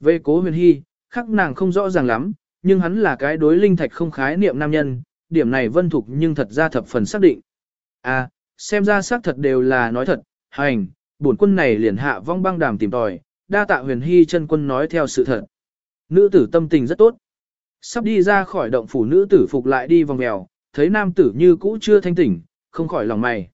Về cố huyền hy, khắc nàng không rõ ràng lắm, nhưng hắn là cái đối linh thạch không khái niệm nam nhân, điểm này vân thục nhưng thật ra thập phần xác định. À, xem ra xác thật đều là nói thật, hành, bổn quân này liền hạ vong băng đàm tìm tòi, đa tạ huyền hy chân quân nói theo sự thật. Nữ tử tâm tình rất tốt. Sắp đi ra khỏi động phủ nữ tử phục lại đi vòng mèo, thấy nam tử như cũ chưa thanh tỉnh, không khỏi lòng mày.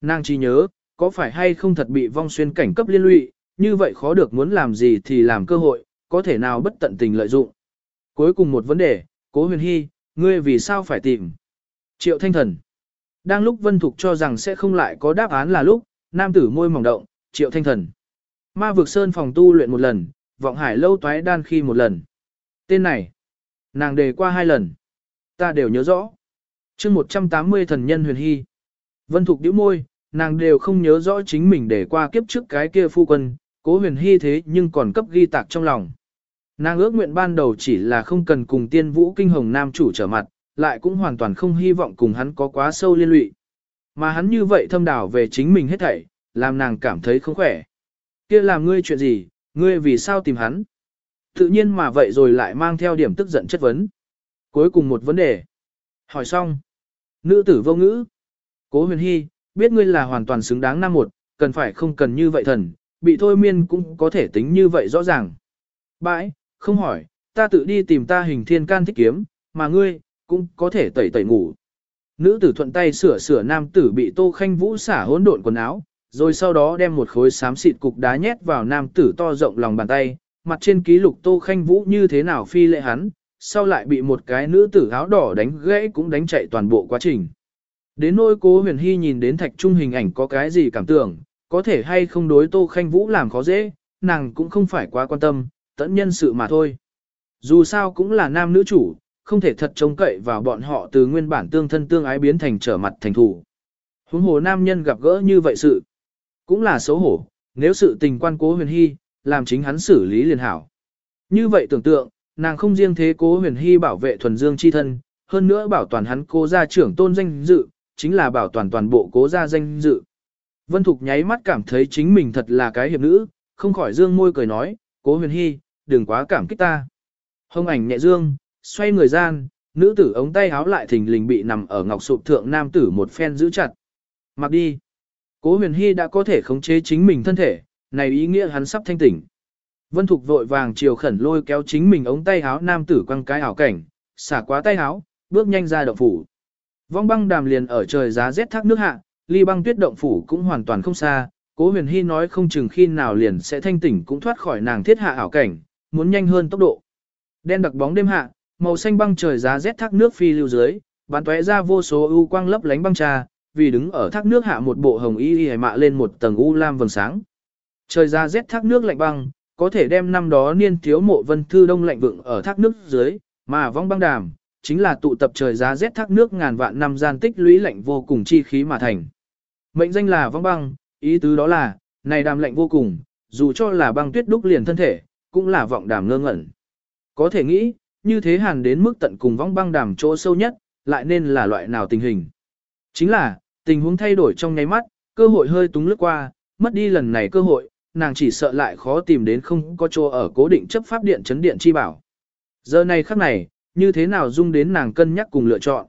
Nàng chỉ nhớ, có phải hay không thật bị vong xuyên cảnh cấp liên lụy, như vậy khó được muốn làm gì thì làm cơ hội, có thể nào bất tận tình lợi dụng. Cuối cùng một vấn đề, cố huyền hy, ngươi vì sao phải tìm? Triệu thanh thần. Đang lúc Vân Thục cho rằng sẽ không lại có đáp án là lúc, nam tử môi mỏng động, triệu thanh thần. Ma vực sơn phòng tu luyện một lần, vọng hải lâu toái đan khi một lần. Tên này, nàng đề qua hai lần. Ta đều nhớ rõ. chương 180 thần nhân huyền hy. Vân Thục điếu môi, nàng đều không nhớ rõ chính mình để qua kiếp trước cái kia phu quân, cố huyền hy thế nhưng còn cấp ghi tạc trong lòng. Nàng ước nguyện ban đầu chỉ là không cần cùng tiên vũ kinh hồng nam chủ trở mặt, lại cũng hoàn toàn không hy vọng cùng hắn có quá sâu liên lụy. Mà hắn như vậy thâm đảo về chính mình hết thảy, làm nàng cảm thấy không khỏe. kia làm ngươi chuyện gì, ngươi vì sao tìm hắn? Tự nhiên mà vậy rồi lại mang theo điểm tức giận chất vấn. Cuối cùng một vấn đề. Hỏi xong. Nữ tử vô ngữ. Cố huyền hy, biết ngươi là hoàn toàn xứng đáng năm một, cần phải không cần như vậy thần, bị thôi miên cũng có thể tính như vậy rõ ràng. Bãi, không hỏi, ta tự đi tìm ta hình thiên can thích kiếm, mà ngươi, cũng có thể tẩy tẩy ngủ. Nữ tử thuận tay sửa sửa nam tử bị tô khanh vũ xả hỗn độn quần áo, rồi sau đó đem một khối xám xịt cục đá nhét vào nam tử to rộng lòng bàn tay, mặt trên ký lục tô khanh vũ như thế nào phi lệ hắn, sau lại bị một cái nữ tử áo đỏ đánh gãy cũng đánh chạy toàn bộ quá trình. Đến nỗi cố huyền hy nhìn đến thạch trung hình ảnh có cái gì cảm tưởng, có thể hay không đối tô khanh vũ làm khó dễ, nàng cũng không phải quá quan tâm, tận nhân sự mà thôi. Dù sao cũng là nam nữ chủ, không thể thật trông cậy vào bọn họ từ nguyên bản tương thân tương ái biến thành trở mặt thành thủ. Huống hồ nam nhân gặp gỡ như vậy sự, cũng là xấu hổ, nếu sự tình quan cố huyền hy, làm chính hắn xử lý liền hảo. Như vậy tưởng tượng, nàng không riêng thế cố huyền hy bảo vệ thuần dương chi thân, hơn nữa bảo toàn hắn cố gia trưởng tôn danh dự, chính là bảo toàn toàn bộ cố gia danh dự. Vân Thục nháy mắt cảm thấy chính mình thật là cái hiệp nữ, không khỏi dương môi cười nói, cố huyền hy, đừng quá cảm kích ta. Hồng ảnh nhẹ dương, xoay người gian, nữ tử ống tay háo lại thình lình bị nằm ở ngọc sụp thượng nam tử một phen giữ chặt. Mặc đi. Cố huyền hy đã có thể khống chế chính mình thân thể, này ý nghĩa hắn sắp thanh tỉnh. Vân Thục vội vàng chiều khẩn lôi kéo chính mình ống tay háo nam tử quăng cái ảo cảnh, xả quá tay háo, bước nhanh ra động phủ. Vong băng đàm liền ở trời giá rét thác nước hạ, ly băng tuyết động phủ cũng hoàn toàn không xa, cố huyền hy nói không chừng khi nào liền sẽ thanh tỉnh cũng thoát khỏi nàng thiết hạ ảo cảnh, muốn nhanh hơn tốc độ. Đen đặc bóng đêm hạ, màu xanh băng trời giá rét thác nước phi lưu dưới, bắn tóe ra vô số ưu quang lấp lánh băng trà, vì đứng ở thác nước hạ một bộ hồng y y mạ lên một tầng u lam vầng sáng. Trời giá rét thác nước lạnh băng, có thể đem năm đó niên thiếu mộ vân thư đông lạnh vượng ở thác nước dưới, mà vong băng đàm, chính là tụ tập trời giá rét thác nước ngàn vạn năm gian tích lũy lạnh vô cùng chi khí mà thành. Mệnh danh là vong băng, ý tứ đó là, này đàm lạnh vô cùng, dù cho là băng tuyết đúc liền thân thể, cũng là vọng đàm ngơ ngẩn. Có thể nghĩ, như thế hàn đến mức tận cùng vong băng đàm chỗ sâu nhất, lại nên là loại nào tình hình. Chính là, tình huống thay đổi trong nháy mắt, cơ hội hơi túng lướt qua, mất đi lần này cơ hội, nàng chỉ sợ lại khó tìm đến không có chỗ ở cố định chấp pháp điện chấn điện chi bảo. Giờ này khắc này, như thế nào dung đến nàng cân nhắc cùng lựa chọn.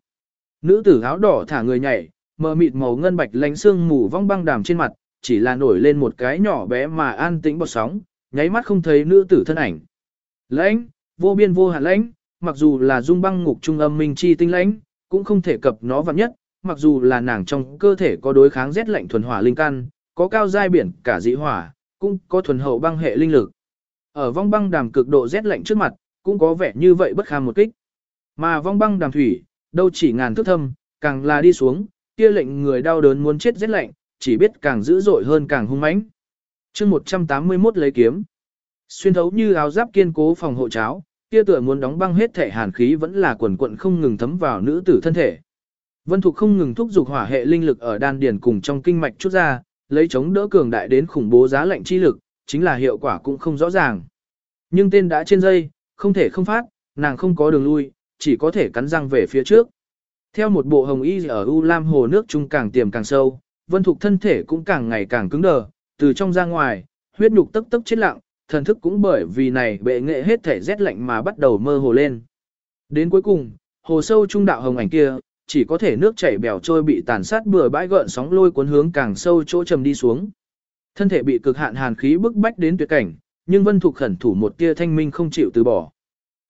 Nữ tử áo đỏ thả người nhảy, mờ mịt màu ngân bạch lánh xương mù vong băng đàm trên mặt, chỉ là nổi lên một cái nhỏ bé mà an tĩnh bọt sóng, nháy mắt không thấy nữ tử thân ảnh. Lãnh, vô biên vô hạn lãnh, mặc dù là dung băng ngục trung âm minh chi tinh lãnh, cũng không thể cập nó vạn nhất, mặc dù là nàng trong cơ thể có đối kháng rét lạnh thuần hỏa linh căn, có cao giai biển cả dị hỏa, cũng có thuần hậu băng hệ linh lực. Ở vong băng đàm cực độ rét lạnh trước mặt, cũng có vẻ như vậy bất kham một kích. Mà vong băng đàm thủy, đâu chỉ ngàn thước thâm, càng là đi xuống, kia lệnh người đau đớn muốn chết rét lạnh, chỉ biết càng dữ dội hơn càng hung mãnh. chương 181 lấy kiếm. Xuyên thấu như áo giáp kiên cố phòng hộ cháo, kia tựa muốn đóng băng hết thể hàn khí vẫn là quần quận không ngừng thấm vào nữ tử thân thể. Vân Thục không ngừng thúc giục hỏa hệ linh lực ở đan điền cùng trong kinh mạch chút ra, lấy chống đỡ cường đại đến khủng bố giá lạnh chi lực, chính là hiệu quả cũng không rõ ràng. Nhưng tên đã trên dây, không thể không phát, nàng không có đường lui, chỉ có thể cắn răng về phía trước. Theo một bộ hồng y ở U Lam hồ nước trung càng tiềm càng sâu, Vân Thục thân thể cũng càng ngày càng cứng đờ, từ trong ra ngoài, huyết nhục tức tức chết lặng, thần thức cũng bởi vì này bệ nghệ hết thể rét lạnh mà bắt đầu mơ hồ lên. Đến cuối cùng, hồ sâu trung đạo hồng ảnh kia, chỉ có thể nước chảy bèo trôi bị tàn sát bừa bãi gợn sóng lôi cuốn hướng càng sâu chỗ trầm đi xuống. Thân thể bị cực hạn hàn khí bức bách đến tuyệt cảnh, nhưng Vân Thục khẩn thủ một tia thanh minh không chịu từ bỏ.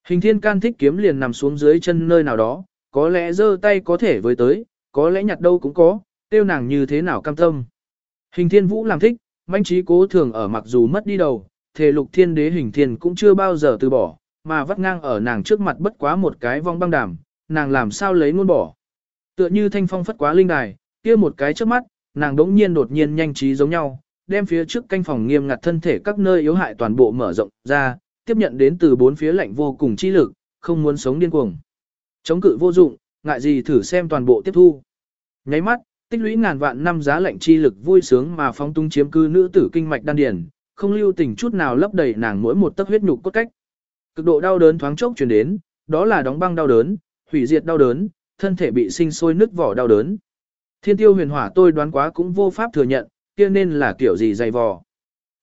Hình thiên can thích kiếm liền nằm xuống dưới chân nơi nào đó, có lẽ giơ tay có thể với tới, có lẽ nhặt đâu cũng có, tiêu nàng như thế nào cam tâm. Hình thiên vũ làm thích, manh trí cố thường ở mặc dù mất đi đầu, thể lục thiên đế hình thiên cũng chưa bao giờ từ bỏ, mà vắt ngang ở nàng trước mặt bất quá một cái vong băng đàm, nàng làm sao lấy ngôn bỏ. Tựa như thanh phong phất quá linh đài, kia một cái trước mắt, nàng đống nhiên đột nhiên nhanh trí giống nhau, đem phía trước canh phòng nghiêm ngặt thân thể các nơi yếu hại toàn bộ mở rộng ra, tiếp nhận đến từ bốn phía lạnh vô cùng chi lực, không muốn sống điên cuồng. Chống cự vô dụng, ngại gì thử xem toàn bộ tiếp thu. Nháy mắt, tích lũy ngàn vạn năm giá lạnh chi lực vui sướng mà phóng tung chiếm cư nữ tử kinh mạch đan điền, không lưu tình chút nào lấp đầy nàng mỗi một tấc huyết nhục cốt cách. Cực độ đau đớn thoáng chốc truyền đến, đó là đóng băng đau đớn, hủy diệt đau đớn, thân thể bị sinh sôi nứt vỏ đau đớn. Thiên tiêu huyền hỏa tôi đoán quá cũng vô pháp thừa nhận, kia nên là kiểu gì dày vò.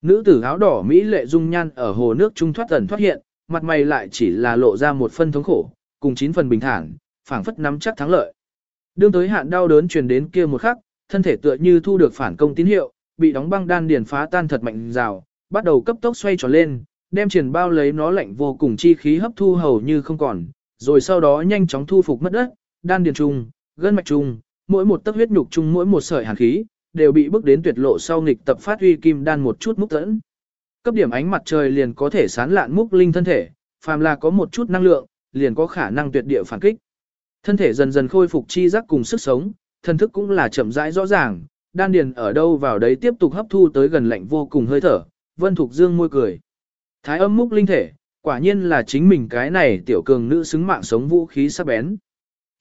Nữ tử áo đỏ Mỹ lệ dung nhan ở hồ nước trung thoát ẩn thoát hiện, mặt mày lại chỉ là lộ ra một phân thống khổ, cùng chín phần bình thản, phảng phất nắm chắc thắng lợi. Đương tới hạn đau đớn truyền đến kia một khắc, thân thể tựa như thu được phản công tín hiệu, bị đóng băng đan điền phá tan thật mạnh rào, bắt đầu cấp tốc xoay tròn lên, đem truyền bao lấy nó lạnh vô cùng chi khí hấp thu hầu như không còn, rồi sau đó nhanh chóng thu phục mất đất, đan điền trùng, gân mạch trùng, mỗi một tấc huyết nhục trùng mỗi một sợi hàn khí, đều bị bước đến tuyệt lộ sau nghịch tập phát huy kim đan một chút múc tẫn. Cấp điểm ánh mặt trời liền có thể sán lạn múc linh thân thể, phàm là có một chút năng lượng, liền có khả năng tuyệt địa phản kích. Thân thể dần dần khôi phục chi giác cùng sức sống, thân thức cũng là chậm rãi rõ ràng, đan điền ở đâu vào đấy tiếp tục hấp thu tới gần lạnh vô cùng hơi thở, Vân Thục Dương môi cười. Thái âm múc linh thể, quả nhiên là chính mình cái này tiểu cường nữ xứng mạng sống vũ khí sắc bén.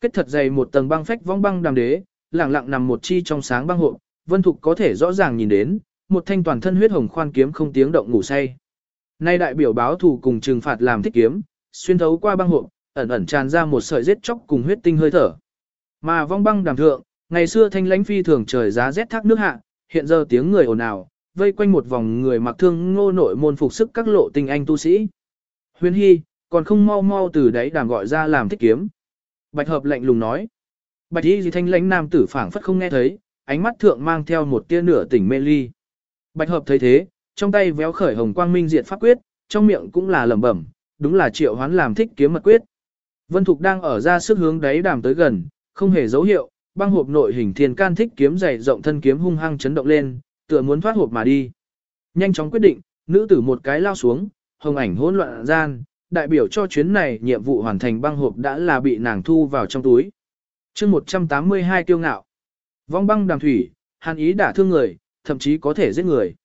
Kết thật dày một tầng băng phách vong băng đàm đế, lặng lặng nằm một chi trong sáng băng hộ. Vân Thục có thể rõ ràng nhìn đến, một thanh toàn thân huyết hồng khoan kiếm không tiếng động ngủ say. Nay đại biểu báo thù cùng trừng phạt làm thích kiếm, xuyên thấu qua băng hộp, ẩn ẩn tràn ra một sợi giết chóc cùng huyết tinh hơi thở. Mà vong băng đàm thượng, ngày xưa thanh lãnh phi thường trời giá rét thác nước hạ, hiện giờ tiếng người ồn ào, vây quanh một vòng người mặc thương ngô nội môn phục sức các lộ tinh anh tu sĩ. Huyền Hy, còn không mau mau từ đấy đàm gọi ra làm thích kiếm. Bạch hợp lạnh lùng nói. Bạch y gì thanh lãnh nam tử phảng phất không nghe thấy, ánh mắt thượng mang theo một tia nửa tỉnh mê ly. Bạch hợp thấy thế, trong tay véo khởi hồng quang minh diệt pháp quyết, trong miệng cũng là lẩm bẩm, đúng là triệu hoán làm thích kiếm mật quyết. Vân Thục đang ở ra sức hướng đáy đàm tới gần, không hề dấu hiệu, băng hộp nội hình thiên can thích kiếm dày rộng thân kiếm hung hăng chấn động lên, tựa muốn thoát hộp mà đi. Nhanh chóng quyết định, nữ tử một cái lao xuống, hồng ảnh hỗn loạn gian, đại biểu cho chuyến này nhiệm vụ hoàn thành băng hộp đã là bị nàng thu vào trong túi. chương 182 kiêu ngạo. Vong băng đàm thủy, hàn ý đả thương người, thậm chí có thể giết người.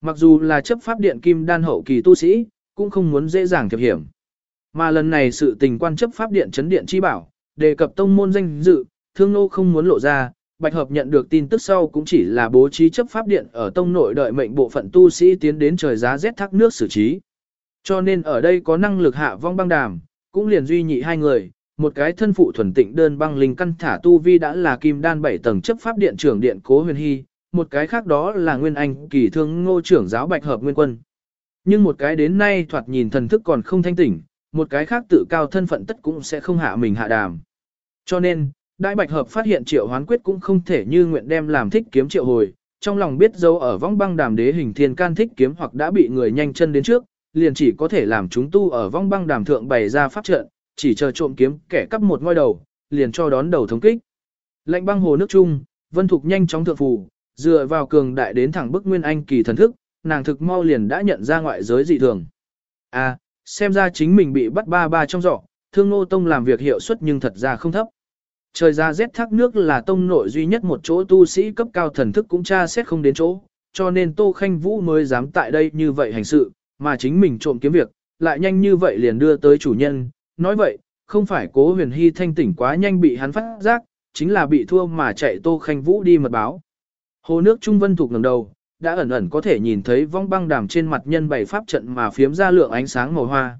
Mặc dù là chấp pháp điện kim đan hậu kỳ tu sĩ, cũng không muốn dễ dàng thiệp hiểm. Mà lần này sự tình quan chấp pháp điện chấn điện chi bảo, đề cập tông môn danh dự, thương nô không muốn lộ ra, Bạch Hợp nhận được tin tức sau cũng chỉ là bố trí chấp pháp điện ở tông nội đợi mệnh bộ phận tu sĩ tiến đến trời giá rét thác nước xử trí. Cho nên ở đây có năng lực hạ vong băng đàm, cũng liền duy nhị hai người, một cái thân phụ thuần tịnh đơn băng linh căn thả tu vi đã là kim đan bảy tầng chấp pháp điện trưởng điện cố huyền hy, một cái khác đó là nguyên anh kỳ thương ngô trưởng giáo Bạch Hợp nguyên quân. Nhưng một cái đến nay thoạt nhìn thần thức còn không thanh tỉnh, một cái khác tự cao thân phận tất cũng sẽ không hạ mình hạ đàm. Cho nên, Đại Bạch Hợp phát hiện triệu hoán quyết cũng không thể như nguyện đem làm thích kiếm triệu hồi, trong lòng biết dấu ở vong băng đàm đế hình thiên can thích kiếm hoặc đã bị người nhanh chân đến trước, liền chỉ có thể làm chúng tu ở vong băng đàm thượng bày ra pháp trận, chỉ chờ trộm kiếm kẻ cắp một ngôi đầu, liền cho đón đầu thống kích. Lệnh băng hồ nước chung, Vân Thục nhanh chóng thượng phù, dựa vào cường đại đến thẳng bức nguyên anh kỳ thần thức, nàng thực mau liền đã nhận ra ngoại giới dị thường. À, xem ra chính mình bị bắt ba ba trong giỏ, thương ngô tông làm việc hiệu suất nhưng thật ra không thấp. Trời ra rét thác nước là tông nội duy nhất một chỗ tu sĩ cấp cao thần thức cũng tra xét không đến chỗ, cho nên Tô Khanh Vũ mới dám tại đây như vậy hành sự, mà chính mình trộm kiếm việc, lại nhanh như vậy liền đưa tới chủ nhân. Nói vậy, không phải cố huyền hy thanh tỉnh quá nhanh bị hắn phát giác, chính là bị thua mà chạy Tô Khanh Vũ đi mật báo. Hồ nước Trung Vân thuộc ngẩng đầu, đã ẩn ẩn có thể nhìn thấy vong băng đàm trên mặt nhân bảy pháp trận mà phiếm ra lượng ánh sáng màu hoa.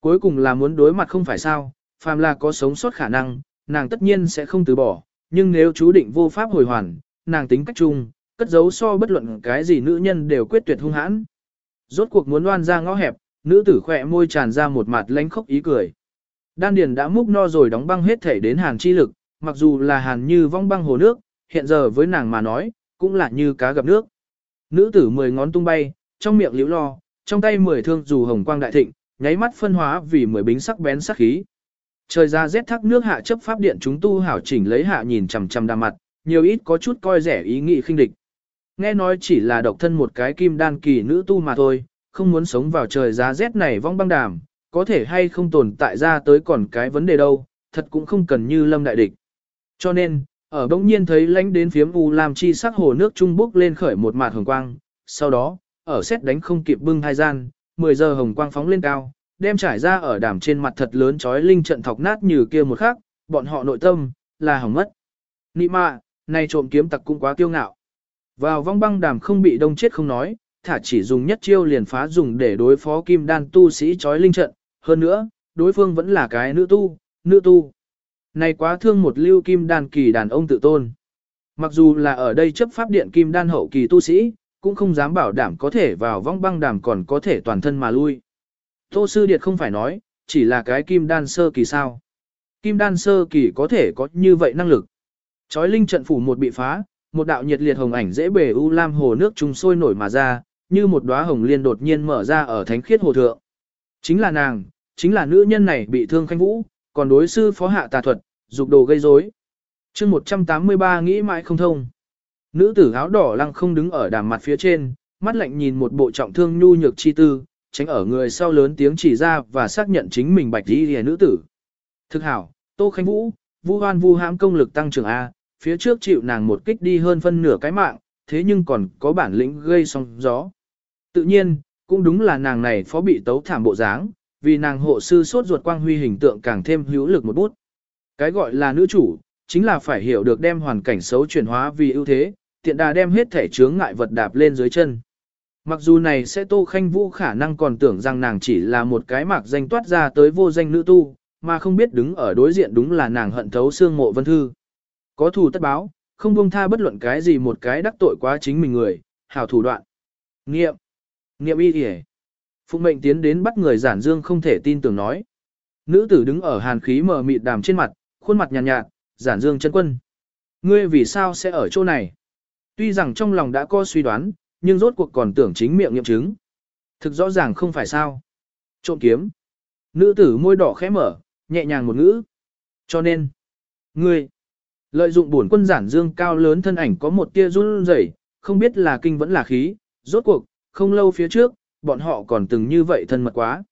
Cuối cùng là muốn đối mặt không phải sao, phàm là có sống sót khả năng, nàng tất nhiên sẽ không từ bỏ, nhưng nếu chú định vô pháp hồi hoàn, nàng tính cách chung, cất giấu so bất luận cái gì nữ nhân đều quyết tuyệt hung hãn. rốt cuộc muốn loan ra ngõ hẹp, nữ tử khỏe môi tràn ra một mặt lánh khóc ý cười. Đan điền đã múc no rồi đóng băng hết thể đến hàn chi lực, mặc dù là hàn như vong băng hồ nước, hiện giờ với nàng mà nói, cũng là như cá gặp nước. Nữ tử mười ngón tung bay, trong miệng liễu lo, trong tay mười thương dù hồng quang đại thịnh, nháy mắt phân hóa vì mười bính sắc bén sắc khí. Trời ra rét thác nước hạ chấp pháp điện chúng tu hảo chỉnh lấy hạ nhìn chằm chằm đa mặt, nhiều ít có chút coi rẻ ý nghị khinh địch. Nghe nói chỉ là độc thân một cái kim đan kỳ nữ tu mà thôi, không muốn sống vào trời giá rét này vong băng đàm, có thể hay không tồn tại ra tới còn cái vấn đề đâu, thật cũng không cần như lâm đại địch. Cho nên, ở bỗng nhiên thấy lánh đến phiếm u làm chi sắc hồ nước trung bốc lên khởi một mạt hồng quang, sau đó, ở xét đánh không kịp bưng hai gian, 10 giờ hồng quang phóng lên cao, đem trải ra ở đàm trên mặt thật lớn chói linh trận thọc nát như kia một khắc, bọn họ nội tâm, là hỏng mất. Nị mạ, này trộm kiếm tặc cũng quá kiêu ngạo. Vào vong băng đàm không bị đông chết không nói, thả chỉ dùng nhất chiêu liền phá dùng để đối phó kim đan tu sĩ chói linh trận, hơn nữa, đối phương vẫn là cái nữ tu, nữ tu. Này quá thương một lưu kim đan kỳ đàn ông tự tôn. Mặc dù là ở đây chấp pháp điện kim đan hậu kỳ tu sĩ, cũng không dám bảo đảm có thể vào vong băng đàm còn có thể toàn thân mà lui. Tô sư điệt không phải nói, chỉ là cái kim đan sơ kỳ sao. Kim đan sơ kỳ có thể có như vậy năng lực. Chói linh trận phủ một bị phá, một đạo nhiệt liệt hồng ảnh dễ bề u lam hồ nước trùng sôi nổi mà ra, như một đóa hồng liên đột nhiên mở ra ở thánh khiết hồ thượng. Chính là nàng, chính là nữ nhân này bị thương khanh vũ, còn đối sư phó hạ tà thuật, dục đồ gây rối. chương 183 nghĩ mãi không thông. Nữ tử áo đỏ lăng không đứng ở đàm mặt phía trên, mắt lạnh nhìn một bộ trọng thương nhu nhược chi tư, tránh ở người sau lớn tiếng chỉ ra và xác nhận chính mình bạch đi hề nữ tử. Thực hảo, Tô Khánh Vũ, Vu Hoan Vu hãm công lực tăng trưởng A, phía trước chịu nàng một kích đi hơn phân nửa cái mạng, thế nhưng còn có bản lĩnh gây sóng gió. Tự nhiên, cũng đúng là nàng này phó bị tấu thảm bộ dáng, vì nàng hộ sư sốt ruột quang huy hình tượng càng thêm hữu lực một bút. Cái gọi là nữ chủ, chính là phải hiểu được đem hoàn cảnh xấu chuyển hóa vì ưu thế, tiện đà đem hết thể chướng ngại vật đạp lên dưới chân. Mặc dù này sẽ Tô Khanh Vũ khả năng còn tưởng rằng nàng chỉ là một cái mạc danh toát ra tới vô danh nữ tu, mà không biết đứng ở đối diện đúng là nàng hận thấu xương mộ vân thư. Có thù tất báo, không buông tha bất luận cái gì một cái đắc tội quá chính mình người, hảo thủ đoạn. Nghiệm. Nghiệm y kìa. Phụng mệnh tiến đến bắt người giản dương không thể tin tưởng nói. Nữ tử đứng ở hàn khí mờ mịt đàm trên mặt, khuôn mặt nhàn nhạt, nhạt, giản dương chân quân. Ngươi vì sao sẽ ở chỗ này? Tuy rằng trong lòng đã có suy đoán, nhưng rốt cuộc còn tưởng chính miệng nghiệm chứng. Thực rõ ràng không phải sao. Trộm kiếm. Nữ tử môi đỏ khẽ mở, nhẹ nhàng một ngữ. Cho nên, ngươi, lợi dụng bổn quân giản dương cao lớn thân ảnh có một tia run rẩy, không biết là kinh vẫn là khí, rốt cuộc, không lâu phía trước, bọn họ còn từng như vậy thân mật quá.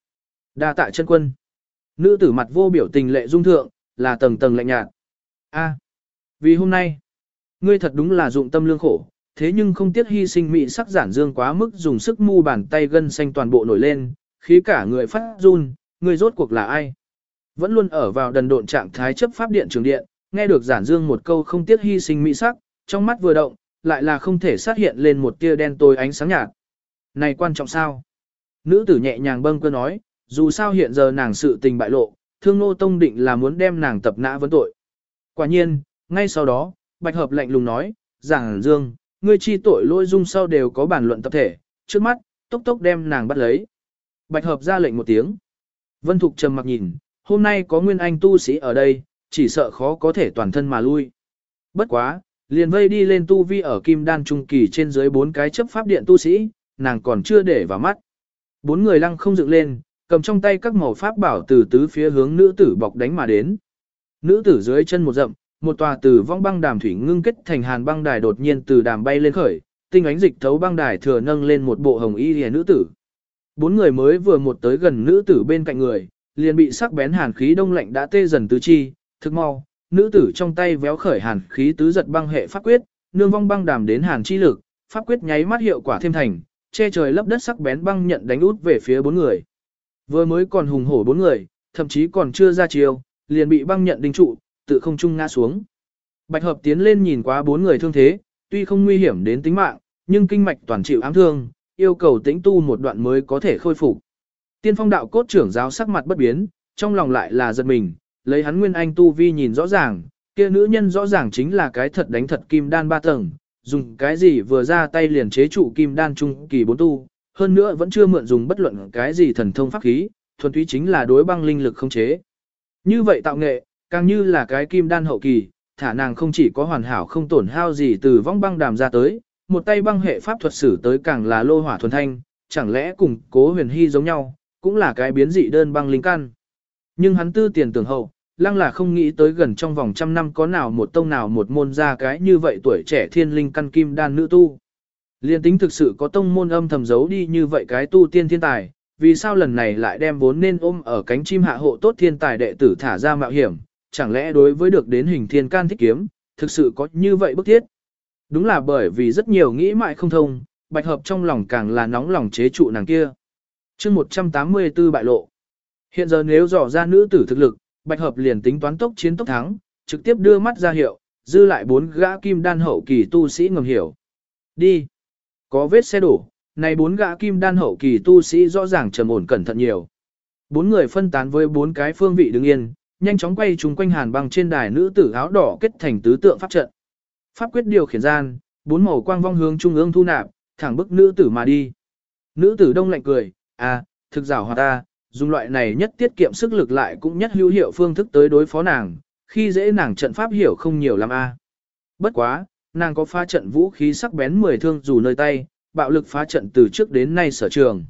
Đa tạ chân quân. Nữ tử mặt vô biểu tình lệ dung thượng, là tầng tầng lạnh nhạt. A, vì hôm nay, ngươi thật đúng là dụng tâm lương khổ, thế nhưng không tiếc hy sinh mị sắc giản dương quá mức dùng sức mu bàn tay gân xanh toàn bộ nổi lên, khí cả người phát run, ngươi rốt cuộc là ai? Vẫn luôn ở vào đần độn trạng thái chấp pháp điện trường điện, nghe được giản dương một câu không tiếc hy sinh mỹ sắc, trong mắt vừa động, lại là không thể xuất hiện lên một tia đen tối ánh sáng nhạt. Này quan trọng sao? Nữ tử nhẹ nhàng bâng cơ nói, dù sao hiện giờ nàng sự tình bại lộ, thương nô tông định là muốn đem nàng tập nã vấn tội. Quả nhiên, ngay sau đó, bạch hợp lạnh lùng nói, giảng dương, ngươi chi tội lỗi dung sau đều có bản luận tập thể, trước mắt, tốc tốc đem nàng bắt lấy. Bạch hợp ra lệnh một tiếng. Vân Thục trầm mặc nhìn, hôm nay có nguyên anh tu sĩ ở đây, chỉ sợ khó có thể toàn thân mà lui. Bất quá, liền vây đi lên tu vi ở kim đan trung kỳ trên dưới bốn cái chấp pháp điện tu sĩ, nàng còn chưa để vào mắt. Bốn người lăng không dựng lên, cầm trong tay các màu pháp bảo từ tứ phía hướng nữ tử bọc đánh mà đến. Nữ tử dưới chân một rậm, một tòa từ vong băng đàm thủy ngưng kết thành hàn băng đài đột nhiên từ đàm bay lên khởi, tinh ánh dịch thấu băng đài thừa nâng lên một bộ hồng y liễu nữ tử. Bốn người mới vừa một tới gần nữ tử bên cạnh người, liền bị sắc bén hàn khí đông lạnh đã tê dần tứ chi, thực mau, nữ tử trong tay véo khởi hàn khí tứ giật băng hệ pháp quyết, nương vong băng đàm đến hàn chi lực, pháp quyết nháy mắt hiệu quả thêm thành, che trời lấp đất sắc bén băng nhận đánh út về phía bốn người. Vừa mới còn hùng hổ bốn người, thậm chí còn chưa ra chiều, liền bị băng nhận đinh trụ, tự không trung ngã xuống. Bạch hợp tiến lên nhìn qua bốn người thương thế, tuy không nguy hiểm đến tính mạng, nhưng kinh mạch toàn chịu ám thương, yêu cầu tĩnh tu một đoạn mới có thể khôi phục. Tiên phong đạo cốt trưởng giáo sắc mặt bất biến, trong lòng lại là giật mình, lấy hắn nguyên anh tu vi nhìn rõ ràng, kia nữ nhân rõ ràng chính là cái thật đánh thật kim đan ba tầng, dùng cái gì vừa ra tay liền chế trụ kim đan trung kỳ bốn tu, hơn nữa vẫn chưa mượn dùng bất luận cái gì thần thông pháp khí, thuần túy chính là đối băng linh lực không chế. Như vậy tạo nghệ, càng như là cái kim đan hậu kỳ, thả nàng không chỉ có hoàn hảo không tổn hao gì từ vong băng đàm ra tới, một tay băng hệ pháp thuật sử tới càng là lô hỏa thuần thanh, chẳng lẽ cùng cố huyền hy giống nhau, cũng là cái biến dị đơn băng linh căn. Nhưng hắn tư tiền tưởng hậu, lăng là không nghĩ tới gần trong vòng trăm năm có nào một tông nào một môn ra cái như vậy tuổi trẻ thiên linh căn kim đan nữ tu. Liên tính thực sự có tông môn âm thầm giấu đi như vậy cái tu tiên thiên tài, vì sao lần này lại đem vốn nên ôm ở cánh chim hạ hộ tốt thiên tài đệ tử thả ra mạo hiểm, chẳng lẽ đối với được đến hình thiên can thích kiếm, thực sự có như vậy bức thiết. Đúng là bởi vì rất nhiều nghĩ mãi không thông, bạch hợp trong lòng càng là nóng lòng chế trụ nàng kia. chương 184 bại lộ. Hiện giờ nếu dò ra nữ tử thực lực, bạch hợp liền tính toán tốc chiến tốc thắng, trực tiếp đưa mắt ra hiệu, dư lại bốn gã kim đan hậu kỳ tu sĩ ngầm hiểu. Đi. Có vết xe đổ, này bốn gã kim đan hậu kỳ tu sĩ rõ ràng trầm ổn cẩn thận nhiều. Bốn người phân tán với bốn cái phương vị đứng yên, nhanh chóng quay chúng quanh hàn băng trên đài nữ tử áo đỏ kết thành tứ tượng pháp trận. Pháp quyết điều khiển gian, bốn màu quang vong hướng trung ương thu nạp, thẳng bức nữ tử mà đi. Nữ tử đông lạnh cười, à, thực giả hòa ta, dùng loại này nhất tiết kiệm sức lực lại cũng nhất hữu hiệu phương thức tới đối phó nàng, khi dễ nàng trận pháp hiểu không nhiều lắm a. Bất quá, nàng có pha trận vũ khí sắc bén mười thương dù nơi tay, bạo lực phá trận từ trước đến nay sở trường.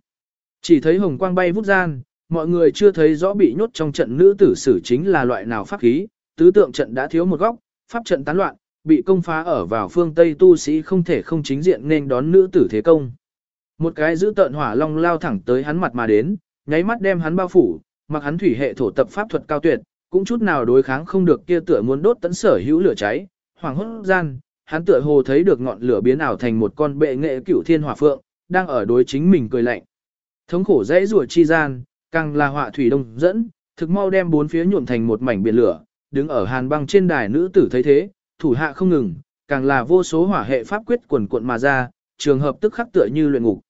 Chỉ thấy hồng quang bay vút gian, mọi người chưa thấy rõ bị nhốt trong trận nữ tử sử chính là loại nào pháp khí, tứ tượng trận đã thiếu một góc, pháp trận tán loạn, bị công phá ở vào phương Tây tu sĩ không thể không chính diện nên đón nữ tử thế công. Một cái giữ tợn hỏa long lao thẳng tới hắn mặt mà đến, nháy mắt đem hắn bao phủ, mặc hắn thủy hệ thổ tập pháp thuật cao tuyệt, cũng chút nào đối kháng không được kia tựa muốn đốt tấn sở hữu lửa cháy, hoàng hốt gian, hắn tựa hồ thấy được ngọn lửa biến ảo thành một con bệ nghệ cửu thiên hỏa phượng, đang ở đối chính mình cười lạnh. Thống khổ dãy rủa chi gian, càng là họa thủy đông dẫn, thực mau đem bốn phía nhuộm thành một mảnh biển lửa, đứng ở hàn băng trên đài nữ tử thấy thế, thủ hạ không ngừng, càng là vô số hỏa hệ pháp quyết quần cuộn mà ra, trường hợp tức khắc tựa như luyện ngục.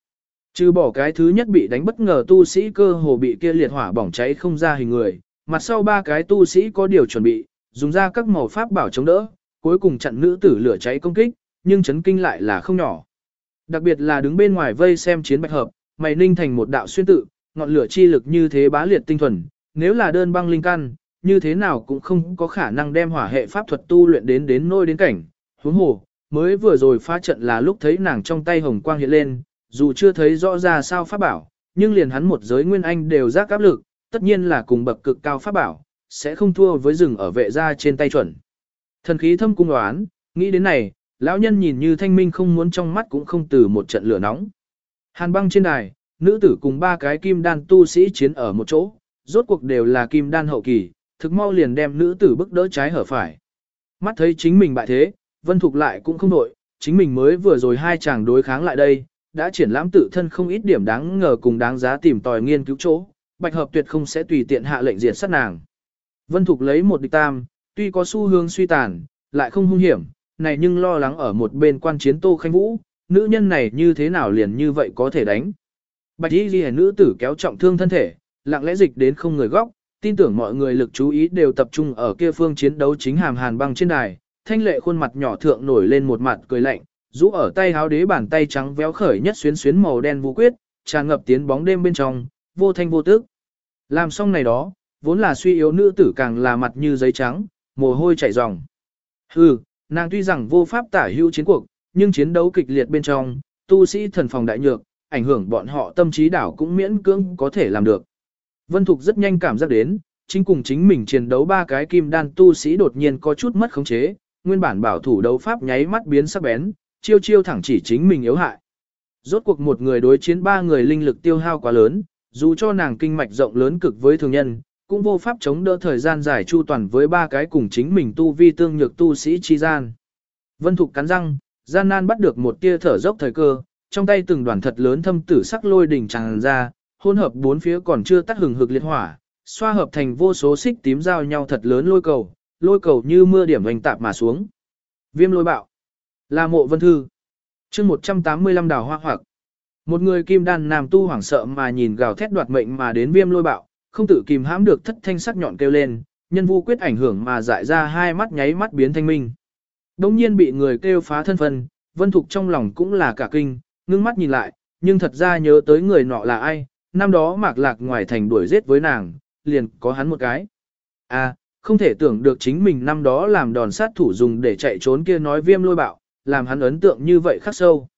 Trừ bỏ cái thứ nhất bị đánh bất ngờ tu sĩ cơ hồ bị kia liệt hỏa bỏng cháy không ra hình người, mặt sau ba cái tu sĩ có điều chuẩn bị, dùng ra các màu pháp bảo chống đỡ, cuối cùng chặn nữ tử lửa cháy công kích, nhưng chấn kinh lại là không nhỏ. Đặc biệt là đứng bên ngoài vây xem chiến bạch hợp, mày ninh thành một đạo xuyên tự, ngọn lửa chi lực như thế bá liệt tinh thuần, nếu là đơn băng linh căn, như thế nào cũng không có khả năng đem hỏa hệ pháp thuật tu luyện đến đến nôi đến cảnh. Huống hồ, mới vừa rồi phá trận là lúc thấy nàng trong tay hồng quang hiện lên, dù chưa thấy rõ ra sao pháp bảo, nhưng liền hắn một giới nguyên anh đều giác áp lực, tất nhiên là cùng bậc cực cao pháp bảo, sẽ không thua với rừng ở vệ gia trên tay chuẩn. Thần khí thâm cung đoán, nghĩ đến này, lão nhân nhìn như thanh minh không muốn trong mắt cũng không từ một trận lửa nóng. Hàn băng trên đài, nữ tử cùng ba cái kim đan tu sĩ chiến ở một chỗ, rốt cuộc đều là kim đan hậu kỳ, thực mau liền đem nữ tử bức đỡ trái hở phải. Mắt thấy chính mình bại thế, vân thục lại cũng không nội chính mình mới vừa rồi hai chàng đối kháng lại đây, đã triển lãm tự thân không ít điểm đáng ngờ cùng đáng giá tìm tòi nghiên cứu chỗ, bạch hợp tuyệt không sẽ tùy tiện hạ lệnh diệt sát nàng. Vân thục lấy một địch tam, tuy có xu hướng suy tàn, lại không hung hiểm, này nhưng lo lắng ở một bên quan chiến Tô Khanh Vũ, nữ nhân này như thế nào liền như vậy có thể đánh. Bạch y ghi nữ tử kéo trọng thương thân thể, lặng lẽ dịch đến không người góc, tin tưởng mọi người lực chú ý đều tập trung ở kia phương chiến đấu chính hàm hàn băng trên đài, thanh lệ khuôn mặt nhỏ thượng nổi lên một mặt cười lạnh, rũ ở tay háo đế bàn tay trắng véo khởi nhất xuyến xuyến màu đen vũ quyết, tràn ngập tiến bóng đêm bên trong, vô thanh vô tức. Làm xong này đó, vốn là suy yếu nữ tử càng là mặt như giấy trắng, mồ hôi chảy ròng. Hừ, nàng tuy rằng vô pháp tả hữu chiến cuộc, nhưng chiến đấu kịch liệt bên trong, tu sĩ thần phòng đại nhược, ảnh hưởng bọn họ tâm trí đảo cũng miễn cưỡng có thể làm được. Vân Thục rất nhanh cảm giác đến, chính cùng chính mình chiến đấu ba cái kim đan tu sĩ đột nhiên có chút mất khống chế, nguyên bản bảo thủ đấu pháp nháy mắt biến sắc bén, chiêu chiêu thẳng chỉ chính mình yếu hại. Rốt cuộc một người đối chiến ba người linh lực tiêu hao quá lớn, dù cho nàng kinh mạch rộng lớn cực với thường nhân, cũng vô pháp chống đỡ thời gian dài chu toàn với ba cái cùng chính mình tu vi tương nhược tu sĩ chi gian. Vân Thục cắn răng, gian nan bắt được một tia thở dốc thời cơ, trong tay từng đoàn thật lớn thâm tử sắc lôi đỉnh tràn ra, hỗn hợp bốn phía còn chưa tắt hừng hực liệt hỏa, xoa hợp thành vô số xích tím giao nhau thật lớn lôi cầu, lôi cầu như mưa điểm hoành tạp mà xuống. Viêm lôi bạo. Là mộ vân thư. chương 185 đào hoa hoặc. Một người kim đan nam tu hoảng sợ mà nhìn gào thét đoạt mệnh mà đến viêm lôi bạo, không tự kìm hãm được thất thanh sắc nhọn kêu lên, nhân vu quyết ảnh hưởng mà dại ra hai mắt nháy mắt biến thanh minh. đống nhiên bị người kêu phá thân phân, vân thục trong lòng cũng là cả kinh, ngưng mắt nhìn lại, nhưng thật ra nhớ tới người nọ là ai, năm đó mạc lạc ngoài thành đuổi giết với nàng, liền có hắn một cái. À, không thể tưởng được chính mình năm đó làm đòn sát thủ dùng để chạy trốn kia nói viêm lôi bạo, làm hắn ấn tượng như vậy khắc sâu.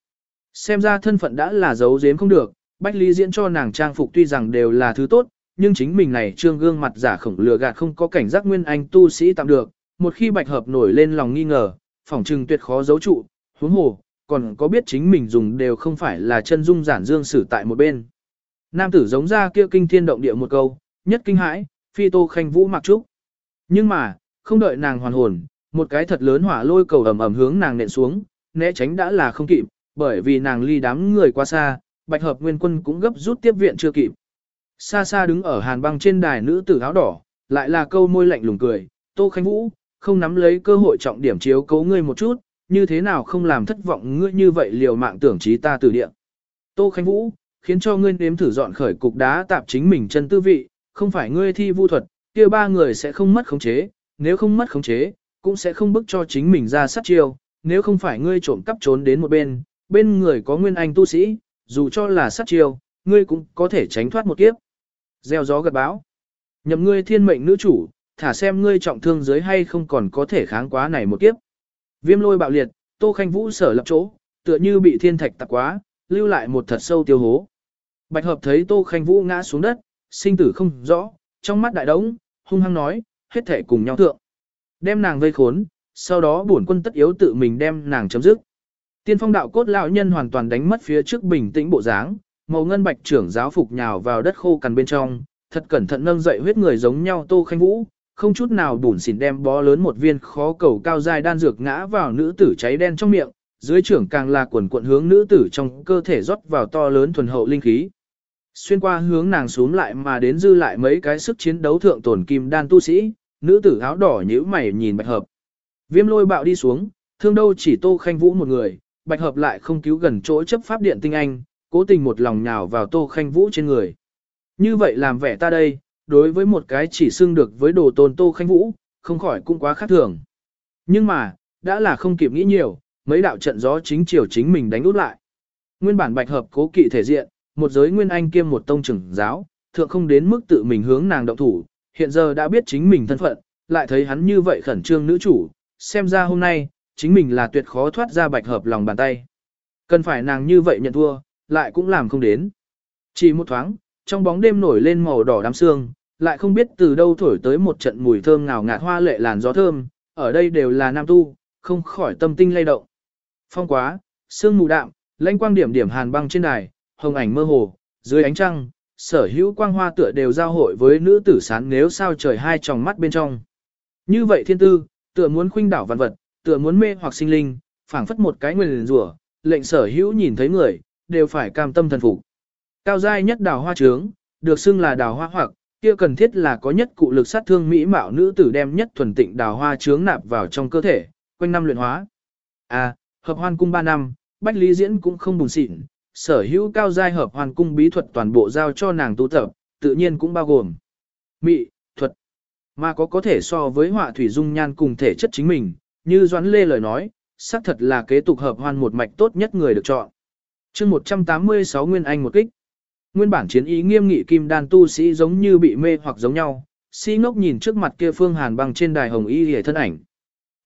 Xem ra thân phận đã là giấu giếm không được, Bách Lý diễn cho nàng trang phục tuy rằng đều là thứ tốt, nhưng chính mình này trương gương mặt giả khổng lừa gạt không có cảnh giác nguyên anh tu sĩ tạm được, một khi bạch hợp nổi lên lòng nghi ngờ, phỏng trừng tuyệt khó giấu trụ, huống hồ, còn có biết chính mình dùng đều không phải là chân dung giản dương sử tại một bên. Nam tử giống ra kia kinh thiên động địa một câu, nhất kinh hãi, phi tô khanh vũ mặc trúc. Nhưng mà, không đợi nàng hoàn hồn, một cái thật lớn hỏa lôi cầu ầm ầm hướng nàng nện xuống, né tránh đã là không kịp, bởi vì nàng ly đám người quá xa, bạch hợp nguyên quân cũng gấp rút tiếp viện chưa kịp. Xa xa đứng ở hàn băng trên đài nữ tử áo đỏ, lại là câu môi lạnh lùng cười, Tô Khánh Vũ, không nắm lấy cơ hội trọng điểm chiếu cấu ngươi một chút, như thế nào không làm thất vọng ngươi như vậy liều mạng tưởng trí ta từ địa. Tô Khánh Vũ, khiến cho ngươi nếm thử dọn khởi cục đá tạp chính mình chân tư vị, không phải ngươi thi vu thuật, kia ba người sẽ không mất khống chế, nếu không mất khống chế, cũng sẽ không bức cho chính mình ra sát chiêu, nếu không phải ngươi trộm cắp trốn đến một bên, bên người có nguyên anh tu sĩ, dù cho là sát chiêu, ngươi cũng có thể tránh thoát một kiếp. Gieo gió gật báo. Nhậm ngươi thiên mệnh nữ chủ, thả xem ngươi trọng thương dưới hay không còn có thể kháng quá này một kiếp. Viêm lôi bạo liệt, Tô Khanh Vũ sở lập chỗ, tựa như bị thiên thạch tạc quá, lưu lại một thật sâu tiêu hố. Bạch hợp thấy Tô Khanh Vũ ngã xuống đất, sinh tử không rõ, trong mắt đại đống, hung hăng nói, hết thể cùng nhau thượng. Đem nàng vây khốn, sau đó bổn quân tất yếu tự mình đem nàng chấm dứt. Tiên phong đạo cốt lão nhân hoàn toàn đánh mất phía trước bình tĩnh bộ dáng, màu ngân bạch trưởng giáo phục nhào vào đất khô cằn bên trong, thật cẩn thận nâng dậy huyết người giống nhau Tô Khanh Vũ, không chút nào bùn xỉn đem bó lớn một viên khó cầu cao dài đan dược ngã vào nữ tử cháy đen trong miệng, dưới trưởng càng là quần cuộn hướng nữ tử trong cơ thể rót vào to lớn thuần hậu linh khí. Xuyên qua hướng nàng xuống lại mà đến dư lại mấy cái sức chiến đấu thượng tổn kim đan tu sĩ, nữ tử áo đỏ nhíu mày nhìn bạch hợp. Viêm lôi bạo đi xuống, thương đâu chỉ tô khanh vũ một người, bạch hợp lại không cứu gần chỗ chấp pháp điện tinh anh, cố tình một lòng nhào vào tô khanh vũ trên người. Như vậy làm vẻ ta đây, đối với một cái chỉ xưng được với đồ tôn tô khanh vũ, không khỏi cũng quá khác thường. Nhưng mà, đã là không kịp nghĩ nhiều, mấy đạo trận gió chính chiều chính mình đánh út lại. Nguyên bản bạch hợp cố kỵ thể diện, một giới nguyên anh kiêm một tông trưởng giáo, thượng không đến mức tự mình hướng nàng động thủ, hiện giờ đã biết chính mình thân phận, lại thấy hắn như vậy khẩn trương nữ chủ, xem ra hôm nay, chính mình là tuyệt khó thoát ra bạch hợp lòng bàn tay. Cần phải nàng như vậy nhận thua, lại cũng làm không đến. Chỉ một thoáng, trong bóng đêm nổi lên màu đỏ đám sương, lại không biết từ đâu thổi tới một trận mùi thơm ngào ngạt hoa lệ làn gió thơm, ở đây đều là nam tu, không khỏi tâm tinh lay động. Phong quá, sương mù đạm, lãnh quang điểm điểm hàn băng trên đài, hồng ảnh mơ hồ, dưới ánh trăng, sở hữu quang hoa tựa đều giao hội với nữ tử sán nếu sao trời hai tròng mắt bên trong. Như vậy thiên tư, tựa muốn khuynh đảo vạn vật, tựa muốn mê hoặc sinh linh, phảng phất một cái nguyên rủa, lệnh sở hữu nhìn thấy người, đều phải cam tâm thần phục. Cao giai nhất đào hoa trướng, được xưng là đào hoa hoặc, kia cần thiết là có nhất cụ lực sát thương mỹ mạo nữ tử đem nhất thuần tịnh đào hoa trướng nạp vào trong cơ thể, quanh năm luyện hóa. À, hợp hoan cung 3 năm, Bách Lý Diễn cũng không bùn xịn, sở hữu cao giai hợp hoàn cung bí thuật toàn bộ giao cho nàng tu tập, tự nhiên cũng bao gồm mỹ thuật, mà có có thể so với họa thủy dung nhan cùng thể chất chính mình, như Doãn Lê lời nói, xác thật là kế tục hợp hoan một mạch tốt nhất người được chọn chương 186 Nguyên Anh một kích. Nguyên bản chiến ý nghiêm nghị kim đan tu sĩ giống như bị mê hoặc giống nhau, si ngốc nhìn trước mặt kia phương hàn băng trên đài hồng y hề thân ảnh.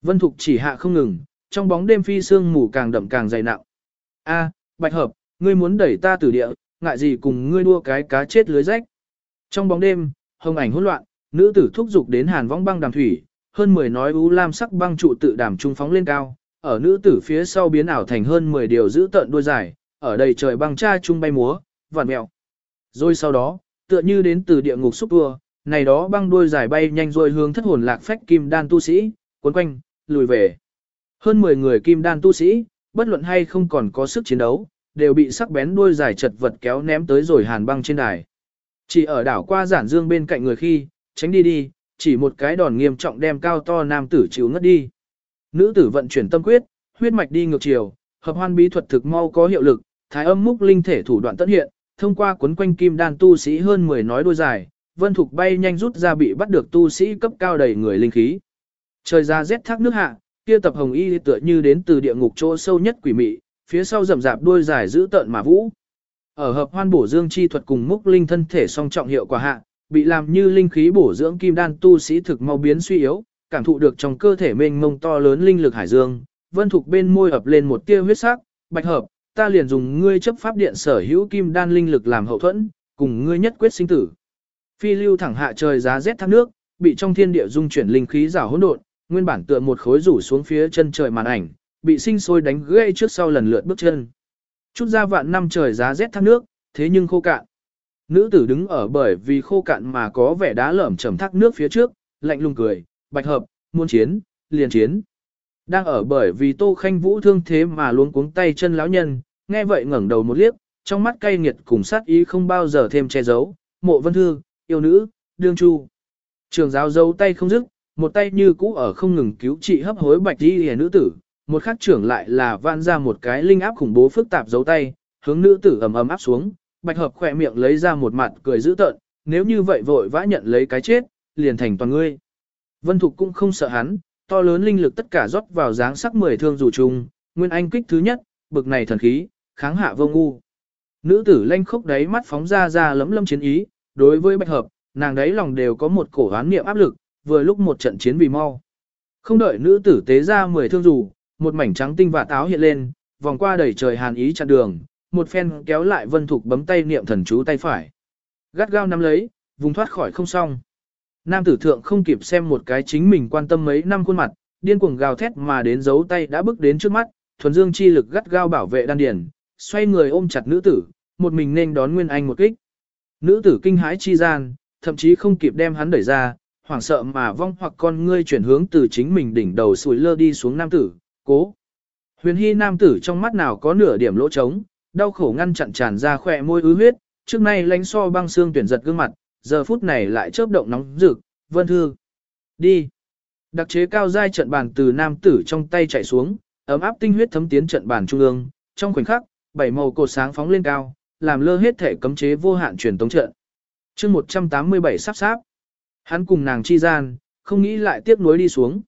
Vân Thục chỉ hạ không ngừng, trong bóng đêm phi sương mù càng đậm càng dày nặng. A, bạch hợp, ngươi muốn đẩy ta từ địa, ngại gì cùng ngươi đua cái cá chết lưới rách. Trong bóng đêm, hồng ảnh hỗn loạn, nữ tử thúc dục đến hàn vong băng đàm thủy, hơn 10 nói u lam sắc băng trụ tự đàm trung phóng lên cao, ở nữ tử phía sau biến ảo thành hơn 10 điều giữ tận đuôi dài, ở đầy trời băng cha chung bay múa, vạn mèo. Rồi sau đó, tựa như đến từ địa ngục xúc tua, này đó băng đuôi dài bay nhanh rồi hướng thất hồn lạc phách kim đan tu sĩ, cuốn quanh, lùi về. Hơn 10 người kim đan tu sĩ, bất luận hay không còn có sức chiến đấu, đều bị sắc bén đuôi dài chật vật kéo ném tới rồi hàn băng trên đài. Chỉ ở đảo qua giản dương bên cạnh người khi, tránh đi đi, chỉ một cái đòn nghiêm trọng đem cao to nam tử chịu ngất đi. Nữ tử vận chuyển tâm quyết, huyết mạch đi ngược chiều, hợp hoan bí thuật thực mau có hiệu lực, thái âm múc linh thể thủ đoạn tất hiện, thông qua cuốn quanh kim đan tu sĩ hơn 10 nói đôi dài, vân thục bay nhanh rút ra bị bắt được tu sĩ cấp cao đầy người linh khí. Trời ra rét thác nước hạ, kia tập hồng y tựa như đến từ địa ngục chỗ sâu nhất quỷ mị, phía sau rậm rạp đuôi dài giữ tợn mà vũ. Ở hợp hoan bổ dương chi thuật cùng múc linh thân thể song trọng hiệu quả hạ, bị làm như linh khí bổ dưỡng kim đan tu sĩ thực mau biến suy yếu, cảm thụ được trong cơ thể mênh mông to lớn linh lực hải dương, vân thục bên môi ập lên một tia huyết sắc, bạch hợp, ta liền dùng ngươi chấp pháp điện sở hữu kim đan linh lực làm hậu thuẫn, cùng ngươi nhất quyết sinh tử. Phi lưu thẳng hạ trời giá rét thác nước, bị trong thiên địa dung chuyển linh khí rào hỗn độn, nguyên bản tựa một khối rủ xuống phía chân trời màn ảnh, bị sinh sôi đánh gãy trước sau lần lượt bước chân. Chút ra vạn năm trời giá rét thác nước, thế nhưng khô cạn. Nữ tử đứng ở bởi vì khô cạn mà có vẻ đá lởm chầm thác nước phía trước, lạnh lùng cười, bạch hợp, muốn chiến, liền chiến. Đang ở bởi vì Tô Khanh Vũ thương thế mà luống cuống tay chân lão nhân, nghe vậy ngẩng đầu một liếc, trong mắt cay nghiệt cùng sát ý không bao giờ thêm che giấu, mộ vân thư, yêu nữ, đương chu. Trường giáo giấu tay không dứt, một tay như cũ ở không ngừng cứu trị hấp hối bạch đi hề nữ tử, một khắc trưởng lại là van ra một cái linh áp khủng bố phức tạp giấu tay, hướng nữ tử ầm ầm áp xuống, bạch hợp khỏe miệng lấy ra một mặt cười dữ tợn, nếu như vậy vội vã nhận lấy cái chết, liền thành toàn ngươi. Vân Thục cũng không sợ hắn, to lớn linh lực tất cả rót vào dáng sắc mười thương dù trùng, nguyên anh kích thứ nhất, bực này thần khí, kháng hạ vô ngu. Nữ tử lanh khốc đáy mắt phóng ra ra lấm lâm chiến ý, đối với bạch hợp, nàng đấy lòng đều có một cổ hán niệm áp lực, vừa lúc một trận chiến vì mau. Không đợi nữ tử tế ra mười thương dù, một mảnh trắng tinh và táo hiện lên, vòng qua đầy trời hàn ý chặn đường, một phen kéo lại vân thục bấm tay niệm thần chú tay phải. Gắt gao nắm lấy, vùng thoát khỏi không xong. Nam tử thượng không kịp xem một cái chính mình quan tâm mấy năm khuôn mặt, điên cuồng gào thét mà đến giấu tay đã bước đến trước mắt, thuần dương chi lực gắt gao bảo vệ đan điền, xoay người ôm chặt nữ tử, một mình nên đón Nguyên Anh một kích. Nữ tử kinh hãi chi gian, thậm chí không kịp đem hắn đẩy ra, hoảng sợ mà vong hoặc con ngươi chuyển hướng từ chính mình đỉnh đầu sủi lơ đi xuống nam tử, cố. Huyền hy nam tử trong mắt nào có nửa điểm lỗ trống, đau khổ ngăn chặn tràn ra khỏe môi ứ huyết, trước nay lánh so băng xương tuyển giật gương mặt, giờ phút này lại chớp động nóng rực, vân thư. Đi. Đặc chế cao giai trận bàn từ nam tử trong tay chạy xuống, ấm áp tinh huyết thấm tiến trận bàn trung ương, trong khoảnh khắc, bảy màu cột sáng phóng lên cao, làm lơ hết thể cấm chế vô hạn truyền tống trận. Chương 187 sắp sáp. Hắn cùng nàng chi gian, không nghĩ lại tiếp nối đi xuống.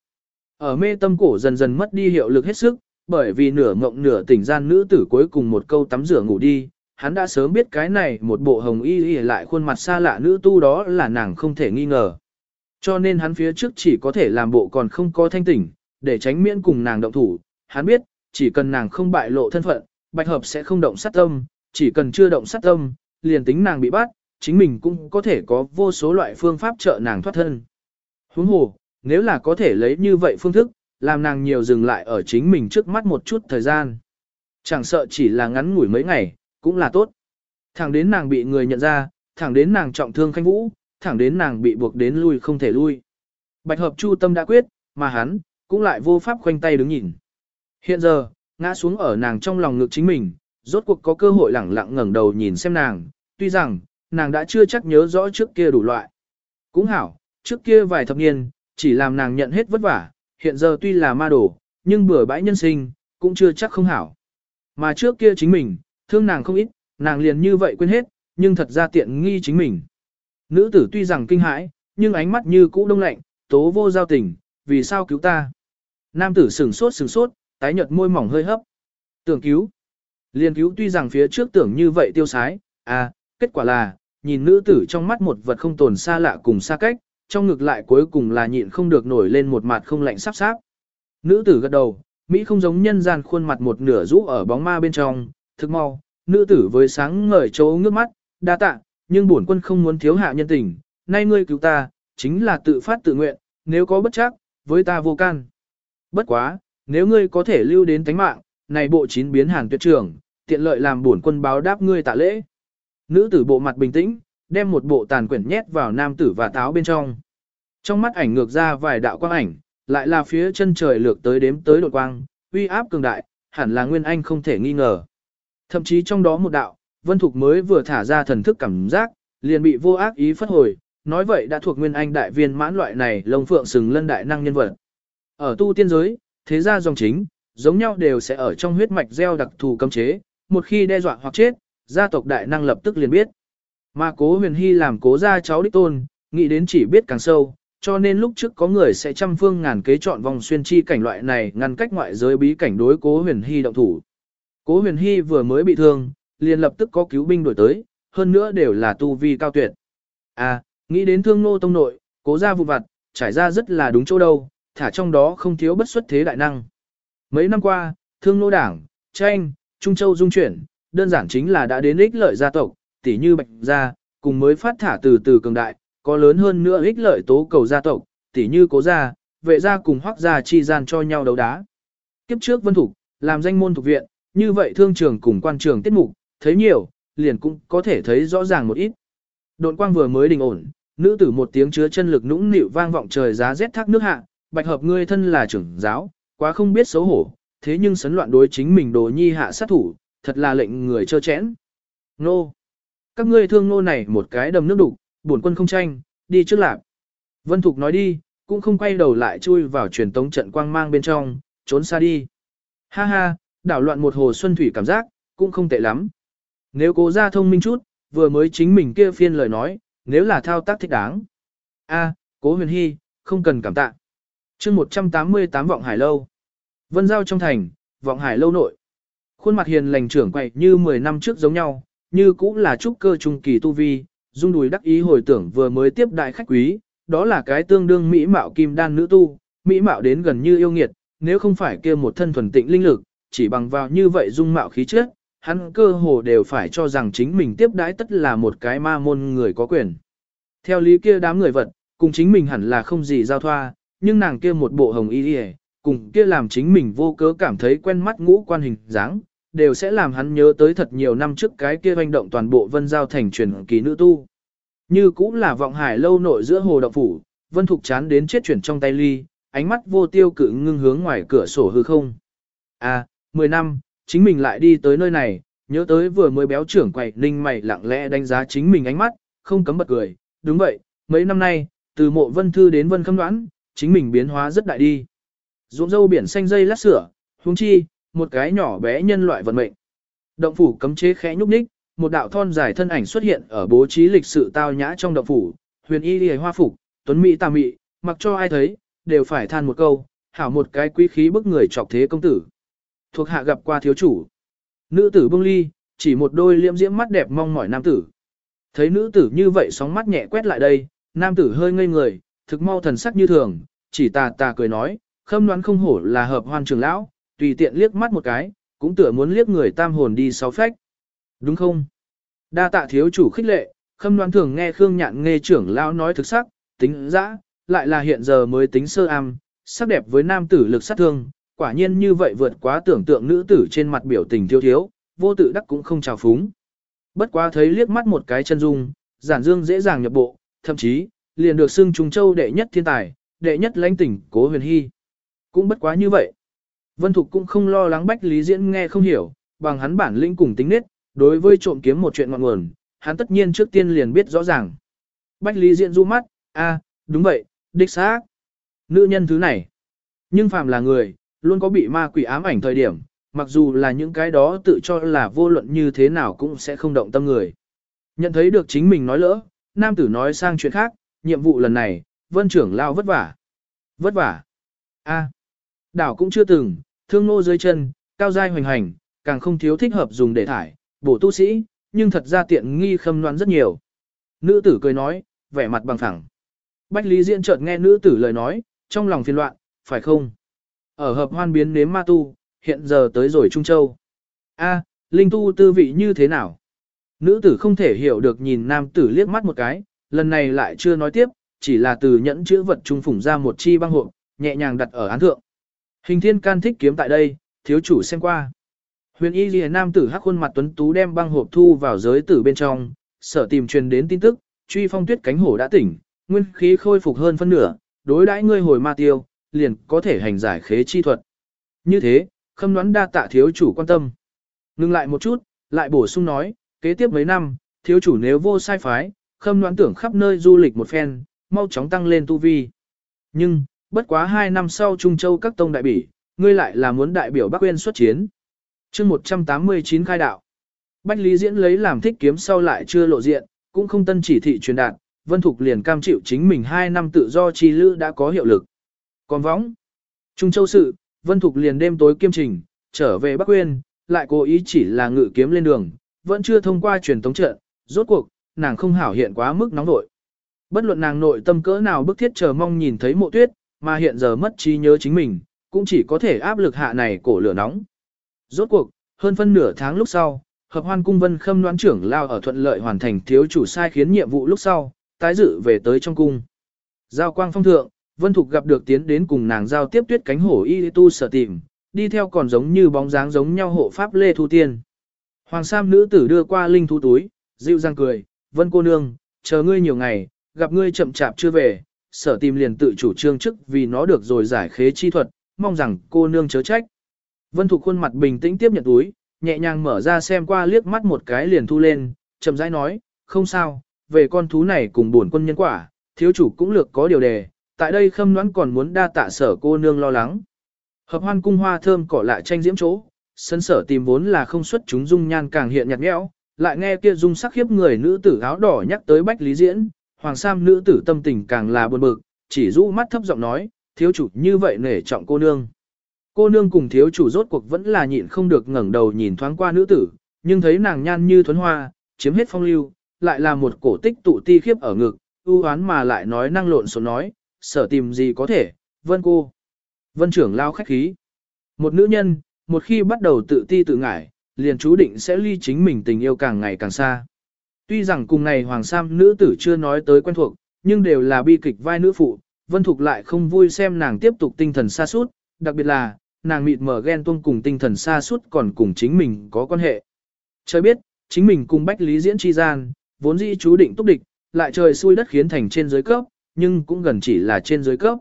Ở mê tâm cổ dần dần mất đi hiệu lực hết sức, bởi vì nửa ngộng nửa tỉnh gian nữ tử cuối cùng một câu tắm rửa ngủ đi, hắn đã sớm biết cái này một bộ hồng y y lại khuôn mặt xa lạ nữ tu đó là nàng không thể nghi ngờ. Cho nên hắn phía trước chỉ có thể làm bộ còn không có thanh tỉnh, để tránh miễn cùng nàng động thủ. Hắn biết, chỉ cần nàng không bại lộ thân phận, bạch hợp sẽ không động sát tâm, chỉ cần chưa động sát tâm, liền tính nàng bị bắt, chính mình cũng có thể có vô số loại phương pháp trợ nàng thoát thân. Huống hồ, nếu là có thể lấy như vậy phương thức, làm nàng nhiều dừng lại ở chính mình trước mắt một chút thời gian. Chẳng sợ chỉ là ngắn ngủi mấy ngày, cũng là tốt. Thẳng đến nàng bị người nhận ra, thẳng đến nàng trọng thương khanh vũ, thẳng đến nàng bị buộc đến lui không thể lui. Bạch hợp chu tâm đã quyết, mà hắn, cũng lại vô pháp khoanh tay đứng nhìn. Hiện giờ, ngã xuống ở nàng trong lòng ngực chính mình, rốt cuộc có cơ hội lẳng lặng ngẩng đầu nhìn xem nàng, tuy rằng, nàng đã chưa chắc nhớ rõ trước kia đủ loại. Cũng hảo, trước kia vài thập niên, chỉ làm nàng nhận hết vất vả, hiện giờ tuy là ma đổ, nhưng bừa bãi nhân sinh, cũng chưa chắc không hảo. Mà trước kia chính mình, thương nàng không ít, nàng liền như vậy quên hết, nhưng thật ra tiện nghi chính mình. Nữ tử tuy rằng kinh hãi, nhưng ánh mắt như cũ đông lạnh, tố vô giao tình, vì sao cứu ta? Nam tử sừng sốt sừng sốt, tái nhợt môi mỏng hơi hấp. Tưởng cứu. Liên cứu tuy rằng phía trước tưởng như vậy tiêu sái, à, kết quả là, nhìn nữ tử trong mắt một vật không tồn xa lạ cùng xa cách, trong ngực lại cuối cùng là nhịn không được nổi lên một mặt không lạnh sắp sáp. Nữ tử gật đầu, Mỹ không giống nhân gian khuôn mặt một nửa rũ ở bóng ma bên trong, thức mau, nữ tử với sáng ngời chỗ ngước mắt, đa tạ, nhưng bổn quân không muốn thiếu hạ nhân tình, nay ngươi cứu ta, chính là tự phát tự nguyện, nếu có bất chắc, với ta vô can. Bất quá, nếu ngươi có thể lưu đến tánh mạng, này bộ chín biến hàn tuyệt trưởng, tiện lợi làm bổn quân báo đáp ngươi tạ lễ. Nữ tử bộ mặt bình tĩnh, đem một bộ tàn quyển nhét vào nam tử và táo bên trong. Trong mắt ảnh ngược ra vài đạo quang ảnh, lại là phía chân trời lược tới đếm tới đột quang, uy áp cường đại, hẳn là nguyên anh không thể nghi ngờ. Thậm chí trong đó một đạo, Vân Thục mới vừa thả ra thần thức cảm giác, liền bị vô ác ý phất hồi, nói vậy đã thuộc nguyên anh đại viên mãn loại này lông phượng sừng lân đại năng nhân vật. Ở tu tiên giới, thế gia dòng chính, giống nhau đều sẽ ở trong huyết mạch gieo đặc thù cấm chế, một khi đe dọa hoặc chết, gia tộc đại năng lập tức liền biết. Mà cố huyền hy làm cố gia cháu đích tôn, nghĩ đến chỉ biết càng sâu, cho nên lúc trước có người sẽ trăm phương ngàn kế chọn vòng xuyên chi cảnh loại này ngăn cách ngoại giới bí cảnh đối cố huyền hy động thủ. Cố huyền hy vừa mới bị thương, liền lập tức có cứu binh đổi tới, hơn nữa đều là tu vi cao tuyệt. À, nghĩ đến thương nô tông nội, cố ra vụ vặt, trải ra rất là đúng chỗ đâu, thả trong đó không thiếu bất xuất thế đại năng. Mấy năm qua, thương nô đảng, tranh, Trung Châu dung chuyển, đơn giản chính là đã đến ích lợi gia tộc, tỉ như bạch gia, cùng mới phát thả từ từ cường đại, có lớn hơn nữa ích lợi tố cầu gia tộc, tỉ như cố gia, vệ gia cùng hoác gia chi gian cho nhau đấu đá. Kiếp trước vân thủ, làm danh môn thuộc viện, như vậy thương trường cùng quan trường tiết mục, thấy nhiều, liền cũng có thể thấy rõ ràng một ít. Độn quang vừa mới đình ổn, nữ tử một tiếng chứa chân lực nũng nịu vang vọng trời giá rét thác nước hạ, bạch hợp ngươi thân là trưởng giáo, quá không biết xấu hổ, thế nhưng sấn loạn đối chính mình đồ nhi hạ sát thủ, thật là lệnh người chơ chẽn. Nô! Các ngươi thương nô này một cái đầm nước đục, bổn quân không tranh, đi trước lạc. Vân Thục nói đi, cũng không quay đầu lại chui vào truyền tống trận quang mang bên trong, trốn xa đi. Ha ha, đảo loạn một hồ xuân thủy cảm giác, cũng không tệ lắm. Nếu cố ra thông minh chút, vừa mới chính mình kia phiên lời nói, nếu là thao tác thích đáng. A, cố huyền hy, không cần cảm tạ. chương 188 vọng hải lâu. Vân giao trong thành, vọng hải lâu nội. Khuôn mặt hiền lành trưởng quậy như 10 năm trước giống nhau, như cũng là trúc cơ trung kỳ tu vi, dung đùi đắc ý hồi tưởng vừa mới tiếp đại khách quý, đó là cái tương đương mỹ mạo kim đan nữ tu, mỹ mạo đến gần như yêu nghiệt, nếu không phải kia một thân thuần tịnh linh lực, chỉ bằng vào như vậy dung mạo khí chất, hắn cơ hồ đều phải cho rằng chính mình tiếp đãi tất là một cái ma môn người có quyền. Theo lý kia đám người vật, cùng chính mình hẳn là không gì giao thoa, nhưng nàng kia một bộ hồng y đi cùng kia làm chính mình vô cớ cảm thấy quen mắt ngũ quan hình dáng, đều sẽ làm hắn nhớ tới thật nhiều năm trước cái kia hoành động toàn bộ vân giao thành truyền kỳ nữ tu. Như cũng là vọng hải lâu nội giữa hồ động phủ, vân thục chán đến chết chuyển trong tay ly, ánh mắt vô tiêu cự ngưng hướng ngoài cửa sổ hư không. À, 10 năm, chính mình lại đi tới nơi này, nhớ tới vừa mới béo trưởng quầy ninh mày lặng lẽ đánh giá chính mình ánh mắt, không cấm bật cười, đúng vậy, mấy năm nay, từ mộ vân thư đến vân khâm đoán, chính mình biến hóa rất đại đi. Ruộng dâu biển xanh dây lát sửa, huống chi, một cái nhỏ bé nhân loại vận mệnh. Động phủ cấm chế khẽ nhúc nhích, một đạo thon dài thân ảnh xuất hiện ở bố trí lịch sự tao nhã trong động phủ, huyền y liễu hoa phục, tuấn mỹ tà mị, mặc cho ai thấy, đều phải than một câu, hảo một cái quý khí bức người chọc thế công tử. Thuộc hạ gặp qua thiếu chủ. Nữ tử bưng ly, chỉ một đôi liễm diễm mắt đẹp mong mỏi nam tử. Thấy nữ tử như vậy sóng mắt nhẹ quét lại đây, nam tử hơi ngây người, thực mau thần sắc như thường, chỉ tà tà cười nói, khâm đoán không hổ là hợp hoan trường lão, tùy tiện liếc mắt một cái, cũng tựa muốn liếc người tam hồn đi sáu phách. Đúng không? Đa tạ thiếu chủ khích lệ, khâm đoán thường nghe Khương Nhạn nghe trưởng lão nói thực sắc, tính dã, lại là hiện giờ mới tính sơ am, sắc đẹp với nam tử lực sát thương, quả nhiên như vậy vượt quá tưởng tượng nữ tử trên mặt biểu tình thiếu thiếu, vô tự đắc cũng không trào phúng. Bất quá thấy liếc mắt một cái chân dung, giản dương dễ dàng nhập bộ, thậm chí, liền được xưng Trung Châu đệ nhất thiên tài, đệ nhất lãnh tỉnh, cố huyền hy. Cũng bất quá như vậy. Vân Thục cũng không lo lắng Bách Lý Diễn nghe không hiểu, bằng hắn bản lĩnh cùng tính nết, đối với trộm kiếm một chuyện ngọn nguồn, hắn tất nhiên trước tiên liền biết rõ ràng. Bách Lý Diễn du mắt, a, đúng vậy, đích xác. Nữ nhân thứ này. Nhưng phàm là người, luôn có bị ma quỷ ám ảnh thời điểm, mặc dù là những cái đó tự cho là vô luận như thế nào cũng sẽ không động tâm người. Nhận thấy được chính mình nói lỡ, nam tử nói sang chuyện khác, nhiệm vụ lần này, vân trưởng lao vất vả. Vất vả. a đảo cũng chưa từng, thương nô dưới chân, cao dai hoành hành, càng không thiếu thích hợp dùng để thải, bổ tu sĩ, nhưng thật ra tiện nghi khâm noan rất nhiều. Nữ tử cười nói, vẻ mặt bằng phẳng. Bách Lý Diễn chợt nghe nữ tử lời nói, trong lòng phiền loạn, phải không? Ở hợp hoan biến nếm ma tu, hiện giờ tới rồi Trung Châu. A, linh tu tư vị như thế nào? Nữ tử không thể hiểu được nhìn nam tử liếc mắt một cái, lần này lại chưa nói tiếp, chỉ là từ nhẫn chữ vật trung phủng ra một chi băng hộp, nhẹ nhàng đặt ở án thượng. Hình thiên can thích kiếm tại đây, thiếu chủ xem qua. Huyền y lìa nam tử hắc khuôn mặt tuấn tú đem băng hộp thu vào giới tử bên trong, sở tìm truyền đến tin tức, truy phong tuyết cánh hổ đã tỉnh, nguyên khí khôi phục hơn phân nửa, đối đãi ngươi hồi ma tiêu, liền có thể hành giải khế chi thuật. Như thế, khâm đoán đa tạ thiếu chủ quan tâm. Ngưng lại một chút, lại bổ sung nói, kế tiếp mấy năm, thiếu chủ nếu vô sai phái, khâm đoán tưởng khắp nơi du lịch một phen, mau chóng tăng lên tu vi. Nhưng, bất quá hai năm sau Trung Châu các tông đại bỉ, ngươi lại là muốn đại biểu Bắc Quyên xuất chiến. chương 189 khai đạo. Bách Lý Diễn lấy làm thích kiếm sau lại chưa lộ diện, cũng không tân chỉ thị truyền đạt, Vân Thục liền cam chịu chính mình hai năm tự do chi lữ đã có hiệu lực. Còn võng, Trung Châu sự, Vân Thục liền đêm tối kiêm trình, trở về Bắc Quyên, lại cố ý chỉ là ngự kiếm lên đường, vẫn chưa thông qua truyền tống trận, rốt cuộc, nàng không hảo hiện quá mức nóng nội. Bất luận nàng nội tâm cỡ nào bức thiết chờ mong nhìn thấy mộ tuyết, mà hiện giờ mất trí nhớ chính mình, cũng chỉ có thể áp lực hạ này cổ lửa nóng. Rốt cuộc, hơn phân nửa tháng lúc sau, hợp hoan cung vân khâm đoán trưởng lao ở thuận lợi hoàn thành thiếu chủ sai khiến nhiệm vụ lúc sau, tái dự về tới trong cung. Giao quang phong thượng, vân thục gặp được tiến đến cùng nàng giao tiếp tuyết cánh hổ y tu sở tìm, đi theo còn giống như bóng dáng giống nhau hộ pháp lê thu tiên. Hoàng Sam nữ tử đưa qua linh thú túi, dịu dàng cười, vân cô nương, chờ ngươi nhiều ngày, gặp ngươi chậm chạp chưa về, sở tìm liền tự chủ trương chức vì nó được rồi giải khế chi thuật, mong rằng cô nương chớ trách. Vân Thục khuôn mặt bình tĩnh tiếp nhận túi, nhẹ nhàng mở ra xem qua liếc mắt một cái liền thu lên, chậm rãi nói, không sao, về con thú này cùng buồn quân nhân quả, thiếu chủ cũng lược có điều đề, tại đây khâm đoán còn muốn đa tạ sở cô nương lo lắng. Hợp hoan cung hoa thơm cỏ lại tranh diễm chỗ, sân sở tìm vốn là không xuất chúng dung nhan càng hiện nhạt nhẽo, lại nghe kia dung sắc khiếp người nữ tử áo đỏ nhắc tới bách lý diễn, hoàng sam nữ tử tâm tình càng là buồn bực, chỉ rũ mắt thấp giọng nói, thiếu chủ như vậy nể trọng cô nương. Cô nương cùng thiếu chủ rốt cuộc vẫn là nhịn không được ngẩng đầu nhìn thoáng qua nữ tử, nhưng thấy nàng nhan như thuấn hoa, chiếm hết phong lưu, lại là một cổ tích tụ ti khiếp ở ngực, ưu oán mà lại nói năng lộn số nói, sở tìm gì có thể, vân cô. Vân trưởng lao khách khí. Một nữ nhân, một khi bắt đầu tự ti tự ngại, liền chú định sẽ ly chính mình tình yêu càng ngày càng xa. Tuy rằng cùng ngày Hoàng Sam nữ tử chưa nói tới quen thuộc, nhưng đều là bi kịch vai nữ phụ, Vân Thục lại không vui xem nàng tiếp tục tinh thần xa suốt, đặc biệt là, nàng mịt mở ghen tuông cùng tinh thần xa suốt còn cùng chính mình có quan hệ. Trời biết, chính mình cùng Bách Lý Diễn chi gian, vốn dĩ chú định túc địch, lại trời xui đất khiến thành trên dưới cấp, nhưng cũng gần chỉ là trên dưới cấp.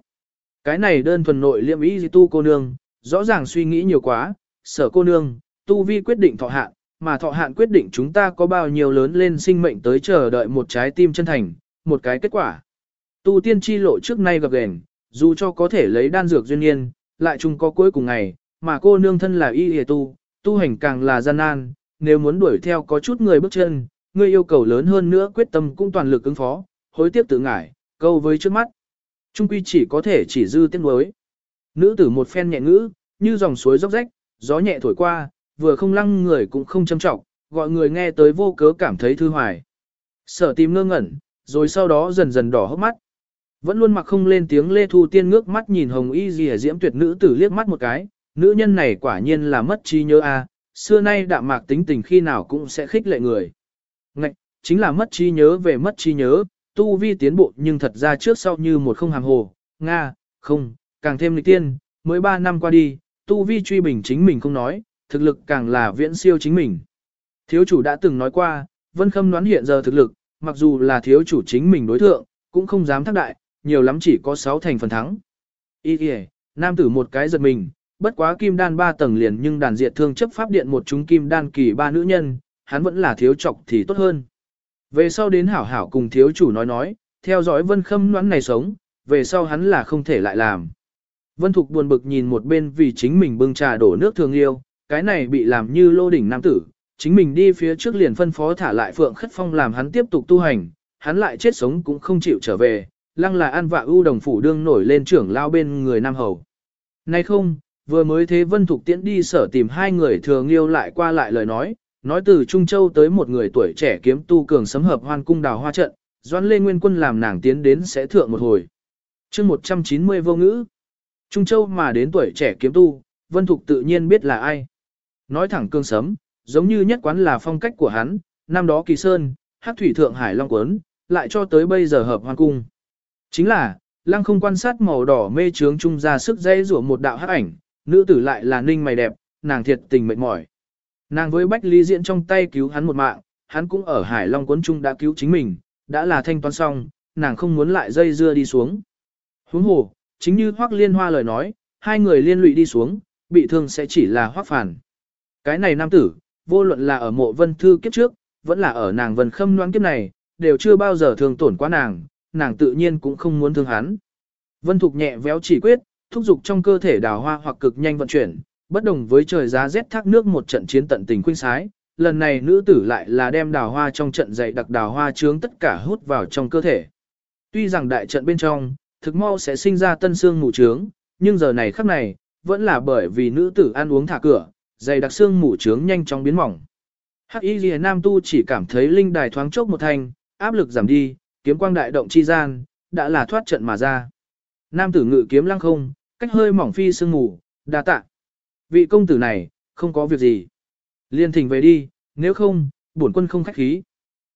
Cái này đơn thuần nội liệm ý tu cô nương, rõ ràng suy nghĩ nhiều quá, sở cô nương, tu vi quyết định thọ hạn, mà thọ hạn quyết định chúng ta có bao nhiêu lớn lên sinh mệnh tới chờ đợi một trái tim chân thành, một cái kết quả. Tu tiên chi lộ trước nay gặp gền, dù cho có thể lấy đan dược duyên nhiên, lại chung có cuối cùng ngày, mà cô nương thân là y hề tu, tu hành càng là gian nan, nếu muốn đuổi theo có chút người bước chân, người yêu cầu lớn hơn nữa quyết tâm cũng toàn lực ứng phó, hối tiếc tự ngải, câu với trước mắt. Trung quy chỉ có thể chỉ dư tiếng đối. Nữ tử một phen nhẹ ngữ, như dòng suối róc rách, gió nhẹ thổi qua, vừa không lăng người cũng không châm trọng, gọi người nghe tới vô cớ cảm thấy thư hoài. Sở tìm ngơ ngẩn, rồi sau đó dần dần đỏ hốc mắt. Vẫn luôn mặc không lên tiếng Lê Thu Tiên ngước mắt nhìn Hồng Y Dì diễm tuyệt nữ tử liếc mắt một cái, nữ nhân này quả nhiên là mất trí nhớ a, à, xưa nay đạm mạc tính tình khi nào cũng sẽ khích lệ người. Ngạch, chính là mất trí nhớ về mất trí nhớ, tu vi tiến bộ nhưng thật ra trước sau như một không hàng hồ, Nga, không, càng thêm lịch tiên, mới 3 năm qua đi, tu vi truy bình chính mình không nói, thực lực càng là viễn siêu chính mình. Thiếu chủ đã từng nói qua, Vân Khâm đoán hiện giờ thực lực, mặc dù là thiếu chủ chính mình đối thượng, cũng không dám thác đại, nhiều lắm chỉ có 6 thành phần thắng. Ý kìa, nam tử một cái giật mình, bất quá kim đan 3 tầng liền nhưng đàn diệt thương chấp pháp điện một chúng kim đan kỳ ba nữ nhân, hắn vẫn là thiếu trọc thì tốt hơn. Về sau đến hảo hảo cùng thiếu chủ nói nói, theo dõi vân khâm noãn này sống, về sau hắn là không thể lại làm. Vân Thục buồn bực nhìn một bên vì chính mình bưng trà đổ nước thương yêu, cái này bị làm như lô đỉnh nam tử, chính mình đi phía trước liền phân phó thả lại Phượng Khất Phong làm hắn tiếp tục tu hành, hắn lại chết sống cũng không chịu trở về, lăng là an vạ ưu đồng phủ đương nổi lên trưởng lao bên người Nam Hầu. Nay không, vừa mới thế Vân Thục tiễn đi sở tìm hai người thường yêu lại qua lại lời nói, nói từ Trung Châu tới một người tuổi trẻ kiếm tu cường sấm hợp hoan cung đào hoa trận, Doan Lê Nguyên Quân làm nàng tiến đến sẽ thượng một hồi. chương 190 vô ngữ. Trung Châu mà đến tuổi trẻ kiếm tu, Vân Thục tự nhiên biết là ai. Nói thẳng cường sấm, giống như nhất quán là phong cách của hắn, năm đó kỳ sơn, hát thủy thượng hải long quấn, lại cho tới bây giờ hợp hoan cung. Chính là, lăng không quan sát màu đỏ mê trướng trung ra sức dây rủa một đạo hắc ảnh, nữ tử lại là ninh mày đẹp, nàng thiệt tình mệt mỏi. Nàng với Bách Ly Diễn trong tay cứu hắn một mạng, hắn cũng ở Hải Long Quấn Trung đã cứu chính mình, đã là thanh toán xong, nàng không muốn lại dây dưa đi xuống. Huống hồ, chính như Hoắc Liên Hoa lời nói, hai người liên lụy đi xuống, bị thương sẽ chỉ là Hoắc Phản. Cái này nam tử, vô luận là ở mộ vân thư kiếp trước, vẫn là ở nàng vân khâm noan kiếp này, đều chưa bao giờ thương tổn quá nàng, nàng tự nhiên cũng không muốn thương hắn. Vân Thục nhẹ véo chỉ quyết, thúc giục trong cơ thể đào hoa hoặc cực nhanh vận chuyển, bất đồng với trời giá rét thác nước một trận chiến tận tình khuynh sái, lần này nữ tử lại là đem đào hoa trong trận dày đặc đào hoa chướng tất cả hút vào trong cơ thể. Tuy rằng đại trận bên trong, thực mau sẽ sinh ra tân xương mù trướng, nhưng giờ này khắc này, vẫn là bởi vì nữ tử ăn uống thả cửa, dày đặc xương mù trướng nhanh chóng biến mỏng. Hắc Y Liễu Nam tu chỉ cảm thấy linh đài thoáng chốc một thành, áp lực giảm đi, kiếm quang đại động chi gian, đã là thoát trận mà ra. Nam tử ngự kiếm lăng không, cách hơi mỏng phi sương ngủ, đa tạ. Vị công tử này, không có việc gì. Liên thỉnh về đi, nếu không, bổn quân không khách khí.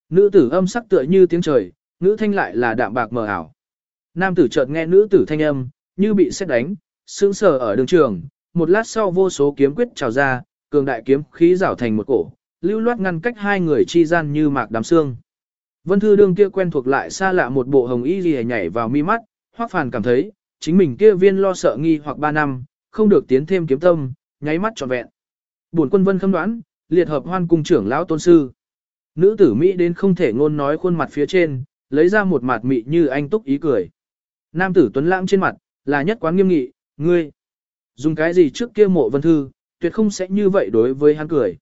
Nữ tử âm sắc tựa như tiếng trời, nữ thanh lại là đạm bạc mờ ảo. Nam tử chợt nghe nữ tử thanh âm, như bị xét đánh, sững sờ ở đường trường, một lát sau vô số kiếm quyết trào ra, cường đại kiếm khí rảo thành một cổ, lưu loát ngăn cách hai người chi gian như mạc đám xương. Vân Thư đương kia quen thuộc lại xa lạ một bộ hồng y lìa nhảy vào mi mắt, Hoắc Phàn cảm thấy, chính mình kia viên lo sợ nghi hoặc ba năm, không được tiến thêm kiếm tâm, nháy mắt trọn vẹn. Buồn quân Vân khâm đoán, liệt hợp hoan cung trưởng lão tôn sư. Nữ tử Mỹ đến không thể ngôn nói khuôn mặt phía trên, lấy ra một mặt mị như anh túc ý cười. Nam tử tuấn lãng trên mặt, là nhất quán nghiêm nghị, ngươi. Dùng cái gì trước kia mộ vân thư, tuyệt không sẽ như vậy đối với hắn cười.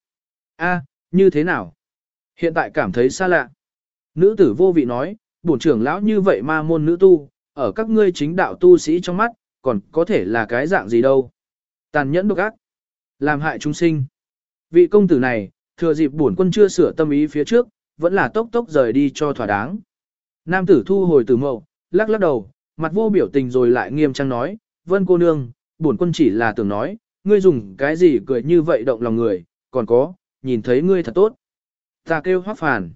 a như thế nào? Hiện tại cảm thấy xa lạ. Nữ tử vô vị nói, bổn trưởng lão như vậy ma môn nữ tu, ở các ngươi chính đạo tu sĩ trong mắt, còn có thể là cái dạng gì đâu. Tàn nhẫn độc ác, làm hại chúng sinh. Vị công tử này, thừa dịp bổn quân chưa sửa tâm ý phía trước, vẫn là tốc tốc rời đi cho thỏa đáng. Nam tử thu hồi từ mậu, lắc lắc đầu, mặt vô biểu tình rồi lại nghiêm trang nói, vân cô nương, bổn quân chỉ là tưởng nói, ngươi dùng cái gì cười như vậy động lòng người, còn có, nhìn thấy ngươi thật tốt. Ta kêu hoác phản.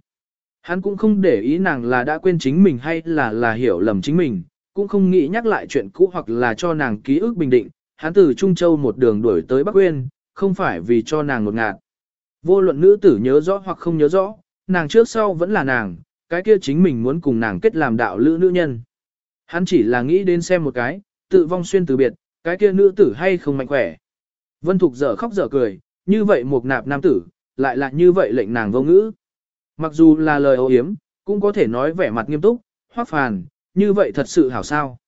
Hắn cũng không để ý nàng là đã quên chính mình hay là là hiểu lầm chính mình, cũng không nghĩ nhắc lại chuyện cũ hoặc là cho nàng ký ức bình định. Hắn từ Trung Châu một đường đuổi tới Bắc Quyên, không phải vì cho nàng ngột ngạt. Vô luận nữ tử nhớ rõ hoặc không nhớ rõ, nàng trước sau vẫn là nàng, cái kia chính mình muốn cùng nàng kết làm đạo lữ nữ nhân. Hắn chỉ là nghĩ đến xem một cái, tự vong xuyên từ biệt, cái kia nữ tử hay không mạnh khỏe. Vân Thục dở khóc dở cười, như vậy một nạp nam tử, lại là như vậy lệnh nàng vô ngữ. Mặc dù là lời ô hiếm, cũng có thể nói vẻ mặt nghiêm túc, hoác phàn, như vậy thật sự hảo sao.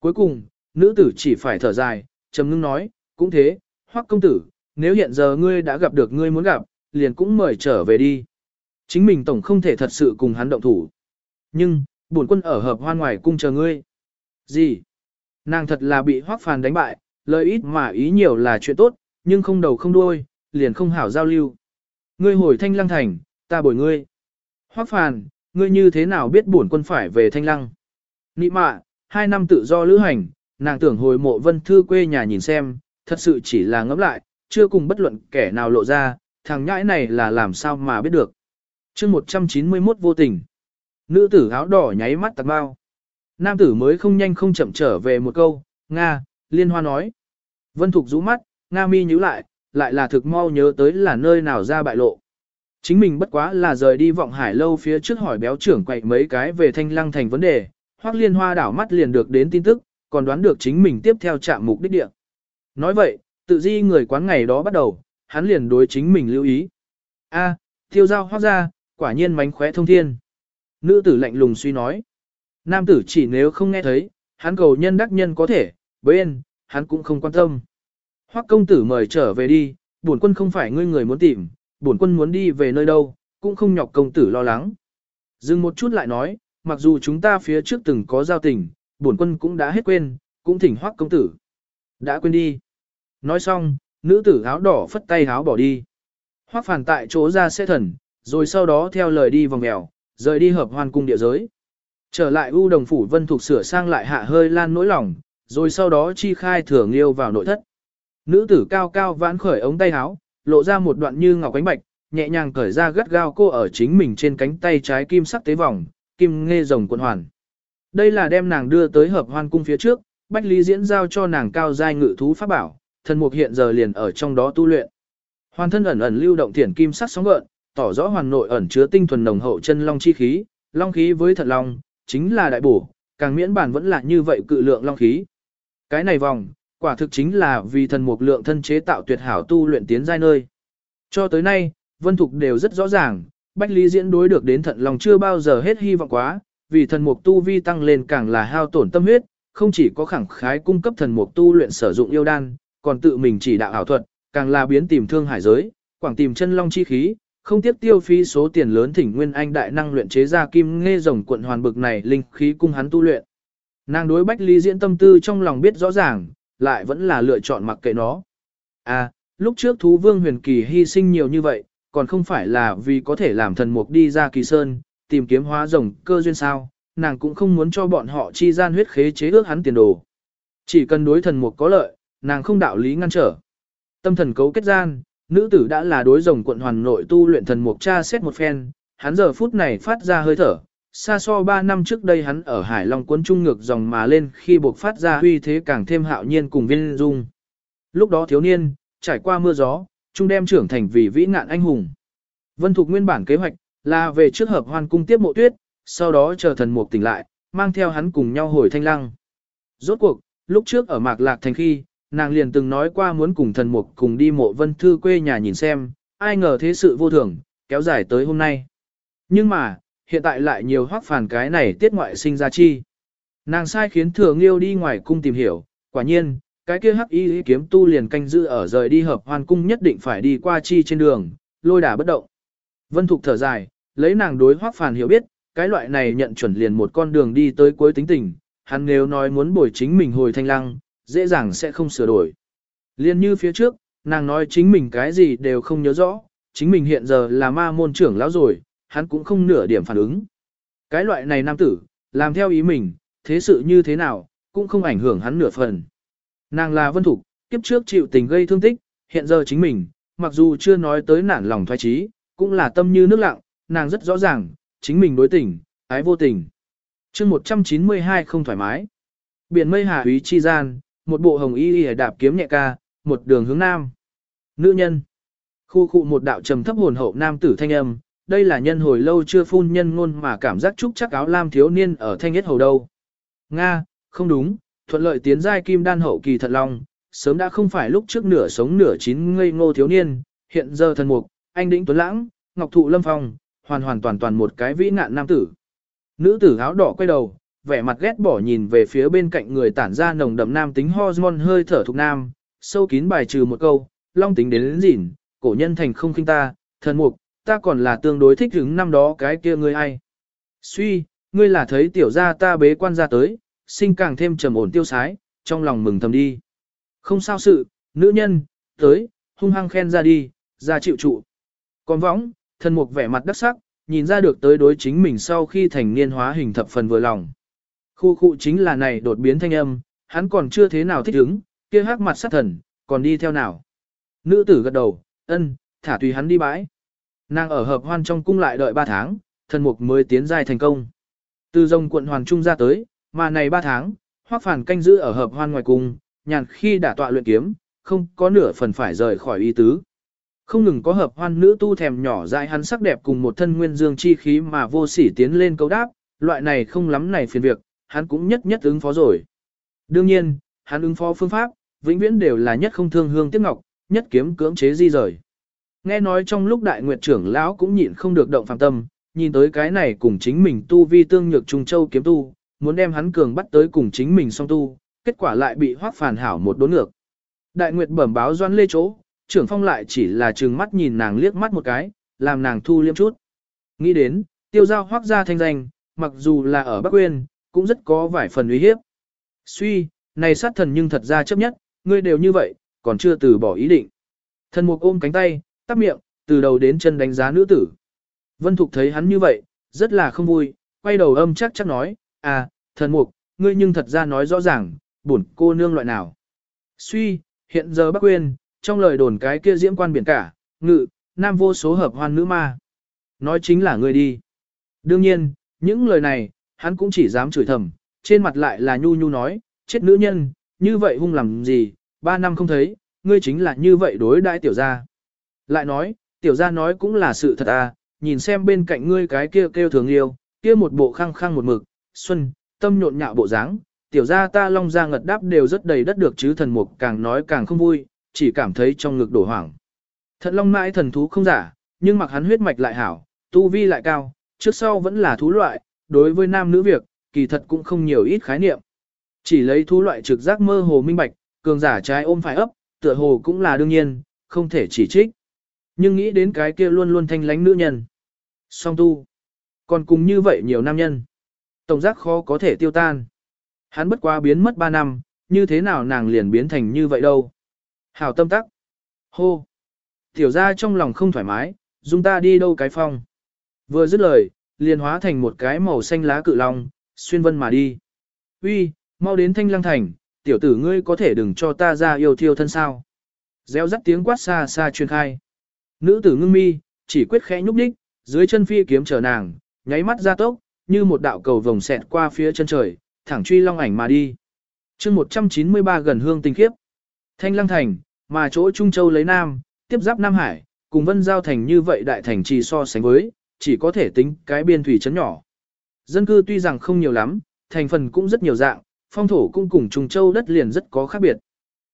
Cuối cùng, nữ tử chỉ phải thở dài, trầm ngưng nói, cũng thế, hoác công tử, nếu hiện giờ ngươi đã gặp được ngươi muốn gặp, liền cũng mời trở về đi. Chính mình tổng không thể thật sự cùng hắn động thủ. Nhưng, bổn quân ở hợp hoan ngoài cung chờ ngươi. Gì? Nàng thật là bị hoác phàn đánh bại, lời ít mà ý nhiều là chuyện tốt, nhưng không đầu không đuôi, liền không hảo giao lưu. Ngươi hồi thanh lăng thành, ta bồi ngươi. Hoác phàn, ngươi như thế nào biết bổn quân phải về thanh lăng? Nị mạ, hai năm tự do lữ hành, nàng tưởng hồi mộ vân thư quê nhà nhìn xem, thật sự chỉ là ngẫm lại, chưa cùng bất luận kẻ nào lộ ra, thằng nhãi này là làm sao mà biết được. chương 191 vô tình. Nữ tử áo đỏ nháy mắt tạc bao. Nam tử mới không nhanh không chậm trở về một câu, Nga, liên hoa nói. Vân Thục rũ mắt, Nga mi nhíu lại, lại là thực mau nhớ tới là nơi nào ra bại lộ. Chính mình bất quá là rời đi vọng hải lâu phía trước hỏi béo trưởng quậy mấy cái về thanh lăng thành vấn đề, hoặc liên hoa đảo mắt liền được đến tin tức, còn đoán được chính mình tiếp theo chạm mục đích địa. Nói vậy, tự di người quán ngày đó bắt đầu, hắn liền đối chính mình lưu ý. A, à, tiêu giao hoác ra, quả nhiên mánh khóe thông thiên. Nữ tử lạnh lùng suy nói. Nam tử chỉ nếu không nghe thấy, hắn cầu nhân đắc nhân có thể, bên, hắn cũng không quan tâm. Hoắc công tử mời trở về đi, bổn quân không phải ngươi người muốn tìm, bổn quân muốn đi về nơi đâu, cũng không nhọc công tử lo lắng. Dừng một chút lại nói, mặc dù chúng ta phía trước từng có giao tình, bổn quân cũng đã hết quên, cũng thỉnh Hoắc công tử. Đã quên đi. Nói xong, nữ tử áo đỏ phất tay áo bỏ đi. Hoắc phản tại chỗ ra xe thần, rồi sau đó theo lời đi vòng mèo, rời đi hợp hoan cung địa giới. Trở lại U đồng phủ vân thuộc sửa sang lại hạ hơi lan nỗi lòng, rồi sau đó chi khai thừa nghiêu vào nội thất. Nữ tử cao cao vãn khởi ống tay áo, lộ ra một đoạn như ngọc cánh bạch, nhẹ nhàng cởi ra gắt gao cô ở chính mình trên cánh tay trái kim sắc tế vòng, kim nghe rồng quân hoàn. Đây là đem nàng đưa tới hợp hoan cung phía trước, Bách Lý diễn giao cho nàng cao giai ngự thú pháp bảo, thần mục hiện giờ liền ở trong đó tu luyện. Hoàn thân ẩn ẩn lưu động thiển kim sắc sóng gợn, tỏ rõ hoàn nội ẩn chứa tinh thuần nồng hậu chân long chi khí, long khí với thật long, chính là đại bổ, càng miễn bản vẫn là như vậy cự lượng long khí. Cái này vòng, quả thực chính là vì thần mục lượng thân chế tạo tuyệt hảo tu luyện tiến giai nơi. Cho tới nay, Vân Thục đều rất rõ ràng, Bách Lý diễn đối được đến thận lòng chưa bao giờ hết hy vọng quá, vì thần mục tu vi tăng lên càng là hao tổn tâm huyết, không chỉ có khẳng khái cung cấp thần mục tu luyện sử dụng yêu đan, còn tự mình chỉ đạo ảo thuật, càng là biến tìm thương hải giới, quảng tìm chân long chi khí, không tiếp tiêu phí số tiền lớn thỉnh nguyên anh đại năng luyện chế ra kim nghe rồng quận hoàn bực này linh khí cung hắn tu luyện. Nàng đối Bách Lý diễn tâm tư trong lòng biết rõ ràng, lại vẫn là lựa chọn mặc kệ nó. À, lúc trước thú vương huyền kỳ hy sinh nhiều như vậy, còn không phải là vì có thể làm thần mục đi ra kỳ sơn, tìm kiếm hóa rồng cơ duyên sao, nàng cũng không muốn cho bọn họ chi gian huyết khế chế ước hắn tiền đồ. Chỉ cần đối thần mục có lợi, nàng không đạo lý ngăn trở. Tâm thần cấu kết gian, nữ tử đã là đối rồng quận hoàn nội tu luyện thần mục cha xét một phen, hắn giờ phút này phát ra hơi thở, xa so 3 năm trước đây hắn ở Hải Long cuốn trung ngược dòng mà lên khi buộc phát ra huy thế càng thêm hạo nhiên cùng viên dung. Lúc đó thiếu niên, trải qua mưa gió, trung đem trưởng thành vì vĩ nạn anh hùng. Vân Thục nguyên bản kế hoạch, là về trước hợp hoan cung tiếp mộ tuyết, sau đó chờ thần mục tỉnh lại, mang theo hắn cùng nhau hồi thanh lăng. Rốt cuộc, lúc trước ở Mạc Lạc Thành khi, nàng liền từng nói qua muốn cùng thần mục cùng đi mộ vân thư quê nhà nhìn xem, ai ngờ thế sự vô thường, kéo dài tới hôm nay. Nhưng mà, hiện tại lại nhiều hoác phản cái này tiết ngoại sinh ra chi. Nàng sai khiến thừa nghiêu đi ngoài cung tìm hiểu, quả nhiên, cái kia hắc y kiếm tu liền canh giữ ở rời đi hợp hoàn cung nhất định phải đi qua chi trên đường, lôi đả bất động. Vân Thục thở dài, lấy nàng đối hoác phản hiểu biết, cái loại này nhận chuẩn liền một con đường đi tới cuối tính tình, hắn nếu nói muốn bồi chính mình hồi thanh lăng, dễ dàng sẽ không sửa đổi. Liên như phía trước, nàng nói chính mình cái gì đều không nhớ rõ, chính mình hiện giờ là ma môn trưởng lão rồi, hắn cũng không nửa điểm phản ứng. Cái loại này nam tử, làm theo ý mình, thế sự như thế nào, cũng không ảnh hưởng hắn nửa phần. Nàng là vân thục, kiếp trước chịu tình gây thương tích, hiện giờ chính mình, mặc dù chưa nói tới nản lòng thoái trí, cũng là tâm như nước lặng, nàng rất rõ ràng, chính mình đối tình, ái vô tình. chương 192 không thoải mái. Biển mây hà úy chi gian, một bộ hồng y y đạp kiếm nhẹ ca, một đường hướng nam. Nữ nhân. Khu khu một đạo trầm thấp hồn hậu nam tử thanh âm, đây là nhân hồi lâu chưa phun nhân ngôn mà cảm giác trúc chắc áo lam thiếu niên ở thanh nhất hầu đâu. Nga, không đúng, thuận lợi tiến giai kim đan hậu kỳ thật long, sớm đã không phải lúc trước nửa sống nửa chín ngây ngô thiếu niên, hiện giờ thần mục, anh đĩnh tuấn lãng, ngọc thụ lâm phong, hoàn hoàn toàn toàn một cái vĩ nạn nam tử. Nữ tử áo đỏ quay đầu, vẻ mặt ghét bỏ nhìn về phía bên cạnh người tản ra nồng đậm nam tính hormone hơi thở thuộc nam, sâu kín bài trừ một câu, long tính đến đến gìn, cổ nhân thành không khinh ta, thần mục, ta còn là tương đối thích hứng năm đó cái kia ngươi ai. Suy, ngươi là thấy tiểu gia ta bế quan ra tới, sinh càng thêm trầm ổn tiêu sái, trong lòng mừng thầm đi. Không sao sự, nữ nhân, tới, hung hăng khen ra đi, ra chịu trụ. Còn võng, thần mục vẻ mặt đắc sắc, nhìn ra được tới đối chính mình sau khi thành niên hóa hình thập phần vừa lòng. Khu khu chính là này đột biến thanh âm, hắn còn chưa thế nào thích ứng, kia hắc mặt sát thần, còn đi theo nào. Nữ tử gật đầu, ân, thả tùy hắn đi bãi. Nàng ở hợp hoan trong cung lại đợi 3 tháng, thần mục mới tiến giai thành công. Từ rồng quận hoàng trung ra tới, mà này 3 tháng, hoắc phản canh giữ ở hợp hoan ngoài cung, nhàn khi đã tọa luyện kiếm, không có nửa phần phải rời khỏi y tứ. Không ngừng có hợp hoan nữ tu thèm nhỏ dại hắn sắc đẹp cùng một thân nguyên dương chi khí mà vô sỉ tiến lên câu đáp, loại này không lắm này phiền việc, hắn cũng nhất nhất ứng phó rồi. Đương nhiên, hắn ứng phó phương pháp, vĩnh viễn đều là nhất không thương hương tiếc ngọc, nhất kiếm cưỡng chế di rời. Nghe nói trong lúc đại nguyệt trưởng lão cũng nhịn không được động phàm tâm, nhìn tới cái này cùng chính mình tu vi tương nhược trùng châu kiếm tu, muốn đem hắn cường bắt tới cùng chính mình song tu, kết quả lại bị hoác phản hảo một đốn ngược. Đại nguyệt bẩm báo doan lê chỗ, trưởng phong lại chỉ là trừng mắt nhìn nàng liếc mắt một cái, làm nàng thu liêm chút. Nghĩ đến, tiêu giao hoác ra thanh danh, mặc dù là ở Bắc Quyên, cũng rất có vài phần uy hiếp. Suy, này sát thần nhưng thật ra chấp nhất, ngươi đều như vậy, còn chưa từ bỏ ý định. Thần mục ôm cánh tay, tắp miệng, từ đầu đến chân đánh giá nữ tử. Vân Thục thấy hắn như vậy, rất là không vui, quay đầu âm chắc chắc nói, à, thần mục, ngươi nhưng thật ra nói rõ ràng, bổn cô nương loại nào. Suy, hiện giờ bác quên, trong lời đồn cái kia diễm quan biển cả, ngự, nam vô số hợp hoan nữ ma. Nói chính là ngươi đi. Đương nhiên, những lời này, hắn cũng chỉ dám chửi thầm, trên mặt lại là nhu nhu nói, chết nữ nhân, như vậy hung làm gì, ba năm không thấy, ngươi chính là như vậy đối đãi tiểu gia. Lại nói, tiểu gia nói cũng là sự thật à, nhìn xem bên cạnh ngươi cái kia kêu thường yêu, kia một bộ khăng khăng một mực, xuân, tâm nhộn nhạo bộ dáng, tiểu gia ta long ra ngật đáp đều rất đầy đất được chứ thần mục càng nói càng không vui, chỉ cảm thấy trong ngực đổ hoảng. Thật long mãi thần thú không giả, nhưng mặc hắn huyết mạch lại hảo, tu vi lại cao, trước sau vẫn là thú loại, đối với nam nữ việc, kỳ thật cũng không nhiều ít khái niệm. Chỉ lấy thú loại trực giác mơ hồ minh bạch, cường giả trái ôm phải ấp, tựa hồ cũng là đương nhiên, không thể chỉ trích. Nhưng nghĩ đến cái kia luôn luôn thanh lánh nữ nhân. Song tu. Còn cùng như vậy nhiều nam nhân. Tổng giác khó có thể tiêu tan. Hắn bất quá biến mất 3 năm, như thế nào nàng liền biến thành như vậy đâu. Hảo tâm tắc. Hô. Tiểu ra trong lòng không thoải mái, dung ta đi đâu cái phong. Vừa dứt lời, liền hóa thành một cái màu xanh lá cự long, xuyên vân mà đi. Uy, mau đến thanh lăng thành, tiểu tử ngươi có thể đừng cho ta ra yêu thiêu thân sao. Gieo rắt tiếng quát xa xa truyền khai. Nữ tử ngưng mi, chỉ quyết khẽ nhúc đích, dưới chân phi kiếm chờ nàng, nháy mắt ra tốc, như một đạo cầu vồng xẹt qua phía chân trời, thẳng truy long ảnh mà đi. chương 193 gần hương tinh khiếp. Thanh lăng thành, mà chỗ Trung Châu lấy Nam, tiếp giáp Nam Hải, cùng vân giao thành như vậy đại thành trì so sánh với, chỉ có thể tính cái biên thủy trấn nhỏ. Dân cư tuy rằng không nhiều lắm, thành phần cũng rất nhiều dạng, phong thổ cũng cùng Trung Châu đất liền rất có khác biệt.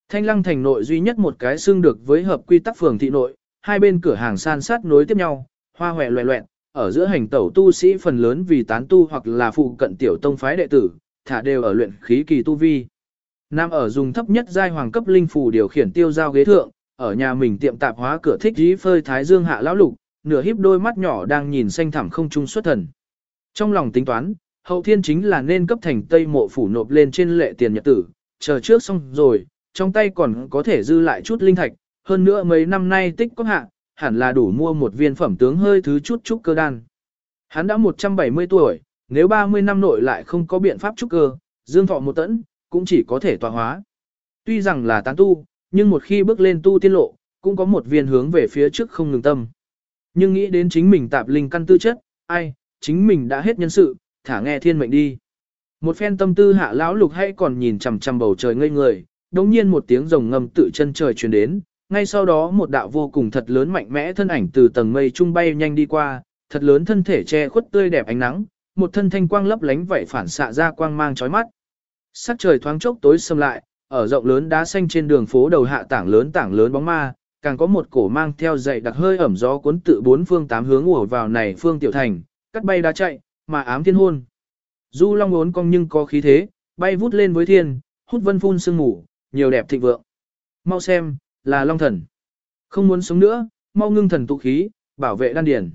Thanh lăng thành nội duy nhất một cái xương được với hợp quy tắc phường thị nội, hai bên cửa hàng san sát nối tiếp nhau, hoa hòe loẹ loẹn, ở giữa hành tẩu tu sĩ phần lớn vì tán tu hoặc là phụ cận tiểu tông phái đệ tử, thả đều ở luyện khí kỳ tu vi. Nam ở dùng thấp nhất giai hoàng cấp linh phù điều khiển tiêu giao ghế thượng, ở nhà mình tiệm tạp hóa cửa thích dí phơi thái dương hạ lão lục, nửa híp đôi mắt nhỏ đang nhìn xanh thẳm không trung xuất thần. Trong lòng tính toán, hậu thiên chính là nên cấp thành tây mộ phủ nộp lên trên lệ tiền nhật tử, chờ trước xong rồi, trong tay còn có thể dư lại chút linh thạch, hơn nữa mấy năm nay tích có hạ, hẳn là đủ mua một viên phẩm tướng hơi thứ chút trúc cơ đan. Hắn đã 170 tuổi, nếu 30 năm nội lại không có biện pháp trúc cơ, dương thọ một tẫn, cũng chỉ có thể tọa hóa. Tuy rằng là tán tu, nhưng một khi bước lên tu tiên lộ, cũng có một viên hướng về phía trước không ngừng tâm. Nhưng nghĩ đến chính mình tạp linh căn tư chất, ai, chính mình đã hết nhân sự, thả nghe thiên mệnh đi. Một phen tâm tư hạ lão lục hay còn nhìn chằm chằm bầu trời ngây người, đống nhiên một tiếng rồng ngầm tự chân trời truyền đến, ngay sau đó một đạo vô cùng thật lớn mạnh mẽ thân ảnh từ tầng mây trung bay nhanh đi qua, thật lớn thân thể che khuất tươi đẹp ánh nắng, một thân thanh quang lấp lánh vậy phản xạ ra quang mang chói mắt. Sắc trời thoáng chốc tối sầm lại, ở rộng lớn đá xanh trên đường phố đầu hạ tảng lớn tảng lớn bóng ma, càng có một cổ mang theo dậy đặc hơi ẩm gió cuốn tự bốn phương tám hướng ùa vào này phương tiểu thành, cắt bay đá chạy, mà ám thiên hôn. Du long ốn cong nhưng có khí thế, bay vút lên với thiên, hút vân phun sương mù, nhiều đẹp thịnh vượng. Mau xem, là long thần. Không muốn sống nữa, mau ngưng thần tụ khí, bảo vệ đan điển.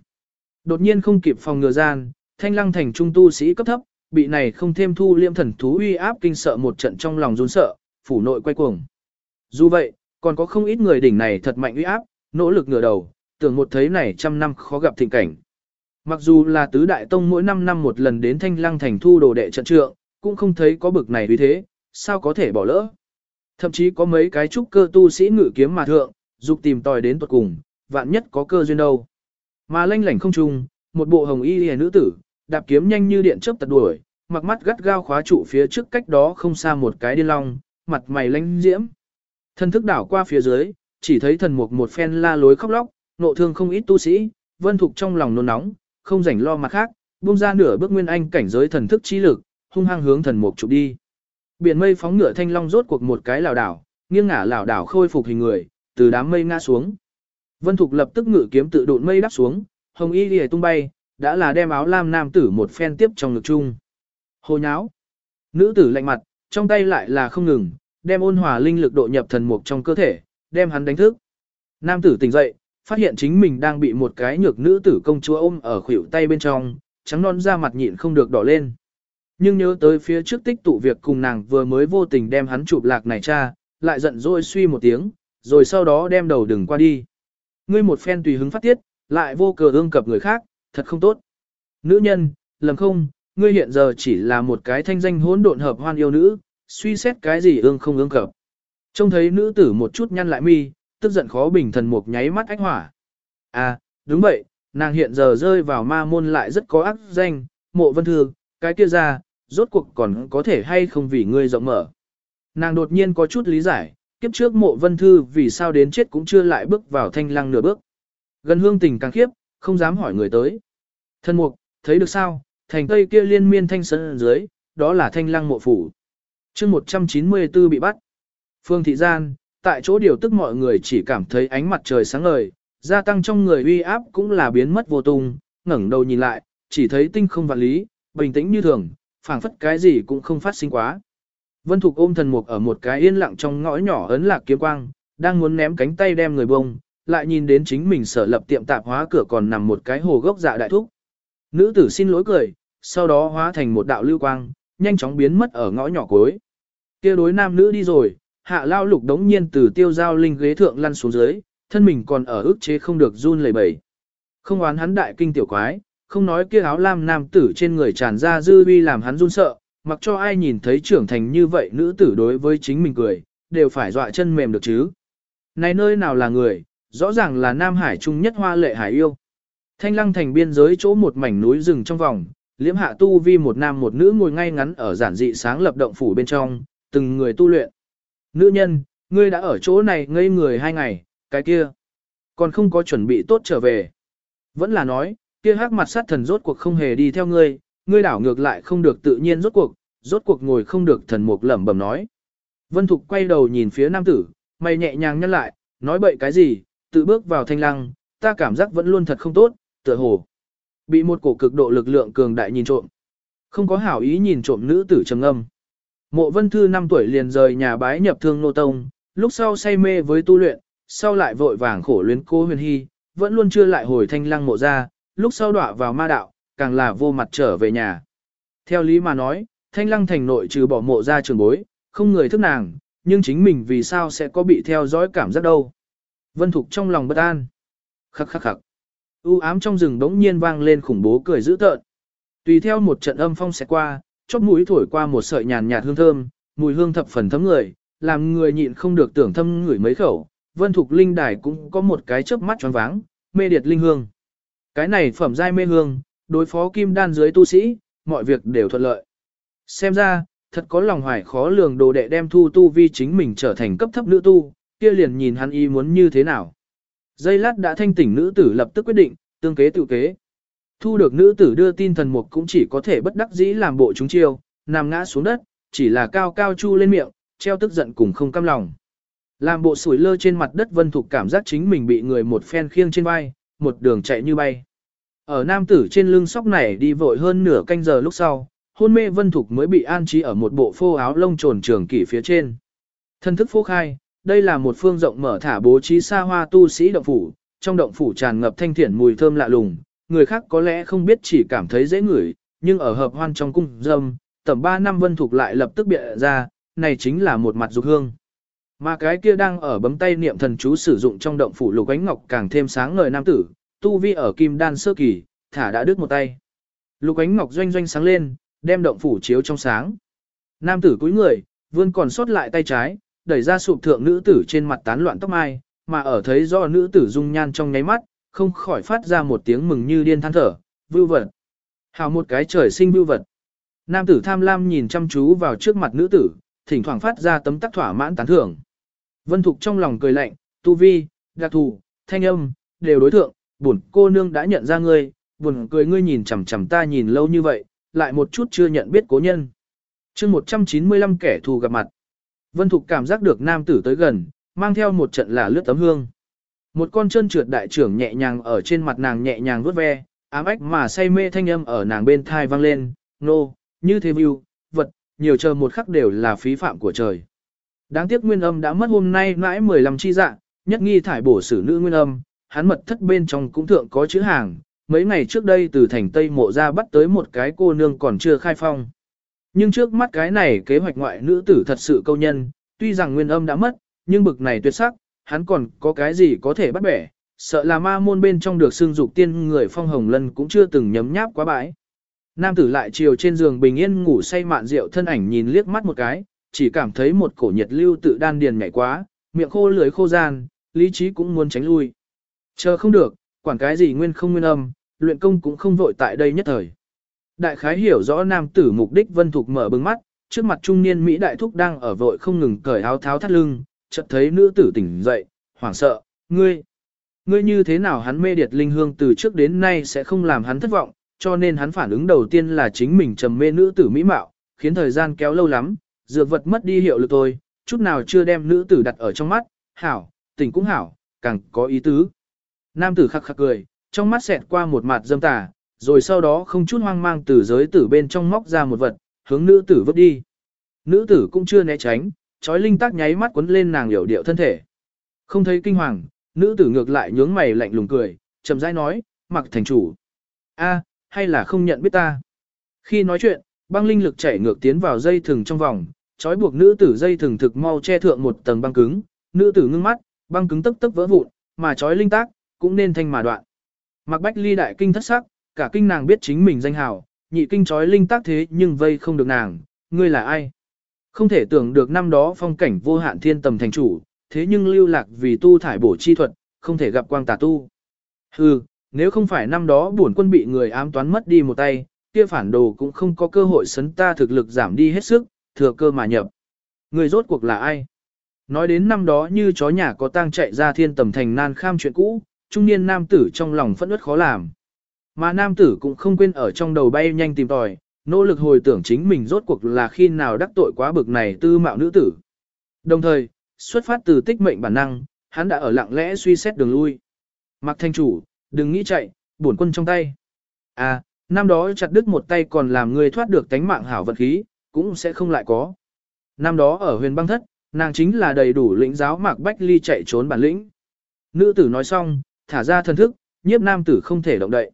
Đột nhiên không kịp phòng ngừa gian, thanh lăng thành trung tu sĩ cấp thấp, bị này không thêm thu liêm thần thú uy áp kinh sợ một trận trong lòng run sợ, phủ nội quay cuồng. Dù vậy, còn có không ít người đỉnh này thật mạnh uy áp, nỗ lực ngửa đầu, tưởng một thấy này trăm năm khó gặp thịnh cảnh. Mặc dù là tứ đại tông mỗi năm năm một lần đến thanh lăng thành thu đồ đệ trận trượng, cũng không thấy có bực này vì thế, sao có thể bỏ lỡ. Thậm chí có mấy cái trúc cơ tu sĩ ngự kiếm mà thượng, dục tìm tòi đến tuật cùng, vạn nhất có cơ duyên đâu. Mà lanh lảnh không trung, một bộ hồng y hề nữ tử, đạp kiếm nhanh như điện chớp tật đuổi, mặc mắt gắt gao khóa trụ phía trước cách đó không xa một cái điên long, mặt mày lanh diễm. Thần thức đảo qua phía dưới, chỉ thấy thần mục một phen la lối khóc lóc, nộ thương không ít tu sĩ, vân thục trong lòng nôn nóng, không rảnh lo mặt khác, buông ra nửa bước nguyên anh cảnh giới thần thức chi lực, hung hăng hướng thần mục chụp đi. Biển mây phóng ngựa thanh long rốt cuộc một cái lảo đảo, nghiêng ngả lảo đảo khôi phục hình người, từ đám mây ngã xuống. Vân Thục lập tức ngự kiếm tự độn mây đắp xuống, hồng y lìa tung bay, đã là đem áo lam nam tử một phen tiếp trong ngực chung. Hồ nháo. Nữ tử lạnh mặt, trong tay lại là không ngừng, đem ôn hòa linh lực độ nhập thần mục trong cơ thể, đem hắn đánh thức. Nam tử tỉnh dậy, phát hiện chính mình đang bị một cái nhược nữ tử công chúa ôm ở khuỷu tay bên trong, trắng non da mặt nhịn không được đỏ lên. Nhưng nhớ tới phía trước tích tụ việc cùng nàng vừa mới vô tình đem hắn chụp lạc này cha, lại giận dỗi suy một tiếng, rồi sau đó đem đầu đừng qua đi. Ngươi một phen tùy hứng phát tiết, lại vô cờ ương cập người khác, thật không tốt. Nữ nhân, lầm không, ngươi hiện giờ chỉ là một cái thanh danh hỗn độn hợp hoan yêu nữ, suy xét cái gì ương không ương cập. Trông thấy nữ tử một chút nhăn lại mi, tức giận khó bình thần mục nháy mắt ánh hỏa. À, đúng vậy, nàng hiện giờ rơi vào ma môn lại rất có ác danh, mộ vân thương, cái kia ra, rốt cuộc còn có thể hay không vì ngươi rộng mở. Nàng đột nhiên có chút lý giải, kiếp trước mộ vân thư vì sao đến chết cũng chưa lại bước vào thanh lăng nửa bước. Gần hương tình càng khiếp, không dám hỏi người tới. Thân mục, thấy được sao, thành tây kia liên miên thanh sơn dưới, đó là thanh lăng mộ phủ chương 194 bị bắt. Phương thị gian, tại chỗ điều tức mọi người chỉ cảm thấy ánh mặt trời sáng ngời, gia tăng trong người uy áp cũng là biến mất vô tung, ngẩng đầu nhìn lại, chỉ thấy tinh không vạn lý, bình tĩnh như thường, phảng phất cái gì cũng không phát sinh quá. Vân Thục ôm thần mục ở một cái yên lặng trong ngõ nhỏ ấn lạc kiếm quang, đang muốn ném cánh tay đem người bông, lại nhìn đến chính mình sở lập tiệm tạp hóa cửa còn nằm một cái hồ gốc dạ đại thúc. Nữ tử xin lỗi cười, sau đó hóa thành một đạo lưu quang, nhanh chóng biến mất ở ngõ nhỏ cuối. Kia đối nam nữ đi rồi, hạ lao lục đống nhiên từ tiêu giao linh ghế thượng lăn xuống dưới, thân mình còn ở ức chế không được run lẩy bẩy. Không oán hắn đại kinh tiểu quái, không nói kia áo lam nam tử trên người tràn ra dư vi làm hắn run sợ, mặc cho ai nhìn thấy trưởng thành như vậy nữ tử đối với chính mình cười, đều phải dọa chân mềm được chứ. Này nơi nào là người, rõ ràng là Nam Hải trung nhất hoa lệ hải yêu. Thanh lăng thành biên giới chỗ một mảnh núi rừng trong vòng, liễm hạ tu vi một nam một nữ ngồi ngay ngắn ở giản dị sáng lập động phủ bên trong, từng người tu luyện. Nữ nhân, ngươi đã ở chỗ này ngây người hai ngày, cái kia, còn không có chuẩn bị tốt trở về. Vẫn là nói, kia hắc mặt sát thần rốt cuộc không hề đi theo ngươi, ngươi đảo ngược lại không được tự nhiên rốt cuộc, rốt cuộc ngồi không được thần mục lẩm bẩm nói. Vân Thục quay đầu nhìn phía nam tử, mày nhẹ nhàng nhăn lại, nói bậy cái gì, tự bước vào thanh lăng, ta cảm giác vẫn luôn thật không tốt, tựa hồ. Bị một cổ cực độ lực lượng cường đại nhìn trộm. Không có hảo ý nhìn trộm nữ tử trầm âm. Mộ vân thư 5 tuổi liền rời nhà bái nhập thương nô tông, lúc sau say mê với tu luyện, sau lại vội vàng khổ luyến cô huyền hy, vẫn luôn chưa lại hồi thanh lăng mộ ra, lúc sau đọa vào ma đạo, càng là vô mặt trở về nhà. Theo lý mà nói, thanh lăng thành nội trừ bỏ mộ ra trường bối, không người thức nàng, nhưng chính mình vì sao sẽ có bị theo dõi cảm giác đâu. Vân Thục trong lòng bất an. Khắc khắc khắc. U ám trong rừng đống nhiên vang lên khủng bố cười dữ tợn. Tùy theo một trận âm phong sẽ qua, chóp mũi thổi qua một sợi nhàn nhạt hương thơm, mùi hương thập phần thấm người, làm người nhịn không được tưởng thâm ngửi mấy khẩu. Vân Thục Linh Đài cũng có một cái chớp mắt choáng váng, mê điệt linh hương. Cái này phẩm giai mê hương, đối phó kim đan dưới tu sĩ, mọi việc đều thuận lợi. Xem ra, thật có lòng hoài khó lường đồ đệ đem thu tu vi chính mình trở thành cấp thấp nữ tu, kia liền nhìn hắn ý muốn như thế nào. Dây lát đã thanh tỉnh nữ tử lập tức quyết định, tương kế tự kế. Thu được nữ tử đưa tin thần mục cũng chỉ có thể bất đắc dĩ làm bộ chúng chiêu, nằm ngã xuống đất, chỉ là cao cao chu lên miệng, treo tức giận cùng không cam lòng. Làm bộ sủi lơ trên mặt đất vân thục cảm giác chính mình bị người một phen khiêng trên vai, một đường chạy như bay. Ở nam tử trên lưng sóc này đi vội hơn nửa canh giờ lúc sau, hôn mê vân thục mới bị an trí ở một bộ phô áo lông trồn trường kỷ phía trên. Thân thức phô khai, đây là một phương rộng mở thả bố trí xa hoa tu sĩ động phủ, trong động phủ tràn ngập thanh thiển mùi thơm lạ lùng, người khác có lẽ không biết chỉ cảm thấy dễ ngửi, nhưng ở hợp hoan trong cung dâm, tầm 3 năm vân thục lại lập tức bịa ra, này chính là một mặt dục hương. Mà cái kia đang ở bấm tay niệm thần chú sử dụng trong động phủ lục ánh ngọc càng thêm sáng ngời nam tử, tu vi ở kim đan sơ kỳ, thả đã đứt một tay. Lục ánh ngọc doanh doanh sáng lên, đem động phủ chiếu trong sáng. Nam tử cúi người, vươn còn sót lại tay trái, đẩy ra sụp thượng nữ tử trên mặt tán loạn tóc mai, mà ở thấy do nữ tử dung nhan trong nháy mắt, không khỏi phát ra một tiếng mừng như điên than thở, vưu vật. Hào một cái trời sinh vưu vật. Nam tử tham lam nhìn chăm chú vào trước mặt nữ tử, thỉnh thoảng phát ra tấm tắc thỏa mãn tán thưởng. Vân Thục trong lòng cười lạnh, tu vi, đặc thù, thanh âm, đều đối thượng, buồn cô nương đã nhận ra ngươi, buồn cười ngươi nhìn chằm chằm ta nhìn lâu như vậy, lại một chút chưa nhận biết cố nhân. chương 195 kẻ thù gặp mặt. Vân Thục cảm giác được nam tử tới gần, mang theo một trận là lướt tấm hương. Một con chân trượt đại trưởng nhẹ nhàng ở trên mặt nàng nhẹ nhàng vuốt ve, ám ách mà say mê thanh âm ở nàng bên thai vang lên, nô, no, như thế view, vật, nhiều chờ một khắc đều là phí phạm của trời. Đáng tiếc nguyên âm đã mất hôm nay mãi 15 chi dạng, nhất nghi thải bổ xử nữ nguyên âm, hắn mật thất bên trong cũng thượng có chữ hàng, mấy ngày trước đây từ thành Tây Mộ ra bắt tới một cái cô nương còn chưa khai phong. Nhưng trước mắt cái này kế hoạch ngoại nữ tử thật sự câu nhân, tuy rằng nguyên âm đã mất, nhưng bực này tuyệt sắc, hắn còn có cái gì có thể bắt bẻ, sợ là ma môn bên trong được xương dục tiên người phong hồng lân cũng chưa từng nhấm nháp quá bãi. Nam tử lại chiều trên giường bình yên ngủ say mạn rượu thân ảnh nhìn liếc mắt một cái, chỉ cảm thấy một cổ nhiệt lưu tự đan điền nhảy quá, miệng khô lưỡi khô gian, lý trí cũng muốn tránh lui. Chờ không được, quản cái gì nguyên không nguyên âm, luyện công cũng không vội tại đây nhất thời. Đại khái hiểu rõ nam tử mục đích vân thục mở bừng mắt, trước mặt trung niên Mỹ đại thúc đang ở vội không ngừng cởi áo tháo thắt lưng, chợt thấy nữ tử tỉnh dậy, hoảng sợ, ngươi, ngươi như thế nào hắn mê điệt linh hương từ trước đến nay sẽ không làm hắn thất vọng, cho nên hắn phản ứng đầu tiên là chính mình trầm mê nữ tử Mỹ mạo, khiến thời gian kéo lâu lắm, dược vật mất đi hiệu lực thôi, chút nào chưa đem nữ tử đặt ở trong mắt, hảo, tỉnh cũng hảo, càng có ý tứ. Nam tử khắc khắc cười, trong mắt xẹt qua một mặt dâm tà, rồi sau đó không chút hoang mang từ giới tử bên trong móc ra một vật, hướng nữ tử vứt đi. Nữ tử cũng chưa né tránh, trói linh tác nháy mắt quấn lên nàng hiểu điệu thân thể. Không thấy kinh hoàng, nữ tử ngược lại nhướng mày lạnh lùng cười, chậm rãi nói, mặc thành chủ. a hay là không nhận biết ta. Khi nói chuyện, băng linh lực chảy ngược tiến vào dây thừng trong vòng, trói buộc nữ tử dây thừng thực mau che thượng một tầng băng cứng, nữ tử ngưng mắt, băng cứng tức tức vỡ vụn, mà trói linh tác, cũng nên thanh mà đoạn. Mặc Bách Ly đại kinh thất sắc, cả kinh nàng biết chính mình danh hào, nhị kinh trói linh tác thế nhưng vây không được nàng, ngươi là ai? Không thể tưởng được năm đó phong cảnh vô hạn thiên tầm thành chủ, thế nhưng lưu lạc vì tu thải bổ chi thuật, không thể gặp quang tà tu. Hừ, nếu không phải năm đó bổn quân bị người ám toán mất đi một tay, kia phản đồ cũng không có cơ hội sấn ta thực lực giảm đi hết sức, thừa cơ mà nhập. Người rốt cuộc là ai? Nói đến năm đó như chó nhà có tang chạy ra thiên tầm thành nan kham chuyện cũ, trung niên nam tử trong lòng phẫn uất khó làm. Mà nam tử cũng không quên ở trong đầu bay nhanh tìm tòi, nỗ lực hồi tưởng chính mình rốt cuộc là khi nào đắc tội quá bực này tư mạo nữ tử. Đồng thời, xuất phát từ tích mệnh bản năng, hắn đã ở lặng lẽ suy xét đường lui. Mặc thanh chủ, đừng nghĩ chạy, bổn quân trong tay. À, năm đó chặt đứt một tay còn làm người thoát được tánh mạng hảo vật khí, cũng sẽ không lại có. Năm đó ở huyền băng thất, nàng chính là đầy đủ lĩnh giáo Mạc Bách Ly chạy trốn bản lĩnh. Nữ tử nói xong, thả ra thân thức, nhiếp nam tử không thể động đậy.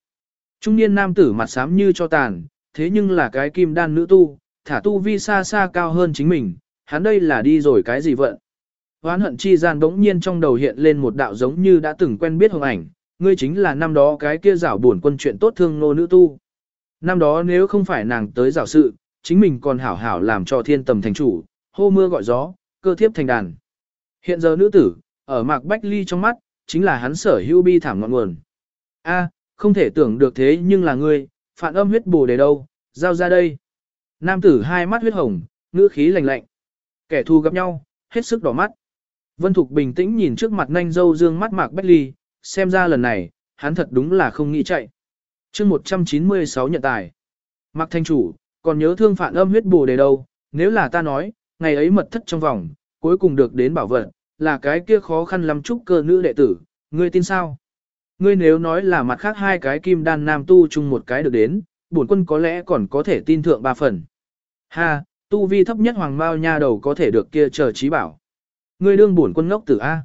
Trung niên nam tử mặt xám như cho tàn, thế nhưng là cái kim đan nữ tu, thả tu vi xa xa cao hơn chính mình, hắn đây là đi rồi cái gì vận. Hoán hận chi gian bỗng nhiên trong đầu hiện lên một đạo giống như đã từng quen biết hồng ảnh, ngươi chính là năm đó cái kia rảo buồn quân chuyện tốt thương nô nữ tu. Năm đó nếu không phải nàng tới rảo sự, chính mình còn hảo hảo làm cho thiên tầm thành chủ, hô mưa gọi gió, cơ thiếp thành đàn. Hiện giờ nữ tử, ở mạc bách ly trong mắt, chính là hắn sở hữu bi thảm ngọn nguồn. A, không thể tưởng được thế nhưng là ngươi, phản âm huyết bù để đâu, giao ra đây. Nam tử hai mắt huyết hồng, ngữ khí lạnh lạnh. Kẻ thù gặp nhau, hết sức đỏ mắt. Vân Thục bình tĩnh nhìn trước mặt nhanh dâu dương mắt mạc bách ly, xem ra lần này, hắn thật đúng là không nghĩ chạy. chương 196 nhận tài. Mạc thanh chủ, còn nhớ thương phản âm huyết bù để đâu, nếu là ta nói, ngày ấy mật thất trong vòng, cuối cùng được đến bảo vật, là cái kia khó khăn lắm chúc cơ nữ đệ tử, ngươi tin sao? Ngươi nếu nói là mặt khác hai cái kim đan nam tu chung một cái được đến, bổn quân có lẽ còn có thể tin thượng ba phần. Ha, tu vi thấp nhất hoàng bao nha đầu có thể được kia chờ trí bảo. Ngươi đương bổn quân ngốc tử A.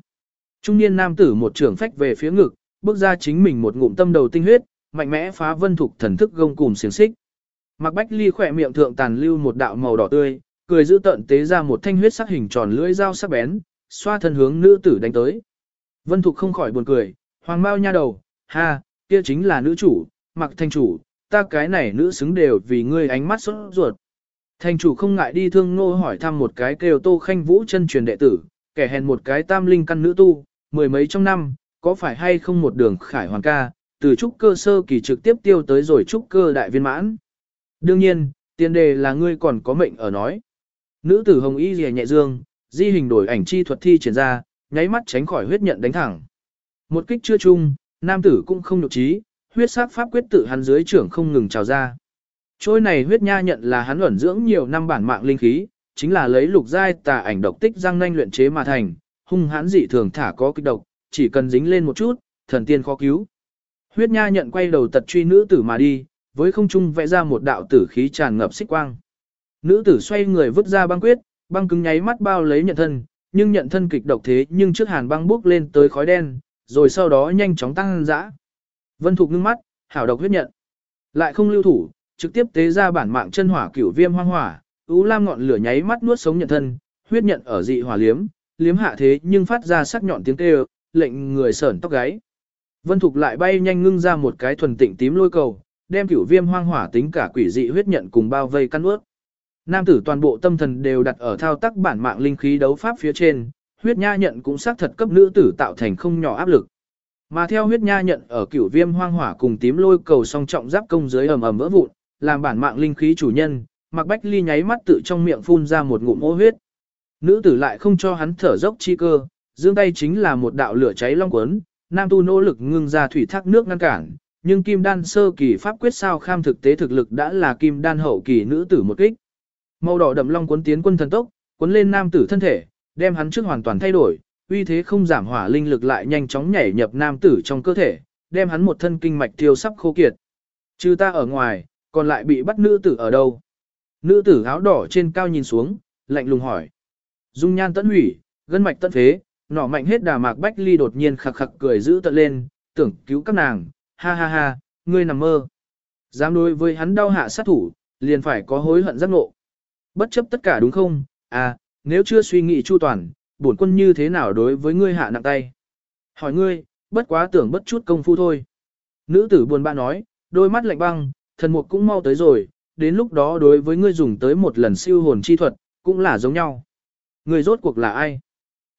Trung niên nam tử một trưởng phách về phía ngực, bước ra chính mình một ngụm tâm đầu tinh huyết, mạnh mẽ phá vân thục thần thức gông cùng xiềng xích. Mạc Bách Ly khỏe miệng thượng tàn lưu một đạo màu đỏ tươi, cười giữ tận tế ra một thanh huyết sắc hình tròn lưỡi dao sắc bén, xoa thân hướng nữ tử đánh tới. Vân Thục không khỏi buồn cười, hoàng bao nha đầu, ha, kia chính là nữ chủ, mặc thanh chủ, ta cái này nữ xứng đều vì ngươi ánh mắt sốt ruột. Thành chủ không ngại đi thương nô hỏi thăm một cái kêu tô khanh vũ chân truyền đệ tử, kẻ hèn một cái tam linh căn nữ tu, mười mấy trong năm, có phải hay không một đường khải hoàn ca, từ trúc cơ sơ kỳ trực tiếp tiêu tới rồi trúc cơ đại viên mãn. Đương nhiên, tiền đề là ngươi còn có mệnh ở nói. Nữ tử hồng y rìa nhẹ dương, di hình đổi ảnh chi thuật thi triển ra, nháy mắt tránh khỏi huyết nhận đánh thẳng. Một kích chưa chung, nam tử cũng không nhục trí, huyết sắc pháp quyết tự hắn dưới trưởng không ngừng trào ra. Trôi này huyết nha nhận là hắn ẩn dưỡng nhiều năm bản mạng linh khí, chính là lấy lục giai tà ảnh độc tích răng nanh luyện chế mà thành, hung hãn dị thường thả có kích độc, chỉ cần dính lên một chút, thần tiên khó cứu. Huyết nha nhận quay đầu tật truy nữ tử mà đi, với không trung vẽ ra một đạo tử khí tràn ngập xích quang. Nữ tử xoay người vứt ra băng quyết, băng cứng nháy mắt bao lấy nhận thân, nhưng nhận thân kịch độc thế nhưng trước hàn băng bốc lên tới khói đen, rồi sau đó nhanh chóng tăng dã. Vân Thục ngưng mắt, hảo độc huyết nhận. Lại không lưu thủ, trực tiếp tế ra bản mạng chân hỏa cửu viêm hoang hỏa, ú lam ngọn lửa nháy mắt nuốt sống nhận thân, huyết nhận ở dị hỏa liếm, liếm hạ thế nhưng phát ra sắc nhọn tiếng kêu, lệnh người sởn tóc gáy. Vân Thục lại bay nhanh ngưng ra một cái thuần tịnh tím lôi cầu, đem cửu viêm hoang hỏa tính cả quỷ dị huyết nhận cùng bao vây căn ướt. Nam tử toàn bộ tâm thần đều đặt ở thao tác bản mạng linh khí đấu pháp phía trên, huyết nha nhận cũng xác thật cấp nữ tử tạo thành không nhỏ áp lực. Mà theo huyết nha nhận ở cửu viêm hoang hỏa cùng tím lôi cầu song trọng giáp công dưới ầm ầm vỡ vụn, làm bản mạng linh khí chủ nhân, Mạc Bách Ly nháy mắt tự trong miệng phun ra một ngụm ô huyết. Nữ tử lại không cho hắn thở dốc chi cơ, dương tay chính là một đạo lửa cháy long quấn, nam tu nỗ lực ngưng ra thủy thác nước ngăn cản, nhưng kim đan sơ kỳ pháp quyết sao kham thực tế thực lực đã là kim đan hậu kỳ nữ tử một kích. Màu đỏ đậm long cuốn tiến quân thần tốc, cuốn lên nam tử thân thể, đem hắn trước hoàn toàn thay đổi, uy thế không giảm hỏa linh lực lại nhanh chóng nhảy nhập nam tử trong cơ thể, đem hắn một thân kinh mạch tiêu sắp khô kiệt. Trừ ta ở ngoài, còn lại bị bắt nữ tử ở đâu? Nữ tử áo đỏ trên cao nhìn xuống, lạnh lùng hỏi. Dung nhan tận hủy, gân mạch tận phế, nỏ mạnh hết đà mạc bách ly đột nhiên khặc khặc cười giữ tận lên, tưởng cứu các nàng, ha ha ha, ngươi nằm mơ. Dám đối với hắn đau hạ sát thủ, liền phải có hối hận giác ngộ. Bất chấp tất cả đúng không? À, nếu chưa suy nghĩ chu toàn, bổn quân như thế nào đối với ngươi hạ nặng tay? Hỏi ngươi, bất quá tưởng bất chút công phu thôi. Nữ tử buồn bã nói, đôi mắt lạnh băng, thần mục cũng mau tới rồi, đến lúc đó đối với ngươi dùng tới một lần siêu hồn chi thuật, cũng là giống nhau. Ngươi rốt cuộc là ai?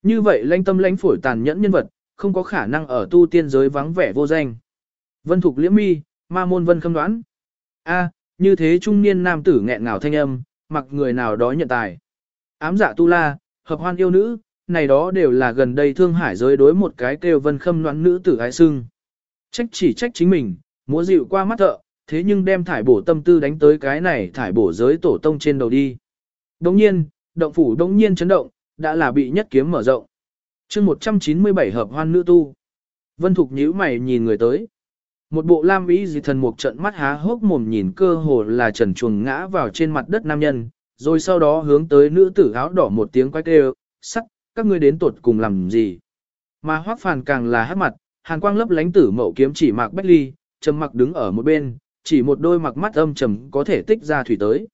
Như vậy lãnh tâm lãnh phổi tàn nhẫn nhân vật, không có khả năng ở tu tiên giới vắng vẻ vô danh. Vân Thục liễm mi, ma môn vân khâm đoán. A, như thế trung niên nam tử nghẹn ngào thanh âm, mặc người nào đó nhận tài. Ám dạ tu la, hợp hoan yêu nữ, này đó đều là gần đây thương hải giới đối một cái kêu vân khâm đoán nữ tử ái sưng. Trách chỉ trách chính mình, múa dịu qua mắt thợ, thế nhưng đem thải bổ tâm tư đánh tới cái này thải bổ giới tổ tông trên đầu đi. Đồng nhiên, động phủ đồng nhiên chấn động, đã là bị nhất kiếm mở rộng. chương 197 hợp hoan nữ tu. Vân Thục nhíu mày nhìn người tới. Một bộ lam ý gì thần mục trận mắt há hốc mồm nhìn cơ hồ là trần chuồng ngã vào trên mặt đất nam nhân, rồi sau đó hướng tới nữ tử áo đỏ một tiếng quay kêu, sắc, các ngươi đến tuột cùng làm gì. Mà hoác phàn càng là hát mặt, hàn quang lấp lánh tử mậu kiếm chỉ mạc bách ly, trầm mặc đứng ở một bên, chỉ một đôi mặc mắt âm trầm có thể tích ra thủy tới.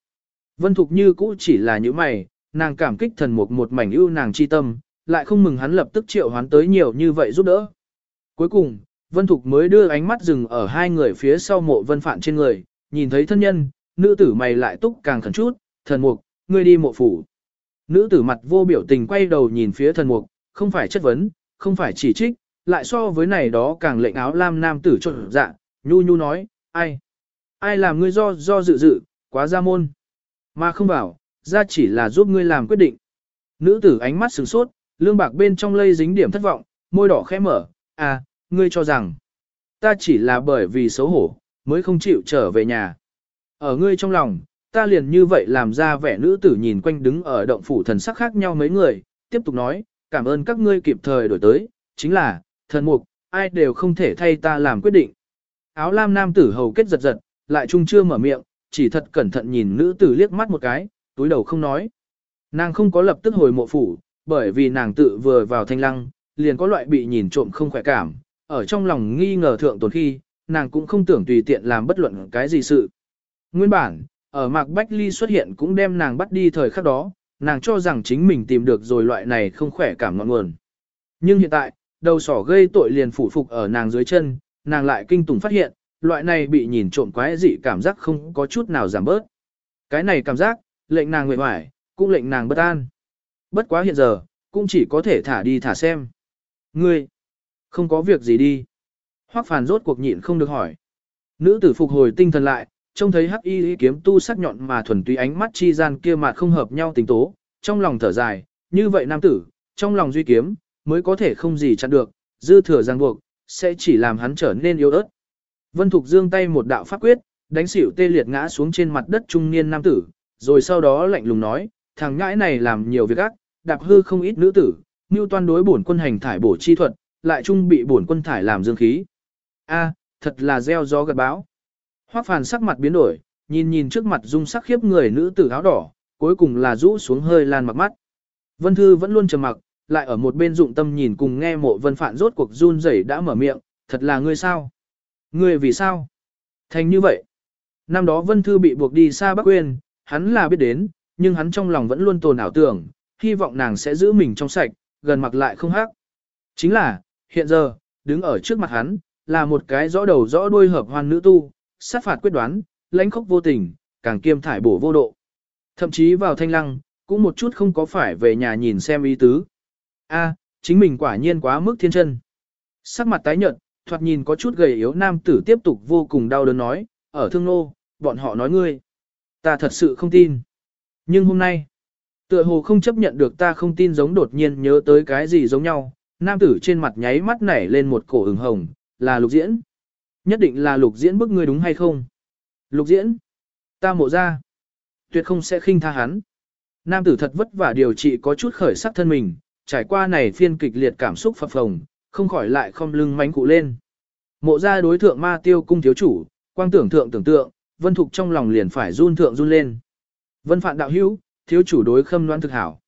Vân Thục như cũ chỉ là những mày, nàng cảm kích thần mục một mảnh ưu nàng chi tâm, lại không mừng hắn lập tức triệu hoán tới nhiều như vậy giúp đỡ. Cuối cùng, Vân Thục mới đưa ánh mắt dừng ở hai người phía sau mộ vân phạn trên người, nhìn thấy thân nhân, nữ tử mày lại túc càng khẩn chút, thần mục, ngươi đi mộ phủ. Nữ tử mặt vô biểu tình quay đầu nhìn phía thần mục, không phải chất vấn, không phải chỉ trích, lại so với này đó càng lệnh áo lam nam tử trộn dạ, nhu nhu nói, ai? Ai làm ngươi do do dự dự, quá ra môn. Mà không bảo, ra chỉ là giúp ngươi làm quyết định. Nữ tử ánh mắt sửng sốt, lương bạc bên trong lây dính điểm thất vọng, môi đỏ khẽ mở, à, ngươi cho rằng, ta chỉ là bởi vì xấu hổ, mới không chịu trở về nhà. Ở ngươi trong lòng, ta liền như vậy làm ra vẻ nữ tử nhìn quanh đứng ở động phủ thần sắc khác nhau mấy người, tiếp tục nói, cảm ơn các ngươi kịp thời đổi tới, chính là, thần mục, ai đều không thể thay ta làm quyết định. Áo lam nam tử hầu kết giật giật, lại chung chưa mở miệng, chỉ thật cẩn thận nhìn nữ tử liếc mắt một cái, túi đầu không nói. Nàng không có lập tức hồi mộ phủ, bởi vì nàng tự vừa vào thanh lăng, liền có loại bị nhìn trộm không khỏe cảm, ở trong lòng nghi ngờ thượng tồn khi, nàng cũng không tưởng tùy tiện làm bất luận cái gì sự. Nguyên bản, ở Mạc Bách Ly xuất hiện cũng đem nàng bắt đi thời khắc đó, nàng cho rằng chính mình tìm được rồi loại này không khỏe cảm ngọn nguồn. Nhưng hiện tại, đầu sỏ gây tội liền phủ phục ở nàng dưới chân, nàng lại kinh tủng phát hiện, loại này bị nhìn trộm quái dị cảm giác không có chút nào giảm bớt. Cái này cảm giác, lệnh nàng nguyện hoài, cũng lệnh nàng bất an. Bất quá hiện giờ, cũng chỉ có thể thả đi thả xem. Ngươi, không có việc gì đi. Hoắc phàn rốt cuộc nhịn không được hỏi. Nữ tử phục hồi tinh thần lại, trông thấy hắc y kiếm tu sắc nhọn mà thuần túy ánh mắt chi gian kia mà không hợp nhau tình tố, trong lòng thở dài, như vậy nam tử, trong lòng duy kiếm, mới có thể không gì chặn được, dư thừa ràng buộc, sẽ chỉ làm hắn trở nên yếu ớt. Vân Thục dương tay một đạo pháp quyết, đánh xỉu tê liệt ngã xuống trên mặt đất trung niên nam tử, rồi sau đó lạnh lùng nói, thằng ngãi này làm nhiều việc ác, đạp hư không ít nữ tử, như toan đối bổn quân hành thải bổ chi thuật, lại trung bị bổn quân thải làm dương khí. A, thật là gieo gió gặt bão. Hoắc Phàn sắc mặt biến đổi, nhìn nhìn trước mặt dung sắc khiếp người nữ tử áo đỏ, cuối cùng là rũ xuống hơi lan mặc mắt. Vân Thư vẫn luôn trầm mặc, lại ở một bên dụng tâm nhìn cùng nghe mộ vân phạn rốt cuộc run rẩy đã mở miệng, thật là ngươi sao? Ngươi vì sao? Thành như vậy. Năm đó Vân Thư bị buộc đi xa Bắc Quyên, hắn là biết đến, nhưng hắn trong lòng vẫn luôn tồn ảo tưởng, hy vọng nàng sẽ giữ mình trong sạch, gần mặc lại không hắc. Chính là, hiện giờ, đứng ở trước mặt hắn, là một cái rõ đầu rõ đuôi hợp hoan nữ tu, sát phạt quyết đoán, lãnh khốc vô tình, càng kiêm thải bổ vô độ. Thậm chí vào thanh lăng, cũng một chút không có phải về nhà nhìn xem ý tứ. A, chính mình quả nhiên quá mức thiên chân. Sắc mặt tái nhợt, thoạt nhìn có chút gầy yếu nam tử tiếp tục vô cùng đau đớn nói, ở thương nô, bọn họ nói ngươi. Ta thật sự không tin. Nhưng hôm nay, tựa hồ không chấp nhận được ta không tin giống đột nhiên nhớ tới cái gì giống nhau, nam tử trên mặt nháy mắt nảy lên một cổ ửng hồng, là lục diễn. Nhất định là lục diễn bức ngươi đúng hay không? Lục diễn, ta mộ ra. Tuyệt không sẽ khinh tha hắn. Nam tử thật vất vả điều trị có chút khởi sắc thân mình, trải qua này phiên kịch liệt cảm xúc phập phồng, không khỏi lại không lưng mánh cụ lên. Mộ ra đối thượng ma tiêu cung thiếu chủ, quang tưởng thượng tưởng tượng, vân thục trong lòng liền phải run thượng run lên. Vân phạn đạo hữu, thiếu chủ đối khâm loan thực hảo.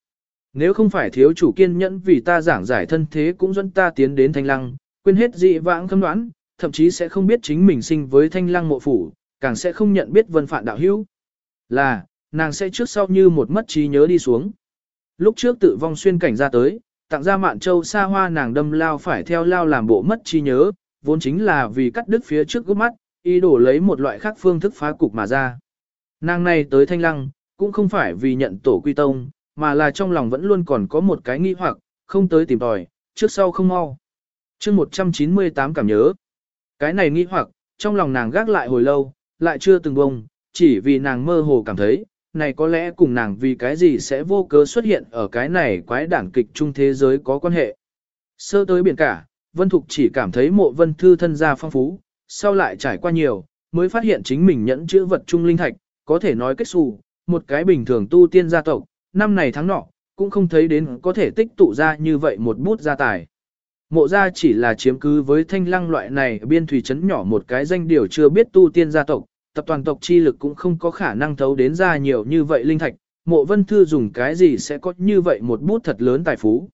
Nếu không phải thiếu chủ kiên nhẫn vì ta giảng giải thân thế cũng dẫn ta tiến đến thanh lăng, quên hết dị vãng khâm đoán, thậm chí sẽ không biết chính mình sinh với thanh lăng mộ phủ, càng sẽ không nhận biết vân phạn đạo hữu. Là, nàng sẽ trước sau như một mất trí nhớ đi xuống. Lúc trước tự vong xuyên cảnh ra tới, tặng ra mạn châu xa hoa nàng đâm lao phải theo lao làm bộ mất trí nhớ, vốn chính là vì cắt đứt phía trước gốc mắt, ý đồ lấy một loại khác phương thức phá cục mà ra. Nàng này tới thanh lăng, cũng không phải vì nhận tổ quy tông, mà là trong lòng vẫn luôn còn có một cái nghi hoặc, không tới tìm tòi, trước sau không mau. chương 198 cảm nhớ. Cái này nghĩ hoặc, trong lòng nàng gác lại hồi lâu, lại chưa từng bông, chỉ vì nàng mơ hồ cảm thấy, này có lẽ cùng nàng vì cái gì sẽ vô cớ xuất hiện ở cái này quái đảng kịch trung thế giới có quan hệ. Sơ tới biển cả, Vân Thục chỉ cảm thấy mộ vân thư thân gia phong phú, sau lại trải qua nhiều, mới phát hiện chính mình nhẫn chữ vật trung linh thạch, có thể nói kết xù, một cái bình thường tu tiên gia tộc, năm này tháng nọ, cũng không thấy đến có thể tích tụ ra như vậy một bút gia tài. Mộ gia chỉ là chiếm cứ với thanh lăng loại này biên thủy trấn nhỏ một cái danh điều chưa biết tu tiên gia tộc, tập toàn tộc chi lực cũng không có khả năng thấu đến ra nhiều như vậy linh thạch, mộ vân thư dùng cái gì sẽ có như vậy một bút thật lớn tài phú.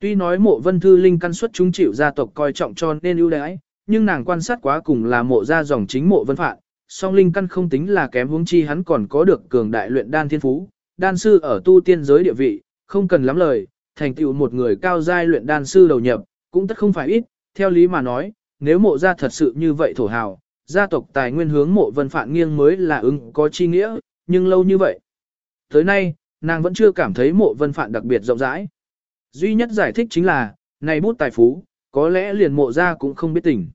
Tuy nói mộ vân thư linh căn suất chúng chịu gia tộc coi trọng cho nên ưu đãi, nhưng nàng quan sát quá cùng là mộ gia dòng chính mộ vân phạn, song linh căn không tính là kém huống chi hắn còn có được cường đại luyện đan thiên phú, đan sư ở tu tiên giới địa vị, không cần lắm lời, thành tựu một người cao giai luyện đan sư đầu nhập, cũng tất không phải ít, theo lý mà nói, nếu mộ gia thật sự như vậy thổ hào, gia tộc tài nguyên hướng mộ vân phạn nghiêng mới là ứng có chi nghĩa, nhưng lâu như vậy. Tới nay, nàng vẫn chưa cảm thấy mộ vân phạn đặc biệt rộng rãi. Duy nhất giải thích chính là, này bút tài phú, có lẽ liền mộ gia cũng không biết tình.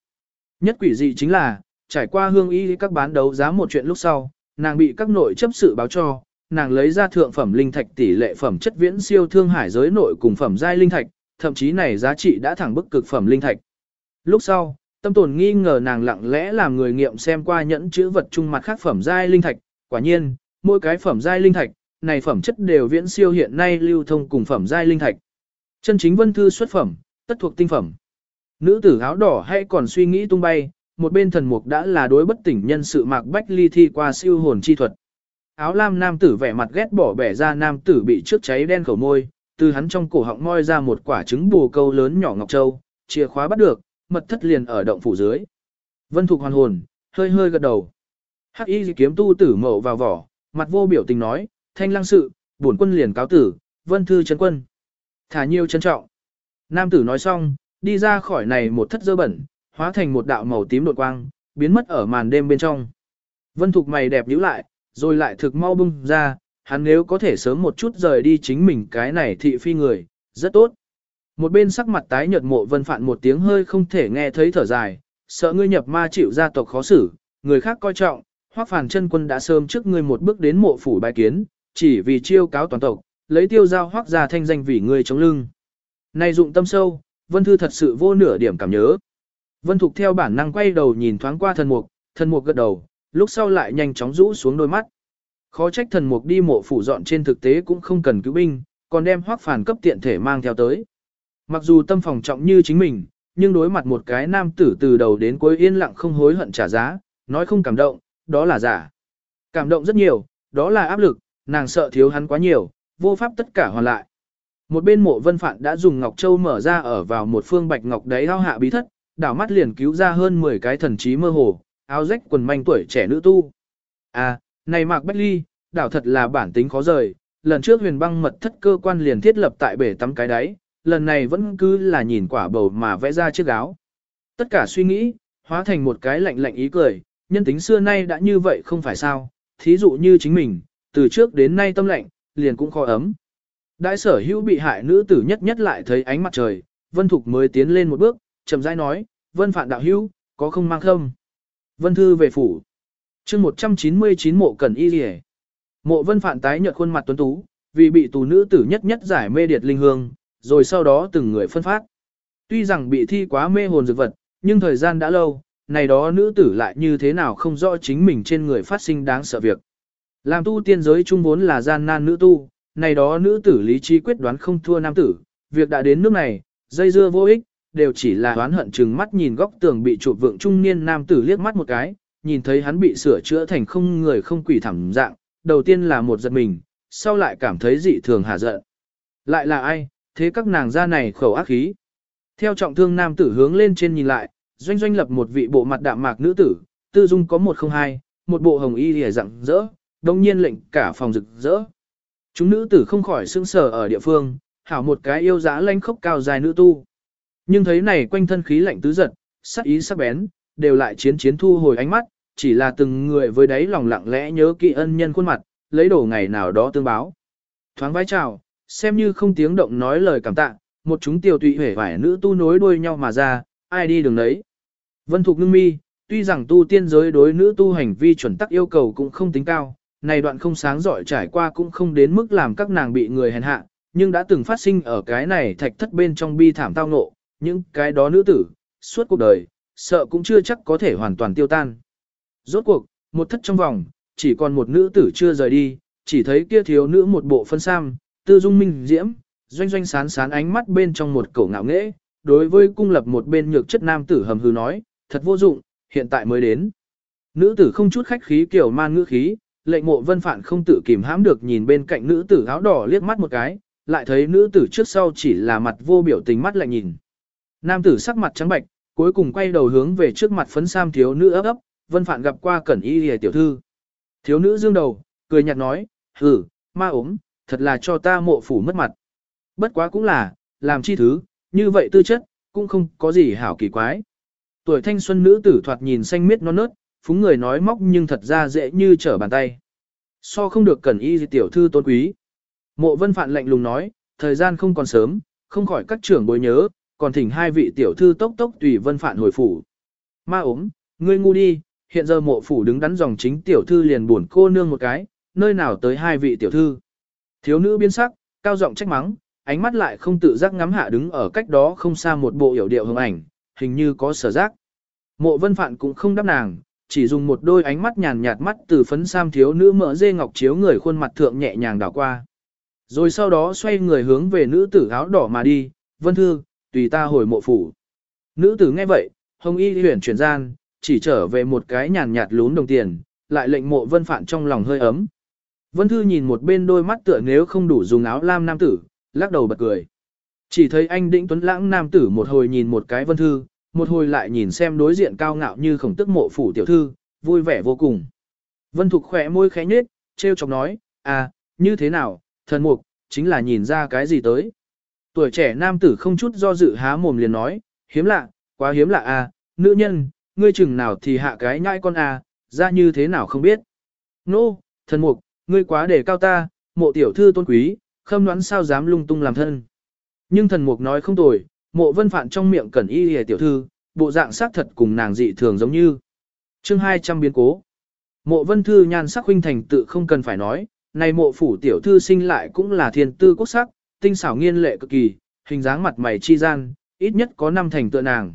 Nhất quỷ dị chính là, trải qua hương y các bán đấu giá một chuyện lúc sau, nàng bị các nội chấp sự báo cho, nàng lấy ra thượng phẩm linh thạch tỷ lệ phẩm chất viễn siêu thương hải giới nội cùng phẩm giai linh thạch, thậm chí này giá trị đã thẳng bức cực phẩm linh thạch. Lúc sau, tâm tồn nghi ngờ nàng lặng lẽ làm người nghiệm xem qua nhẫn chữ vật chung mặt khác phẩm giai linh thạch, quả nhiên, mỗi cái phẩm giai linh thạch, này phẩm chất đều viễn siêu hiện nay lưu thông cùng phẩm giai linh thạch. Chân chính vân thư xuất phẩm, tất thuộc tinh phẩm. Nữ tử áo đỏ hay còn suy nghĩ tung bay, một bên thần mục đã là đối bất tỉnh nhân sự mạc bách ly thi qua siêu hồn chi thuật. Áo lam nam tử vẻ mặt ghét bỏ bẻ ra nam tử bị trước cháy đen khẩu môi, từ hắn trong cổ họng moi ra một quả trứng bù câu lớn nhỏ ngọc châu, chìa khóa bắt được, mật thất liền ở động phủ dưới. Vân Thục hoàn hồn, hơi hơi gật đầu. Hắc y kiếm tu tử mậu vào vỏ, mặt vô biểu tình nói, thanh lăng sự, bổn quân liền cáo tử, vân thư trấn quân. Thả nhiêu trân trọng. Nam tử nói xong, đi ra khỏi này một thất dơ bẩn, hóa thành một đạo màu tím đột quang, biến mất ở màn đêm bên trong. Vân Thục mày đẹp nhíu lại, rồi lại thực mau bung ra, hắn nếu có thể sớm một chút rời đi chính mình cái này thị phi người, rất tốt. Một bên sắc mặt tái nhợt mộ vân phạn một tiếng hơi không thể nghe thấy thở dài, sợ ngươi nhập ma chịu gia tộc khó xử, người khác coi trọng, hoắc phàn chân quân đã sớm trước ngươi một bước đến mộ phủ bài kiến, chỉ vì chiêu cáo toàn tộc, lấy tiêu giao hoắc gia thanh danh vì ngươi chống lưng. Này dụng tâm sâu, vân thư thật sự vô nửa điểm cảm nhớ. Vân Thục theo bản năng quay đầu nhìn thoáng qua thần mục, thần mục gật đầu, lúc sau lại nhanh chóng rũ xuống đôi mắt. Khó trách thần mục đi mộ phủ dọn trên thực tế cũng không cần cứu binh, còn đem hoác phản cấp tiện thể mang theo tới. Mặc dù tâm phòng trọng như chính mình, nhưng đối mặt một cái nam tử từ đầu đến cuối yên lặng không hối hận trả giá, nói không cảm động, đó là giả. Cảm động rất nhiều, đó là áp lực, nàng sợ thiếu hắn quá nhiều, vô pháp tất cả hoàn lại. Một bên mộ vân phạn đã dùng Ngọc Châu mở ra ở vào một phương bạch ngọc đáy ao hạ bí thất, đảo mắt liền cứu ra hơn 10 cái thần trí mơ hồ, áo rách quần manh tuổi trẻ nữ tu. À, này Mạc Bách Ly, đảo thật là bản tính khó rời, lần trước huyền băng mật thất cơ quan liền thiết lập tại bể tắm cái đáy, lần này vẫn cứ là nhìn quả bầu mà vẽ ra chiếc áo. Tất cả suy nghĩ, hóa thành một cái lạnh lạnh ý cười, nhân tính xưa nay đã như vậy không phải sao, thí dụ như chính mình, từ trước đến nay tâm lạnh, liền cũng khó ấm. Đại sở hữu bị hại nữ tử nhất nhất lại thấy ánh mặt trời, Vân Thục mới tiến lên một bước, chậm rãi nói, Vân Phạn đạo hữu, có không mang không? Vân Thư về phủ chương 199 mộ cần y rỉa. Mộ Vân phản tái nhợt khuôn mặt tuấn tú, vì bị tù nữ tử nhất nhất giải mê điệt linh hương, rồi sau đó từng người phân phát. Tuy rằng bị thi quá mê hồn dược vật, nhưng thời gian đã lâu, này đó nữ tử lại như thế nào không rõ chính mình trên người phát sinh đáng sợ việc. Làm tu tiên giới trung vốn là gian nan nữ tu, này đó nữ tử lý trí quyết đoán không thua nam tử, việc đã đến nước này, dây dưa vô ích, đều chỉ là đoán hận chừng mắt nhìn góc tường bị chụp vượng trung niên nam tử liếc mắt một cái, nhìn thấy hắn bị sửa chữa thành không người không quỷ thẳng dạng, đầu tiên là một giật mình, sau lại cảm thấy dị thường hả giận. Lại là ai, thế các nàng ra này khẩu ác khí. Theo trọng thương nam tử hướng lên trên nhìn lại, doanh doanh lập một vị bộ mặt đạm mạc nữ tử, tư dung có một không hai, một bộ hồng y lìa rặng rỡ, đồng nhiên lệnh cả phòng rực rỡ. Chúng nữ tử không khỏi sững sờ ở địa phương, hảo một cái yêu dã lanh khốc cao dài nữ tu. Nhưng thấy này quanh thân khí lạnh tứ giật, sắc ý sắc bén, đều lại chiến chiến thu hồi ánh mắt, chỉ là từng người với đáy lòng lặng lẽ nhớ kỹ ân nhân khuôn mặt, lấy đồ ngày nào đó tương báo. Thoáng vái chào, xem như không tiếng động nói lời cảm tạ, một chúng tiểu tụy hể vải nữ tu nối đuôi nhau mà ra, ai đi đường đấy. Vân Thục ngưng mi, tuy rằng tu tiên giới đối nữ tu hành vi chuẩn tắc yêu cầu cũng không tính cao, này đoạn không sáng giỏi trải qua cũng không đến mức làm các nàng bị người hèn hạ, nhưng đã từng phát sinh ở cái này thạch thất bên trong bi thảm tao ngộ, những cái đó nữ tử, suốt cuộc đời, sợ cũng chưa chắc có thể hoàn toàn tiêu tan. Rốt cuộc, một thất trong vòng, chỉ còn một nữ tử chưa rời đi, chỉ thấy kia thiếu nữ một bộ phân sam, tư dung minh diễm, doanh doanh sán sán ánh mắt bên trong một cổ ngạo nghễ, đối với cung lập một bên nhược chất nam tử hầm hư nói, thật vô dụng, hiện tại mới đến. Nữ tử không chút khách khí kiểu man ngữ khí, lệnh mộ vân phản không tự kìm hãm được nhìn bên cạnh nữ tử áo đỏ liếc mắt một cái, lại thấy nữ tử trước sau chỉ là mặt vô biểu tình mắt lại nhìn. Nam tử sắc mặt trắng bạch, cuối cùng quay đầu hướng về trước mặt phấn sam thiếu nữ ấp ấp, vân phạn gặp qua cẩn y hề tiểu thư. Thiếu nữ dương đầu, cười nhạt nói, hừ, ma ốm, thật là cho ta mộ phủ mất mặt. Bất quá cũng là, làm chi thứ, như vậy tư chất, cũng không có gì hảo kỳ quái. Tuổi thanh xuân nữ tử thoạt nhìn xanh miết non nớt, phúng người nói móc nhưng thật ra dễ như trở bàn tay. So không được cẩn y gì tiểu thư tôn quý. Mộ vân phạn lạnh lùng nói, thời gian không còn sớm, không khỏi các trưởng bối nhớ, còn thỉnh hai vị tiểu thư tốc tốc tùy vân phạn hồi phủ. Ma ốm, ngươi ngu đi, hiện giờ mộ phủ đứng đắn dòng chính tiểu thư liền buồn cô nương một cái, nơi nào tới hai vị tiểu thư. Thiếu nữ biến sắc, cao giọng trách mắng, ánh mắt lại không tự giác ngắm hạ đứng ở cách đó không xa một bộ hiểu điệu hương ảnh, hình như có sở giác. Mộ vân phạn cũng không đáp nàng, chỉ dùng một đôi ánh mắt nhàn nhạt mắt từ phấn sam thiếu nữ mở dê ngọc chiếu người khuôn mặt thượng nhẹ nhàng đảo qua. Rồi sau đó xoay người hướng về nữ tử áo đỏ mà đi, vân thư, tùy ta hồi mộ phủ. Nữ tử nghe vậy, hồng y huyền chuyển gian, chỉ trở về một cái nhàn nhạt lún đồng tiền, lại lệnh mộ vân phạn trong lòng hơi ấm. Vân thư nhìn một bên đôi mắt tựa nếu không đủ dùng áo lam nam tử, lắc đầu bật cười. Chỉ thấy anh định tuấn lãng nam tử một hồi nhìn một cái vân thư, một hồi lại nhìn xem đối diện cao ngạo như khổng tức mộ phủ tiểu thư, vui vẻ vô cùng. Vân Thục khỏe môi khẽ nhếch, trêu chọc nói, à, như thế nào, thần mục, chính là nhìn ra cái gì tới. Tuổi trẻ nam tử không chút do dự há mồm liền nói, hiếm lạ, quá hiếm lạ à, nữ nhân, ngươi chừng nào thì hạ cái nhãi con à, ra như thế nào không biết. Nô, no, thần mục, ngươi quá để cao ta, mộ tiểu thư tôn quý, khâm đoán sao dám lung tung làm thân. Nhưng thần mục nói không tồi, mộ vân phạn trong miệng cẩn y hề tiểu thư, bộ dạng xác thật cùng nàng dị thường giống như. chương 200 biến cố. Mộ vân thư nhan sắc huynh thành tự không cần phải nói, này mộ phủ tiểu thư sinh lại cũng là thiên tư quốc sắc, tinh xảo nghiên lệ cực kỳ, hình dáng mặt mày chi gian, ít nhất có năm thành tựa nàng.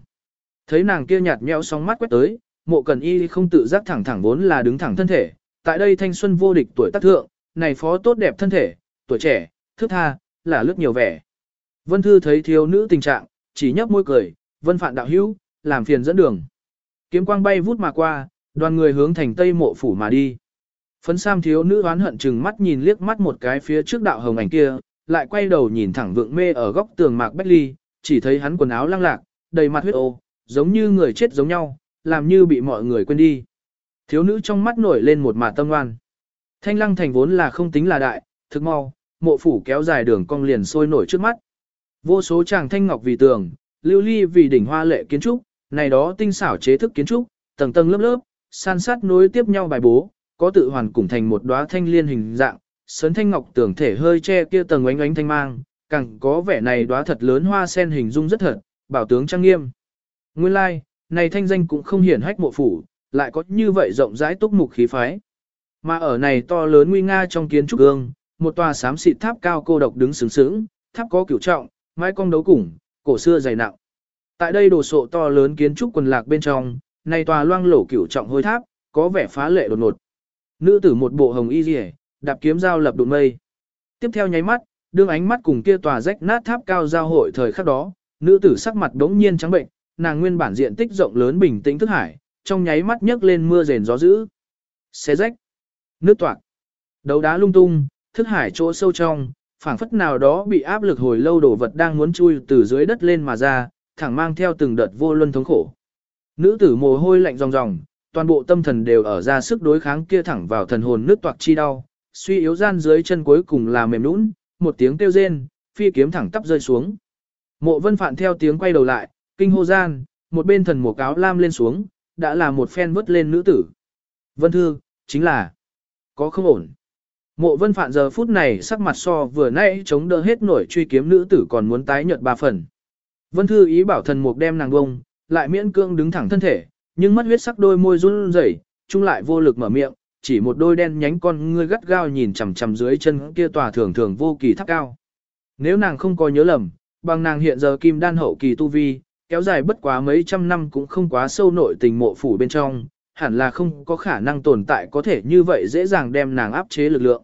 Thấy nàng kia nhạt nhẽo sóng mắt quét tới, mộ cần y không tự giác thẳng thẳng vốn là đứng thẳng thân thể, tại đây thanh xuân vô địch tuổi tác thượng, này phó tốt đẹp thân thể, tuổi trẻ, thức tha, là lướt nhiều vẻ. Vân Thư thấy thiếu nữ tình trạng, chỉ nhấp môi cười, vân phạn đạo hữu, làm phiền dẫn đường. Kiếm quang bay vút mà qua, đoàn người hướng thành tây mộ phủ mà đi. Phấn Sam thiếu nữ oán hận chừng mắt nhìn liếc mắt một cái phía trước đạo hồng ảnh kia, lại quay đầu nhìn thẳng vượng mê ở góc tường mạc bách ly, chỉ thấy hắn quần áo lăng lạc, đầy mặt huyết ô, giống như người chết giống nhau, làm như bị mọi người quên đi. Thiếu nữ trong mắt nổi lên một mạt tâm oan. Thanh lăng thành vốn là không tính là đại, thực mau, mộ phủ kéo dài đường cong liền sôi nổi trước mắt. Vô số chàng thanh ngọc vì tường, lưu ly vì đỉnh hoa lệ kiến trúc, này đó tinh xảo chế thức kiến trúc, tầng tầng lớp lớp, san sát nối tiếp nhau bài bố, có tự hoàn cùng thành một đóa thanh liên hình dạng, sấn thanh ngọc tưởng thể hơi che kia tầng ánh ánh thanh mang, càng có vẻ này đóa thật lớn hoa sen hình dung rất thật, bảo tướng trang nghiêm. Nguyên lai, like, này thanh danh cũng không hiển hách mộ phủ, lại có như vậy rộng rãi túc mục khí phái. Mà ở này to lớn nguy nga trong kiến trúc gương, một tòa xám xịt tháp cao cô độc đứng sướng sướng, tháp có cửu trọng, mái cong đấu củng, cổ xưa dày nặng. Tại đây đồ sộ to lớn kiến trúc quần lạc bên trong, này tòa loang lổ cửu trọng hôi tháp, có vẻ phá lệ đột ngột. Nữ tử một bộ hồng y liễu, đạp kiếm giao lập đụng mây. Tiếp theo nháy mắt, đương ánh mắt cùng kia tòa rách nát tháp cao giao hội thời khắc đó, nữ tử sắc mặt đống nhiên trắng bệnh, nàng nguyên bản diện tích rộng lớn bình tĩnh thức hải, trong nháy mắt nhấc lên mưa rền gió dữ. Xé rách, nước toạc, đấu đá lung tung, thức hải chỗ sâu trong, phảng phất nào đó bị áp lực hồi lâu đổ vật đang muốn chui từ dưới đất lên mà ra, thẳng mang theo từng đợt vô luân thống khổ. Nữ tử mồ hôi lạnh ròng ròng, toàn bộ tâm thần đều ở ra sức đối kháng kia thẳng vào thần hồn nước toạc chi đau, suy yếu gian dưới chân cuối cùng là mềm nũng, một tiếng kêu rên, phi kiếm thẳng tắp rơi xuống. Mộ vân phạn theo tiếng quay đầu lại, kinh hô gian, một bên thần một áo lam lên xuống, đã là một phen vứt lên nữ tử. Vân Thư, chính là, có không ổn. Mộ vân phạn giờ phút này sắc mặt so vừa nãy chống đỡ hết nổi truy kiếm nữ tử còn muốn tái nhợt ba phần. Vân Thư ý bảo thần mục đem nàng bông, lại miễn cương đứng thẳng thân thể, nhưng mất huyết sắc đôi môi run rẩy, chung lại vô lực mở miệng, chỉ một đôi đen nhánh con ngươi gắt gao nhìn chằm chằm dưới chân kia tòa thường thường vô kỳ tháp cao. Nếu nàng không có nhớ lầm, bằng nàng hiện giờ kim đan hậu kỳ tu vi, kéo dài bất quá mấy trăm năm cũng không quá sâu nội tình mộ phủ bên trong, hẳn là không có khả năng tồn tại có thể như vậy dễ dàng đem nàng áp chế lực lượng.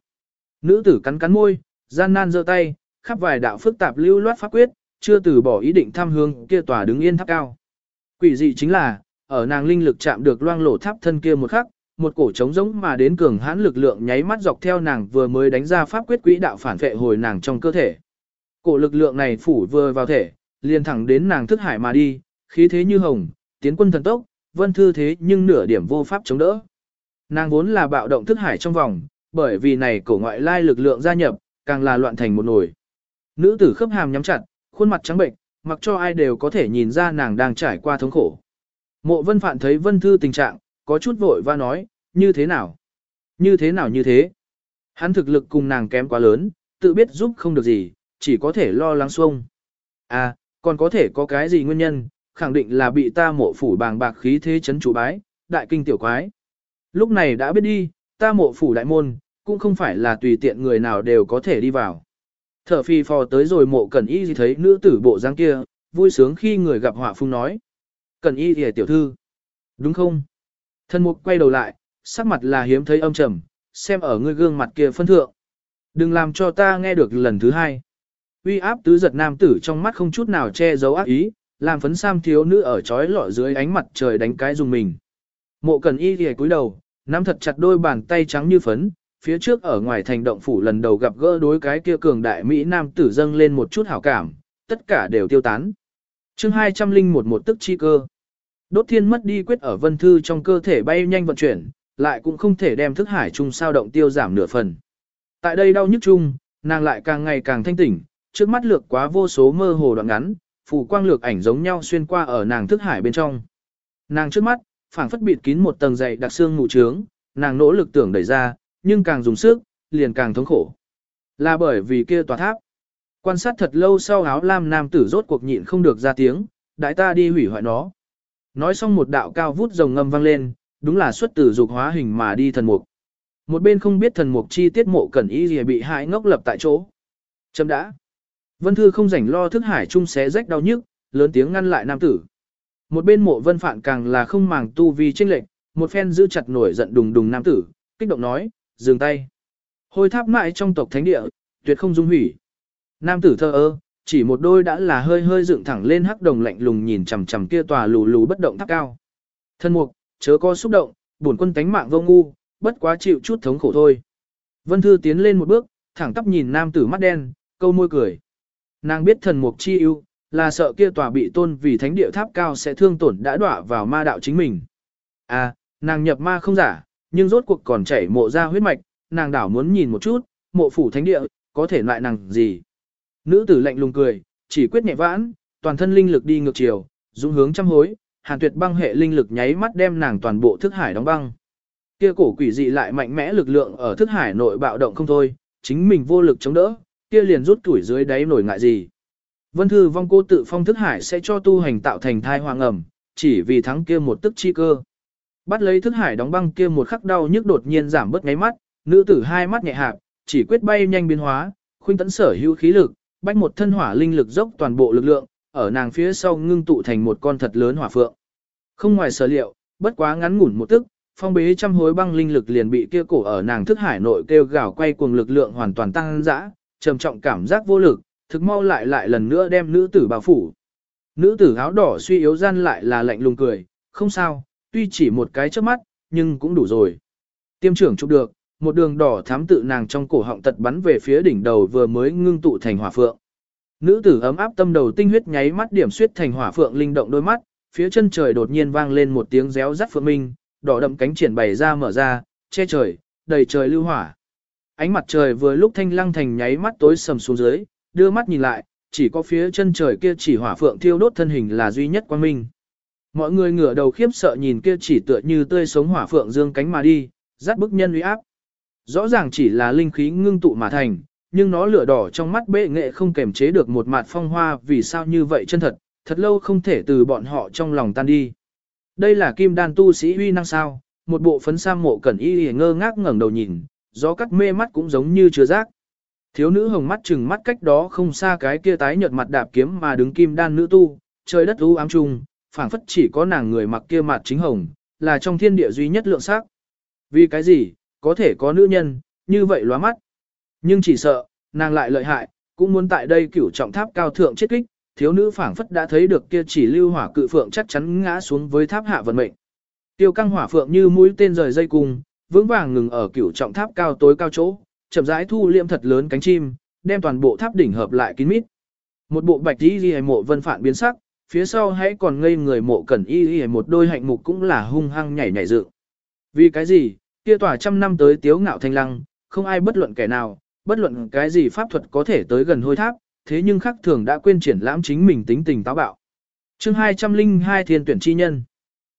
Nữ tử cắn cắn môi, gian nan giơ tay, khắp vài đạo phức tạp lưu loát pháp quyết, chưa từ bỏ ý định tham hương kia tòa đứng yên tháp cao. Quỷ dị chính là, ở nàng linh lực chạm được loang lổ tháp thân kia một khắc, một cổ trống rỗng mà đến cường hãn lực lượng nháy mắt dọc theo nàng vừa mới đánh ra pháp quyết quỹ đạo phản vệ hồi nàng trong cơ thể. Cổ lực lượng này phủ vừa vào thể, liền thẳng đến nàng thức hải mà đi, khí thế như hồng, tiến quân thần tốc, vân thư thế nhưng nửa điểm vô pháp chống đỡ. Nàng vốn là bạo động thức hải trong vòng, bởi vì này cổ ngoại lai lực lượng gia nhập, càng là loạn thành một nồi. Nữ tử khớp hàm nhắm chặt, khuôn mặt trắng bệnh, mặc cho ai đều có thể nhìn ra nàng đang trải qua thống khổ. Mộ vân phạn thấy vân thư tình trạng, có chút vội và nói, như thế nào? Như thế nào như thế? Hắn thực lực cùng nàng kém quá lớn, tự biết giúp không được gì, chỉ có thể lo lắng xuông. À, còn có thể có cái gì nguyên nhân, khẳng định là bị ta mộ phủ bàng bạc khí thế chấn chủ bái, đại kinh tiểu quái. Lúc này đã biết đi, ta mộ phủ đại môn, cũng không phải là tùy tiện người nào đều có thể đi vào. Thở phi phò tới rồi mộ cẩn y gì thấy nữ tử bộ dáng kia, vui sướng khi người gặp họa phung nói. Cẩn y thì tiểu thư. Đúng không? Thân mục quay đầu lại, sắc mặt là hiếm thấy âm trầm, xem ở ngươi gương mặt kia phân thượng. Đừng làm cho ta nghe được lần thứ hai. Uy áp tứ giật nam tử trong mắt không chút nào che giấu ác ý, làm phấn sam thiếu nữ ở trói lọ dưới ánh mặt trời đánh cái dùng mình. Mộ cần y thì cúi đầu, nắm thật chặt đôi bàn tay trắng như phấn, phía trước ở ngoài thành động phủ lần đầu gặp gỡ đối cái kia cường đại Mỹ nam tử dâng lên một chút hảo cảm, tất cả đều tiêu tán. chương 201 một tức chi cơ. Đốt thiên mất đi quyết ở vân thư trong cơ thể bay nhanh vận chuyển, lại cũng không thể đem thức hải chung sao động tiêu giảm nửa phần. Tại đây đau nhức chung, nàng lại càng ngày càng thanh tỉnh, trước mắt lược quá vô số mơ hồ đoạn ngắn, phù quang lược ảnh giống nhau xuyên qua ở nàng thức hải bên trong. Nàng trước mắt, phảng phất bịt kín một tầng dày đặc xương ngủ trướng, nàng nỗ lực tưởng đẩy ra, nhưng càng dùng sức, liền càng thống khổ. Là bởi vì kia tòa tháp. Quan sát thật lâu sau áo lam nam tử rốt cuộc nhịn không được ra tiếng, đại ta đi hủy hoại nó. Nói xong một đạo cao vút rồng ngâm vang lên, đúng là xuất từ dục hóa hình mà đi thần mục. Một bên không biết thần mục chi tiết mộ cẩn y gì bị hại ngốc lập tại chỗ. Chấm đã. Vân Thư không rảnh lo thức hải chung xé rách đau nhức, lớn tiếng ngăn lại nam tử. Một bên mộ vân phạn càng là không màng tu vi trinh lệnh, một phen giữ chặt nổi giận đùng đùng nam tử, kích động nói, dừng tay. Hôi tháp mãi trong tộc thánh địa, tuyệt không dung hủy. Nam tử thơ ơ, chỉ một đôi đã là hơi hơi dựng thẳng lên hắc đồng lạnh lùng nhìn chằm chằm kia tòa lù lù bất động tháp cao. Thân mục, chớ có xúc động, bổn quân tánh mạng vô ngu, bất quá chịu chút thống khổ thôi. Vân Thư tiến lên một bước, thẳng tắp nhìn nam tử mắt đen, câu môi cười. Nàng biết thần mục chi ưu, là sợ kia tòa bị tôn vì thánh địa tháp cao sẽ thương tổn đã đọa vào ma đạo chính mình. À, nàng nhập ma không giả, nhưng rốt cuộc còn chảy mộ ra huyết mạch, nàng đảo muốn nhìn một chút, mộ phủ thánh địa, có thể loại nàng gì. Nữ tử lạnh lùng cười, chỉ quyết nhẹ vãn, toàn thân linh lực đi ngược chiều, dũng hướng trăm hối, hàn tuyệt băng hệ linh lực nháy mắt đem nàng toàn bộ thức hải đóng băng. Kia cổ quỷ dị lại mạnh mẽ lực lượng ở thức hải nội bạo động không thôi, chính mình vô lực chống đỡ, kia liền rút tuổi dưới đáy nổi ngại gì. Vân thư vong cô tự phong thức hải sẽ cho tu hành tạo thành thai hoàng ẩm, chỉ vì thắng kia một tức chi cơ. Bắt lấy thức hải đóng băng kia một khắc đau nhức đột nhiên giảm bớt ngáy mắt, nữ tử hai mắt nhẹ hạp, chỉ quyết bay nhanh biến hóa, khuynh tấn sở hữu khí lực, bách một thân hỏa linh lực dốc toàn bộ lực lượng, ở nàng phía sau ngưng tụ thành một con thật lớn hỏa phượng. Không ngoài sở liệu, bất quá ngắn ngủn một tức, phong bế trăm hối băng linh lực liền bị kia cổ ở nàng thức hải nội kêu gào quay cuồng lực lượng hoàn toàn tăng dã, trầm trọng cảm giác vô lực, thực mau lại lại lần nữa đem nữ tử bao phủ. Nữ tử áo đỏ suy yếu gian lại là lạnh lùng cười, không sao, tuy chỉ một cái trước mắt, nhưng cũng đủ rồi. Tiêm trưởng chụp được, một đường đỏ thám tự nàng trong cổ họng tật bắn về phía đỉnh đầu vừa mới ngưng tụ thành hỏa phượng. Nữ tử ấm áp tâm đầu tinh huyết nháy mắt điểm suyết thành hỏa phượng linh động đôi mắt, phía chân trời đột nhiên vang lên một tiếng réo rắt phượng minh, đỏ đậm cánh triển bày ra mở ra, che trời, đầy trời lưu hỏa. Ánh mặt trời vừa lúc thanh lăng thành nháy mắt tối sầm xuống dưới, đưa mắt nhìn lại, chỉ có phía chân trời kia chỉ hỏa phượng thiêu đốt thân hình là duy nhất quang minh. Mọi người ngửa đầu khiếp sợ nhìn kia chỉ tựa như tươi sống hỏa phượng dương cánh mà đi, rát bức nhân uy áp. Rõ ràng chỉ là linh khí ngưng tụ mà thành, nhưng nó lửa đỏ trong mắt bệ nghệ không kềm chế được một mặt phong hoa vì sao như vậy chân thật, thật lâu không thể từ bọn họ trong lòng tan đi. Đây là kim đan tu sĩ uy năng sao, một bộ phấn sam mộ cẩn y ngơ ngác ngẩng đầu nhìn, gió cắt mê mắt cũng giống như chưa giác. Thiếu nữ hồng mắt chừng mắt cách đó không xa cái kia tái nhợt mặt đạp kiếm mà đứng kim đan nữ tu, trời đất u ám trùng, phảng phất chỉ có nàng người mặc kia mặt chính hồng, là trong thiên địa duy nhất lượng sắc. Vì cái gì, có thể có nữ nhân, như vậy lóa mắt. Nhưng chỉ sợ, nàng lại lợi hại, cũng muốn tại đây cửu trọng tháp cao thượng chết kích, thiếu nữ phảng phất đã thấy được kia chỉ lưu hỏa cự phượng chắc chắn ngã xuống với tháp hạ vận mệnh. Tiêu căng hỏa phượng như mũi tên rời dây cung, vững vàng ngừng ở cửu trọng tháp cao tối cao chỗ, chậm rãi thu liệm thật lớn cánh chim, đem toàn bộ tháp đỉnh hợp lại kín mít. Một bộ bạch y liễu mộ vân phản biến sắc, phía sau hãy còn ngây người mộ cẩn y liễu một đôi hạnh mục cũng là hung hăng nhảy nhảy dựng. Vì cái gì? Kia tỏa trăm năm tới tiếu ngạo thanh lăng, không ai bất luận kẻ nào, bất luận cái gì pháp thuật có thể tới gần hôi tháp, thế nhưng khắc thường đã quên triển lãm chính mình tính tình táo bạo. chương 202 thiên tuyển chi nhân.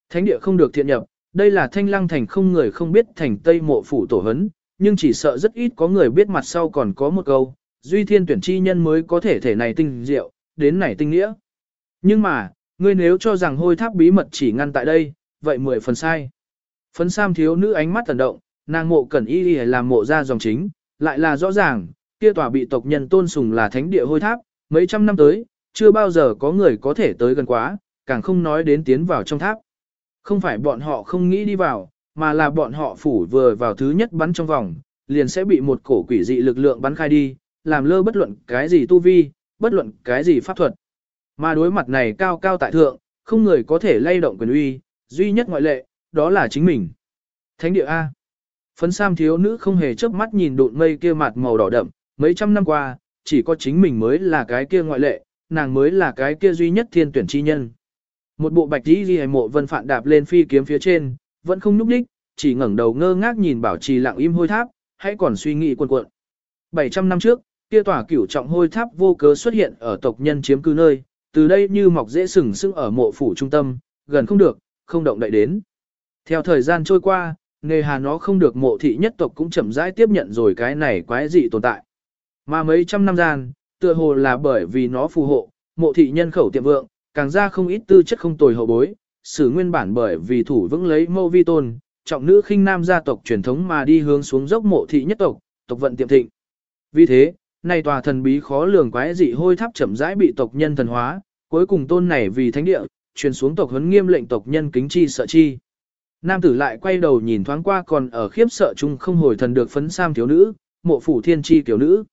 Thánh địa không được thiện nhập, đây là thanh lăng thành không người không biết thành tây mộ phủ tổ hấn, nhưng chỉ sợ rất ít có người biết mặt sau còn có một câu, duy thiên tuyển chi nhân mới có thể thể này tinh diệu, đến này tinh nghĩa. Nhưng mà, ngươi nếu cho rằng hôi tháp bí mật chỉ ngăn tại đây, vậy mười phần sai. Phấn Sam thiếu nữ ánh mắt tần động, nàng mộ cẩn y y làm mộ ra dòng chính, lại là rõ ràng, kia tòa bị tộc nhân tôn sùng là thánh địa hôi tháp, mấy trăm năm tới, chưa bao giờ có người có thể tới gần quá, càng không nói đến tiến vào trong tháp. Không phải bọn họ không nghĩ đi vào, mà là bọn họ phủ vừa vào thứ nhất bắn trong vòng, liền sẽ bị một cổ quỷ dị lực lượng bắn khai đi, làm lơ bất luận cái gì tu vi, bất luận cái gì pháp thuật. Mà đối mặt này cao cao tại thượng, không người có thể lay động quyền uy, duy nhất ngoại lệ, đó là chính mình. Thánh địa A. Phấn Sam thiếu nữ không hề chớp mắt nhìn đụn mây kia mặt màu đỏ đậm, mấy trăm năm qua, chỉ có chính mình mới là cái kia ngoại lệ, nàng mới là cái kia duy nhất thiên tuyển chi nhân. Một bộ bạch y ghi mộ vân phạn đạp lên phi kiếm phía trên, vẫn không núp đích, chỉ ngẩng đầu ngơ ngác nhìn bảo trì lặng im hôi tháp, hãy còn suy nghĩ cuộn cuộn. 700 năm trước, kia tòa cửu trọng hôi tháp vô cớ xuất hiện ở tộc nhân chiếm cư nơi, từ đây như mọc dễ sừng sững ở mộ phủ trung tâm, gần không được, không động đậy đến. Theo thời gian trôi qua, nghề hà nó không được mộ thị nhất tộc cũng chậm rãi tiếp nhận rồi cái này quái dị tồn tại. Mà mấy trăm năm gian, tựa hồ là bởi vì nó phù hộ, mộ thị nhân khẩu tiệm vượng, càng ra không ít tư chất không tồi hậu bối, sử nguyên bản bởi vì thủ vững lấy mâu vi tôn, trọng nữ khinh nam gia tộc truyền thống mà đi hướng xuống dốc mộ thị nhất tộc, tộc vận tiệm thịnh. Vì thế, nay tòa thần bí khó lường quái dị hôi tháp chậm rãi bị tộc nhân thần hóa, cuối cùng tôn này vì thánh địa, truyền xuống tộc huấn nghiêm lệnh tộc nhân kính chi sợ chi. Nam tử lại quay đầu nhìn thoáng qua còn ở khiếp sợ chung không hồi thần được phấn sam thiếu nữ, mộ phủ thiên chi tiểu nữ.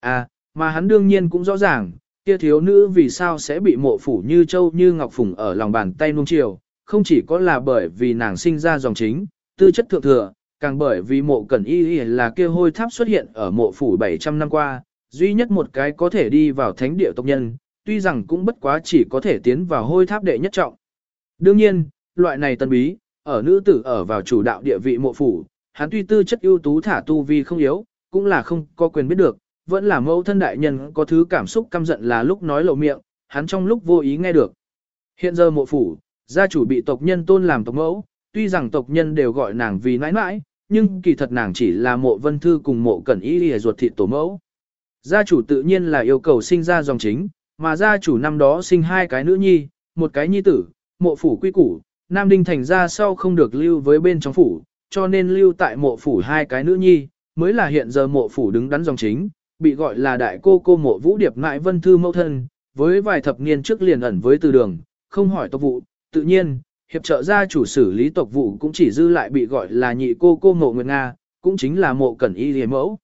À, mà hắn đương nhiên cũng rõ ràng, kia thiếu nữ vì sao sẽ bị mộ phủ như châu như ngọc phủng ở lòng bàn tay nuông chiều, không chỉ có là bởi vì nàng sinh ra dòng chính, tư chất thượng thừa, càng bởi vì mộ cẩn y y là kia hôi tháp xuất hiện ở mộ phủ 700 năm qua, duy nhất một cái có thể đi vào thánh địa tộc nhân, tuy rằng cũng bất quá chỉ có thể tiến vào hôi tháp đệ nhất trọng. Đương nhiên, loại này tân bí, ở nữ tử ở vào chủ đạo địa vị mộ phủ, hắn tuy tư chất ưu tú thả tu vi không yếu, cũng là không có quyền biết được, vẫn là mẫu thân đại nhân có thứ cảm xúc căm giận là lúc nói lộ miệng, hắn trong lúc vô ý nghe được. Hiện giờ mộ phủ, gia chủ bị tộc nhân tôn làm tộc mẫu, tuy rằng tộc nhân đều gọi nàng vì nãi nãi, nhưng kỳ thật nàng chỉ là mộ vân thư cùng mộ cẩn y lìa ruột thịt tổ mẫu. Gia chủ tự nhiên là yêu cầu sinh ra dòng chính, mà gia chủ năm đó sinh hai cái nữ nhi, một cái nhi tử, mộ phủ quy củ, Nam Đinh thành ra sau không được lưu với bên trong phủ, cho nên lưu tại mộ phủ hai cái nữ nhi, mới là hiện giờ mộ phủ đứng đắn dòng chính, bị gọi là đại cô cô mộ vũ điệp ngại vân thư mẫu thân, với vài thập niên trước liền ẩn với từ đường, không hỏi tộc vụ, tự nhiên, hiệp trợ gia chủ xử lý tộc vụ cũng chỉ dư lại bị gọi là nhị cô cô mộ nguyệt Nga, cũng chính là mộ cẩn y hề mẫu.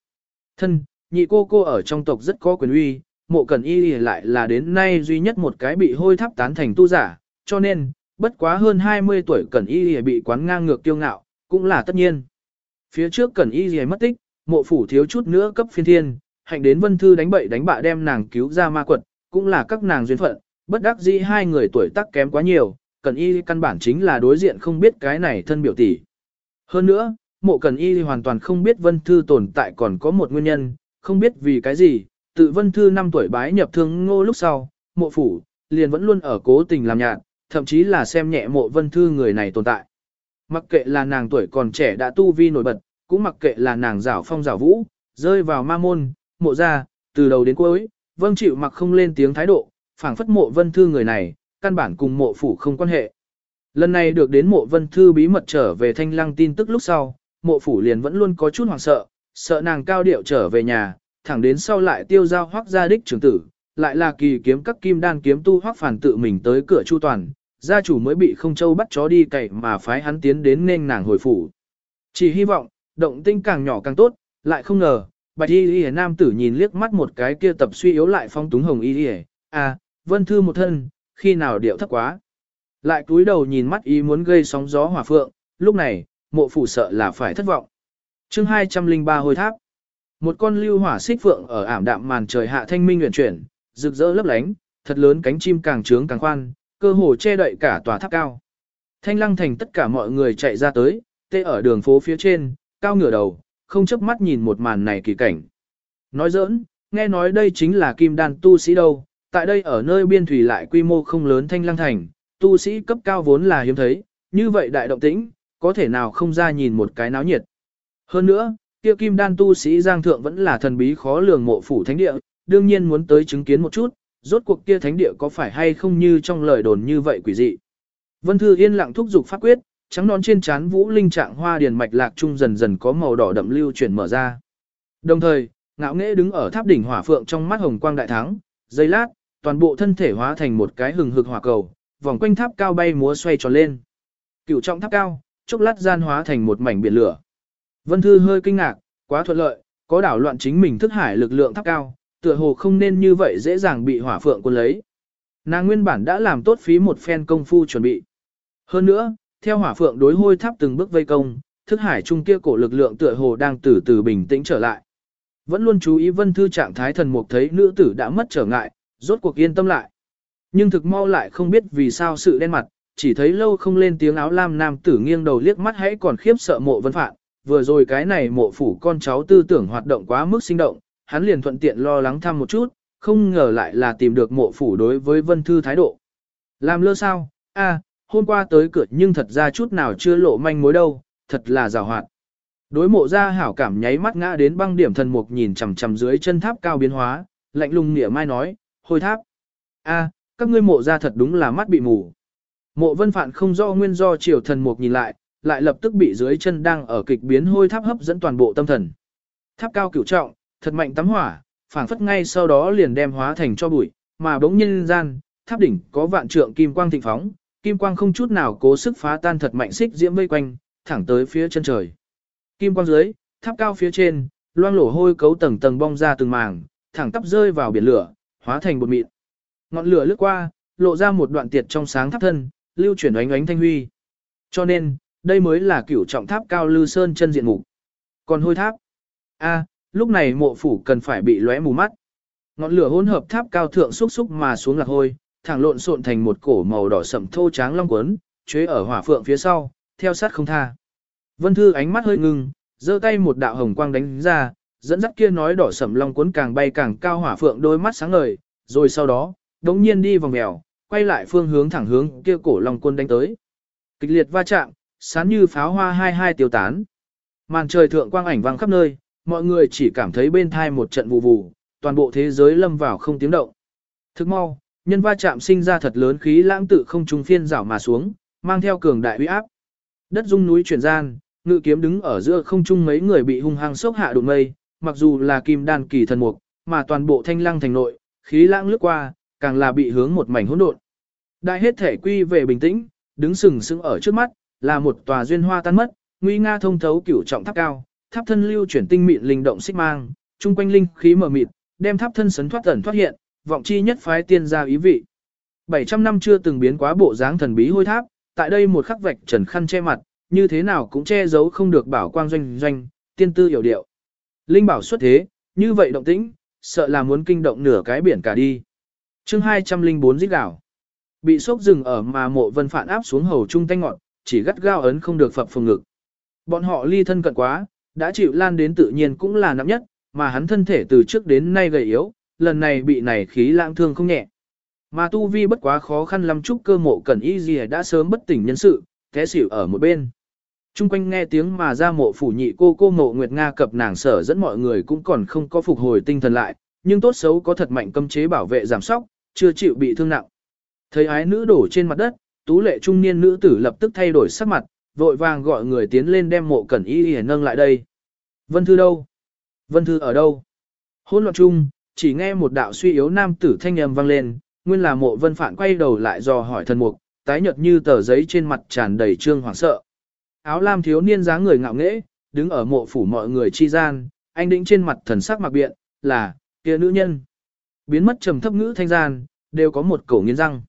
Thân, nhị cô cô ở trong tộc rất có quyền uy, mộ cẩn y lại là đến nay duy nhất một cái bị hôi tháp tán thành tu giả, cho nên, bất quá hơn 20 tuổi cẩn y bị quán ngang ngược kiêu ngạo, cũng là tất nhiên. Phía trước cẩn y mất tích, mộ phủ thiếu chút nữa cấp phiên thiên, hạnh đến vân thư đánh bậy đánh bạ đem nàng cứu ra ma quật, cũng là các nàng duyên phận, bất đắc dĩ hai người tuổi tác kém quá nhiều, cần y căn bản chính là đối diện không biết cái này thân biểu tỷ. Hơn nữa, mộ cần y hoàn toàn không biết vân thư tồn tại còn có một nguyên nhân, không biết vì cái gì, tự vân thư năm tuổi bái nhập thương ngô lúc sau, mộ phủ, liền vẫn luôn ở cố tình làm nhạt, thậm chí là xem nhẹ mộ vân thư người này tồn tại. Mặc kệ là nàng tuổi còn trẻ đã tu vi nổi bật, cũng mặc kệ là nàng rảo phong rảo vũ, rơi vào ma môn, mộ ra, từ đầu đến cuối, vâng chịu mặc không lên tiếng thái độ, phảng phất mộ vân thư người này, căn bản cùng mộ phủ không quan hệ. Lần này được đến mộ vân thư bí mật trở về thanh lăng tin tức lúc sau, mộ phủ liền vẫn luôn có chút hoảng sợ, sợ nàng cao điệu trở về nhà, thẳng đến sau lại tiêu giao hoác gia đích trưởng tử, lại là kỳ kiếm các kim đan kiếm tu hoác phản tự mình tới cửa chu toàn, gia chủ mới bị không châu bắt chó đi cậy mà phái hắn tiến đến nên nàng hồi phủ. Chỉ hy vọng, động tinh càng nhỏ càng tốt, lại không ngờ, bạch y y nam tử nhìn liếc mắt một cái kia tập suy yếu lại phong túng hồng y y, à, vân thư một thân, khi nào điệu thấp quá. Lại cúi đầu nhìn mắt ý muốn gây sóng gió hỏa phượng, lúc này, mộ phủ sợ là phải thất vọng. chương 203 hồi tháp. Một con lưu hỏa xích phượng ở ảm đạm màn trời hạ thanh minh nguyện chuyển, rực rỡ lấp lánh, thật lớn cánh chim càng trướng càng khoan, cơ hồ che đậy cả tòa tháp cao. Thanh lăng thành tất cả mọi người chạy ra tới, tê ở đường phố phía trên, cao ngửa đầu, không chớp mắt nhìn một màn này kỳ cảnh. Nói giỡn, nghe nói đây chính là kim đan tu sĩ đâu, tại đây ở nơi biên thủy lại quy mô không lớn thanh lăng thành, tu sĩ cấp cao vốn là hiếm thấy, như vậy đại động tĩnh, có thể nào không ra nhìn một cái náo nhiệt. Hơn nữa, kia kim đan tu sĩ giang thượng vẫn là thần bí khó lường mộ phủ thánh địa, đương nhiên muốn tới chứng kiến một chút, rốt cuộc kia thánh địa có phải hay không như trong lời đồn như vậy quỷ dị. Vân Thư yên lặng thúc giục pháp quyết, trắng nón trên trán vũ linh trạng hoa điền mạch lạc trung dần dần có màu đỏ đậm lưu chuyển mở ra. Đồng thời, ngạo nghễ đứng ở tháp đỉnh hỏa phượng trong mắt hồng quang đại thắng, giây lát, toàn bộ thân thể hóa thành một cái hừng hực hỏa cầu, vòng quanh tháp cao bay múa xoay tròn lên. Cửu trọng tháp cao, chốc lát gian hóa thành một mảnh biển lửa. Vân Thư hơi kinh ngạc, quá thuận lợi, có đảo loạn chính mình thức hải lực lượng tháp cao, tựa hồ không nên như vậy dễ dàng bị hỏa phượng quân lấy. Nàng nguyên bản đã làm tốt phí một phen công phu chuẩn bị. Hơn nữa, theo hỏa phượng đối hôi tháp từng bước vây công, thức hải trung kia cổ lực lượng tựa hồ đang từ từ bình tĩnh trở lại. Vẫn luôn chú ý vân thư trạng thái thần mục thấy nữ tử đã mất trở ngại, rốt cuộc yên tâm lại. Nhưng thực mau lại không biết vì sao sự đen mặt, chỉ thấy lâu không lên tiếng áo lam nam tử nghiêng đầu liếc mắt hãy còn khiếp sợ mộ vân phạn, vừa rồi cái này mộ phủ con cháu tư tưởng hoạt động quá mức sinh động, hắn liền thuận tiện lo lắng thăm một chút, không ngờ lại là tìm được mộ phủ đối với vân thư thái độ. Làm lơ sao, a hôm qua tới cửa nhưng thật ra chút nào chưa lộ manh mối đâu, thật là rào hoạt. Đối mộ ra hảo cảm nháy mắt ngã đến băng điểm thần mục nhìn chằm chằm dưới chân tháp cao biến hóa, lạnh lùng nghĩa mai nói, hôi tháp. a các ngươi mộ ra thật đúng là mắt bị mù. Mộ vân phạn không do nguyên do chiều thần mục nhìn lại, lại lập tức bị dưới chân đang ở kịch biến hôi tháp hấp dẫn toàn bộ tâm thần. Tháp cao cửu trọng, thật mạnh tắm hỏa, phảng phất ngay sau đó liền đem hóa thành cho bụi, mà bỗng nhiên gian, tháp đỉnh có vạn trượng kim quang thịnh phóng, kim quang không chút nào cố sức phá tan thật mạnh xích diễm vây quanh, thẳng tới phía chân trời. Kim quang dưới, tháp cao phía trên, loang lổ hôi cấu tầng tầng bong ra từng màng, thẳng tắp rơi vào biển lửa, hóa thành bột mịn. Ngọn lửa lướt qua, lộ ra một đoạn tiệt trong sáng tháp thân, lưu chuyển ánh ánh thanh huy. Cho nên, đây mới là cửu trọng tháp cao lư sơn chân diện mục. Còn hôi tháp, a, lúc này mộ phủ cần phải bị lóe mù mắt. Ngọn lửa hỗn hợp tháp cao thượng xúc xúc mà xuống lạc hôi, thẳng lộn xộn thành một cổ màu đỏ sậm thô tráng long quấn, chế ở hỏa phượng phía sau, theo sát không tha. Vân Thư ánh mắt hơi ngưng, giơ tay một đạo hồng quang đánh ra, dẫn dắt kia nói đỏ sậm long cuốn càng bay càng cao hỏa phượng đôi mắt sáng ngời, rồi sau đó, đống nhiên đi vòng mèo, quay lại phương hướng thẳng hướng kia cổ long quân đánh tới. Kịch liệt va chạm, sáng như pháo hoa hai hai tiêu tán. Màn trời thượng quang ảnh vang khắp nơi, mọi người chỉ cảm thấy bên thai một trận vụ vụ, toàn bộ thế giới lâm vào không tiếng động. Thức mau, nhân va chạm sinh ra thật lớn khí lãng tự không trung phiên rảo mà xuống, mang theo cường đại uy áp. Đất rung núi chuyển gian, ngự kiếm đứng ở giữa không trung mấy người bị hung hăng sốc hạ đụng mây, mặc dù là kim đan kỳ thần mục, mà toàn bộ thanh lăng thành nội, khí lãng lướt qua, càng là bị hướng một mảnh hỗn độn. Đại hết thể quy về bình tĩnh, đứng sừng sững ở trước mắt, là một tòa duyên hoa tan mất, nguy nga thông thấu cửu trọng tháp cao, tháp thân lưu chuyển tinh mịn linh động xích mang, trung quanh linh khí mở mịt, đem tháp thân sấn thoát ẩn thoát hiện, vọng chi nhất phái tiên gia ý vị. 700 năm chưa từng biến quá bộ dáng thần bí hôi tháp, tại đây một khắc vạch trần khăn che mặt, như thế nào cũng che giấu không được bảo quang doanh doanh, tiên tư hiểu điệu. Linh bảo xuất thế, như vậy động tĩnh, sợ là muốn kinh động nửa cái biển cả đi. chương 204 giết đảo. Bị sốc rừng ở mà mộ vân phản áp xuống hầu trung tanh ngọn, chỉ gắt gao ấn không được phập phồng ngực. Bọn họ ly thân cận quá, đã chịu lan đến tự nhiên cũng là nặng nhất, mà hắn thân thể từ trước đến nay gầy yếu, lần này bị này khí lãng thương không nhẹ. Mà tu vi bất quá khó khăn lắm chút cơ mộ cẩn y gì đã sớm bất tỉnh nhân sự, thế xỉu ở một bên. Trung quanh nghe tiếng mà ra mộ phủ nhị cô cô mộ Nguyệt Nga cập nàng sở dẫn mọi người cũng còn không có phục hồi tinh thần lại, nhưng tốt xấu có thật mạnh cấm chế bảo vệ giảm sóc, chưa chịu bị thương nặng. Thấy ái nữ đổ trên mặt đất, tú lệ trung niên nữ tử lập tức thay đổi sắc mặt, vội vàng gọi người tiến lên đem mộ cẩn y y nâng lại đây. Vân Thư đâu? Vân Thư ở đâu? Hôn loạn chung, chỉ nghe một đạo suy yếu nam tử thanh âm vang lên, nguyên là mộ vân phạn quay đầu lại dò hỏi thần mục, tái nhợt như tờ giấy trên mặt tràn đầy trương hoảng sợ. Áo lam thiếu niên dáng người ngạo nghễ, đứng ở mộ phủ mọi người chi gian, anh đĩnh trên mặt thần sắc mặc biện, là, kia nữ nhân. Biến mất trầm thấp ngữ thanh gian, đều có một cổ nghiến răng.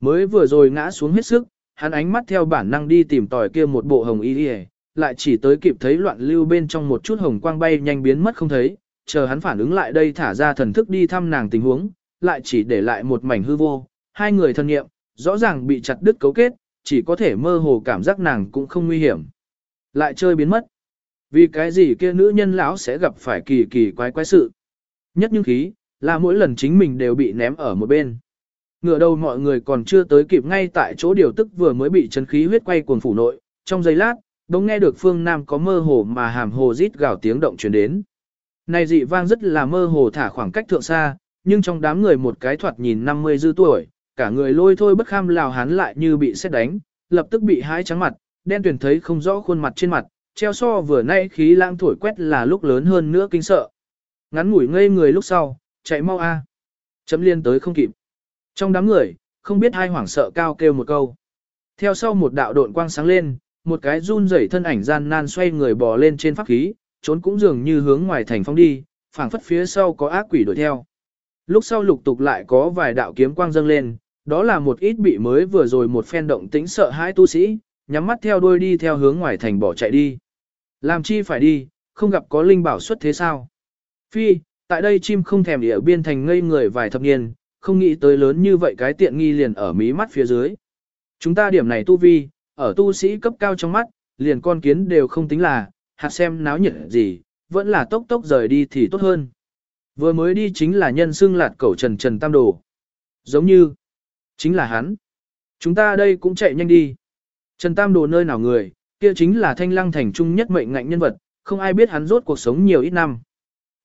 Mới vừa rồi ngã xuống hết sức, hắn ánh mắt theo bản năng đi tìm tòi kia một bộ hồng y y, lại chỉ tới kịp thấy loạn lưu bên trong một chút hồng quang bay nhanh biến mất không thấy, chờ hắn phản ứng lại đây thả ra thần thức đi thăm nàng tình huống, lại chỉ để lại một mảnh hư vô, hai người thân nghiệm, rõ ràng bị chặt đứt cấu kết, chỉ có thể mơ hồ cảm giác nàng cũng không nguy hiểm. Lại chơi biến mất. Vì cái gì kia nữ nhân lão sẽ gặp phải kỳ kỳ quái quái sự. Nhất những khí, là mỗi lần chính mình đều bị ném ở một bên. Ngựa đầu mọi người còn chưa tới kịp ngay tại chỗ điều tức vừa mới bị chấn khí huyết quay cuồng phủ nội, trong giây lát, đống nghe được phương Nam có mơ hồ mà hàm hồ rít gào tiếng động truyền đến. Này dị vang rất là mơ hồ thả khoảng cách thượng xa, nhưng trong đám người một cái thoạt nhìn 50 dư tuổi, cả người lôi thôi bất kham lào hắn lại như bị xét đánh, lập tức bị hái trắng mặt, đen tuyển thấy không rõ khuôn mặt trên mặt, treo so vừa nay khí lãng thổi quét là lúc lớn hơn nữa kinh sợ. Ngắn ngủi ngây người lúc sau, chạy mau a. Chấm liên tới không kịp. Trong đám người, không biết hai hoảng sợ cao kêu một câu. Theo sau một đạo độn quang sáng lên, một cái run rẩy thân ảnh gian nan xoay người bò lên trên pháp khí, trốn cũng dường như hướng ngoài thành phong đi, phảng phất phía sau có ác quỷ đuổi theo. Lúc sau lục tục lại có vài đạo kiếm quang dâng lên, đó là một ít bị mới vừa rồi một phen động tĩnh sợ hãi tu sĩ, nhắm mắt theo đuôi đi theo hướng ngoài thành bỏ chạy đi. Làm chi phải đi, không gặp có linh bảo xuất thế sao? Phi, tại đây chim không thèm địa biên thành ngây người vài thập niên, không nghĩ tới lớn như vậy cái tiện nghi liền ở mí mắt phía dưới. Chúng ta điểm này tu vi, ở tu sĩ cấp cao trong mắt, liền con kiến đều không tính là, hạt xem náo nhiệt gì, vẫn là tốc tốc rời đi thì tốt hơn. Vừa mới đi chính là nhân xưng lạt cẩu trần trần tam đồ. Giống như, chính là hắn. Chúng ta đây cũng chạy nhanh đi. Trần tam đồ nơi nào người, kia chính là thanh lăng thành trung nhất mệnh ngạnh nhân vật, không ai biết hắn rốt cuộc sống nhiều ít năm.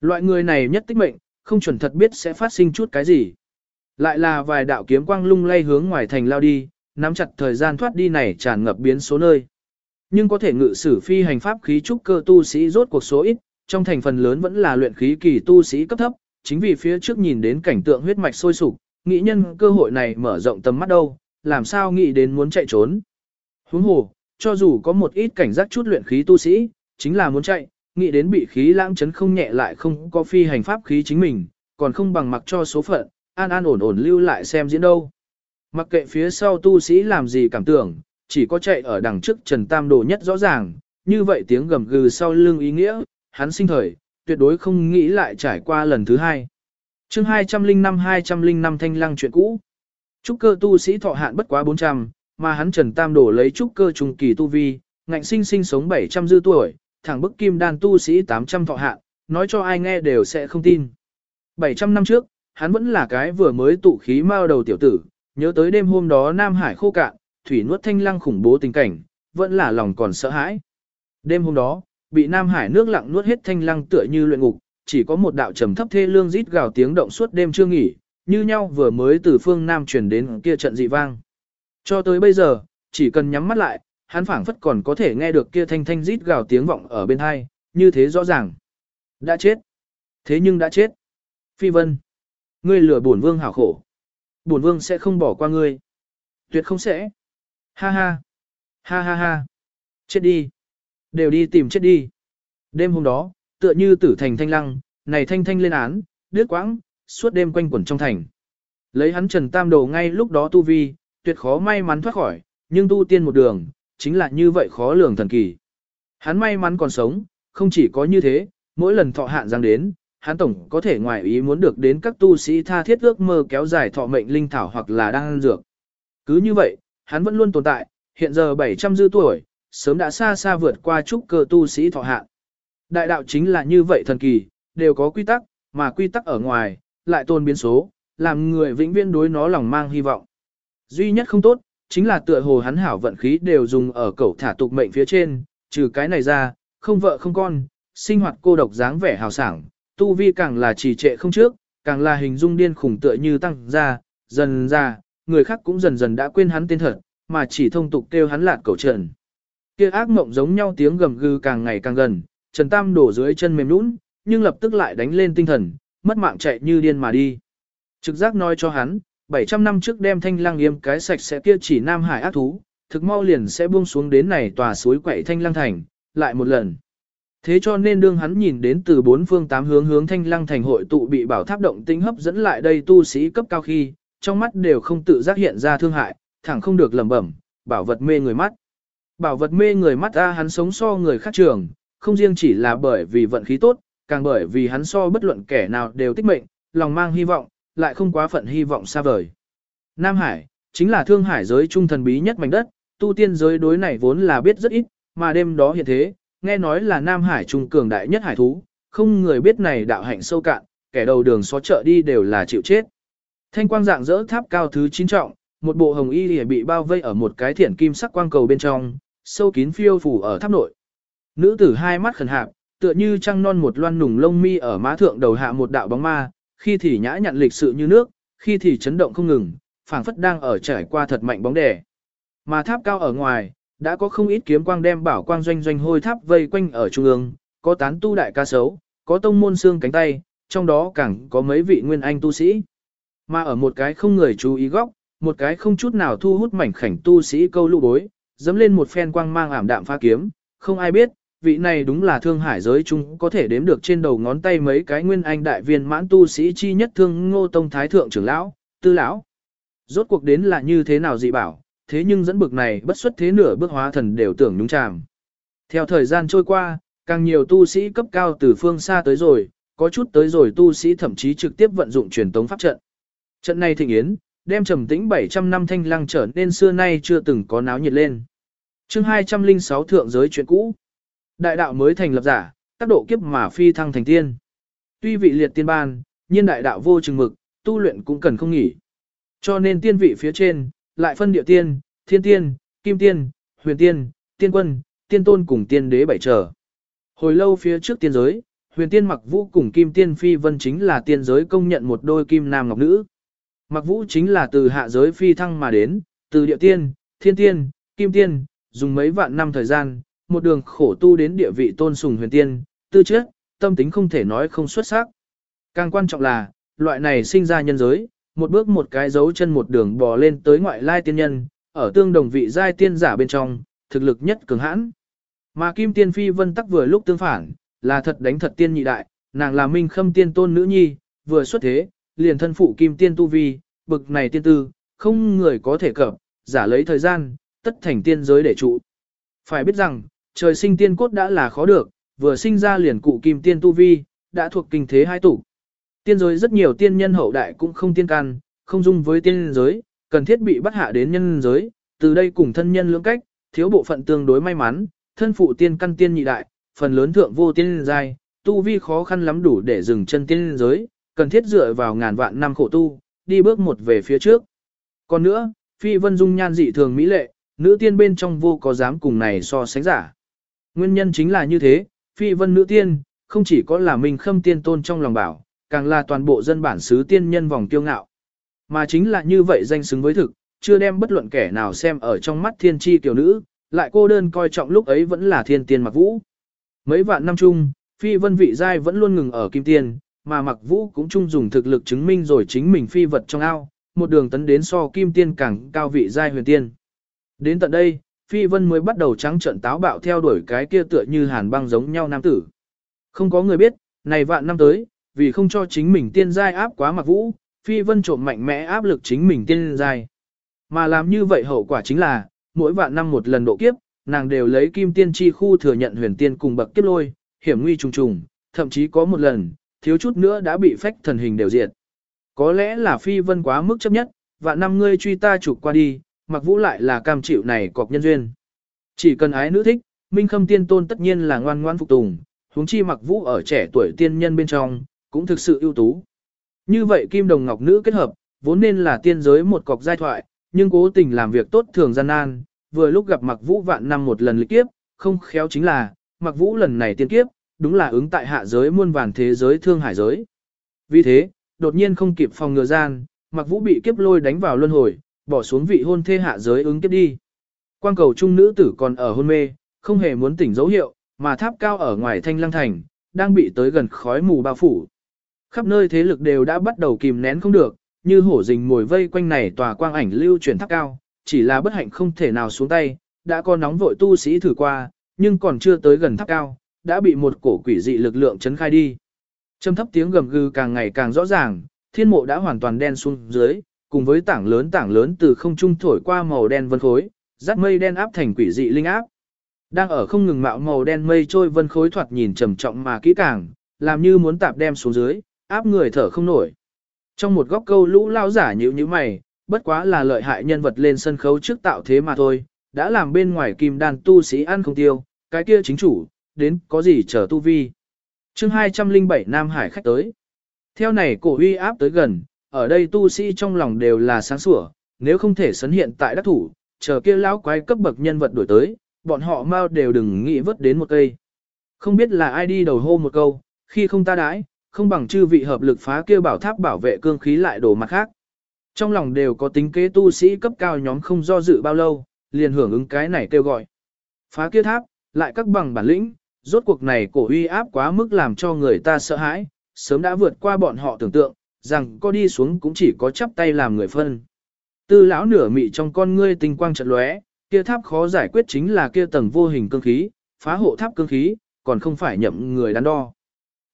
Loại người này nhất tích mệnh, không chuẩn thật biết sẽ phát sinh chút cái gì. Lại là vài đạo kiếm quang lung lay hướng ngoài thành lao đi, nắm chặt thời gian thoát đi này tràn ngập biến số nơi. Nhưng có thể ngự sử phi hành pháp khí trúc cơ tu sĩ rốt cuộc số ít, trong thành phần lớn vẫn là luyện khí kỳ tu sĩ cấp thấp, chính vì phía trước nhìn đến cảnh tượng huyết mạch sôi sục, nghĩ nhân cơ hội này mở rộng tầm mắt đâu, làm sao nghĩ đến muốn chạy trốn. Huống hồ, cho dù có một ít cảnh giác chút luyện khí tu sĩ, chính là muốn chạy, nghĩ đến bị khí lãng chấn không nhẹ lại không có phi hành pháp khí chính mình, còn không bằng mặc cho số phận, an an ổn ổn lưu lại xem diễn đâu. Mặc kệ phía sau tu sĩ làm gì cảm tưởng, chỉ có chạy ở đằng trước Trần Tam Đồ nhất rõ ràng, như vậy tiếng gầm gừ sau lưng ý nghĩa, hắn sinh thời, tuyệt đối không nghĩ lại trải qua lần thứ hai. chương 205-205 thanh lăng chuyện cũ. Trúc cơ tu sĩ thọ hạn bất quá 400, mà hắn Trần Tam Đồ lấy trúc cơ trùng kỳ tu vi, ngạnh sinh sinh sống 700 dư tuổi, thẳng bức kim đan tu sĩ 800 thọ hạn, nói cho ai nghe đều sẽ không tin. 700 năm trước, hắn vẫn là cái vừa mới tụ khí mao đầu tiểu tử, nhớ tới đêm hôm đó Nam Hải khô cạn, thủy nuốt thanh lăng khủng bố tình cảnh, vẫn là lòng còn sợ hãi. Đêm hôm đó, bị Nam Hải nước lặng nuốt hết thanh lăng tựa như luyện ngục, chỉ có một đạo trầm thấp thê lương rít gào tiếng động suốt đêm chưa nghỉ, như nhau vừa mới từ phương Nam truyền đến kia trận dị vang. Cho tới bây giờ, chỉ cần nhắm mắt lại, hắn phảng phất còn có thể nghe được kia thanh thanh rít gào tiếng vọng ở bên hai, như thế rõ ràng. Đã chết. Thế nhưng đã chết. Phi Vân. Ngươi lừa bổn vương hảo khổ. Bổn vương sẽ không bỏ qua ngươi. Tuyệt không sẽ. Ha ha. Ha ha ha. Chết đi. Đều đi tìm chết đi. Đêm hôm đó, tựa như tử thành thanh lăng, này thanh thanh lên án, đứt quãng, suốt đêm quanh quẩn trong thành. Lấy hắn trần tam đồ ngay lúc đó tu vi, tuyệt khó may mắn thoát khỏi, nhưng tu tiên một đường, chính là như vậy khó lường thần kỳ. Hắn may mắn còn sống, không chỉ có như thế, mỗi lần thọ hạn giang đến, hắn tổng có thể ngoài ý muốn được đến các tu sĩ tha thiết ước mơ kéo dài thọ mệnh linh thảo hoặc là đang dược. Cứ như vậy, hắn vẫn luôn tồn tại, hiện giờ 700 dư tuổi, sớm đã xa xa vượt qua trúc cơ tu sĩ thọ hạn. Đại đạo chính là như vậy thần kỳ, đều có quy tắc, mà quy tắc ở ngoài, lại tôn biến số, làm người vĩnh viễn đối nó lòng mang hy vọng. Duy nhất không tốt, chính là tựa hồ hắn hảo vận khí đều dùng ở cẩu thả tục mệnh phía trên, trừ cái này ra, không vợ không con, sinh hoạt cô độc dáng vẻ hào sảng, tu vi càng là trì trệ không trước, càng là hình dung điên khủng tựa như tăng ra, dần ra, người khác cũng dần dần đã quên hắn tên thật, mà chỉ thông tục kêu hắn lạt cẩu trần. Kia ác mộng giống nhau tiếng gầm gừ càng ngày càng gần, Trần Tam đổ dưới chân mềm nũng, nhưng lập tức lại đánh lên tinh thần, mất mạng chạy như điên mà đi. Trực giác nói cho hắn, 700 năm trước đem thanh Lang yếm cái sạch sẽ kia chỉ Nam Hải ác thú, thực mau liền sẽ buông xuống đến này tòa suối quậy thanh Lang thành, lại một lần. Thế cho nên đương hắn nhìn đến từ bốn phương tám hướng hướng thanh lăng thành hội tụ bị bảo tháp động tinh hấp dẫn lại đây tu sĩ cấp cao khi, trong mắt đều không tự giác hiện ra thương hại, thẳng không được lẩm bẩm, bảo vật mê người mắt. Bảo vật mê người mắt ra hắn sống so người khác trường, không riêng chỉ là bởi vì vận khí tốt, càng bởi vì hắn so bất luận kẻ nào đều tích mệnh, lòng mang hy vọng, lại không quá phận hy vọng xa vời. Nam Hải, chính là thương hải giới trung thần bí nhất mảnh đất, tu tiên giới đối này vốn là biết rất ít, mà đêm đó hiện thế, nghe nói là Nam Hải trung cường đại nhất hải thú, không người biết này đạo hạnh sâu cạn, kẻ đầu đường xó chợ đi đều là chịu chết. Thanh quang dạng dỡ tháp cao thứ 9 trọng, một bộ hồng y lìa bị bao vây ở một cái thiển kim sắc quang cầu bên trong, sâu kín phiêu phủ ở tháp nội. Nữ tử hai mắt khẩn hạp, tựa như trăng non một loan nùng lông mi ở má thượng đầu hạ một đạo bóng ma, khi thì nhã nhặn lịch sự như nước, khi thì chấn động không ngừng, phảng phất đang ở trải qua thật mạnh bóng đè. Mà tháp cao ở ngoài, đã có không ít kiếm quang đem bảo quang doanh doanh hôi tháp vây quanh ở trung ương, có tán tu đại ca sấu, có tông môn xương cánh tay, trong đó càng có mấy vị nguyên anh tu sĩ. Mà ở một cái không người chú ý góc, một cái không chút nào thu hút mảnh khảnh tu sĩ câu lũ bối, dấm lên một phen quang mang ảm đạm pha kiếm, không ai biết, vị này đúng là thương hải giới chung có thể đếm được trên đầu ngón tay mấy cái nguyên anh đại viên mãn tu sĩ chi nhất thương ngô tông thái thượng trưởng lão, tư lão. Rốt cuộc đến là như thế nào dị bảo, thế nhưng dẫn bực này bất xuất thế nửa bước hóa thần đều tưởng nhúng chàm. Theo thời gian trôi qua, càng nhiều tu sĩ cấp cao từ phương xa tới rồi, có chút tới rồi tu sĩ thậm chí trực tiếp vận dụng truyền tống pháp trận. Trận này thịnh yến, đem trầm tĩnh 700 năm thanh lăng trở nên xưa nay chưa từng có náo nhiệt lên. chương 206 thượng giới chuyện cũ. Đại đạo mới thành lập giả, các độ kiếp mà phi thăng thành tiên. Tuy vị liệt tiên ban, nhiên đại đạo vô chừng mực, tu luyện cũng cần không nghỉ. Cho nên tiên vị phía trên, lại phân địa tiên, thiên tiên, kim tiên, huyền tiên, tiên quân, tiên tôn cùng tiên đế bảy trở. Hồi lâu phía trước tiên giới, huyền tiên mặc vũ cùng kim tiên phi vân chính là tiên giới công nhận một đôi kim nam ngọc nữ. Mặc vũ chính là từ hạ giới phi thăng mà đến, từ địa tiên, thiên tiên, kim tiên, dùng mấy vạn năm thời gian, một đường khổ tu đến địa vị tôn sùng huyền tiên, tư chất, tâm tính không thể nói không xuất sắc. Càng quan trọng là, loại này sinh ra nhân giới, một bước một cái dấu chân một đường bò lên tới ngoại lai tiên nhân, ở tương đồng vị giai tiên giả bên trong, thực lực nhất cường hãn. Mà Kim Tiên Phi Vân tắc vừa lúc tương phản, là thật đánh thật tiên nhị đại, nàng là minh khâm tiên tôn nữ nhi, vừa xuất thế, liền thân phụ Kim Tiên Tu Vi, bực này tiên tư, không người có thể cập, giả lấy thời gian, tất thành tiên giới để trụ. Phải biết rằng, trời sinh tiên cốt đã là khó được, vừa sinh ra liền cụ Kim Tiên Tu Vi, đã thuộc kinh thế hai tủ. Tiên giới rất nhiều tiên nhân hậu đại cũng không tiên can, không dung với tiên giới, cần thiết bị bắt hạ đến nhân giới, từ đây cùng thân nhân lưỡng cách, thiếu bộ phận tương đối may mắn, thân phụ tiên căn tiên nhị đại, phần lớn thượng vô tiên giai, tu vi khó khăn lắm đủ để dừng chân tiên giới, cần thiết dựa vào ngàn vạn năm khổ tu, đi bước một về phía trước. Còn nữa, phi vân dung nhan dị thường mỹ lệ, nữ tiên bên trong vô có dám cùng này so sánh giả. Nguyên nhân chính là như thế, phi vân nữ tiên, không chỉ có là mình khâm tiên tôn trong lòng bảo, càng là toàn bộ dân bản xứ tiên nhân vòng kiêu ngạo. Mà chính là như vậy danh xứng với thực, chưa đem bất luận kẻ nào xem ở trong mắt thiên tri tiểu nữ, lại cô đơn coi trọng lúc ấy vẫn là thiên tiên mặc vũ. Mấy vạn năm chung, phi vân vị giai vẫn luôn ngừng ở kim tiên, mà mặc vũ cũng chung dùng thực lực chứng minh rồi chính mình phi vật trong ao, một đường tấn đến so kim tiên càng cao vị giai huyền tiên. Đến tận đây, phi vân mới bắt đầu trắng trận táo bạo theo đuổi cái kia tựa như hàn băng giống nhau nam tử. Không có người biết, này vạn năm tới, vì không cho chính mình tiên giai áp quá mặc vũ, phi vân trộm mạnh mẽ áp lực chính mình tiên giai. Mà làm như vậy hậu quả chính là, mỗi vạn năm một lần độ kiếp, nàng đều lấy kim tiên chi khu thừa nhận huyền tiên cùng bậc kiếp lôi, hiểm nguy trùng trùng, thậm chí có một lần, thiếu chút nữa đã bị phách thần hình đều diệt. Có lẽ là phi vân quá mức chấp nhất, vạn năm ngươi truy ta chụp qua đi, mặc vũ lại là cam chịu này cọc nhân duyên. Chỉ cần ái nữ thích, minh khâm tiên tôn tất nhiên là ngoan ngoan phục tùng, huống chi mặc vũ ở trẻ tuổi tiên nhân bên trong, cũng thực sự ưu tú. Như vậy kim đồng ngọc nữ kết hợp, vốn nên là tiên giới một cọc giai thoại, nhưng cố tình làm việc tốt thường gian nan, vừa lúc gặp Mặc Vũ vạn năm một lần lịch kiếp, không khéo chính là, Mặc Vũ lần này tiên kiếp, đúng là ứng tại hạ giới muôn vàn thế giới thương hải giới. Vì thế, đột nhiên không kịp phòng ngừa gian, Mặc Vũ bị kiếp lôi đánh vào luân hồi, bỏ xuống vị hôn thê hạ giới ứng kiếp đi. Quang cầu trung nữ tử còn ở hôn mê, không hề muốn tỉnh dấu hiệu, mà tháp cao ở ngoài thanh lăng thành, đang bị tới gần khói mù bao phủ. Khắp nơi thế lực đều đã bắt đầu kìm nén không được, như hổ rình mồi vây quanh này tòa quang ảnh lưu chuyển tháp cao, chỉ là bất hạnh không thể nào xuống tay, đã có nóng vội tu sĩ thử qua, nhưng còn chưa tới gần tháp cao, đã bị một cổ quỷ dị lực lượng chấn khai đi. Trầm thấp tiếng gầm gừ càng ngày càng rõ ràng, thiên mộ đã hoàn toàn đen xuống dưới, cùng với tảng lớn tảng lớn từ không trung thổi qua màu đen vân khối, rắc mây đen áp thành quỷ dị linh áp. Đang ở không ngừng mạo màu đen mây trôi vân khối thoạt nhìn trầm trọng mà kỹ càng, làm như muốn tạp đem xuống dưới, áp người thở không nổi. Trong một góc câu lũ lao giả nhíu như mày, bất quá là lợi hại nhân vật lên sân khấu trước tạo thế mà thôi, đã làm bên ngoài kim đàn tu sĩ ăn không tiêu, cái kia chính chủ, đến có gì chờ tu vi. chương 207 Nam Hải khách tới. Theo này cổ uy áp tới gần, ở đây tu sĩ trong lòng đều là sáng sủa, nếu không thể sấn hiện tại đắc thủ, chờ kia lão quái cấp bậc nhân vật đổi tới, bọn họ mau đều đừng nghĩ vớt đến một cây. Không biết là ai đi đầu hô một câu, khi không ta đãi, không bằng chư vị hợp lực phá kia bảo tháp bảo vệ cương khí lại đổ mặt khác. Trong lòng đều có tính kế tu sĩ cấp cao nhóm không do dự bao lâu, liền hưởng ứng cái này kêu gọi. Phá kia tháp, lại các bằng bản lĩnh, rốt cuộc này cổ uy áp quá mức làm cho người ta sợ hãi, sớm đã vượt qua bọn họ tưởng tượng, rằng có đi xuống cũng chỉ có chắp tay làm người phân. Tư lão nửa mị trong con ngươi tinh quang chợt lóe, kia tháp khó giải quyết chính là kia tầng vô hình cương khí, phá hộ tháp cương khí, còn không phải nhậm người đắn đo.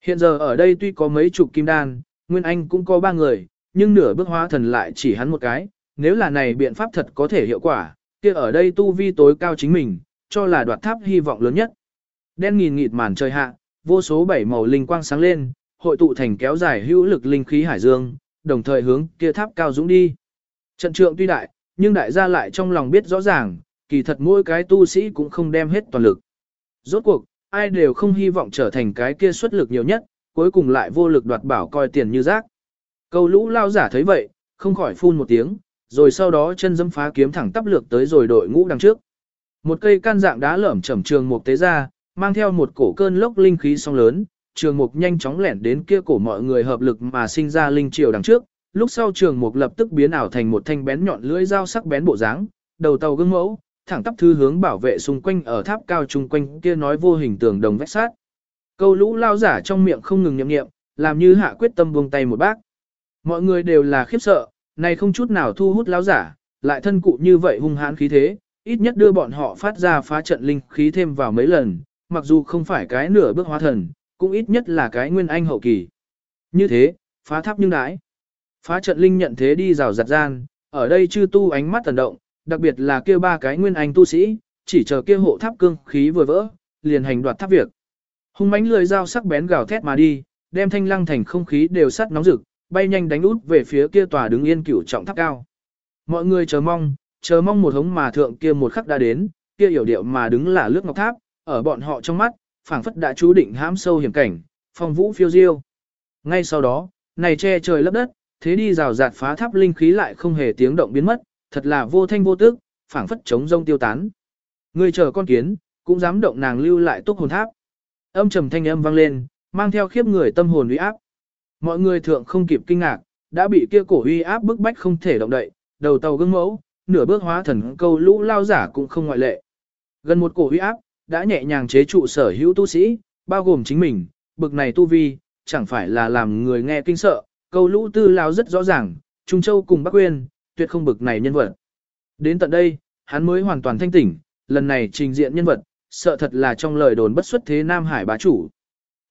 Hiện giờ ở đây tuy có mấy chục kim đan, Nguyên Anh cũng có ba người, nhưng nửa bước hóa thần lại chỉ hắn một cái, nếu là này biện pháp thật có thể hiệu quả, kia ở đây tu vi tối cao chính mình, cho là đoạt tháp hy vọng lớn nhất. Đen nghìn nghịt màn trời hạ, vô số bảy màu linh quang sáng lên, hội tụ thành kéo dài hữu lực linh khí hải dương, đồng thời hướng kia tháp cao dũng đi. Trận trượng tuy đại, nhưng đại gia lại trong lòng biết rõ ràng, kỳ thật mỗi cái tu sĩ cũng không đem hết toàn lực. Rốt cuộc, ai đều không hy vọng trở thành cái kia xuất lực nhiều nhất, cuối cùng lại vô lực đoạt bảo coi tiền như rác. Câu lũ lao giả thấy vậy, không khỏi phun một tiếng, rồi sau đó chân dâm phá kiếm thẳng tắp lược tới rồi đội ngũ đằng trước. Một cây can dạng đá lởm chẩm trường mục tế ra, mang theo một cổ cơn lốc linh khí song lớn, trường mục nhanh chóng lẻn đến kia cổ mọi người hợp lực mà sinh ra linh triều đằng trước, lúc sau trường mục lập tức biến ảo thành một thanh bén nhọn lưỡi dao sắc bén bộ dáng, đầu tàu gương mẫu, thẳng tắp thư hướng bảo vệ xung quanh ở tháp cao chung quanh kia nói vô hình tường đồng vách sát. Câu lũ lao giả trong miệng không ngừng nhậm nghiệm, làm như hạ quyết tâm buông tay một bác. Mọi người đều là khiếp sợ, này không chút nào thu hút lao giả, lại thân cụ như vậy hung hãn khí thế, ít nhất đưa bọn họ phát ra phá trận linh khí thêm vào mấy lần, mặc dù không phải cái nửa bước hóa thần, cũng ít nhất là cái nguyên anh hậu kỳ. Như thế, phá tháp nhưng đãi. Phá trận linh nhận thế đi rào giặt gian, ở đây chư tu ánh mắt tần động, đặc biệt là kia ba cái nguyên anh tu sĩ, chỉ chờ kia hộ tháp cương khí vừa vỡ, liền hành đoạt tháp việc. Hung mãnh lưỡi dao sắc bén gào thét mà đi, đem thanh lăng thành không khí đều sắt nóng rực, bay nhanh đánh út về phía kia tòa đứng yên cửu trọng tháp cao. Mọi người chờ mong, chờ mong một hống mà thượng kia một khắc đã đến, kia hiểu điệu mà đứng là lướt ngọc tháp, ở bọn họ trong mắt, phảng phất đã chú định hãm sâu hiểm cảnh, phong vũ phiêu diêu. Ngay sau đó, này che trời lấp đất, thế đi rào rạt phá tháp linh khí lại không hề tiếng động biến mất, thật là vô thanh vô tức, phảng phất chống rông tiêu tán. Người chờ con kiến, cũng dám động nàng lưu lại túc hồn tháp. Âm trầm thanh âm vang lên, mang theo khiếp người tâm hồn uy áp. Mọi người thượng không kịp kinh ngạc, đã bị kia cổ uy áp bức bách không thể động đậy, đầu tàu gương mẫu, nửa bước hóa thần câu lũ lao giả cũng không ngoại lệ. Gần một cổ uy áp, đã nhẹ nhàng chế trụ sở hữu tu sĩ, bao gồm chính mình, bực này tu vi, chẳng phải là làm người nghe kinh sợ, câu lũ tư lao rất rõ ràng, Trung Châu cùng Bắc Quyên, tuyệt không bực này nhân vật. Đến tận đây, hắn mới hoàn toàn thanh tỉnh, lần này trình diện nhân vật, sợ thật là trong lời đồn bất xuất thế Nam Hải bá chủ.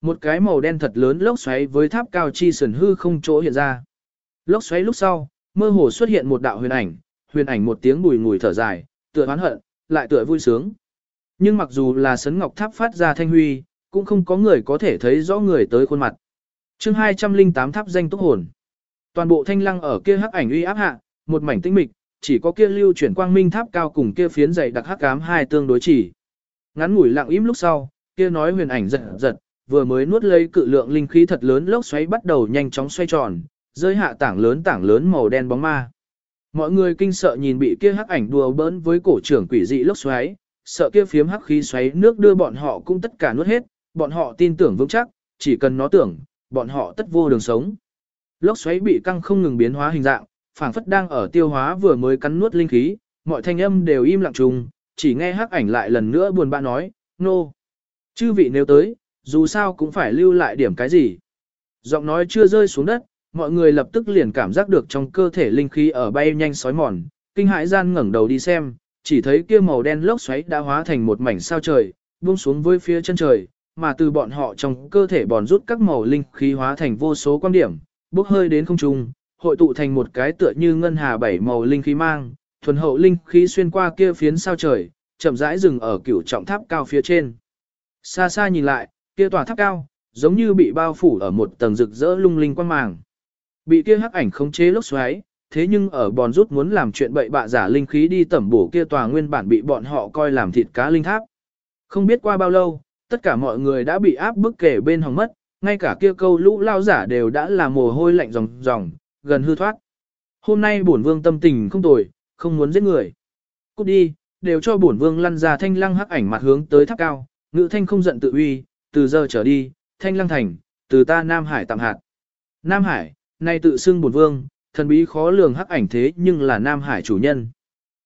Một cái màu đen thật lớn lốc xoáy với tháp cao chi sườn hư không chỗ hiện ra. Lốc xoáy lúc sau, mơ hồ xuất hiện một đạo huyền ảnh, huyền ảnh một tiếng bùi ngùi thở dài, tựa oán hận, lại tựa vui sướng. Nhưng mặc dù là sấn ngọc tháp phát ra thanh huy, cũng không có người có thể thấy rõ người tới khuôn mặt. chương 208 tháp danh túc hồn. Toàn bộ thanh lăng ở kia hắc ảnh uy áp hạ, một mảnh tinh mịch, chỉ có kia lưu chuyển quang minh tháp cao cùng kia phiến dày đặc hắc ám hai tương đối chỉ. Ngắn ngủi lặng im lúc sau, kia nói huyền ảnh giật giật, vừa mới nuốt lấy cự lượng linh khí thật lớn lốc xoáy bắt đầu nhanh chóng xoay tròn, rơi hạ tảng lớn tảng lớn màu đen bóng ma. Mọi người kinh sợ nhìn bị kia hắc ảnh đùa bỡn với cổ trưởng quỷ dị lốc xoáy, sợ kia phiếm hắc khí xoáy nước đưa bọn họ cũng tất cả nuốt hết, bọn họ tin tưởng vững chắc, chỉ cần nó tưởng, bọn họ tất vô đường sống. Lốc xoáy bị căng không ngừng biến hóa hình dạng, phảng phất đang ở tiêu hóa vừa mới cắn nuốt linh khí, mọi thanh âm đều im lặng trùng, chỉ nghe hắc ảnh lại lần nữa buồn bã nói, nô. No. Chư vị nếu tới, dù sao cũng phải lưu lại điểm cái gì. Giọng nói chưa rơi xuống đất, mọi người lập tức liền cảm giác được trong cơ thể linh khí ở bay nhanh sói mòn, kinh hãi gian ngẩng đầu đi xem, chỉ thấy kia màu đen lốc xoáy đã hóa thành một mảnh sao trời, buông xuống với phía chân trời, mà từ bọn họ trong cơ thể bòn rút các màu linh khí hóa thành vô số quan điểm, bốc hơi đến không trung, hội tụ thành một cái tựa như ngân hà bảy màu linh khí mang, thuần hậu linh khí xuyên qua kia phiến sao trời, chậm rãi dừng ở cửu trọng tháp cao phía trên. Xa xa nhìn lại, kia tòa tháp cao, giống như bị bao phủ ở một tầng rực rỡ lung linh quang màng. Bị kia hắc ảnh khống chế lốc xoáy, thế nhưng ở bòn rút muốn làm chuyện bậy bạ giả linh khí đi tẩm bổ kia tòa nguyên bản bị bọn họ coi làm thịt cá linh tháp. Không biết qua bao lâu, tất cả mọi người đã bị áp bức kể bên hòng mất, ngay cả kia câu lũ lao giả đều đã là mồ hôi lạnh ròng ròng, gần hư thoát. Hôm nay bổn vương tâm tình không tồi, không muốn giết người. Cút đi, đều cho bổn vương lăn ra thanh lăng hắc ảnh mặt hướng tới tháp cao, ngữ thanh không giận tự uy, từ giờ trở đi, thanh lăng thành, từ ta Nam Hải tạm hạt. Nam Hải, nay tự xưng bổn vương, thần bí khó lường hắc ảnh thế nhưng là Nam Hải chủ nhân.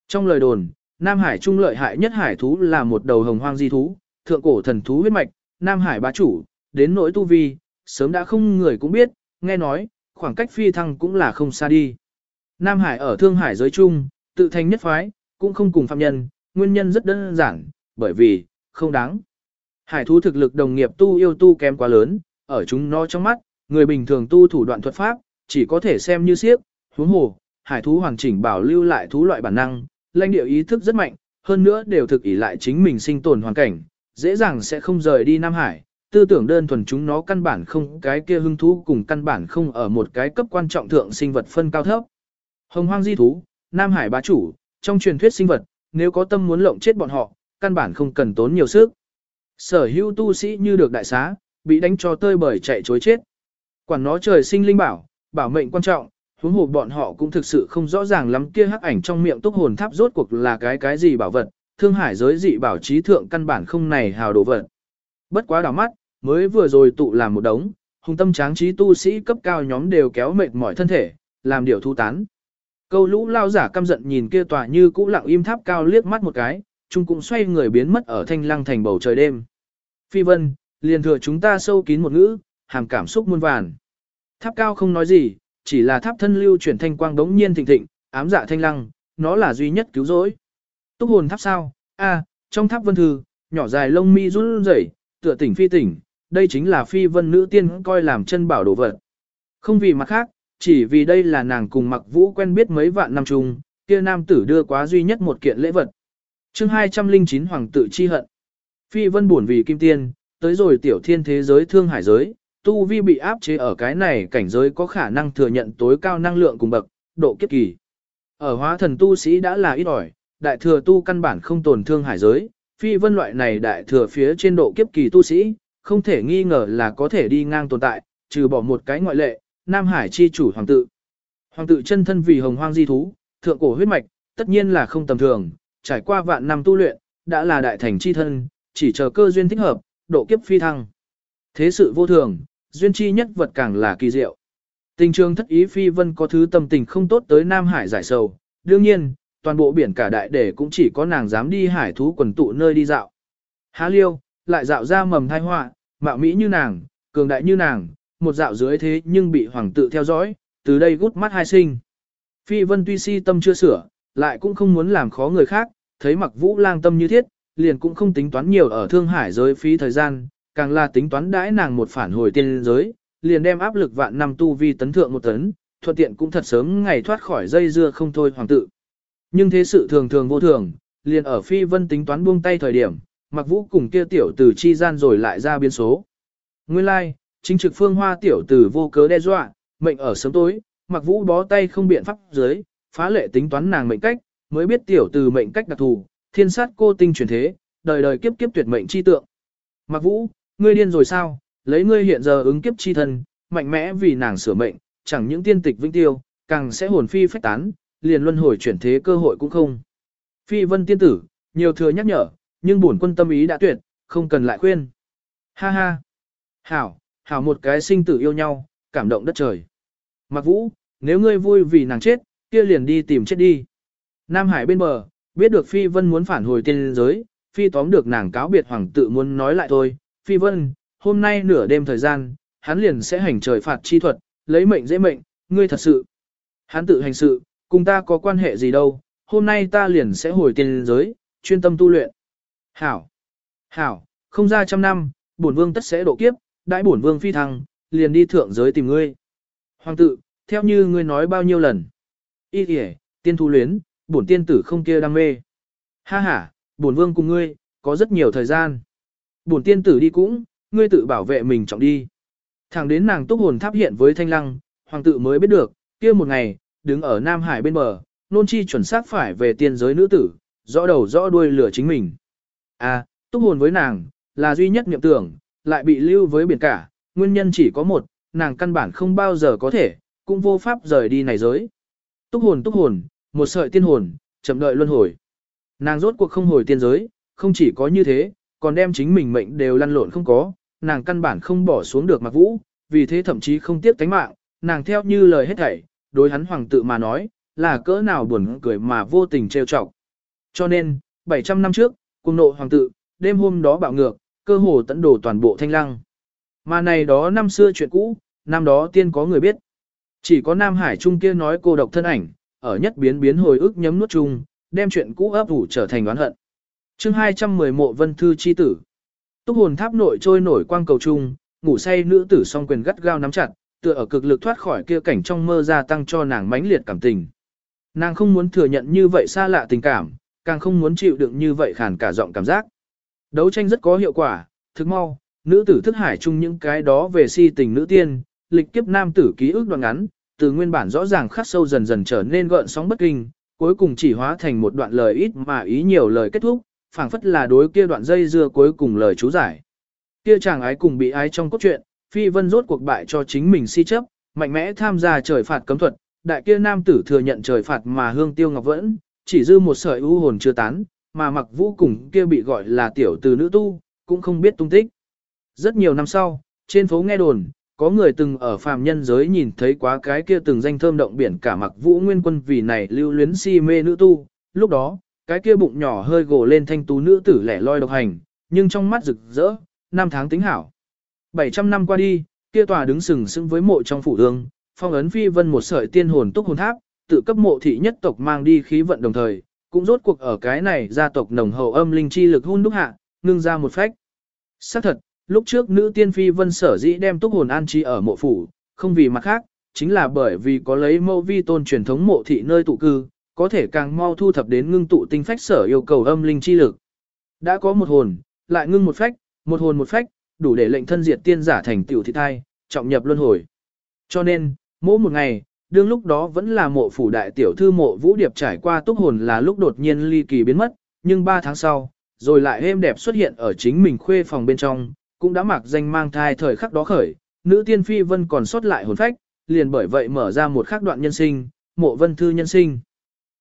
Trong lời đồn, Nam Hải trung lợi hại nhất hải thú là một đầu hồng hoang di thú, thượng cổ thần thú huyết mạch, Nam Hải bá chủ, đến nỗi tu vi, sớm đã không người cũng biết, nghe nói, khoảng cách phi thăng cũng là không xa đi. Nam Hải ở Thương Hải giới chung, tự thành nhất phái, cũng không cùng phạm nhân, nguyên nhân rất đơn giản, bởi vì, không đáng. Hải thú thực lực đồng nghiệp tu yêu tu kém quá lớn, ở chúng nó trong mắt, người bình thường tu thủ đoạn thuật pháp, chỉ có thể xem như siếp, huống hồ, hải thú hoàn chỉnh bảo lưu lại thú loại bản năng, lãnh địa ý thức rất mạnh, hơn nữa đều thực ý lại chính mình sinh tồn hoàn cảnh, dễ dàng sẽ không rời đi Nam Hải, tư tưởng đơn thuần chúng nó căn bản không cái kia hưng thú cùng căn bản không ở một cái cấp quan trọng thượng sinh vật phân cao thấp. Hồng hoang di thú, Nam Hải bá chủ, trong truyền thuyết sinh vật, nếu có tâm muốn lộng chết bọn họ, căn bản không cần tốn nhiều sức. Sở hữu tu sĩ như được đại xá, bị đánh cho tơi bởi chạy chối chết. Quản nó trời sinh linh bảo, bảo mệnh quan trọng, huống hồ bọn họ cũng thực sự không rõ ràng lắm kia hắc ảnh trong miệng túc hồn tháp rốt cuộc là cái cái gì bảo vật, thương hải giới dị bảo trí thượng căn bản không này hào đồ vật. Bất quá đảo mắt, mới vừa rồi tụ làm một đống, hùng tâm tráng trí tu sĩ cấp cao nhóm đều kéo mệt mỏi thân thể, làm điều thu tán. Câu lũ lao giả căm giận nhìn kia tòa như cũ lặng im tháp cao liếc mắt một cái, chung cũng xoay người biến mất ở thanh lăng thành bầu trời đêm. Phi vân, liền thừa chúng ta sâu kín một ngữ, hàm cảm xúc muôn vàn. Tháp cao không nói gì, chỉ là tháp thân lưu chuyển thanh quang đống nhiên thịnh thịnh, ám dạ thanh lăng, nó là duy nhất cứu rỗi. Túc hồn tháp sao? A, trong tháp vân thư, nhỏ dài lông mi run rẩy, tựa tỉnh phi tỉnh, đây chính là phi vân nữ tiên coi làm chân bảo đồ vật. Không vì mặt khác, chỉ vì đây là nàng cùng mặc vũ quen biết mấy vạn năm chung, kia nam tử đưa quá duy nhất một kiện lễ vật. chương 209 Hoàng tử chi hận. Phi vân buồn vì kim tiên, tới rồi tiểu thiên thế giới thương hải giới, tu vi bị áp chế ở cái này cảnh giới có khả năng thừa nhận tối cao năng lượng cùng bậc, độ kiếp kỳ. Ở hóa thần tu sĩ đã là ít ỏi, đại thừa tu căn bản không tổn thương hải giới, phi vân loại này đại thừa phía trên độ kiếp kỳ tu sĩ, không thể nghi ngờ là có thể đi ngang tồn tại, trừ bỏ một cái ngoại lệ, Nam Hải chi chủ hoàng tự. Hoàng tự chân thân vì hồng hoang di thú, thượng cổ huyết mạch, tất nhiên là không tầm thường, trải qua vạn năm tu luyện, đã là đại thành chi thân, chỉ chờ cơ duyên thích hợp, độ kiếp phi thăng. Thế sự vô thường, duyên chi nhất vật càng là kỳ diệu. Tình trường thất ý phi vân có thứ tâm tình không tốt tới Nam Hải giải sầu, đương nhiên, toàn bộ biển cả đại để cũng chỉ có nàng dám đi hải thú quần tụ nơi đi dạo. Há liêu, lại dạo ra mầm thai họa, mạo mỹ như nàng, cường đại như nàng, một dạo dưới thế nhưng bị hoàng tự theo dõi, từ đây gút mắt hai sinh. Phi vân tuy si tâm chưa sửa, lại cũng không muốn làm khó người khác, thấy mặc vũ lang tâm như thiết, liền cũng không tính toán nhiều ở thương hải giới phí thời gian, càng là tính toán đãi nàng một phản hồi tiên giới, liền đem áp lực vạn năm tu vi tấn thượng một tấn, thuận tiện cũng thật sớm ngày thoát khỏi dây dưa không thôi hoàng tự. Nhưng thế sự thường thường vô thường, liền ở phi vân tính toán buông tay thời điểm, mặc vũ cùng kia tiểu tử chi gian rồi lại ra biến số. Nguyên lai, like, chính trực phương hoa tiểu tử vô cớ đe dọa, mệnh ở sớm tối, mặc vũ bó tay không biện pháp dưới, phá lệ tính toán nàng mệnh cách, mới biết tiểu tử mệnh cách đặc thù, thiên sát cô tinh chuyển thế, đời đời kiếp kiếp tuyệt mệnh chi tượng. Mặc vũ, ngươi điên rồi sao, lấy ngươi hiện giờ ứng kiếp chi thân, mạnh mẽ vì nàng sửa mệnh, chẳng những tiên tịch vĩnh tiêu, càng sẽ hồn phi phách tán, liền luân hồi chuyển thế cơ hội cũng không. Phi vân tiên tử, nhiều thừa nhắc nhở, nhưng bổn quân tâm ý đã tuyệt, không cần lại khuyên. Ha ha. Hảo, hảo một cái sinh tử yêu nhau, cảm động đất trời. Mặc vũ, nếu ngươi vui vì nàng chết, kia liền đi tìm chết đi. Nam Hải bên bờ, biết được Phi Vân muốn phản hồi tiên giới, Phi tóm được nàng cáo biệt hoàng tự muốn nói lại thôi. Phi Vân, hôm nay nửa đêm thời gian, hắn liền sẽ hành trời phạt chi thuật, lấy mệnh dễ mệnh, ngươi thật sự. Hắn tự hành sự, cùng ta có quan hệ gì đâu, hôm nay ta liền sẽ hồi tiền giới, chuyên tâm tu luyện. Hảo, hảo, không ra trăm năm, bổn vương tất sẽ độ kiếp, đãi bổn vương phi thăng, liền đi thượng giới tìm ngươi. Hoàng tự, theo như ngươi nói bao nhiêu lần. Ý kìa, tiên thu luyến, bổn tiên tử không kia đam mê. Ha ha, bổn vương cùng ngươi, có rất nhiều thời gian. Bổn tiên tử đi cũng, ngươi tự bảo vệ mình trọng đi. Thẳng đến nàng túc hồn tháp hiện với thanh lăng, hoàng tự mới biết được, kia một ngày, đứng ở Nam Hải bên bờ, nôn chi chuẩn xác phải về tiên giới nữ tử, rõ đầu rõ đuôi lửa chính mình. À, túc hồn với nàng, là duy nhất niệm tưởng, lại bị lưu với biển cả, nguyên nhân chỉ có một, nàng căn bản không bao giờ có thể, cũng vô pháp rời đi này giới. Túc hồn túc hồn, một sợi tiên hồn, chậm đợi luân hồi. Nàng rốt cuộc không hồi tiên giới, không chỉ có như thế, còn đem chính mình mệnh đều lăn lộn không có, nàng căn bản không bỏ xuống được mặc vũ, vì thế thậm chí không tiếc tánh mạng, nàng theo như lời hết thảy, đối hắn hoàng tự mà nói, là cỡ nào buồn cười mà vô tình trêu chọc. Cho nên, 700 năm trước, cung nộ hoàng tự, đêm hôm đó bạo ngược, cơ hồ tận đổ toàn bộ thanh lăng. Mà này đó năm xưa chuyện cũ, năm đó tiên có người biết. Chỉ có Nam Hải Trung kia nói cô độc thân ảnh, ở nhất biến biến hồi ức nhấm nuốt chung, đem chuyện cũ ấp ủ trở thành oán hận. chương 210 mộ vân thư chi tử. Túc hồn tháp nội trôi nổi quang cầu trung, ngủ say nữ tử song quyền gắt gao nắm chặt, tựa ở cực lực thoát khỏi kia cảnh trong mơ gia tăng cho nàng mãnh liệt cảm tình. Nàng không muốn thừa nhận như vậy xa lạ tình cảm, càng không muốn chịu đựng như vậy khàn cả giọng cảm giác. Đấu tranh rất có hiệu quả, thực mau, nữ tử thức hải chung những cái đó về si tình nữ tiên, lịch kiếp nam tử ký ức đoạn ngắn, từ nguyên bản rõ ràng khắc sâu dần dần trở nên gợn sóng bất kinh, cuối cùng chỉ hóa thành một đoạn lời ít mà ý nhiều lời kết thúc, phảng phất là đối kia đoạn dây dưa cuối cùng lời chú giải. Kia chàng ái cùng bị ái trong cốt truyện, Phi Vân rốt cuộc bại cho chính mình si chấp, mạnh mẽ tham gia trời phạt cấm thuật, đại kia nam tử thừa nhận trời phạt mà hương tiêu ngọc vẫn, chỉ dư một sợi u hồn chưa tán, mà mặc vũ cùng kia bị gọi là tiểu từ nữ tu, cũng không biết tung tích. Rất nhiều năm sau, trên phố nghe đồn, có người từng ở phàm nhân giới nhìn thấy quá cái kia từng danh thơm động biển cả mặc vũ nguyên quân vì này lưu luyến si mê nữ tu, lúc đó, cái kia bụng nhỏ hơi gồ lên thanh tú nữ tử lẻ loi độc hành, nhưng trong mắt rực rỡ, năm tháng tính hảo. 700 năm qua đi, kia tòa đứng sừng sững với mộ trong phủ ương, phong ấn phi vân một sợi tiên hồn túc hồn tháp, tự cấp mộ thị nhất tộc mang đi khí vận đồng thời, cũng rốt cuộc ở cái này gia tộc nồng hậu âm linh chi lực hun đúc hạ, ngưng ra một phách. Xác thật, lúc trước nữ tiên phi vân sở dĩ đem túc hồn an trí ở mộ phủ, không vì mặt khác, chính là bởi vì có lấy mẫu vi tôn truyền thống mộ thị nơi tụ cư, có thể càng mau thu thập đến ngưng tụ tinh phách sở yêu cầu âm linh chi lực. Đã có một hồn, lại ngưng một phách, một hồn một phách, đủ để lệnh thân diệt tiên giả thành tiểu thị thai, trọng nhập luân hồi. Cho nên, mỗi một ngày, đương lúc đó vẫn là mộ phủ đại tiểu thư mộ vũ điệp trải qua túc hồn là lúc đột nhiên ly kỳ biến mất, nhưng ba tháng sau, rồi lại êm đẹp xuất hiện ở chính mình khuê phòng bên trong, cũng đã mặc danh mang thai thời khắc đó khởi, nữ tiên phi vân còn sót lại hồn phách, liền bởi vậy mở ra một khắc đoạn nhân sinh, mộ vân thư nhân sinh.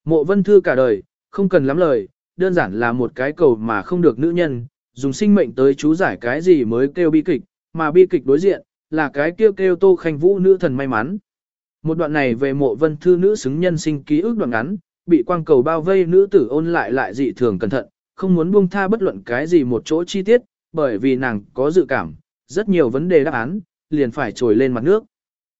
Mộ vân thư cả đời, không cần lắm lời, đơn giản là một cái cầu mà không được nữ nhân, dùng sinh mệnh tới chú giải cái gì mới kêu bi kịch, mà bi kịch đối diện, là cái kêu kêu tô khanh vũ nữ thần may mắn. Một đoạn này về mộ vân thư nữ xứng nhân sinh ký ức đoạn ngắn, bị quang cầu bao vây nữ tử ôn lại lại dị thường cẩn thận, không muốn buông tha bất luận cái gì một chỗ chi tiết, bởi vì nàng có dự cảm, rất nhiều vấn đề đáp án, liền phải trồi lên mặt nước.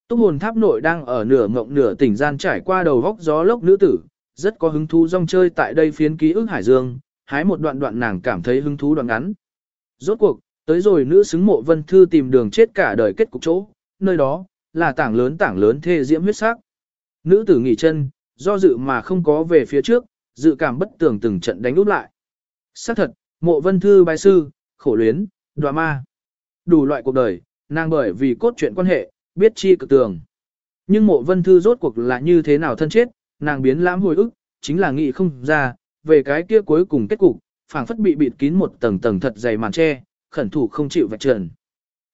Túc hồn tháp nội đang ở nửa ngộng nửa tỉnh gian trải qua đầu vóc gió lốc nữ tử, rất có hứng thú rong chơi tại đây phiến ký ức hải dương, hái một đoạn đoạn nàng cảm thấy hứng thú đoạn ngắn. Rốt cuộc, tới rồi nữ xứng mộ vân thư tìm đường chết cả đời kết cục chỗ, nơi đó, là tảng lớn tảng lớn thê diễm huyết sắc. Nữ tử nghỉ chân, do dự mà không có về phía trước, dự cảm bất tường từng trận đánh úp lại. Xác thật, mộ vân thư bài sư, khổ luyến, đoạ ma. Đủ loại cuộc đời, nàng bởi vì cốt truyện quan hệ, biết chi cực tường. Nhưng mộ vân thư rốt cuộc là như thế nào thân chết, nàng biến lãm hồi ức, chính là nghĩ không ra, về cái kia cuối cùng kết cục, phảng phất bị bịt kín một tầng tầng thật dày màn che, khẩn thủ không chịu vạch trần.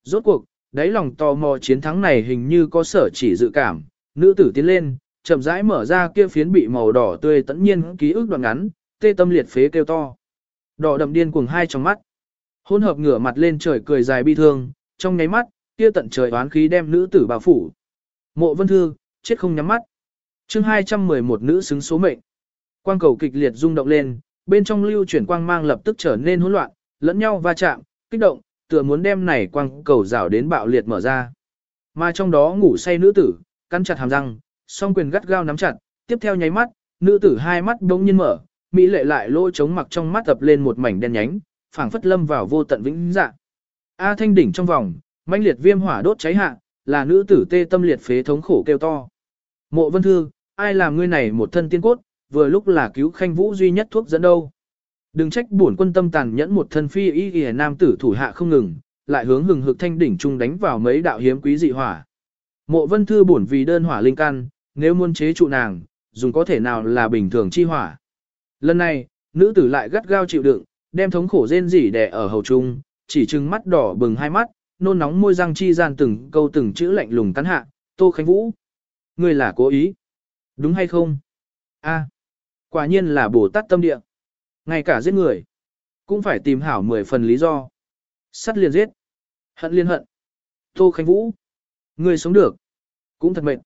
Rốt cuộc, đáy lòng tò mò chiến thắng này hình như có sở chỉ dự cảm, nữ tử tiến lên, chậm rãi mở ra kia phiến bị màu đỏ tươi tẫn nhiên ký ức đoạn ngắn, tê tâm liệt phế kêu to. Đỏ đậm điên cuồng hai trong mắt. hỗn hợp ngửa mặt lên trời cười dài bi thương, trong nháy mắt, kia tận trời oán khí đem nữ tử bao phủ. Mộ Vân Thư, chết không nhắm mắt. Chương 211 nữ xứng số mệnh. Quang cầu kịch liệt rung động lên, bên trong lưu chuyển quang mang lập tức trở nên hỗn loạn, lẫn nhau va chạm, kích động, tựa muốn đem này quang cầu rảo đến bạo liệt mở ra. Mà trong đó ngủ say nữ tử, cắn chặt hàm răng, song quyền gắt gao nắm chặt, tiếp theo nháy mắt, nữ tử hai mắt đống nhiên mở, mỹ lệ lại lỗ trống mặc trong mắt tập lên một mảnh đen nhánh, phảng phất lâm vào vô tận vĩnh dạ. A thanh đỉnh trong vòng, mãnh liệt viêm hỏa đốt cháy hạ, là nữ tử tê tâm liệt phế thống khổ kêu to. Mộ Vân Thư, ai làm ngươi này một thân tiên cốt, vừa lúc là cứu Khanh Vũ duy nhất thuốc dẫn đâu. Đừng trách bổn quân tâm tàn nhẫn một thân phi y y nam tử thủ hạ không ngừng, lại hướng hừng hực thanh đỉnh trung đánh vào mấy đạo hiếm quý dị hỏa. Mộ Vân Thư bổn vì đơn hỏa linh căn, nếu muốn chế trụ nàng, dùng có thể nào là bình thường chi hỏa. Lần này, nữ tử lại gắt gao chịu đựng, đem thống khổ rên rỉ đè ở hầu trung, chỉ trừng mắt đỏ bừng hai mắt, nôn nóng môi răng chi gian từng câu từng chữ lạnh lùng cắn hạ, Tô Khánh Vũ. Ngươi là cố ý. Đúng hay không? A, quả nhiên là Bồ Tát tâm địa. Ngay cả giết người, cũng phải tìm hảo mười phần lý do. Sắt liền giết. Hận liên hận. Tô Khánh Vũ. người sống được. Cũng thật mệt.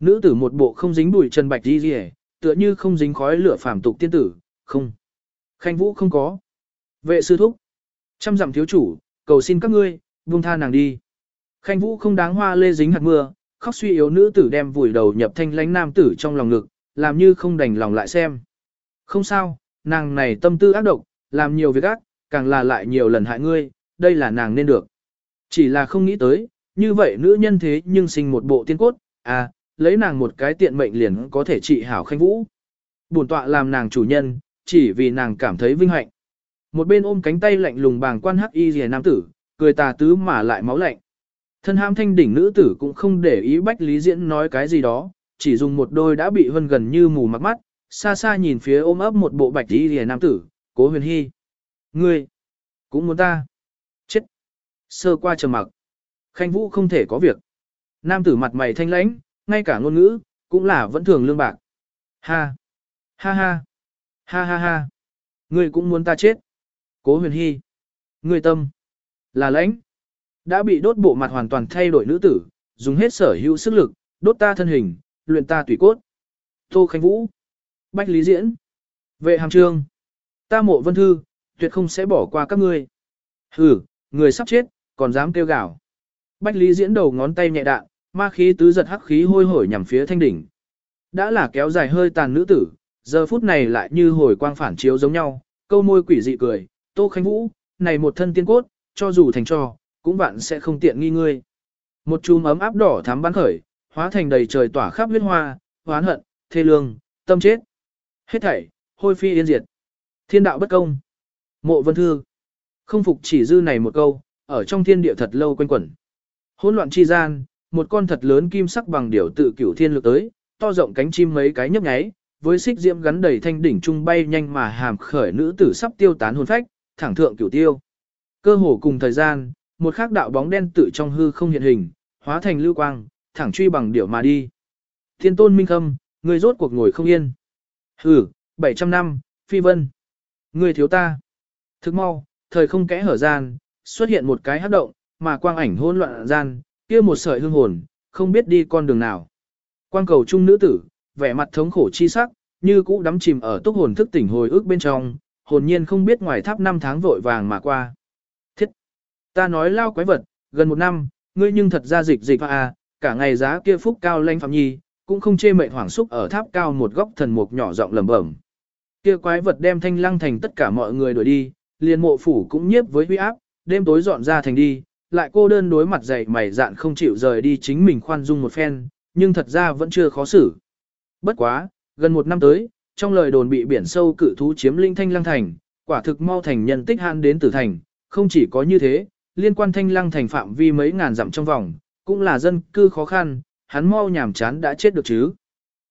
Nữ tử một bộ không dính bụi trần bạch đi gì tựa như không dính khói lửa phàm tục tiên tử, không. Khanh Vũ không có. Vệ sư thúc. Trăm dặm thiếu chủ, cầu xin các ngươi, buông tha nàng đi. Khanh Vũ không đáng hoa lê dính hạt mưa, khóc suy yếu nữ tử đem vùi đầu nhập thanh lánh nam tử trong lòng ngực, làm như không đành lòng lại xem. Không sao, nàng này tâm tư ác độc, làm nhiều việc ác, càng là lại nhiều lần hại ngươi, đây là nàng nên được. Chỉ là không nghĩ tới, như vậy nữ nhân thế nhưng sinh một bộ tiên cốt, à, lấy nàng một cái tiện mệnh liền có thể trị hảo khanh vũ. Bổn tọa làm nàng chủ nhân, chỉ vì nàng cảm thấy vinh hạnh. Một bên ôm cánh tay lạnh lùng bàng quan hắc y rìa nam tử, cười tà tứ mà lại máu lạnh. Thân ham thanh đỉnh nữ tử cũng không để ý bách lý diễn nói cái gì đó, chỉ dùng một đôi đã bị vân gần như mù mắt mắt, xa xa nhìn phía ôm ấp một bộ bạch y rìa nam tử, cố huyền hy. Ngươi, cũng muốn ta. Chết. Sơ qua trầm mặc. Khanh vũ không thể có việc. Nam tử mặt mày thanh lãnh, ngay cả ngôn ngữ, cũng là vẫn thường lương bạc. Ha. Ha ha. Ha ha ha. Ngươi cũng muốn ta chết. Cố huyền hy. Ngươi tâm. Là lãnh. Đã bị đốt bộ mặt hoàn toàn thay đổi nữ tử, dùng hết sở hữu sức lực, đốt ta thân hình, luyện ta tùy cốt. Tô Khánh Vũ. Bách Lý Diễn. Vệ hàm trương. Ta mộ vân thư, tuyệt không sẽ bỏ qua các ngươi. Hừ, người sắp chết, còn dám kêu gào. Bách Lý Diễn đầu ngón tay nhẹ đạn, ma khí tứ giật hắc khí hôi hổi nhằm phía thanh đỉnh. Đã là kéo dài hơi tàn nữ tử, giờ phút này lại như hồi quang phản chiếu giống nhau, câu môi quỷ dị cười, Tô Khánh Vũ, này một thân tiên cốt, cho dù thành cho, cũng bạn sẽ không tiện nghi ngươi. Một chùm ấm áp đỏ thắm bắn khởi, hóa thành đầy trời tỏa khắp huyết hoa, hoán hận, thê lương, tâm chết. Hết thảy, hôi phi yên diệt. Thiên đạo bất công. Mộ vân thư. Không phục chỉ dư này một câu, ở trong thiên địa thật lâu quanh quẩn. Hỗn loạn chi gian, một con thật lớn kim sắc bằng điểu tự cửu thiên lực tới, to rộng cánh chim mấy cái nhấp nháy, với xích diễm gắn đầy thanh đỉnh trung bay nhanh mà hàm khởi nữ tử sắp tiêu tán hồn phách, thẳng thượng cửu tiêu. Cơ hồ cùng thời gian, một khắc đạo bóng đen tự trong hư không hiện hình, hóa thành lưu quang, thẳng truy bằng điểu mà đi. Thiên tôn minh khâm, người rốt cuộc ngồi không yên. Hừ, 700 năm, phi vân. Người thiếu ta. Thức mau, thời không kẽ hở gian, xuất hiện một cái hát động, mà quang ảnh hỗn loạn gian, kia một sợi hương hồn, không biết đi con đường nào. Quang cầu trung nữ tử, vẻ mặt thống khổ chi sắc, như cũ đắm chìm ở túc hồn thức tỉnh hồi ức bên trong, hồn nhiên không biết ngoài tháp năm tháng vội vàng mà qua. Thiết! Ta nói lao quái vật, gần một năm, ngươi nhưng thật ra dịch dịch à, cả ngày giá kia phúc cao lanh phạm nhi, cũng không chê mệnh hoảng xúc ở tháp cao một góc thần mục nhỏ giọng lẩm bẩm. Kia quái vật đem thanh lăng thành tất cả mọi người đuổi đi, liền mộ phủ cũng nhiếp với huy áp, đêm tối dọn ra thành đi, lại cô đơn đối mặt dày mày dạn không chịu rời đi chính mình khoan dung một phen, nhưng thật ra vẫn chưa khó xử. Bất quá, gần một năm tới, trong lời đồn bị biển sâu cự thú chiếm linh thanh lăng thành, quả thực mau thành nhân tích han đến tử thành, không chỉ có như thế, liên quan thanh lăng thành phạm vi mấy ngàn dặm trong vòng, cũng là dân cư khó khăn, hắn mau nhảm chán đã chết được chứ.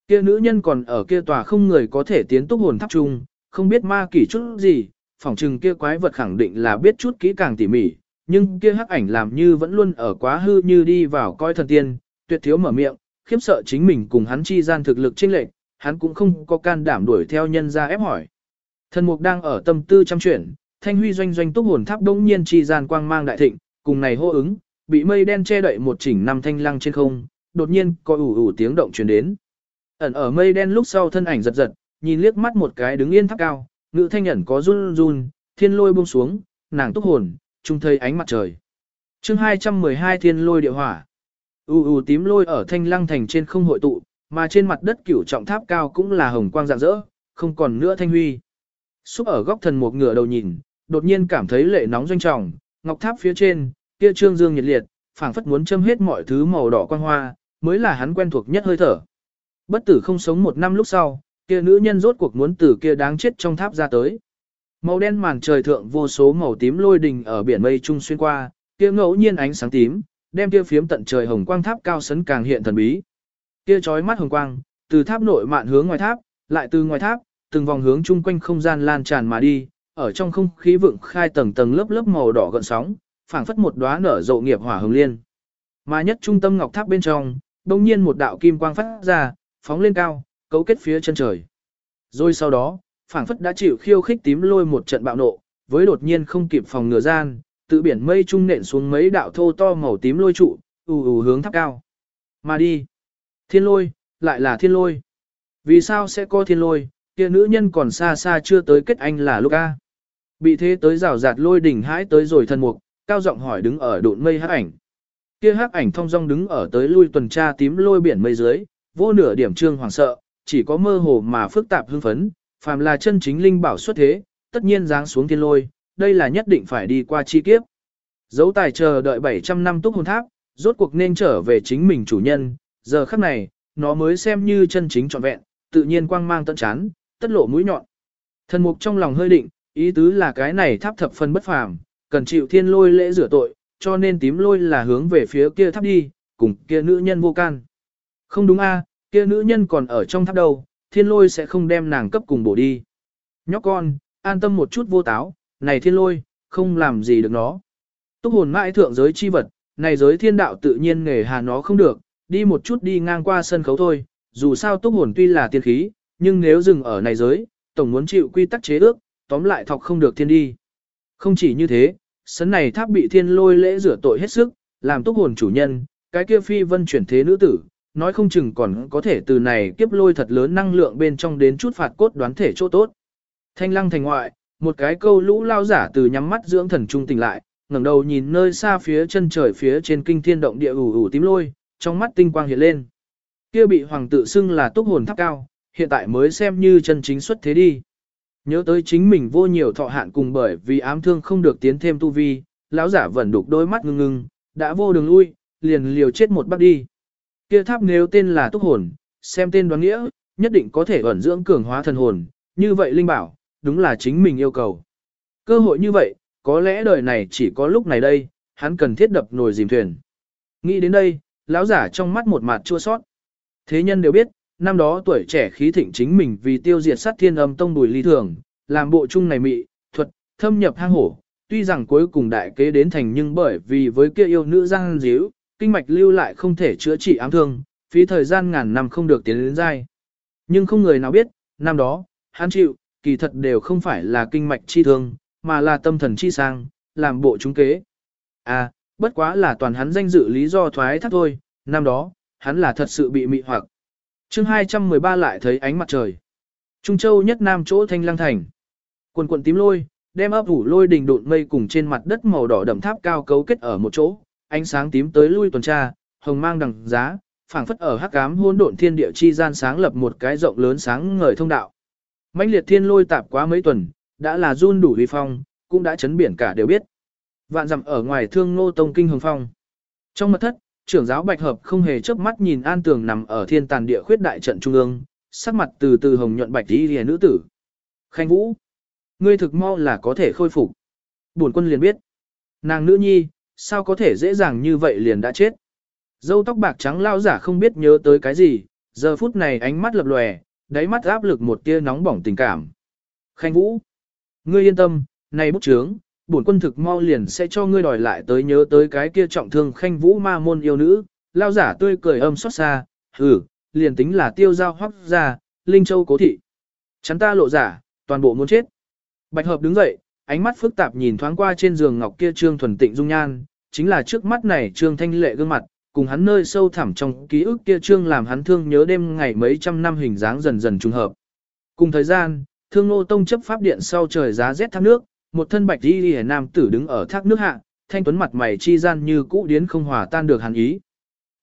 Kia nữ nhân còn ở kia tòa không người có thể tiến túc hồn tháp chung, không biết ma kỷ chút gì, phỏng chừng kia quái vật khẳng định là biết chút kỹ càng tỉ mỉ, nhưng kia hắc ảnh làm như vẫn luôn ở quá hư như đi vào coi thần tiên, tuyệt thiếu mở miệng, khiếp sợ chính mình cùng hắn chi gian thực lực chênh lệch, hắn cũng không có can đảm đuổi theo nhân ra ép hỏi. Thần mục đang ở tâm tư chăm chuyển, thanh huy doanh doanh túc hồn tháp đống nhiên chi gian quang mang đại thịnh, cùng này hô ứng, bị mây đen che đậy một chỉnh năm thanh lăng trên không, đột nhiên có ủ ủ tiếng động truyền đến. Ẩn ở mây đen lúc sau thân ảnh giật giật, nhìn liếc mắt một cái đứng yên tháp cao, ngữ thanh ẩn có run run, thiên lôi buông xuống, nàng túc hồn, trung thây ánh mặt trời. chương 212 thiên lôi địa hỏa. U u tím lôi ở thanh lăng thành trên không hội tụ, mà trên mặt đất cửu trọng tháp cao cũng là hồng quang rạng rỡ, không còn nữa thanh huy. Xúc ở góc thần một ngựa đầu nhìn, đột nhiên cảm thấy lệ nóng doanh trọng, ngọc tháp phía trên, kia trương dương nhiệt liệt, phảng phất muốn châm hết mọi thứ màu đỏ quang hoa, mới là hắn quen thuộc nhất hơi thở. Bất tử không sống một năm lúc sau, kia nữ nhân rốt cuộc muốn từ kia đáng chết trong tháp ra tới. Màu đen màn trời thượng vô số màu tím lôi đình ở biển mây trung xuyên qua, kia ngẫu nhiên ánh sáng tím, đem kia phiếm tận trời hồng quang tháp cao sấn càng hiện thần bí. Kia chói mắt hồng quang, từ tháp nội mạn hướng ngoài tháp, lại từ ngoài tháp, từng vòng hướng chung quanh không gian lan tràn mà đi, ở trong không khí vượng khai tầng tầng lớp lớp màu đỏ gợn sóng, phảng phất một đóa nở rộ nghiệp hỏa hồng liên. Mà nhất trung tâm ngọc tháp bên trong, đông nhiên một đạo kim quang phát ra, phóng lên cao, cấu kết phía chân trời. Rồi sau đó, phảng phất đã chịu khiêu khích tím lôi một trận bạo nộ, với đột nhiên không kịp phòng ngừa gian, tự biển mây trung nện xuống mấy đạo thô to màu tím lôi trụ, ù ù hướng tháp cao. Mà đi. Thiên lôi, lại là thiên lôi. Vì sao sẽ có thiên lôi, kia nữ nhân còn xa xa chưa tới kết anh là lúc A. Bị thế tới rào rạt lôi đỉnh hãi tới rồi thần mục, cao giọng hỏi đứng ở độn mây hắc ảnh. Kia hắc ảnh thong dong đứng ở tới lui tuần tra tím lôi biển mây dưới, vô nửa điểm trương hoàng sợ, chỉ có mơ hồ mà phức tạp hưng phấn, phàm là chân chính linh bảo xuất thế, tất nhiên giáng xuống thiên lôi, đây là nhất định phải đi qua chi kiếp. Dấu tài chờ đợi 700 năm túc hồn tháp, rốt cuộc nên trở về chính mình chủ nhân, giờ khắc này, nó mới xem như chân chính trọn vẹn, tự nhiên quang mang tận chán, tất lộ mũi nhọn. Thần mục trong lòng hơi định, ý tứ là cái này tháp thập phân bất phàm, cần chịu thiên lôi lễ rửa tội, cho nên tím lôi là hướng về phía kia tháp đi, cùng kia nữ nhân vô can. Không đúng a, kia nữ nhân còn ở trong tháp đâu, thiên lôi sẽ không đem nàng cấp cùng bổ đi. Nhóc con, an tâm một chút vô táo, này thiên lôi, không làm gì được nó. Túc hồn mãi thượng giới chi vật, này giới thiên đạo tự nhiên nghề hà nó không được, đi một chút đi ngang qua sân khấu thôi, dù sao túc hồn tuy là tiên khí, nhưng nếu dừng ở này giới, tổng muốn chịu quy tắc chế ước, tóm lại thọc không được thiên đi. Không chỉ như thế, sân này tháp bị thiên lôi lễ rửa tội hết sức, làm túc hồn chủ nhân, cái kia phi vân chuyển thế nữ tử, nói không chừng còn có thể từ này kiếp lôi thật lớn năng lượng bên trong đến chút phạt cốt đoán thể chỗ tốt. Thanh lăng thành ngoại, một cái câu lũ lao giả từ nhắm mắt dưỡng thần trung tỉnh lại, ngẩng đầu nhìn nơi xa phía chân trời phía trên kinh thiên động địa ủ ủ tím lôi, trong mắt tinh quang hiện lên. Kia bị hoàng tự xưng là túc hồn tháp cao, hiện tại mới xem như chân chính xuất thế đi. Nhớ tới chính mình vô nhiều thọ hạn cùng bởi vì ám thương không được tiến thêm tu vi, lão giả vẫn đục đôi mắt ngưng ngưng, đã vô đường lui, liền liều chết một bắt đi. Kia tháp nếu tên là túc hồn, xem tên đoán nghĩa, nhất định có thể ẩn dưỡng cường hóa thần hồn, như vậy Linh bảo, đúng là chính mình yêu cầu. Cơ hội như vậy, có lẽ đời này chỉ có lúc này đây, hắn cần thiết đập nồi dìm thuyền. Nghĩ đến đây, lão giả trong mắt một mặt chua sót. Thế nhân đều biết, năm đó tuổi trẻ khí thịnh chính mình vì tiêu diệt sát thiên âm tông đùi ly thường, làm bộ chung này mị, thuật, thâm nhập hang hổ. Tuy rằng cuối cùng đại kế đến thành nhưng bởi vì với kia yêu nữ giang díu, kinh mạch lưu lại không thể chữa trị ám thương, phí thời gian ngàn năm không được tiến đến dai. Nhưng không người nào biết, năm đó, hắn chịu, kỳ thật đều không phải là kinh mạch chi thương, mà là tâm thần chi sang, làm bộ chúng kế. À, bất quá là toàn hắn danh dự lý do thoái thác thôi, năm đó, hắn là thật sự bị mị hoặc chương 213 lại thấy ánh mặt trời. Trung Châu nhất nam chỗ thanh lang thành. Quần quần tím lôi, đem ấp ủ lôi đình độn mây cùng trên mặt đất màu đỏ đậm tháp cao cấu kết ở một chỗ, ánh sáng tím tới lui tuần tra, hồng mang đằng giá, phảng phất ở hắc ám hỗn độn thiên địa chi gian sáng lập một cái rộng lớn sáng ngời thông đạo. Mãnh liệt thiên lôi tạp quá mấy tuần, đã là run đủ uy phong, cũng đã chấn biển cả đều biết. Vạn dặm ở ngoài thương ngô tông kinh hồng phong. Trong mật thất, trưởng giáo bạch hợp không hề chớp mắt nhìn an tường nằm ở thiên tàn địa khuyết đại trận trung ương, sắc mặt từ từ hồng nhuận bạch đi lìa nữ tử. Khanh vũ, ngươi thực mau là có thể khôi phục. Bổn quân liền biết, nàng nữ nhi, sao có thể dễ dàng như vậy liền đã chết. Dâu tóc bạc trắng lao giả không biết nhớ tới cái gì, giờ phút này ánh mắt lập lòe, đáy mắt áp lực một tia nóng bỏng tình cảm. Khanh vũ, ngươi yên tâm, này bút chướng, bổn quân thực mau liền sẽ cho ngươi đòi lại tới nhớ tới cái kia trọng thương khanh vũ ma môn yêu nữ, lao giả tươi cười âm xót xa, hừ, liền tính là tiêu giao hoắc ra, linh châu cố thị. Chắn ta lộ giả, toàn bộ muốn chết. Bạch hợp đứng dậy, ánh mắt phức tạp nhìn thoáng qua trên giường ngọc kia trương thuần tịnh dung nhan, chính là trước mắt này trương thanh lệ gương mặt, cùng hắn nơi sâu thẳm trong ký ức kia trương làm hắn thương nhớ đêm ngày mấy trăm năm hình dáng dần dần trùng hợp. Cùng thời gian, thương nô tông chấp pháp điện sau trời giá rét thác nước, một thân bạch đi đi nam tử đứng ở thác nước hạ, thanh tuấn mặt mày chi gian như cũ điến không hòa tan được hàn ý.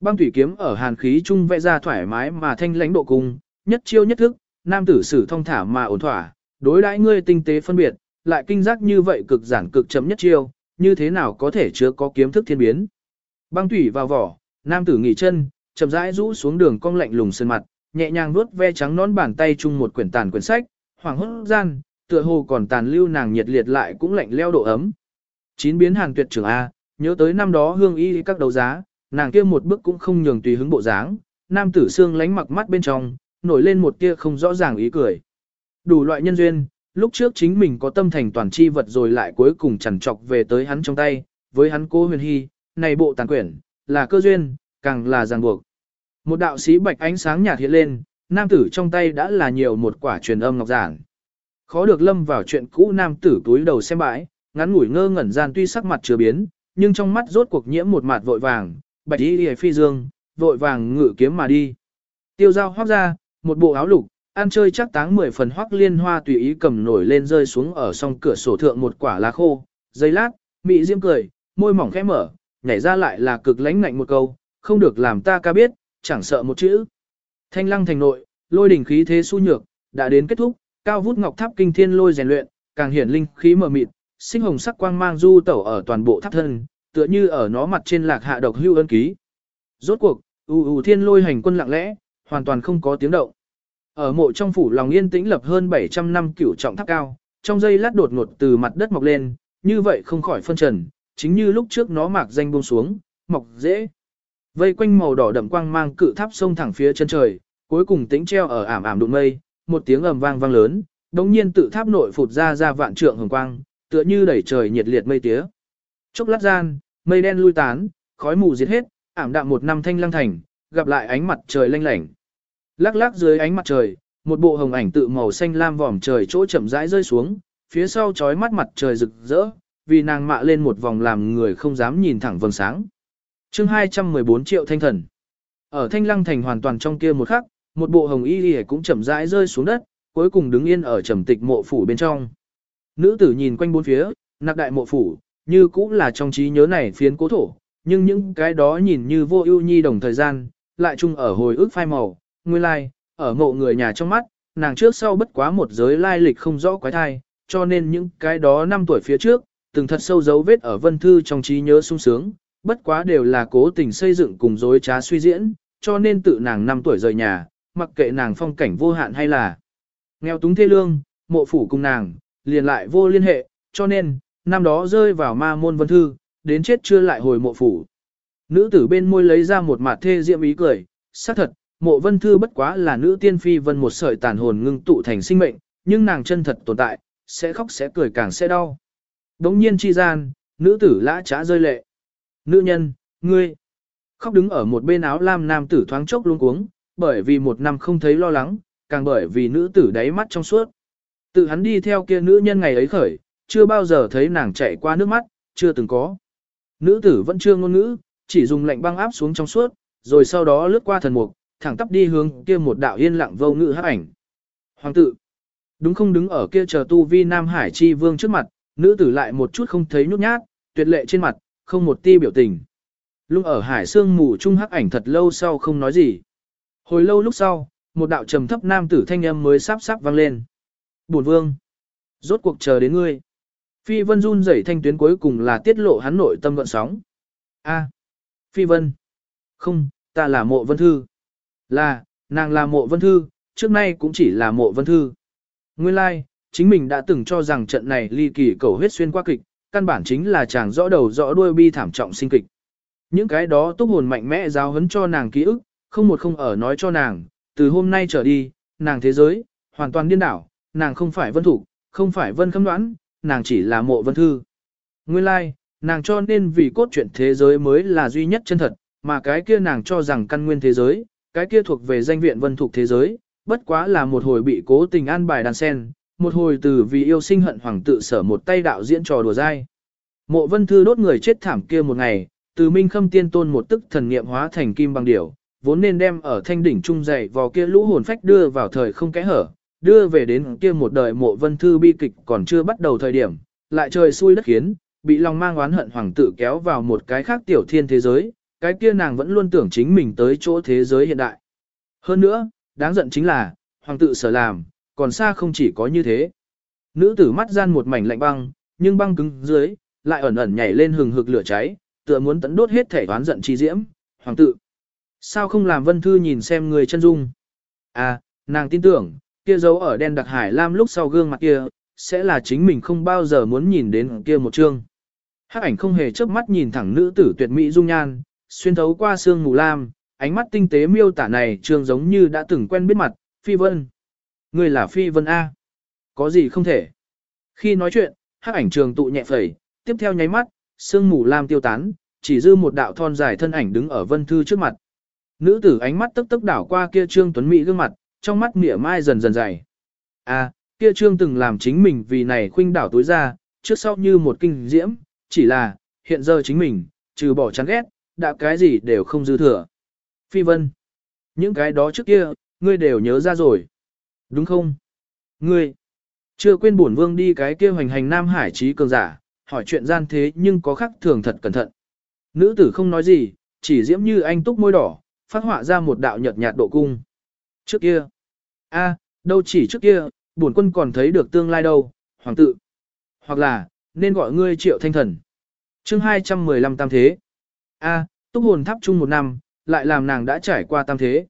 Băng thủy kiếm ở hàn khí trung vẽ ra thoải mái mà thanh lãnh độ cung, nhất chiêu nhất thức, nam tử sử thông thả mà ổn thỏa, đối đãi ngươi tinh tế phân biệt, lại kinh giác như vậy cực giản cực chấm nhất chiêu, như thế nào có thể chưa có kiếm thức thiên biến. Băng thủy vào vỏ, nam tử nghỉ chân, chậm rãi rũ xuống đường cong lạnh lùng sơn mặt, nhẹ nhàng vuốt ve trắng nón bàn tay chung một quyển tàn quyển sách, hoàng hốt gian, tựa hồ còn tàn lưu nàng nhiệt liệt lại cũng lạnh leo độ ấm. Chín biến hàng tuyệt trưởng A, nhớ tới năm đó hương y các đấu giá, nàng kia một bước cũng không nhường tùy hứng bộ dáng, nam tử xương lánh mặc mắt bên trong, nổi lên một tia không rõ ràng ý cười. Đủ loại nhân duyên, lúc trước chính mình có tâm thành toàn chi vật rồi lại cuối cùng chẳng chọc về tới hắn trong tay, với hắn cô huyền hy, này bộ tàn quyển, là cơ duyên, càng là ràng buộc. Một đạo sĩ bạch ánh sáng nhạt hiện lên, nam tử trong tay đã là nhiều một quả truyền âm ngọc giản. Khó được lâm vào chuyện cũ nam tử túi đầu xem bãi, ngắn ngủi ngơ ngẩn gian tuy sắc mặt chưa biến, nhưng trong mắt rốt cuộc nhiễm một mặt vội vàng, bạch y hề phi dương, vội vàng ngự kiếm mà đi. Tiêu dao hoác ra, một bộ áo lục, ăn chơi chắc táng mười phần hoác liên hoa tùy ý cầm nổi lên rơi xuống ở song cửa sổ thượng một quả lá khô, giấy lát, mị diêm cười, môi mỏng khẽ mở, nhảy ra lại là cực lãnh ngạnh một câu, không được làm ta ca biết, chẳng sợ một chữ. Thanh lăng thành nội, lôi đỉnh khí thế su nhược, đã đến kết thúc, cao vút ngọc tháp kinh thiên lôi rèn luyện, càng hiển linh khí mờ mịt, sinh hồng sắc quang mang du tẩu ở toàn bộ tháp thân, tựa như ở nó mặt trên lạc hạ độc hưu ân ký. Rốt cuộc, u u thiên lôi hành quân lặng lẽ, hoàn toàn không có tiếng động. Ở mộ trong phủ lòng yên tĩnh lập hơn 700 năm cửu trọng tháp cao, trong giây lát đột ngột từ mặt đất mọc lên, như vậy không khỏi phân trần, chính như lúc trước nó mạc danh buông xuống, mọc dễ. Vây quanh màu đỏ đậm quang mang cự tháp sông thẳng phía chân trời, cuối cùng tĩnh treo ở ảm ảm đụng mây, một tiếng ầm vang vang lớn, đống nhiên tự tháp nội phụt ra ra vạn trượng hồng quang, tựa như đẩy trời nhiệt liệt mây tía. Chốc lát gian, mây đen lui tán, khói mù diệt hết, ảm đạm một năm thanh lăng thành, gặp lại ánh mặt trời lanh lảnh. Lắc lắc dưới ánh mặt trời, một bộ hồng ảnh tự màu xanh lam vòm trời chỗ chậm rãi rơi xuống, phía sau chói mắt mặt trời rực rỡ, vì nàng mạ lên một vòng làm người không dám nhìn thẳng vầng sáng. chương 214 triệu thanh thần. Ở thanh lăng thành hoàn toàn trong kia một khắc, một bộ hồng y lìa cũng chậm rãi rơi xuống đất, cuối cùng đứng yên ở trầm tịch mộ phủ bên trong. Nữ tử nhìn quanh bốn phía, nặc đại mộ phủ, như cũng là trong trí nhớ này phiến cố thổ, nhưng những cái đó nhìn như vô ưu nhi đồng thời gian, lại chung ở hồi ức phai màu, nguyên lai, ở mộ người nhà trong mắt, nàng trước sau bất quá một giới lai lịch không rõ quái thai, cho nên những cái đó năm tuổi phía trước, từng thật sâu dấu vết ở vân thư trong trí nhớ sung sướng, bất quá đều là cố tình xây dựng cùng dối trá suy diễn, cho nên tự nàng năm tuổi rời nhà, mặc kệ nàng phong cảnh vô hạn hay là nghèo túng thê lương, mộ phủ cùng nàng, liền lại vô liên hệ, cho nên, năm đó rơi vào ma môn vân thư, đến chết chưa lại hồi mộ phủ. Nữ tử bên môi lấy ra một mặt thê diệm ý cười, xác thật, mộ vân thư bất quá là nữ tiên phi vân một sợi tàn hồn ngưng tụ thành sinh mệnh, nhưng nàng chân thật tồn tại, sẽ khóc sẽ cười càng sẽ đau. Đống nhiên chi gian, nữ tử lã trá rơi lệ. Nữ nhân, ngươi, khóc đứng ở một bên áo lam nam tử thoáng chốc luống cuống, bởi vì một năm không thấy lo lắng, càng bởi vì nữ tử đáy mắt trong suốt. Tự hắn đi theo kia nữ nhân ngày ấy khởi, chưa bao giờ thấy nàng chạy qua nước mắt, chưa từng có. Nữ tử vẫn chưa ngôn ngữ, chỉ dùng lạnh băng áp xuống trong suốt, rồi sau đó lướt qua thần mục, thẳng tắp đi hướng kia một đạo yên lặng vô ngữ hắc ảnh. Hoàng tử, đúng không đứng ở kia chờ tu vi Nam Hải chi vương trước mặt, nữ tử lại một chút không thấy nhút nhát, tuyệt lệ trên mặt, không một ti biểu tình. Lúc ở hải sương mù trung hắc ảnh thật lâu sau không nói gì. Hồi lâu lúc sau, một đạo trầm thấp nam tử thanh âm mới sắp sắp vang lên. Bổn vương, rốt cuộc chờ đến ngươi. Phi Vân run rẩy thanh tuyến cuối cùng là tiết lộ hắn nội tâm gợn sóng. A, Phi Vân, không, ta là Mộ Vân Thư. Là, nàng là Mộ Vân Thư, trước nay cũng chỉ là Mộ Vân Thư. Nguyên lai, like, chính mình đã từng cho rằng trận này ly kỳ cầu huyết xuyên qua kịch, căn bản chính là chàng rõ đầu rõ đuôi bi thảm trọng sinh kịch. Những cái đó túc hồn mạnh mẽ giáo huấn cho nàng ký ức, không một không ở nói cho nàng, từ hôm nay trở đi, nàng thế giới, hoàn toàn điên đảo, nàng không phải vân thủ, không phải vân khâm đoán, nàng chỉ là mộ vân thư. Nguyên lai, like, nàng cho nên vì cốt truyện thế giới mới là duy nhất chân thật, mà cái kia nàng cho rằng căn nguyên thế giới, cái kia thuộc về danh viện vân thuộc thế giới, bất quá là một hồi bị cố tình an bài đàn sen, một hồi từ vì yêu sinh hận hoàng tự sở một tay đạo diễn trò đùa dai. Mộ vân thư đốt người chết thảm kia một ngày, từ minh khâm tiên tôn một tức thần niệm hóa thành kim bằng điểu, vốn nên đem ở thanh đỉnh trung dày vào kia lũ hồn phách đưa vào thời không kẽ hở, đưa về đến kia một đời mộ vân thư bi kịch còn chưa bắt đầu thời điểm, lại trời xui đất khiến, bị lòng mang oán hận hoàng tử kéo vào một cái khác tiểu thiên thế giới, cái kia nàng vẫn luôn tưởng chính mình tới chỗ thế giới hiện đại. Hơn nữa, đáng giận chính là, hoàng tử sở làm, còn xa không chỉ có như thế. Nữ tử mắt gian một mảnh lạnh băng, nhưng băng cứng dưới, lại ẩn ẩn nhảy lên hừng hực lửa cháy, tựa muốn tấn đốt hết thể oán giận chi diễm, hoàng tử Sao không làm vân thư nhìn xem người chân dung? À, nàng tin tưởng, kia dấu ở đen đặc hải lam lúc sau gương mặt kia, sẽ là chính mình không bao giờ muốn nhìn đến kia một chương. Hắc ảnh không hề chớp mắt nhìn thẳng nữ tử tuyệt mỹ dung nhan, xuyên thấu qua xương mù lam, ánh mắt tinh tế miêu tả này trương giống như đã từng quen biết mặt, Phi Vân. Người là Phi Vân A. Có gì không thể. Khi nói chuyện, hắc ảnh trường tụ nhẹ phẩy, tiếp theo nháy mắt, xương mù lam tiêu tán, chỉ dư một đạo thon dài thân ảnh đứng ở vân thư trước mặt. Nữ tử ánh mắt tức tức đảo qua kia trương tuấn mỹ gương mặt, trong mắt mỉa mai dần dần dày. À, kia trương từng làm chính mình vì này khuynh đảo tối ra, trước sau như một kinh diễm, chỉ là, hiện giờ chính mình, trừ bỏ chán ghét, đã cái gì đều không dư thừa. Phi Vân, những cái đó trước kia, ngươi đều nhớ ra rồi. Đúng không? Ngươi, chưa quên bổn vương đi cái kia hoành hành Nam Hải trí cường giả, hỏi chuyện gian thế nhưng có khắc thường thật cẩn thận. Nữ tử không nói gì, chỉ diễm như anh túc môi đỏ, phát họa ra một đạo nhợt nhạt độ cung. Trước kia, a, đâu chỉ trước kia, bổn quân còn thấy được tương lai đâu, hoàng tự. Hoặc là, nên gọi ngươi triệu thanh thần. chương 215 tam thế. A, túc hồn tháp chung một năm, lại làm nàng đã trải qua tam thế.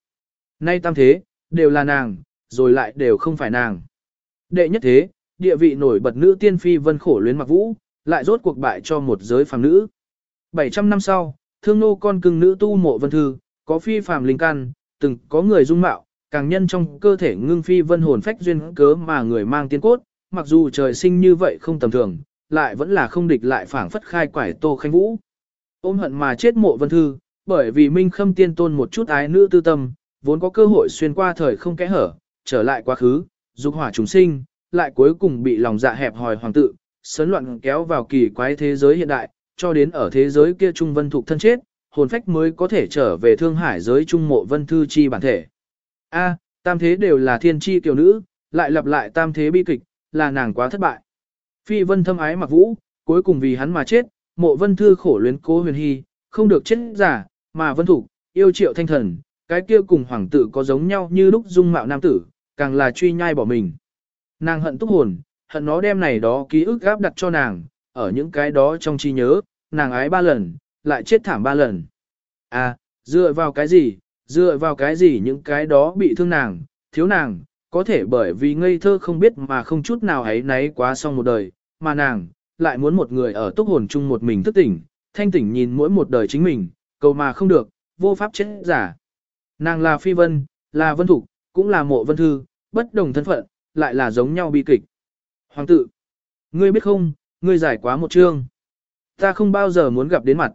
Nay tam thế, đều là nàng, rồi lại đều không phải nàng. Đệ nhất thế, địa vị nổi bật nữ tiên phi vân khổ luyến mặc vũ, lại rốt cuộc bại cho một giới phàm nữ. 700 năm sau, thương nô con cưng nữ tu mộ vân thư, có phi phàm linh căn, từng có người dung mạo, càng nhân trong cơ thể ngưng phi vân hồn phách duyên cớ mà người mang tiên cốt, mặc dù trời sinh như vậy không tầm thường, lại vẫn là không địch lại phảng phất khai quải Tô Khanh Vũ. Ôm hận mà chết mộ vân thư, bởi vì Minh Khâm tiên tôn một chút ái nữ tư tâm, vốn có cơ hội xuyên qua thời không kẽ hở, trở lại quá khứ, dục hỏa chúng sinh, lại cuối cùng bị lòng dạ hẹp hòi hoàng tự, sấn loạn kéo vào kỳ quái thế giới hiện đại, cho đến ở thế giới kia trung vân thuộc thân chết, hồn phách mới có thể trở về thương hải giới trung mộ vân thư chi bản thể. A, tam thế đều là thiên chi tiểu nữ, lại lặp lại tam thế bi kịch, là nàng quá thất bại. Phi vân thâm ái mặc vũ, cuối cùng vì hắn mà chết, mộ vân thư khổ luyến cố huyền hy, không được chết giả, mà vân thủ, yêu triệu thanh thần, cái kia cùng hoàng tử có giống nhau như lúc dung mạo nam tử, càng là truy nhai bỏ mình. Nàng hận túc hồn, hận nó đem này đó ký ức gáp đặt cho nàng, ở những cái đó trong trí nhớ, nàng ái ba lần, lại chết thảm ba lần. À, dựa vào cái gì, dựa vào cái gì những cái đó bị thương nàng, thiếu nàng, có thể bởi vì ngây thơ không biết mà không chút nào ấy náy quá xong một đời, mà nàng, lại muốn một người ở túc hồn chung một mình thức tỉnh, thanh tỉnh nhìn mỗi một đời chính mình, cầu mà không được, vô pháp chết giả. Nàng là phi vân, là vân thục, cũng là mộ vân thư, bất đồng thân phận, lại là giống nhau bi kịch. Hoàng tự, ngươi biết không, ngươi giải quá một chương. Ta không bao giờ muốn gặp đến mặt.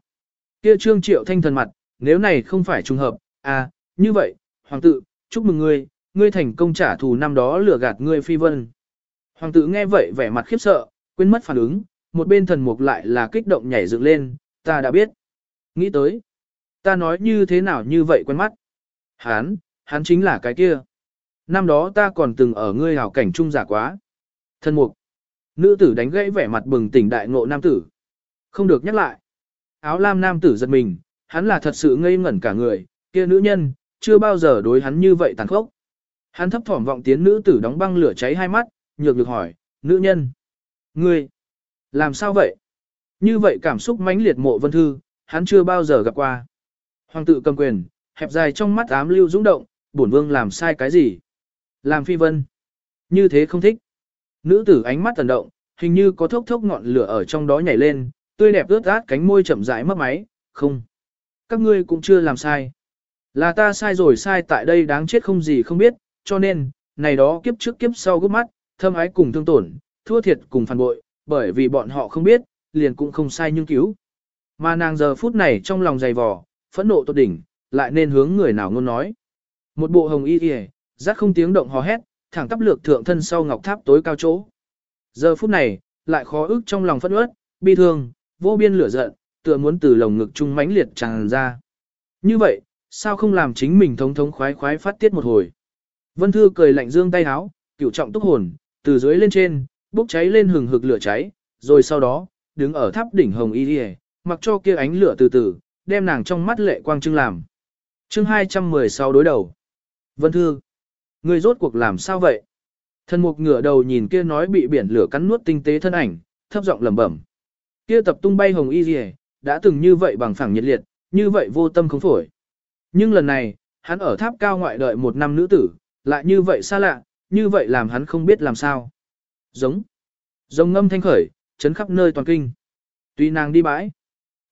Kia trương triệu thanh thần mặt, nếu này không phải trùng hợp, à, như vậy, hoàng tự, chúc mừng ngươi, ngươi thành công trả thù năm đó lừa gạt ngươi phi vân. Hoàng tử nghe vậy vẻ mặt khiếp sợ, quên mất phản ứng, một bên thần mục lại là kích động nhảy dựng lên, ta đã biết. Nghĩ tới, ta nói như thế nào như vậy quen mắt. Hán, hắn chính là cái kia. Năm đó ta còn từng ở ngươi hào cảnh trung giả quá. Thần mục, nữ tử đánh gãy vẻ mặt bừng tỉnh đại ngộ nam tử. Không được nhắc lại. Áo lam nam tử giật mình, hắn là thật sự ngây ngẩn cả người, kia nữ nhân, chưa bao giờ đối hắn như vậy tàn khốc. Hắn thấp thỏm vọng tiến nữ tử đóng băng lửa cháy hai mắt, nhược được hỏi, nữ nhân. Ngươi, làm sao vậy? Như vậy cảm xúc mãnh liệt mộ vân thư, hắn chưa bao giờ gặp qua. Hoàng tử cầm quyền, hẹp dài trong mắt ám lưu dũng động, bổn vương làm sai cái gì? Làm phi vân. Như thế không thích. Nữ tử ánh mắt thần động, hình như có thốc thốc ngọn lửa ở trong đó nhảy lên, tươi đẹp ướt át cánh môi chậm rãi mất máy, không. Các ngươi cũng chưa làm sai. Là ta sai rồi sai tại đây đáng chết không gì không biết, cho nên, này đó kiếp trước kiếp sau gấp mắt, thâm ái cùng thương tổn, thua thiệt cùng phản bội, bởi vì bọn họ không biết, liền cũng không sai nhưng cứu. Mà nàng giờ phút này trong lòng dày vò, phẫn nộ tột đỉnh, lại nên hướng người nào ngôn nói. Một bộ hồng y kìa, rát không tiếng động hò hét, thẳng tắp lược thượng thân sau ngọc tháp tối cao chỗ. Giờ phút này, lại khó ức trong lòng phẫn uất, bi thương, vô biên lửa giận, tựa muốn từ lồng ngực trung mãnh liệt tràn ra. Như vậy, sao không làm chính mình thống thống khoái khoái phát tiết một hồi. Vân Thư cười lạnh dương tay háo, cửu trọng túc hồn, từ dưới lên trên, bốc cháy lên hừng hực lửa cháy, rồi sau đó, đứng ở tháp đỉnh hồng y đi mặc cho kia ánh lửa từ từ, đem nàng trong mắt lệ quang trưng làm. chương 216 đối đầu. Vân Thư, người rốt cuộc làm sao vậy? Thân mục ngửa đầu nhìn kia nói bị biển lửa cắn nuốt tinh tế thân ảnh, thấp giọng lẩm bẩm. Kia tập tung bay hồng y gì đã từng như vậy bằng phẳng nhiệt liệt, như vậy vô tâm không phổi. Nhưng lần này, hắn ở tháp cao ngoại đợi một năm nữ tử, lại như vậy xa lạ, như vậy làm hắn không biết làm sao. Giống. Giống ngâm thanh khởi, chấn khắp nơi toàn kinh. Tuy nàng đi bãi.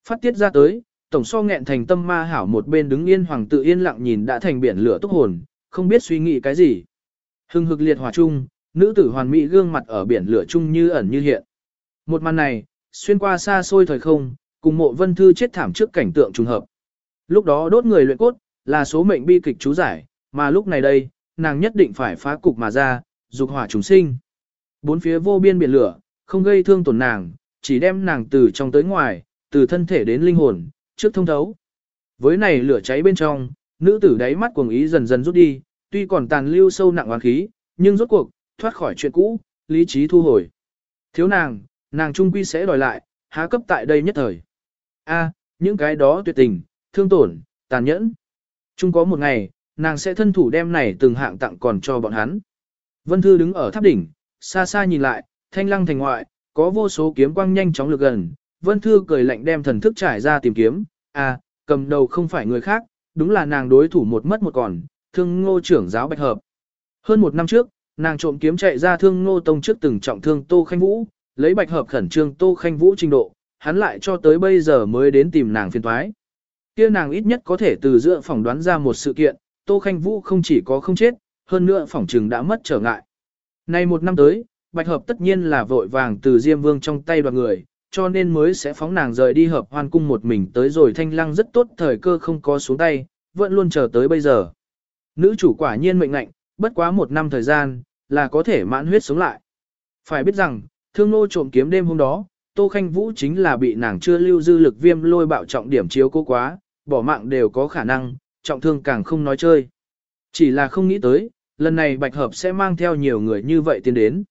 Phát tiết ra tới, tổng so nghẹn thành tâm ma hảo một bên đứng yên hoàng tự yên lặng nhìn đã thành biển lửa tốc hồn, không biết suy nghĩ cái gì. Hưng hực liệt hỏa chung, nữ tử hoàn mỹ gương mặt ở biển lửa chung như ẩn như hiện. Một màn này, xuyên qua xa xôi thời không, cùng mộ vân thư chết thảm trước cảnh tượng trùng hợp. Lúc đó đốt người luyện cốt, là số mệnh bi kịch chú giải, mà lúc này đây, nàng nhất định phải phá cục mà ra, dục hỏa chúng sinh. Bốn phía vô biên biển lửa, không gây thương tổn nàng, chỉ đem nàng từ trong tới ngoài, từ thân thể đến linh hồn, trước thông thấu. Với này lửa cháy bên trong, nữ tử đáy mắt cuồng ý dần dần rút đi, tuy còn tàn lưu sâu nặng oán khí, nhưng rốt cuộc, thoát khỏi chuyện cũ, lý trí thu hồi. Thiếu nàng, nàng trung quy sẽ đòi lại, há cấp tại đây nhất thời. A, những cái đó tuyệt tình, thương tổn, tàn nhẫn. Chung có một ngày, nàng sẽ thân thủ đem này từng hạng tặng còn cho bọn hắn. Vân Thư đứng ở tháp đỉnh, xa xa nhìn lại, thanh lăng thành ngoại, có vô số kiếm quang nhanh chóng lực gần. Vân Thư cười lạnh đem thần thức trải ra tìm kiếm, à, cầm đầu không phải người khác, đúng là nàng đối thủ một mất một còn, thương ngô trưởng giáo bạch hợp. Hơn một năm trước, nàng trộm kiếm chạy ra thương ngô tông trước từng trọng thương Tô Khanh Vũ, lấy bạch hợp khẩn trương Tô Khanh Vũ trình độ, hắn lại cho tới bây giờ mới đến tìm nàng phiền thoái. Kia nàng ít nhất có thể từ giữa phỏng đoán ra một sự kiện, Tô Khanh Vũ không chỉ có không chết, hơn nữa phỏng trừng đã mất trở ngại. Nay một năm tới, Bạch Hợp tất nhiên là vội vàng từ Diêm Vương trong tay đoạt người, cho nên mới sẽ phóng nàng rời đi hợp hoan cung một mình tới rồi thanh lăng rất tốt thời cơ không có xuống tay, vẫn luôn chờ tới bây giờ. Nữ chủ quả nhiên mệnh lệnh, bất quá một năm thời gian, là có thể mãn huyết sống lại. Phải biết rằng, thương nô trộm kiếm đêm hôm đó, Tô Khanh Vũ chính là bị nàng chưa lưu dư lực viêm lôi bạo trọng điểm chiếu cố quá, bỏ mạng đều có khả năng, trọng thương càng không nói chơi. Chỉ là không nghĩ tới, lần này Bạch Hợp sẽ mang theo nhiều người như vậy tiến đến.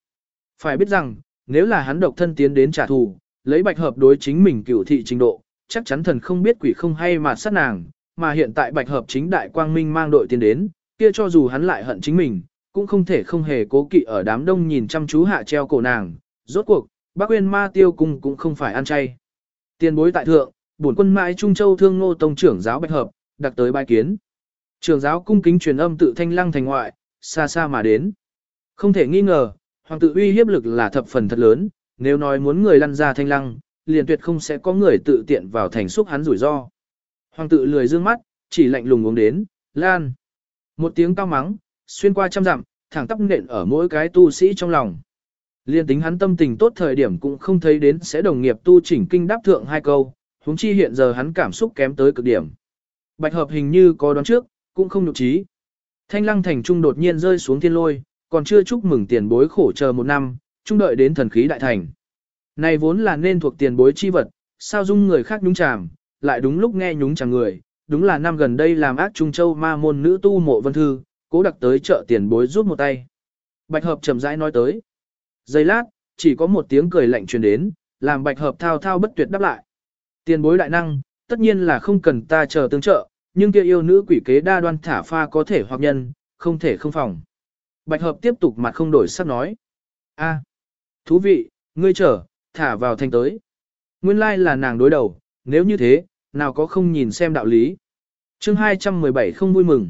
Phải biết rằng, nếu là hắn độc thân tiến đến trả thù, lấy Bạch Hợp đối chính mình cửu thị trình độ, chắc chắn thần không biết quỷ không hay mà sát nàng, mà hiện tại Bạch Hợp chính đại quang minh mang đội tiến đến, kia cho dù hắn lại hận chính mình, cũng không thể không hề cố kỵ ở đám đông nhìn chăm chú hạ treo cổ nàng. Rốt cuộc, bác quên ma tiêu cung cũng không phải ăn chay. Tiền bối tại thượng, bổn quân mãi Trung Châu Thương Ngô Tông trưởng giáo Bạch Hợp, đặc tới bài kiến. Trưởng giáo cung kính truyền âm tự thanh lăng thành ngoại, xa xa mà đến. Không thể nghi ngờ, hoàng tự uy hiếp lực là thập phần thật lớn, nếu nói muốn người lăn ra thanh lăng, liền tuyệt không sẽ có người tự tiện vào thành xúc hắn rủi ro. Hoàng tự lười dương mắt, chỉ lạnh lùng uống đến, lan. Một tiếng cao mắng, xuyên qua trăm dặm, thẳng tắp nện ở mỗi cái tu sĩ trong lòng. Liên tính hắn tâm tình tốt thời điểm cũng không thấy đến sẽ đồng nghiệp tu chỉnh kinh đáp thượng hai câu, huống chi hiện giờ hắn cảm xúc kém tới cực điểm. Bạch hợp hình như có đoán trước, cũng không nhục trí. Thanh lăng thành trung đột nhiên rơi xuống thiên lôi, còn chưa chúc mừng tiền bối khổ chờ một năm, trung đợi đến thần khí đại thành. Này vốn là nên thuộc tiền bối chi vật, sao dung người khác nhúng chàm, lại đúng lúc nghe nhúng chàm người, đúng là năm gần đây làm ác trung châu ma môn nữ tu mộ vân thư, cố đặc tới chợ tiền bối rút một tay. Bạch hợp chậm rãi nói tới. Giây lát, chỉ có một tiếng cười lạnh truyền đến, làm bạch hợp thao thao bất tuyệt đáp lại. Tiền bối đại năng, tất nhiên là không cần ta chờ tương trợ, nhưng kia yêu nữ quỷ kế đa đoan thả pha có thể hoặc nhân, không thể không phòng. Bạch hợp tiếp tục mặt không đổi sắc nói. a thú vị, ngươi chờ, thả vào thanh tới. Nguyên lai là nàng đối đầu, nếu như thế, nào có không nhìn xem đạo lý. chương 217 không vui mừng.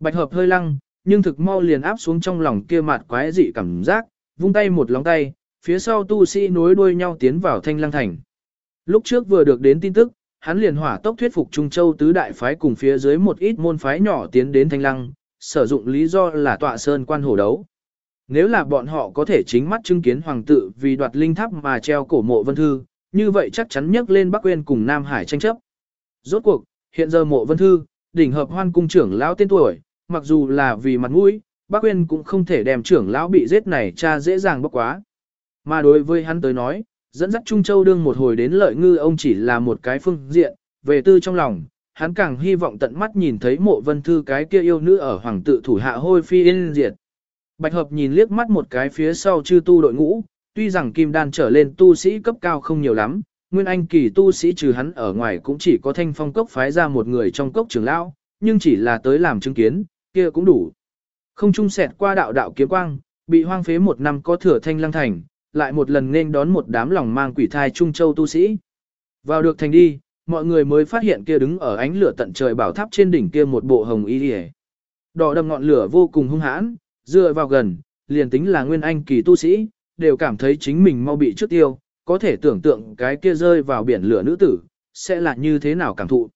Bạch hợp hơi lăng, nhưng thực mau liền áp xuống trong lòng kia mặt quái dị cảm giác, vung tay một lóng tay, phía sau tu sĩ nối đuôi nhau tiến vào thanh lăng thành. Lúc trước vừa được đến tin tức, hắn liền hỏa tốc thuyết phục Trung Châu tứ đại phái cùng phía dưới một ít môn phái nhỏ tiến đến thanh lăng, sử dụng lý do là tọa sơn quan hổ đấu. Nếu là bọn họ có thể chính mắt chứng kiến hoàng tự vì đoạt linh tháp mà treo cổ mộ vân thư, như vậy chắc chắn nhấc lên Bắc uyên cùng Nam Hải tranh chấp. Rốt cuộc, hiện giờ mộ vân thư, đỉnh hợp hoan cung trưởng lão tên tuổi, mặc dù là vì mặt mũi, bác Uyên cũng không thể đem trưởng lão bị giết này cha dễ dàng bóc quá. Mà đối với hắn tới nói, dẫn dắt Trung Châu đương một hồi đến lợi ngư ông chỉ là một cái phương diện, về tư trong lòng, hắn càng hy vọng tận mắt nhìn thấy mộ vân thư cái kia yêu nữ ở hoàng tự thủ hạ hôi phi yên diệt. Bạch hợp nhìn liếc mắt một cái phía sau chư tu đội ngũ, tuy rằng kim đan trở lên tu sĩ cấp cao không nhiều lắm, nguyên anh kỳ tu sĩ trừ hắn ở ngoài cũng chỉ có thanh phong cốc phái ra một người trong cốc trưởng lão, nhưng chỉ là tới làm chứng kiến, kia cũng đủ. Không trung sẹt qua đạo đạo kiếm quang, bị hoang phế một năm có thừa thanh lăng thành, lại một lần nên đón một đám lòng mang quỷ thai Trung Châu tu sĩ. Vào được thành đi, mọi người mới phát hiện kia đứng ở ánh lửa tận trời bảo tháp trên đỉnh kia một bộ hồng y liễu. Đỏ đầm ngọn lửa vô cùng hung hãn, dựa vào gần, liền tính là nguyên anh kỳ tu sĩ, đều cảm thấy chính mình mau bị trước tiêu, có thể tưởng tượng cái kia rơi vào biển lửa nữ tử, sẽ là như thế nào cảm thụ.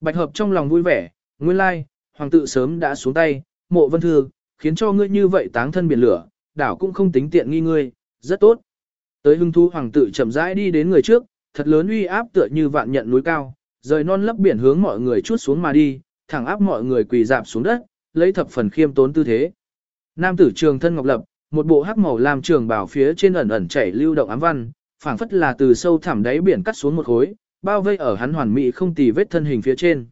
Bạch hợp trong lòng vui vẻ, nguyên lai, hoàng tự sớm đã xuống tay, mộ vân thư, khiến cho ngươi như vậy táng thân biển lửa, đảo cũng không tính tiện nghi ngươi, rất tốt. Tới hưng thu hoàng tự chậm rãi đi đến người trước, thật lớn uy áp tựa như vạn nhận núi cao, rời non lấp biển hướng mọi người chút xuống mà đi, thẳng áp mọi người quỳ dạp xuống đất, lấy thập phần khiêm tốn tư thế. Nam tử trường thân ngọc lập, một bộ hắc màu làm trường bảo phía trên ẩn ẩn chảy lưu động ám văn, phảng phất là từ sâu thẳm đáy biển cắt xuống một khối, bao vây ở hắn hoàn mỹ không tì vết thân hình phía trên.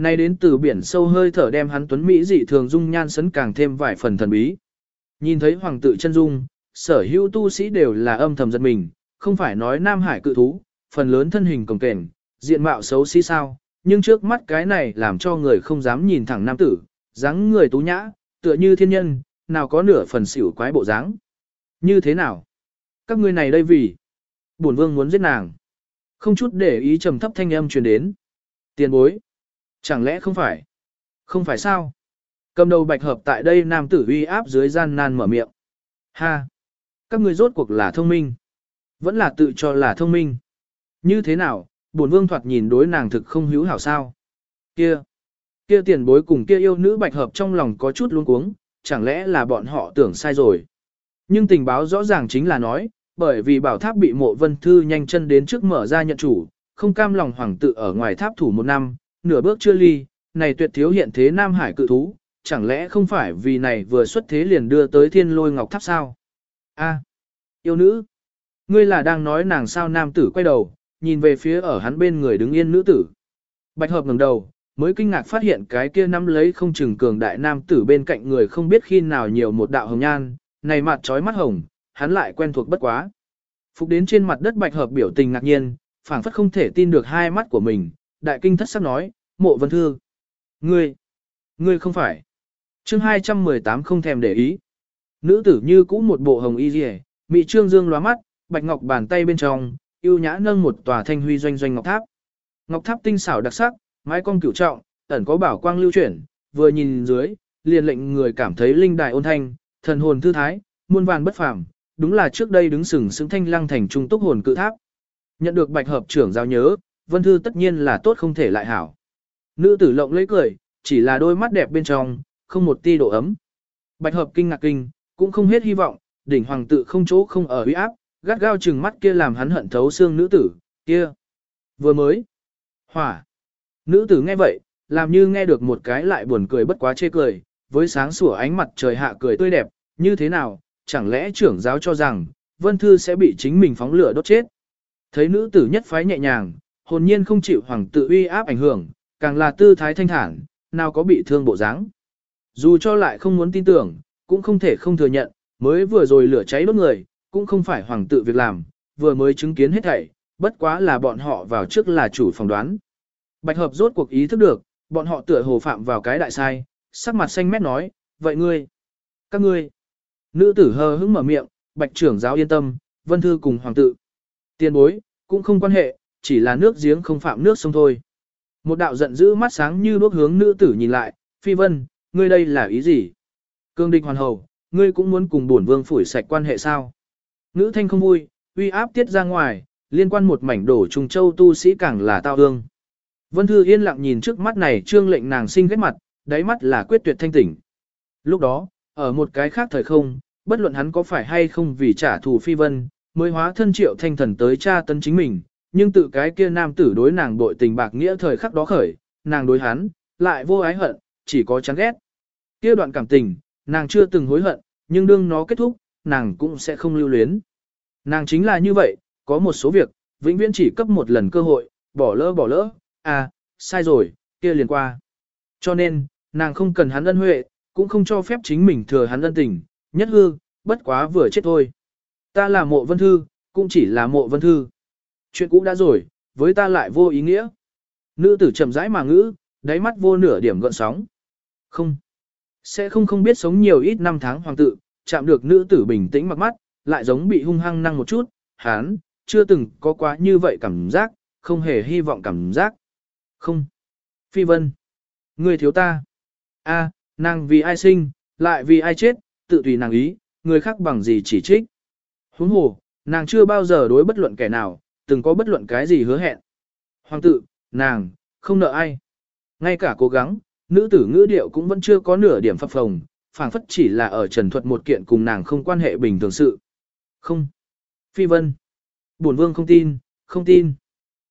Nay đến từ biển sâu hơi thở đem hắn tuấn mỹ dị thường dung nhan sấn càng thêm vài phần thần bí. Nhìn thấy hoàng tử chân dung, sở hữu tu sĩ đều là âm thầm giật mình, không phải nói Nam Hải cự thú, phần lớn thân hình cồng kềnh, diện mạo xấu xí sao, nhưng trước mắt cái này làm cho người không dám nhìn thẳng nam tử, dáng người tú nhã, tựa như thiên nhân, nào có nửa phần xỉu quái bộ dáng. Như thế nào? Các ngươi này đây vì bổn vương muốn giết nàng. Không chút để ý trầm thấp thanh âm truyền đến. Tiền bối. Chẳng lẽ không phải? Không phải sao? Cầm đầu bạch hợp tại đây nam tử uy áp dưới gian nan mở miệng. Ha! Các ngươi rốt cuộc là thông minh. Vẫn là tự cho là thông minh. Như thế nào, bổn vương thoạt nhìn đối nàng thực không hữu hảo sao? Kia! Kia tiền bối cùng kia yêu nữ bạch hợp trong lòng có chút luống cuống, chẳng lẽ là bọn họ tưởng sai rồi. Nhưng tình báo rõ ràng chính là nói, bởi vì bảo tháp bị mộ vân thư nhanh chân đến trước mở ra nhận chủ, không cam lòng hoàng tự ở ngoài tháp thủ một năm, nửa bước chưa ly, này tuyệt thiếu hiện thế Nam Hải cự thú, chẳng lẽ không phải vì này vừa xuất thế liền đưa tới thiên lôi ngọc tháp sao? A, yêu nữ, ngươi là đang nói nàng sao nam tử quay đầu, nhìn về phía ở hắn bên người đứng yên nữ tử. Bạch hợp ngẩng đầu, mới kinh ngạc phát hiện cái kia nắm lấy không chừng cường đại nam tử bên cạnh người không biết khi nào nhiều một đạo hồng nhan, này mặt trói mắt hồng, hắn lại quen thuộc bất quá. Phục đến trên mặt đất bạch hợp biểu tình ngạc nhiên, phảng phất không thể tin được hai mắt của mình, đại kinh thất sắc nói, mộ vân thư. Ngươi, ngươi không phải. chương 218 không thèm để ý. Nữ tử như cũ một bộ hồng y rìa, mị trương dương lóa mắt, bạch ngọc bàn tay bên trong, yêu nhã nâng một tòa thanh huy doanh doanh ngọc tháp. Ngọc tháp tinh xảo đặc sắc, mái cong cửu trọng, ẩn có bảo quang lưu chuyển, vừa nhìn dưới, liền lệnh người cảm thấy linh đại ôn thanh, thần hồn thư thái, muôn vàn bất phàm, đúng là trước đây đứng sừng sững thanh lăng thành trung túc hồn cự tháp. Nhận được bạch hợp trưởng giao nhớ, vân thư tất nhiên là tốt không thể lại hảo. Nữ tử lộng lấy cười, chỉ là đôi mắt đẹp bên trong, không một ti độ ấm. Bạch hợp kinh ngạc kinh, cũng không hết hy vọng, đỉnh hoàng tự không chỗ không ở uy áp, gắt gao chừng mắt kia làm hắn hận thấu xương nữ tử, kia. Vừa mới. Hỏa. Nữ tử nghe vậy, làm như nghe được một cái lại buồn cười bất quá chê cười, với sáng sủa ánh mặt trời hạ cười tươi đẹp, như thế nào, chẳng lẽ trưởng giáo cho rằng, Vân Thư sẽ bị chính mình phóng lửa đốt chết. Thấy nữ tử nhất phái nhẹ nhàng, hồn nhiên không chịu hoàng tự uy áp ảnh hưởng, càng là tư thái thanh thản, nào có bị thương bộ dáng. Dù cho lại không muốn tin tưởng, cũng không thể không thừa nhận, mới vừa rồi lửa cháy đốt người, cũng không phải hoàng tự việc làm, vừa mới chứng kiến hết thảy, bất quá là bọn họ vào trước là chủ phỏng đoán. Bạch hợp rốt cuộc ý thức được, bọn họ tựa hồ phạm vào cái đại sai, sắc mặt xanh mét nói, vậy ngươi, các ngươi, nữ tử hờ hững mở miệng, bạch trưởng giáo yên tâm, vân thư cùng hoàng tự. tiền bối, cũng không quan hệ, chỉ là nước giếng không phạm nước sông thôi. Một đạo giận dữ mắt sáng như đuốc hướng nữ tử nhìn lại, phi vân, ngươi đây là ý gì? Cương địch hoàn hầu, ngươi cũng muốn cùng bổn vương phủi sạch quan hệ sao? Nữ thanh không vui, uy áp tiết ra ngoài, liên quan một mảnh đổ trùng châu tu sĩ càng là tao ương. Vân Thư yên lặng nhìn trước mắt này trương lệnh nàng sinh ghét mặt, đáy mắt là quyết tuyệt thanh tỉnh. Lúc đó, ở một cái khác thời không, bất luận hắn có phải hay không vì trả thù phi vân, mới hóa thân triệu thanh thần tới tra tấn chính mình, nhưng tự cái kia nam tử đối nàng bội tình bạc nghĩa thời khắc đó khởi, nàng đối hắn, lại vô ái hận, chỉ có chán ghét. Kia đoạn cảm tình, nàng chưa từng hối hận, nhưng đương nó kết thúc, nàng cũng sẽ không lưu luyến. Nàng chính là như vậy, có một số việc, vĩnh viễn chỉ cấp một lần cơ hội, bỏ lỡ bỏ lỡ, à, sai rồi, kia liền qua. Cho nên, nàng không cần hắn ân huệ, cũng không cho phép chính mình thừa hắn ân tình, nhất hư, bất quá vừa chết thôi. Ta là mộ vân thư, cũng chỉ là mộ vân thư. Chuyện cũ đã rồi, với ta lại vô ý nghĩa. Nữ tử chậm rãi mà ngữ, đáy mắt vô nửa điểm gợn sóng. Không. Sẽ không không biết sống nhiều ít năm tháng hoàng tự, chạm được nữ tử bình tĩnh mặc mắt, lại giống bị hung hăng năng một chút, hán, chưa từng có quá như vậy cảm giác, không hề hy vọng cảm giác. Không. Phi vân. Người thiếu ta. a nàng vì ai sinh, lại vì ai chết, tự tùy nàng ý, người khác bằng gì chỉ trích. Huống hồ, nàng chưa bao giờ đối bất luận kẻ nào, từng có bất luận cái gì hứa hẹn. Hoàng tự, nàng, không nợ ai. Ngay cả cố gắng, nữ tử ngữ điệu cũng vẫn chưa có nửa điểm phập phồng, phảng phất chỉ là ở trần thuật một kiện cùng nàng không quan hệ bình thường sự. Không. Phi vân. Bổn vương không tin, không tin.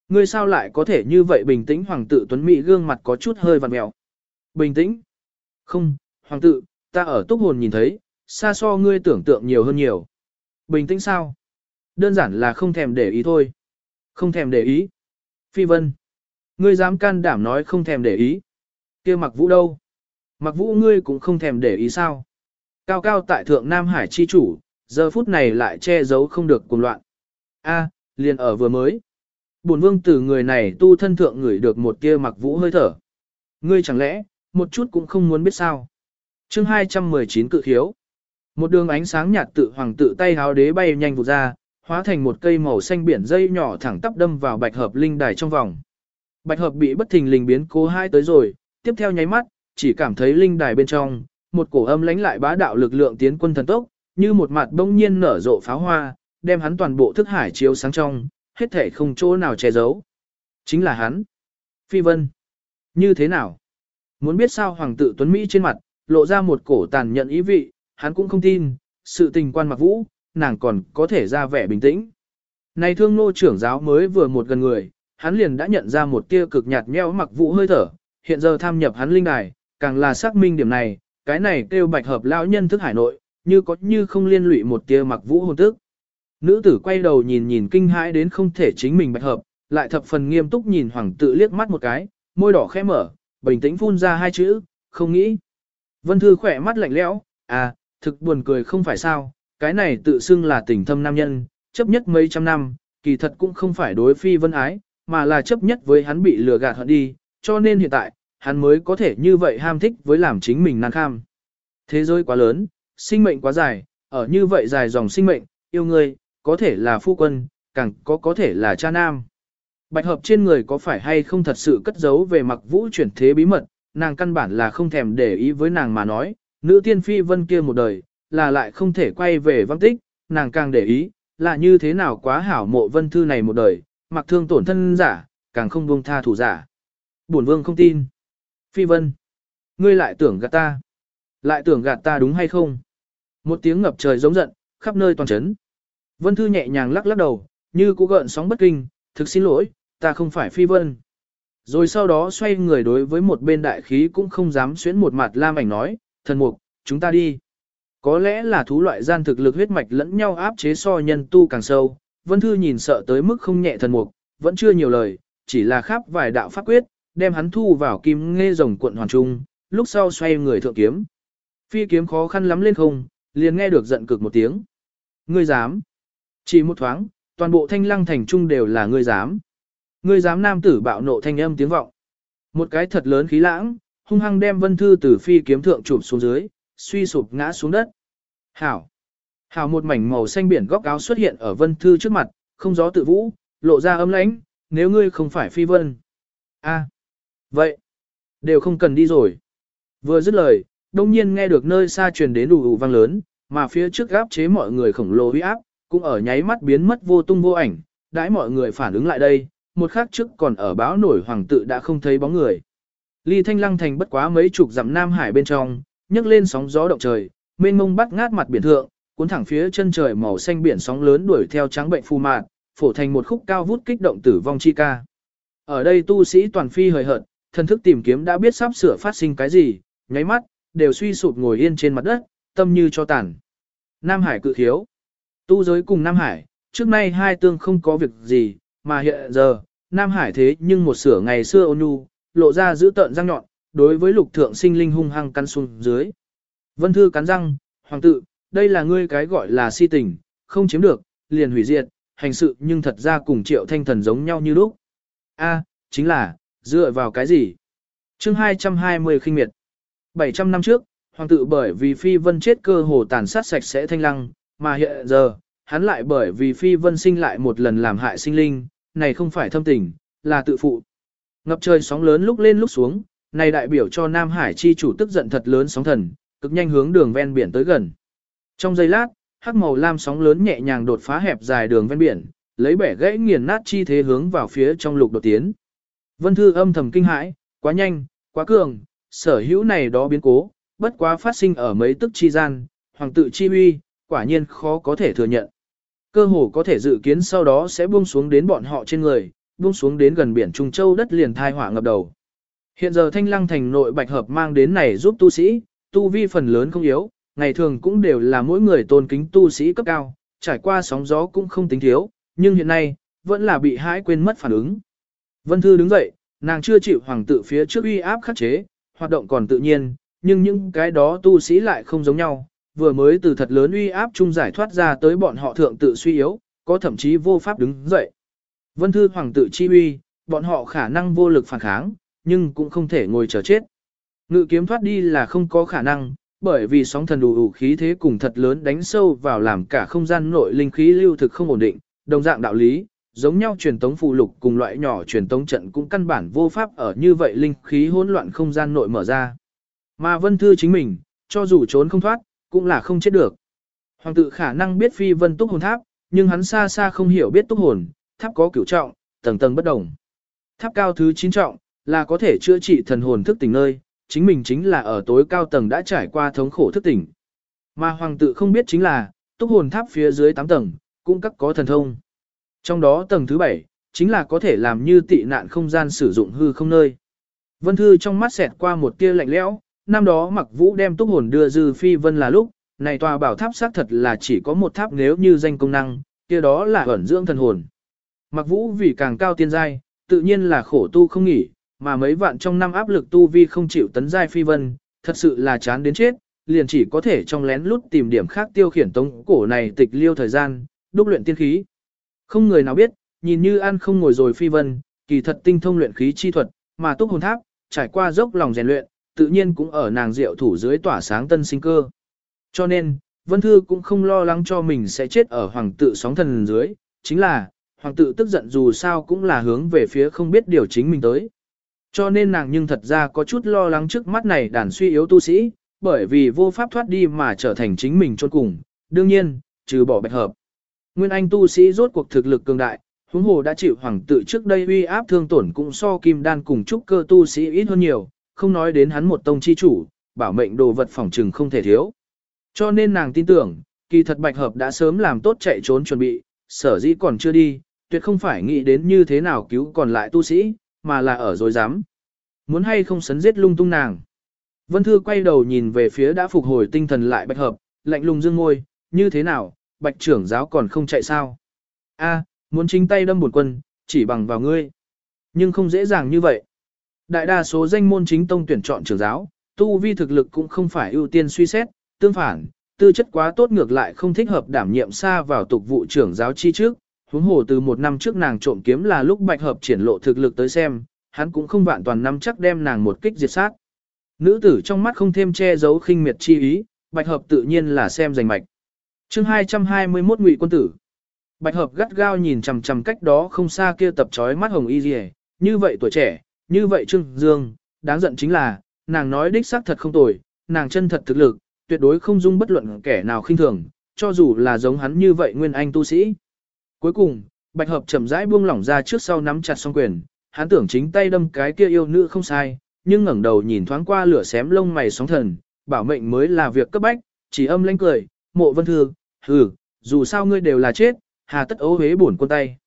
Ngươi sao lại có thể như vậy bình tĩnh hoàng tử tuấn mỹ gương mặt có chút hơi vặn mẹo. Bình tĩnh. Không, hoàng tử, ta ở túc hồn nhìn thấy, xa so ngươi tưởng tượng nhiều hơn nhiều. Bình tĩnh sao? Đơn giản là không thèm để ý thôi. Không thèm để ý. Phi vân. Ngươi dám can đảm nói không thèm để ý. kia mặc vũ đâu? Mặc vũ ngươi cũng không thèm để ý sao? Cao cao tại thượng Nam Hải chi chủ, giờ phút này lại che giấu không được cuồng loạn. A, liền ở vừa mới. Bổn vương từ người này tu thân thượng ngửi được một tia mặc vũ hơi thở. Ngươi chẳng lẽ, một chút cũng không muốn biết sao. chương 219 cự khiếu. Một đường ánh sáng nhạt tự hoàng tự tay háo đế bay nhanh vụt ra, hóa thành một cây màu xanh biển dây nhỏ thẳng tắp đâm vào bạch hợp linh đài trong vòng. Bạch hợp bị bất thình lình biến cố hai tới rồi, tiếp theo nháy mắt, chỉ cảm thấy linh đài bên trong, một cổ âm lánh lại bá đạo lực lượng tiến quân thần tốc, như một mặt bỗng nhiên nở rộ pháo hoa, đem hắn toàn bộ thức hải chiếu sáng trong, hết thể không chỗ nào che giấu. Chính là hắn. Phi Vân. Như thế nào? Muốn biết sao hoàng tử Tuấn Mỹ trên mặt, lộ ra một cổ tàn nhận ý vị, hắn cũng không tin, sự tình quan mặc vũ, nàng còn có thể ra vẻ bình tĩnh. Này thương nô trưởng giáo mới vừa một gần người, hắn liền đã nhận ra một tia cực nhạt nhẽo mặc vũ hơi thở, hiện giờ tham nhập hắn linh đài, càng là xác minh điểm này, cái này kêu bạch hợp lão nhân thức hải nội, như có như không liên lụy một tia mặc vũ hồn tức. Nữ tử quay đầu nhìn nhìn kinh hãi đến không thể chính mình bạch hợp, lại thập phần nghiêm túc nhìn hoàng tự liếc mắt một cái, môi đỏ khẽ mở, bình tĩnh phun ra hai chữ, không nghĩ. Vân Thư khỏe mắt lạnh lẽo, à, thực buồn cười không phải sao, cái này tự xưng là tình thâm nam nhân, chấp nhất mấy trăm năm, kỳ thật cũng không phải đối phi vân ái, mà là chấp nhất với hắn bị lừa gạt hận đi, cho nên hiện tại, hắn mới có thể như vậy ham thích với làm chính mình nan kham. Thế giới quá lớn, sinh mệnh quá dài, ở như vậy dài dòng sinh mệnh, yêu người, có thể là phu quân, càng có có thể là cha nam. Bạch hợp trên người có phải hay không thật sự cất giấu về mặc vũ chuyển thế bí mật, nàng căn bản là không thèm để ý với nàng mà nói, nữ tiên phi vân kia một đời, là lại không thể quay về văn tích, nàng càng để ý, là như thế nào quá hảo mộ vân thư này một đời, mặc thương tổn thân giả, càng không buông tha thủ giả. Bổn vương không tin. Phi vân, ngươi lại tưởng gạt ta. Lại tưởng gạt ta đúng hay không? Một tiếng ngập trời giống giận, khắp nơi toàn chấn. Vân Thư nhẹ nhàng lắc lắc đầu, như cú gợn sóng bất kinh, thực xin lỗi, ta không phải phi vân. Rồi sau đó xoay người đối với một bên đại khí cũng không dám xuyến một mặt lam ảnh nói, thần mục, chúng ta đi. Có lẽ là thú loại gian thực lực huyết mạch lẫn nhau áp chế so nhân tu càng sâu, Vân Thư nhìn sợ tới mức không nhẹ thần mục, vẫn chưa nhiều lời, chỉ là khắp vài đạo pháp quyết, đem hắn thu vào kim nghe rồng cuộn hoàn trung, lúc sau xoay người thượng kiếm. Phi kiếm khó khăn lắm lên không, liền nghe được giận cực một tiếng. Ngươi dám? Chỉ một thoáng, toàn bộ thanh lăng thành trung đều là ngươi dám. Ngươi dám nam tử bạo nộ thanh âm tiếng vọng. Một cái thật lớn khí lãng, hung hăng đem vân thư từ phi kiếm thượng chụp xuống dưới, suy sụp ngã xuống đất. Hảo. Hảo một mảnh màu xanh biển góc áo xuất hiện ở vân thư trước mặt, không gió tự vũ, lộ ra ấm lãnh, nếu ngươi không phải phi vân. a vậy, đều không cần đi rồi. Vừa dứt lời, đông nhiên nghe được nơi xa truyền đến đủ ủ vang lớn, mà phía trước gáp chế mọi người khổng lồ huy áp, cũng ở nháy mắt biến mất vô tung vô ảnh, đãi mọi người phản ứng lại đây, một khắc trước còn ở báo nổi hoàng tự đã không thấy bóng người. Ly Thanh Lăng thành bất quá mấy chục dặm Nam Hải bên trong, nhấc lên sóng gió động trời, mênh mông bắt ngát mặt biển thượng, cuốn thẳng phía chân trời màu xanh biển sóng lớn đuổi theo trắng bệnh phù mạn, phổ thành một khúc cao vút kích động tử vong chi ca. Ở đây tu sĩ toàn phi hời hợt, thần thức tìm kiếm đã biết sắp sửa phát sinh cái gì, nháy mắt, đều suy sụp ngồi yên trên mặt đất, tâm như cho tàn. Nam Hải cự thiếu. Tu giới cùng Nam Hải, trước nay hai tương không có việc gì, mà hiện giờ, Nam Hải thế nhưng một sửa ngày xưa ôn nhu, lộ ra giữ tợn răng nhọn, đối với lục thượng sinh linh hung hăng căn xuống dưới. Vân Thư cắn răng, hoàng tự, đây là ngươi cái gọi là si tình, không chiếm được, liền hủy diệt, hành sự nhưng thật ra cùng triệu thanh thần giống nhau như lúc. A, chính là, dựa vào cái gì? chương 220 khinh miệt. 700 năm trước, hoàng tự bởi vì phi vân chết cơ hồ tàn sát sạch sẽ thanh lăng, mà hiện giờ, hắn lại bởi vì phi vân sinh lại một lần làm hại sinh linh, này không phải thâm tình, là tự phụ. Ngập trời sóng lớn lúc lên lúc xuống, này đại biểu cho Nam Hải chi chủ tức giận thật lớn sóng thần, cực nhanh hướng đường ven biển tới gần. Trong giây lát, hắc màu lam sóng lớn nhẹ nhàng đột phá hẹp dài đường ven biển, lấy bẻ gãy nghiền nát chi thế hướng vào phía trong lục đột tiến. Vân Thư âm thầm kinh hãi, quá nhanh, quá cường, sở hữu này đó biến cố, bất quá phát sinh ở mấy tức chi gian, hoàng tự chi uy, quả nhiên khó có thể thừa nhận. Cơ hồ có thể dự kiến sau đó sẽ buông xuống đến bọn họ trên người, buông xuống đến gần biển Trung Châu đất liền thai hỏa ngập đầu. Hiện giờ thanh lăng thành nội bạch hợp mang đến này giúp tu sĩ, tu vi phần lớn không yếu, ngày thường cũng đều là mỗi người tôn kính tu sĩ cấp cao, trải qua sóng gió cũng không tính thiếu, nhưng hiện nay, vẫn là bị hãi quên mất phản ứng. Vân Thư đứng dậy, nàng chưa chịu hoàng tự phía trước uy áp khắc chế, hoạt động còn tự nhiên, nhưng những cái đó tu sĩ lại không giống nhau, vừa mới từ thật lớn uy áp chung giải thoát ra tới bọn họ thượng tự suy yếu, có thậm chí vô pháp đứng dậy. Vân Thư hoàng tự chi uy, bọn họ khả năng vô lực phản kháng, nhưng cũng không thể ngồi chờ chết. Ngự kiếm thoát đi là không có khả năng, bởi vì sóng thần đủ đủ khí thế cùng thật lớn đánh sâu vào làm cả không gian nội linh khí lưu thực không ổn định, đồng dạng đạo lý, giống nhau truyền tống phụ lục cùng loại nhỏ truyền tống trận cũng căn bản vô pháp ở như vậy linh khí hỗn loạn không gian nội mở ra. Mà Vân Thư chính mình, cho dù trốn không thoát, cũng là không chết được. Hoàng tự khả năng biết phi vân túc hồn tháp, nhưng hắn xa xa không hiểu biết túc hồn, tháp có cửu trọng, tầng tầng bất đồng. Tháp cao thứ 9 trọng, là có thể chữa trị thần hồn thức tỉnh nơi, chính mình chính là ở tối cao tầng đã trải qua thống khổ thức tỉnh. Mà hoàng tự không biết chính là, túc hồn tháp phía dưới 8 tầng, cũng các có thần thông. Trong đó tầng thứ 7, chính là có thể làm như tị nạn không gian sử dụng hư không nơi. Vân Thư trong mắt xẹt qua một tia lạnh lẽo, năm đó mặc vũ đem túc hồn đưa dư phi vân là lúc, này tòa bảo tháp xác thật là chỉ có một tháp nếu như danh công năng, kia đó là ẩn dưỡng thần hồn. Mặc vũ vì càng cao tiên giai, tự nhiên là khổ tu không nghỉ, mà mấy vạn trong năm áp lực tu vi không chịu tấn giai phi vân, thật sự là chán đến chết, liền chỉ có thể trong lén lút tìm điểm khác tiêu khiển tống cổ này tịch liêu thời gian, đúc luyện tiên khí. Không người nào biết, nhìn như ăn không ngồi rồi phi vân, kỳ thật tinh thông luyện khí chi thuật, mà túc hồn tháp, trải qua dốc lòng rèn luyện, tự nhiên cũng ở nàng diệu thủ dưới tỏa sáng tân sinh cơ. Cho nên, Vân Thư cũng không lo lắng cho mình sẽ chết ở hoàng tự sóng thần dưới, chính là, hoàng tự tức giận dù sao cũng là hướng về phía không biết điều chính mình tới. Cho nên nàng nhưng thật ra có chút lo lắng trước mắt này đàn suy yếu tu sĩ, bởi vì vô pháp thoát đi mà trở thành chính mình chôn cùng, đương nhiên, trừ bỏ bạch hợp. Nguyên Anh tu sĩ rốt cuộc thực lực cường đại, huống hồ đã chịu hoàng tự trước đây uy áp thương tổn cũng so kim đan cùng trúc cơ tu sĩ ít hơn nhiều, không nói đến hắn một tông chi chủ, bảo mệnh đồ vật phòng trừng không thể thiếu. Cho nên nàng tin tưởng, kỳ thật bạch hợp đã sớm làm tốt chạy trốn chuẩn bị, sở dĩ còn chưa đi, tuyệt không phải nghĩ đến như thế nào cứu còn lại tu sĩ, mà là ở dối dám. Muốn hay không sấn giết lung tung nàng. Vân Thư quay đầu nhìn về phía đã phục hồi tinh thần lại bạch hợp, lạnh lùng dương ngôi, như thế nào, bạch trưởng giáo còn không chạy sao? A, muốn chính tay đâm bổn quân, chỉ bằng vào ngươi. Nhưng không dễ dàng như vậy. Đại đa số danh môn chính tông tuyển chọn trưởng giáo, tu vi thực lực cũng không phải ưu tiên suy xét, tương phản, tư chất quá tốt ngược lại không thích hợp đảm nhiệm xa vào tục vụ trưởng giáo chi trước. Huống hồ từ một năm trước nàng trộm kiếm là lúc bạch hợp triển lộ thực lực tới xem, hắn cũng không vạn toàn năm chắc đem nàng một kích diệt sát. Nữ tử trong mắt không thêm che giấu khinh miệt chi ý, bạch hợp tự nhiên là xem giành mạch. chương 221 ngụy quân tử. Bạch hợp gắt gao nhìn chằm chằm cách đó không xa kia tập trói mắt hồng y rìa, như vậy tuổi trẻ, như vậy Trương Dương, đáng giận chính là, nàng nói đích xác thật không tồi, nàng chân thật thực lực, tuyệt đối không dung bất luận kẻ nào khinh thường, cho dù là giống hắn như vậy nguyên anh tu sĩ. Cuối cùng, Bạch Hợp chậm rãi buông lỏng ra trước sau nắm chặt song quyền, hắn tưởng chính tay đâm cái kia yêu nữ không sai, nhưng ngẩng đầu nhìn thoáng qua lửa xém lông mày sóng thần, bảo mệnh mới là việc cấp bách, chỉ âm lãnh cười, mộ vân thư, hừ, dù sao ngươi đều là chết, hà tất ấu hế buồn quân tay.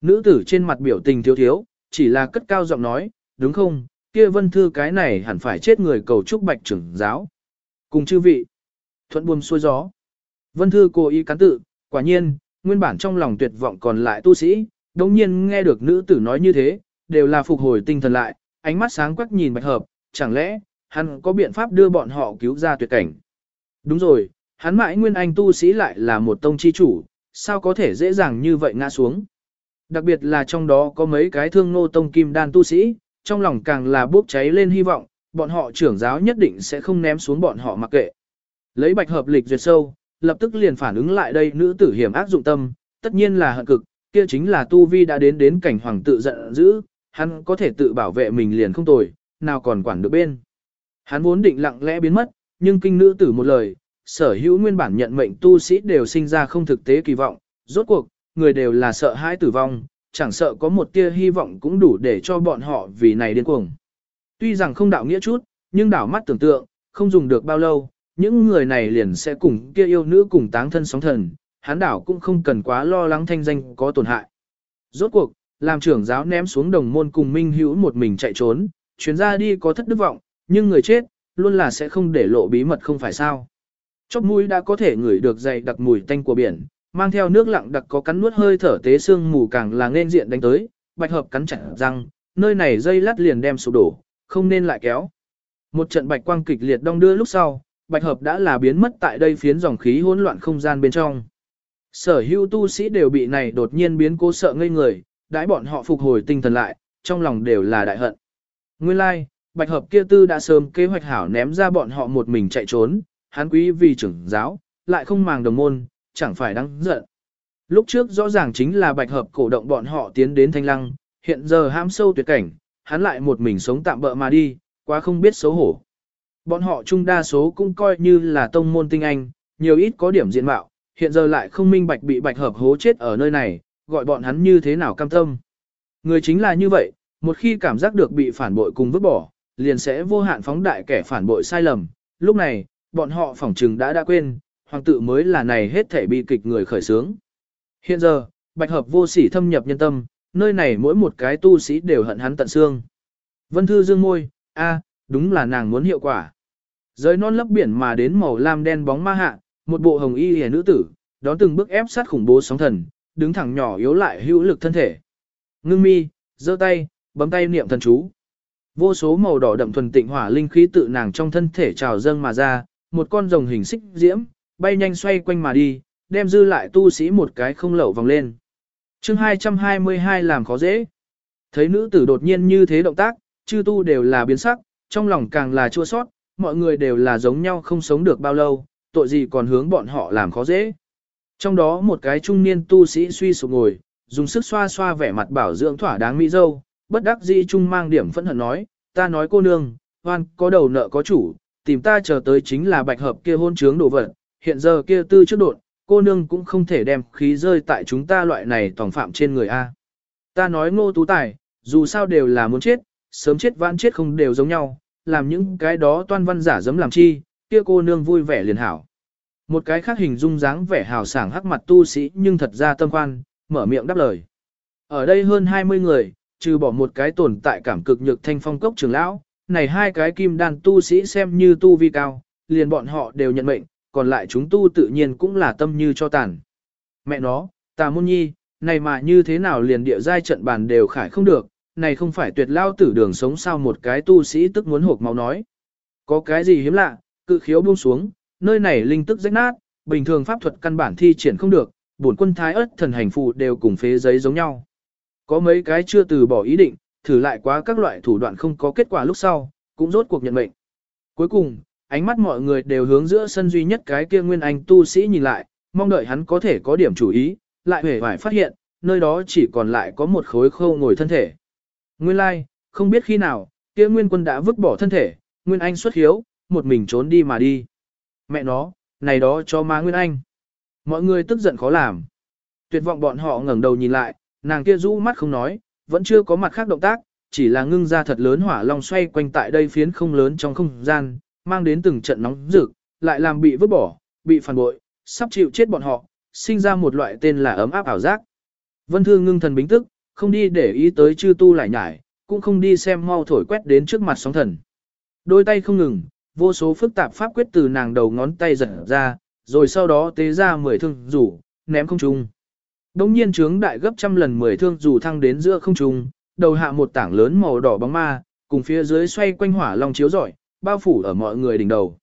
Nữ tử trên mặt biểu tình thiếu thiếu, chỉ là cất cao giọng nói, đúng không, kia vân thư cái này hẳn phải chết người cầu chúc bạch trưởng giáo. Cùng chư vị, thuận buồm xuôi gió. Vân thư cố ý cắn tự, quả nhiên, nguyên bản trong lòng tuyệt vọng còn lại tu sĩ, đồng nhiên nghe được nữ tử nói như thế, đều là phục hồi tinh thần lại, ánh mắt sáng quắc nhìn bạch hợp, chẳng lẽ, hắn có biện pháp đưa bọn họ cứu ra tuyệt cảnh. Đúng rồi, hắn mãi nguyên anh tu sĩ lại là một tông chi chủ, sao có thể dễ dàng như vậy ngã xuống. Đặc biệt là trong đó có mấy cái thương nô tông kim đan tu sĩ, trong lòng càng là bốc cháy lên hy vọng, bọn họ trưởng giáo nhất định sẽ không ném xuống bọn họ mặc kệ. Lấy bạch hợp lịch duyệt sâu, lập tức liền phản ứng lại đây nữ tử hiểm ác dụng tâm, tất nhiên là hận cực, kia chính là tu vi đã đến đến cảnh hoàng tự giận dữ, hắn có thể tự bảo vệ mình liền không tồi, nào còn quản được bên. Hắn vốn định lặng lẽ biến mất, nhưng kinh nữ tử một lời, sở hữu nguyên bản nhận mệnh tu sĩ đều sinh ra không thực tế kỳ vọng, rốt cuộc, người đều là sợ hãi tử vong, chẳng sợ có một tia hy vọng cũng đủ để cho bọn họ vì này điên cuồng. Tuy rằng không đạo nghĩa chút, nhưng đảo mắt tưởng tượng, không dùng được bao lâu, những người này liền sẽ cùng kia yêu nữ cùng táng thân sóng thần, hắn đảo cũng không cần quá lo lắng thanh danh có tổn hại. Rốt cuộc, làm trưởng giáo ném xuống đồng môn cùng Minh Hữu một mình chạy trốn, chuyến ra đi có thất đức vọng, nhưng người chết, luôn là sẽ không để lộ bí mật không phải sao. Chóp mũi đã có thể ngửi được dày đặc mùi tanh của biển, mang theo nước lặng đặc có cắn nuốt hơi thở tế xương mù càng là nên diện đánh tới, bạch hợp cắn chặt răng, nơi này dây lát liền đem sụp đổ, không nên lại kéo. Một trận bạch quang kịch liệt đong đưa lúc sau, bạch hợp đã là biến mất tại đây phiến dòng khí hỗn loạn không gian bên trong. Sở hữu tu sĩ đều bị này đột nhiên biến cố sợ ngây người, đãi bọn họ phục hồi tinh thần lại, trong lòng đều là đại hận. Nguyên lai, like, bạch hợp kia tư đã sớm kế hoạch hảo ném ra bọn họ một mình chạy trốn, hắn quý vì trưởng giáo, lại không màng đồng môn, chẳng phải đáng giận. Lúc trước rõ ràng chính là bạch hợp cổ động bọn họ tiến đến thanh lăng, hiện giờ ham sâu tuyệt cảnh, hắn lại một mình sống tạm bỡ mà đi, quá không biết xấu hổ. Bọn họ chung đa số cũng coi như là tông môn tinh anh, nhiều ít có điểm diện mạo, hiện giờ lại không minh bạch bị bạch hợp hố chết ở nơi này, gọi bọn hắn như thế nào cam tâm. Người chính là như vậy, một khi cảm giác được bị phản bội cùng vứt bỏ, liền sẽ vô hạn phóng đại kẻ phản bội sai lầm. Lúc này, bọn họ phỏng trừng đã đã quên, hoàng tự mới là này hết thể bi kịch người khởi sướng. Hiện giờ, bạch hợp vô sỉ thâm nhập nhân tâm, nơi này mỗi một cái tu sĩ đều hận hắn tận xương. Vân Thư dương môi, a, đúng là nàng muốn hiệu quả. Giới non lấp biển mà đến màu lam đen bóng ma hạ, một bộ hồng y hề nữ tử, đón từng bước ép sát khủng bố sóng thần, đứng thẳng nhỏ yếu lại hữu lực thân thể. Ngưng mi, giơ tay, bấm tay niệm thần chú. Vô số màu đỏ đậm thuần tịnh hỏa linh khí tự nàng trong thân thể trào dâng mà ra, một con rồng hình xích diễm, bay nhanh xoay quanh mà đi, đem dư lại tu sĩ một cái không lẩu vòng lên. chương 222 làm khó dễ. Thấy nữ tử đột nhiên như thế động tác, chư tu đều là biến sắc, trong lòng càng là chua sót, mọi người đều là giống nhau không sống được bao lâu, tội gì còn hướng bọn họ làm khó dễ. Trong đó một cái trung niên tu sĩ suy sụp ngồi, dùng sức xoa xoa vẻ mặt bảo dưỡng thỏa đáng mỹ dâu, bất đắc dĩ trung mang điểm phẫn hận nói, ta nói cô nương, hoan có đầu nợ có chủ, tìm ta chờ tới chính là bạch hợp kia hôn trướng đồ vật, hiện giờ kia tư trước đột, cô nương cũng không thể đem khí rơi tại chúng ta loại này tòng phạm trên người A. Ta nói ngô tú tài, dù sao đều là muốn chết, sớm chết vãn chết không đều giống nhau, làm những cái đó toan văn giả dấm làm chi, kia cô nương vui vẻ liền hảo. Một cái khác hình dung dáng vẻ hào sảng hắc mặt tu sĩ nhưng thật ra tâm khoan, mở miệng đáp lời. Ở đây hơn 20 người, trừ bỏ một cái tồn tại cảm cực nhược thanh phong cốc trường lão, này hai cái kim đan tu sĩ xem như tu vi cao, liền bọn họ đều nhận mệnh, còn lại chúng tu tự nhiên cũng là tâm như cho tàn. Mẹ nó, tà môn nhi, này mà như thế nào liền địa giai trận bàn đều khải không được, này không phải tuyệt lao tử đường sống sao một cái tu sĩ tức muốn hộp máu nói. Có cái gì hiếm lạ, cự khiếu buông xuống, nơi này linh tức rách nát, bình thường pháp thuật căn bản thi triển không được, bổn quân thái ớt thần hành phù đều cùng phế giấy giống nhau. Có mấy cái chưa từ bỏ ý định, thử lại quá các loại thủ đoạn không có kết quả lúc sau, cũng rốt cuộc nhận mệnh. Cuối cùng, ánh mắt mọi người đều hướng giữa sân duy nhất cái kia nguyên anh tu sĩ nhìn lại, mong đợi hắn có thể có điểm chủ ý, lại hề phải phát hiện, nơi đó chỉ còn lại có một khối khâu ngồi thân thể. Nguyên lai, like, không biết khi nào, kia nguyên quân đã vứt bỏ thân thể, nguyên anh xuất hiếu, một mình trốn đi mà đi. Mẹ nó, này đó cho má nguyên anh. Mọi người tức giận khó làm. Tuyệt vọng bọn họ ngẩng đầu nhìn lại, nàng kia rũ mắt không nói, vẫn chưa có mặt khác động tác, chỉ là ngưng ra thật lớn hỏa long xoay quanh tại đây phiến không lớn trong không gian, mang đến từng trận nóng rực, lại làm bị vứt bỏ, bị phản bội, sắp chịu chết bọn họ, sinh ra một loại tên là ấm áp ảo giác. Vân Thư ngưng thần bính tức, không đi để ý tới chư tu lại nhải, cũng không đi xem mau thổi quét đến trước mặt sóng thần. Đôi tay không ngừng, vô số phức tạp pháp quyết từ nàng đầu ngón tay giật ra, rồi sau đó tế ra mười thương rủ, ném không trung. Đông nhiên trướng đại gấp trăm lần mười thương rủ thăng đến giữa không trung, đầu hạ một tảng lớn màu đỏ bóng ma, cùng phía dưới xoay quanh hỏa long chiếu rọi, bao phủ ở mọi người đỉnh đầu.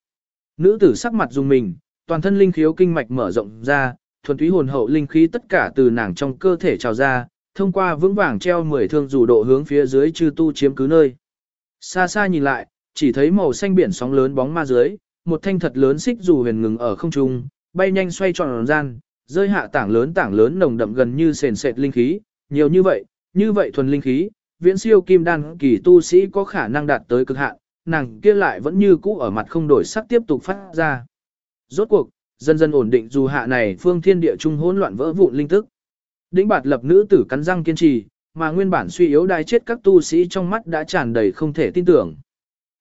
Nữ tử sắc mặt dùng mình, toàn thân linh khiếu kinh mạch mở rộng ra, thuần túy hồn hậu linh khí tất cả từ nàng trong cơ thể trào ra, thông qua vững vàng treo mười thương rủ độ hướng phía dưới chư tu chiếm cứ nơi. Xa xa nhìn lại, chỉ thấy màu xanh biển sóng lớn bóng ma dưới, một thanh thật lớn xích dù huyền ngừng ở không trung, bay nhanh xoay tròn gian, rơi hạ tảng lớn tảng lớn nồng đậm gần như sền sệt linh khí, nhiều như vậy, như vậy thuần linh khí, viễn siêu kim đan kỳ tu sĩ có khả năng đạt tới cực hạn, nàng kia lại vẫn như cũ ở mặt không đổi sắc tiếp tục phát ra. Rốt cuộc, dần dần ổn định dù hạ này phương thiên địa trung hỗn loạn vỡ vụn linh tức. Đĩnh bạt lập nữ tử cắn răng kiên trì, mà nguyên bản suy yếu đai chết các tu sĩ trong mắt đã tràn đầy không thể tin tưởng.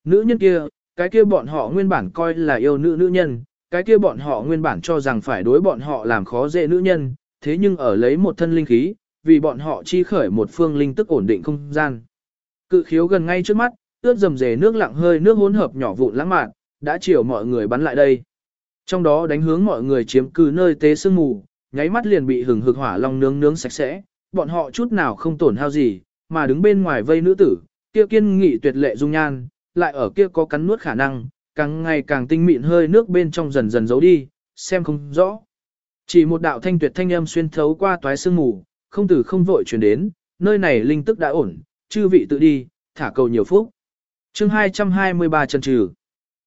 Nữ nhân kia, cái kia bọn họ nguyên bản coi là yêu nữ nữ nhân, cái kia bọn họ nguyên bản cho rằng phải đối bọn họ làm khó dễ nữ nhân, thế nhưng ở lấy một thân linh khí, vì bọn họ chi khởi một phương linh tức ổn định không gian. Cự khiếu gần ngay trước mắt, ướt dầm dề nước lặng hơi nước hỗn hợp nhỏ vụn lãng mạn, đã chiều mọi người bắn lại đây. Trong đó đánh hướng mọi người chiếm cứ nơi tế sương mù, nháy mắt liền bị hừng hực hỏa long nướng nướng sạch sẽ, bọn họ chút nào không tổn hao gì, mà đứng bên ngoài vây nữ tử, kia kiên nghị tuyệt lệ dung nhan, lại ở kia có cắn nuốt khả năng, càng ngày càng tinh mịn hơi nước bên trong dần dần giấu đi, xem không rõ. Chỉ một đạo thanh tuyệt thanh âm xuyên thấu qua toái sương mù, không tử không vội truyền đến, nơi này linh tức đã ổn, chư vị tự đi, thả cầu nhiều phúc. chương 223 chân trừ.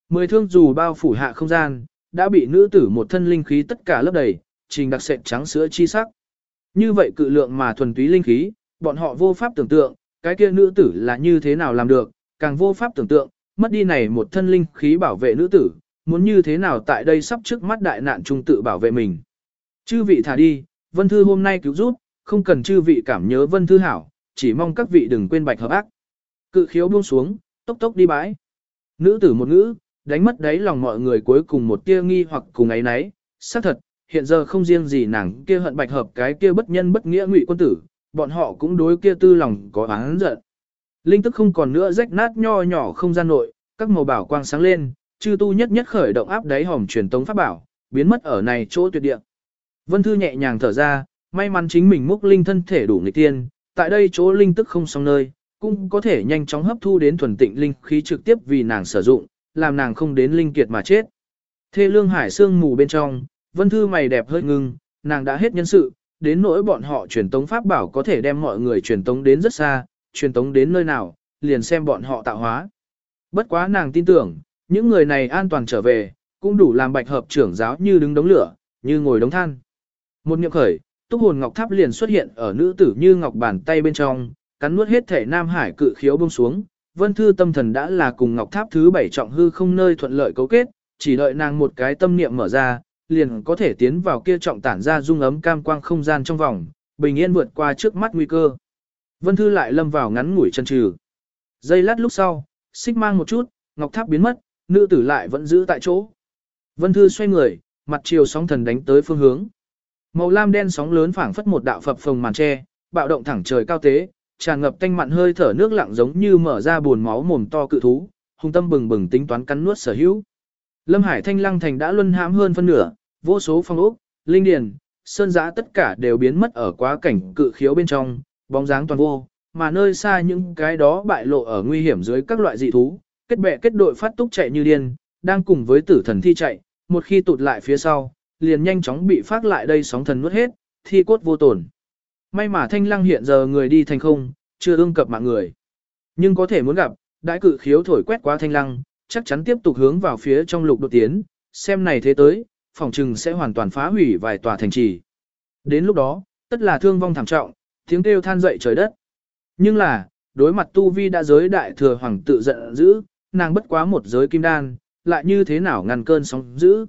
Mười thương dù bao phủ hạ không gian, đã bị nữ tử một thân linh khí tất cả lấp đầy, trình đặc sệt trắng sữa chi sắc. Như vậy cự lượng mà thuần túy linh khí, bọn họ vô pháp tưởng tượng, cái kia nữ tử là như thế nào làm được, càng vô pháp tưởng tượng, mất đi này một thân linh khí bảo vệ nữ tử, muốn như thế nào tại đây sắp trước mắt đại nạn trung tự bảo vệ mình. Chư vị thả đi, Vân Thư hôm nay cứu giúp, không cần chư vị cảm nhớ Vân Thư hảo, chỉ mong các vị đừng quên bạch hợp ác. Cự khiếu buông xuống, tốc tốc đi bãi. Nữ tử một ngữ, đánh mất đáy lòng mọi người cuối cùng một tia nghi hoặc cùng ấy nấy, xác thật, hiện giờ không riêng gì nàng kia hận bạch hợp cái kia bất nhân bất nghĩa ngụy quân tử, bọn họ cũng đối kia tư lòng có oán giận. Linh tức không còn nữa rách nát nho nhỏ không gian nội, các màu bảo quang sáng lên, chư tu nhất nhất khởi động áp đáy hòm truyền tống pháp bảo, biến mất ở này chỗ tuyệt địa. Vân Thư nhẹ nhàng thở ra, may mắn chính mình múc linh thân thể đủ nghịch tiên, tại đây chỗ linh tức không xong nơi, cũng có thể nhanh chóng hấp thu đến thuần tịnh linh khí trực tiếp vì nàng sử dụng, làm nàng không đến linh kiệt mà chết. Thê lương hải xương mù bên trong, Vân Thư mày đẹp hơi ngưng, nàng đã hết nhân sự, đến nỗi bọn họ truyền tống pháp bảo có thể đem mọi người truyền tống đến rất xa, truyền tống đến nơi nào, liền xem bọn họ tạo hóa. Bất quá nàng tin tưởng, những người này an toàn trở về, cũng đủ làm bạch hợp trưởng giáo như đứng đống lửa, như ngồi đống than. Một niệm khởi, túc hồn ngọc tháp liền xuất hiện ở nữ tử như ngọc bàn tay bên trong, cắn nuốt hết thể nam hải cự khiếu bông xuống. Vân thư tâm thần đã là cùng ngọc tháp thứ bảy trọng hư không nơi thuận lợi cấu kết, chỉ đợi nàng một cái tâm niệm mở ra, liền có thể tiến vào kia trọng tản ra dung ấm cam quang không gian trong vòng, bình yên vượt qua trước mắt nguy cơ. Vân Thư lại lâm vào ngắn ngủi chân trừ. Giây lát lúc sau, xích mang một chút, ngọc tháp biến mất, nữ tử lại vẫn giữ tại chỗ. Vân Thư xoay người, mặt chiều sóng thần đánh tới phương hướng. Màu lam đen sóng lớn phảng phất một đạo phập phồng màn tre, bạo động thẳng trời cao tế, tràn ngập tanh mặn hơi thở nước lặng giống như mở ra buồn máu mồm to cự thú, hung tâm bừng bừng tính toán cắn nuốt sở hữu. Lâm Hải Thanh Lăng Thành đã luân hãm hơn phân nửa, vô số phong ốc, linh điền, sơn giã tất cả đều biến mất ở quá cảnh cự khiếu bên trong, bóng dáng toàn vô, mà nơi xa những cái đó bại lộ ở nguy hiểm dưới các loại dị thú, kết bè kết đội phát túc chạy như điên, đang cùng với tử thần thi chạy, một khi tụt lại phía sau, liền nhanh chóng bị phát lại đây sóng thần nuốt hết, thi cốt vô tổn. May mà thanh lăng hiện giờ người đi thành không, chưa ương cập mạng người. Nhưng có thể muốn gặp, đại cự khiếu thổi quét qua thanh lăng, chắc chắn tiếp tục hướng vào phía trong lục đột tiến, xem này thế tới, phòng trừng sẽ hoàn toàn phá hủy vài tòa thành trì. Đến lúc đó, tất là thương vong thảm trọng, tiếng kêu than dậy trời đất. Nhưng là, đối mặt tu vi đã giới đại thừa hoàng tự giận dữ, nàng bất quá một giới kim đan, lại như thế nào ngăn cơn sóng dữ.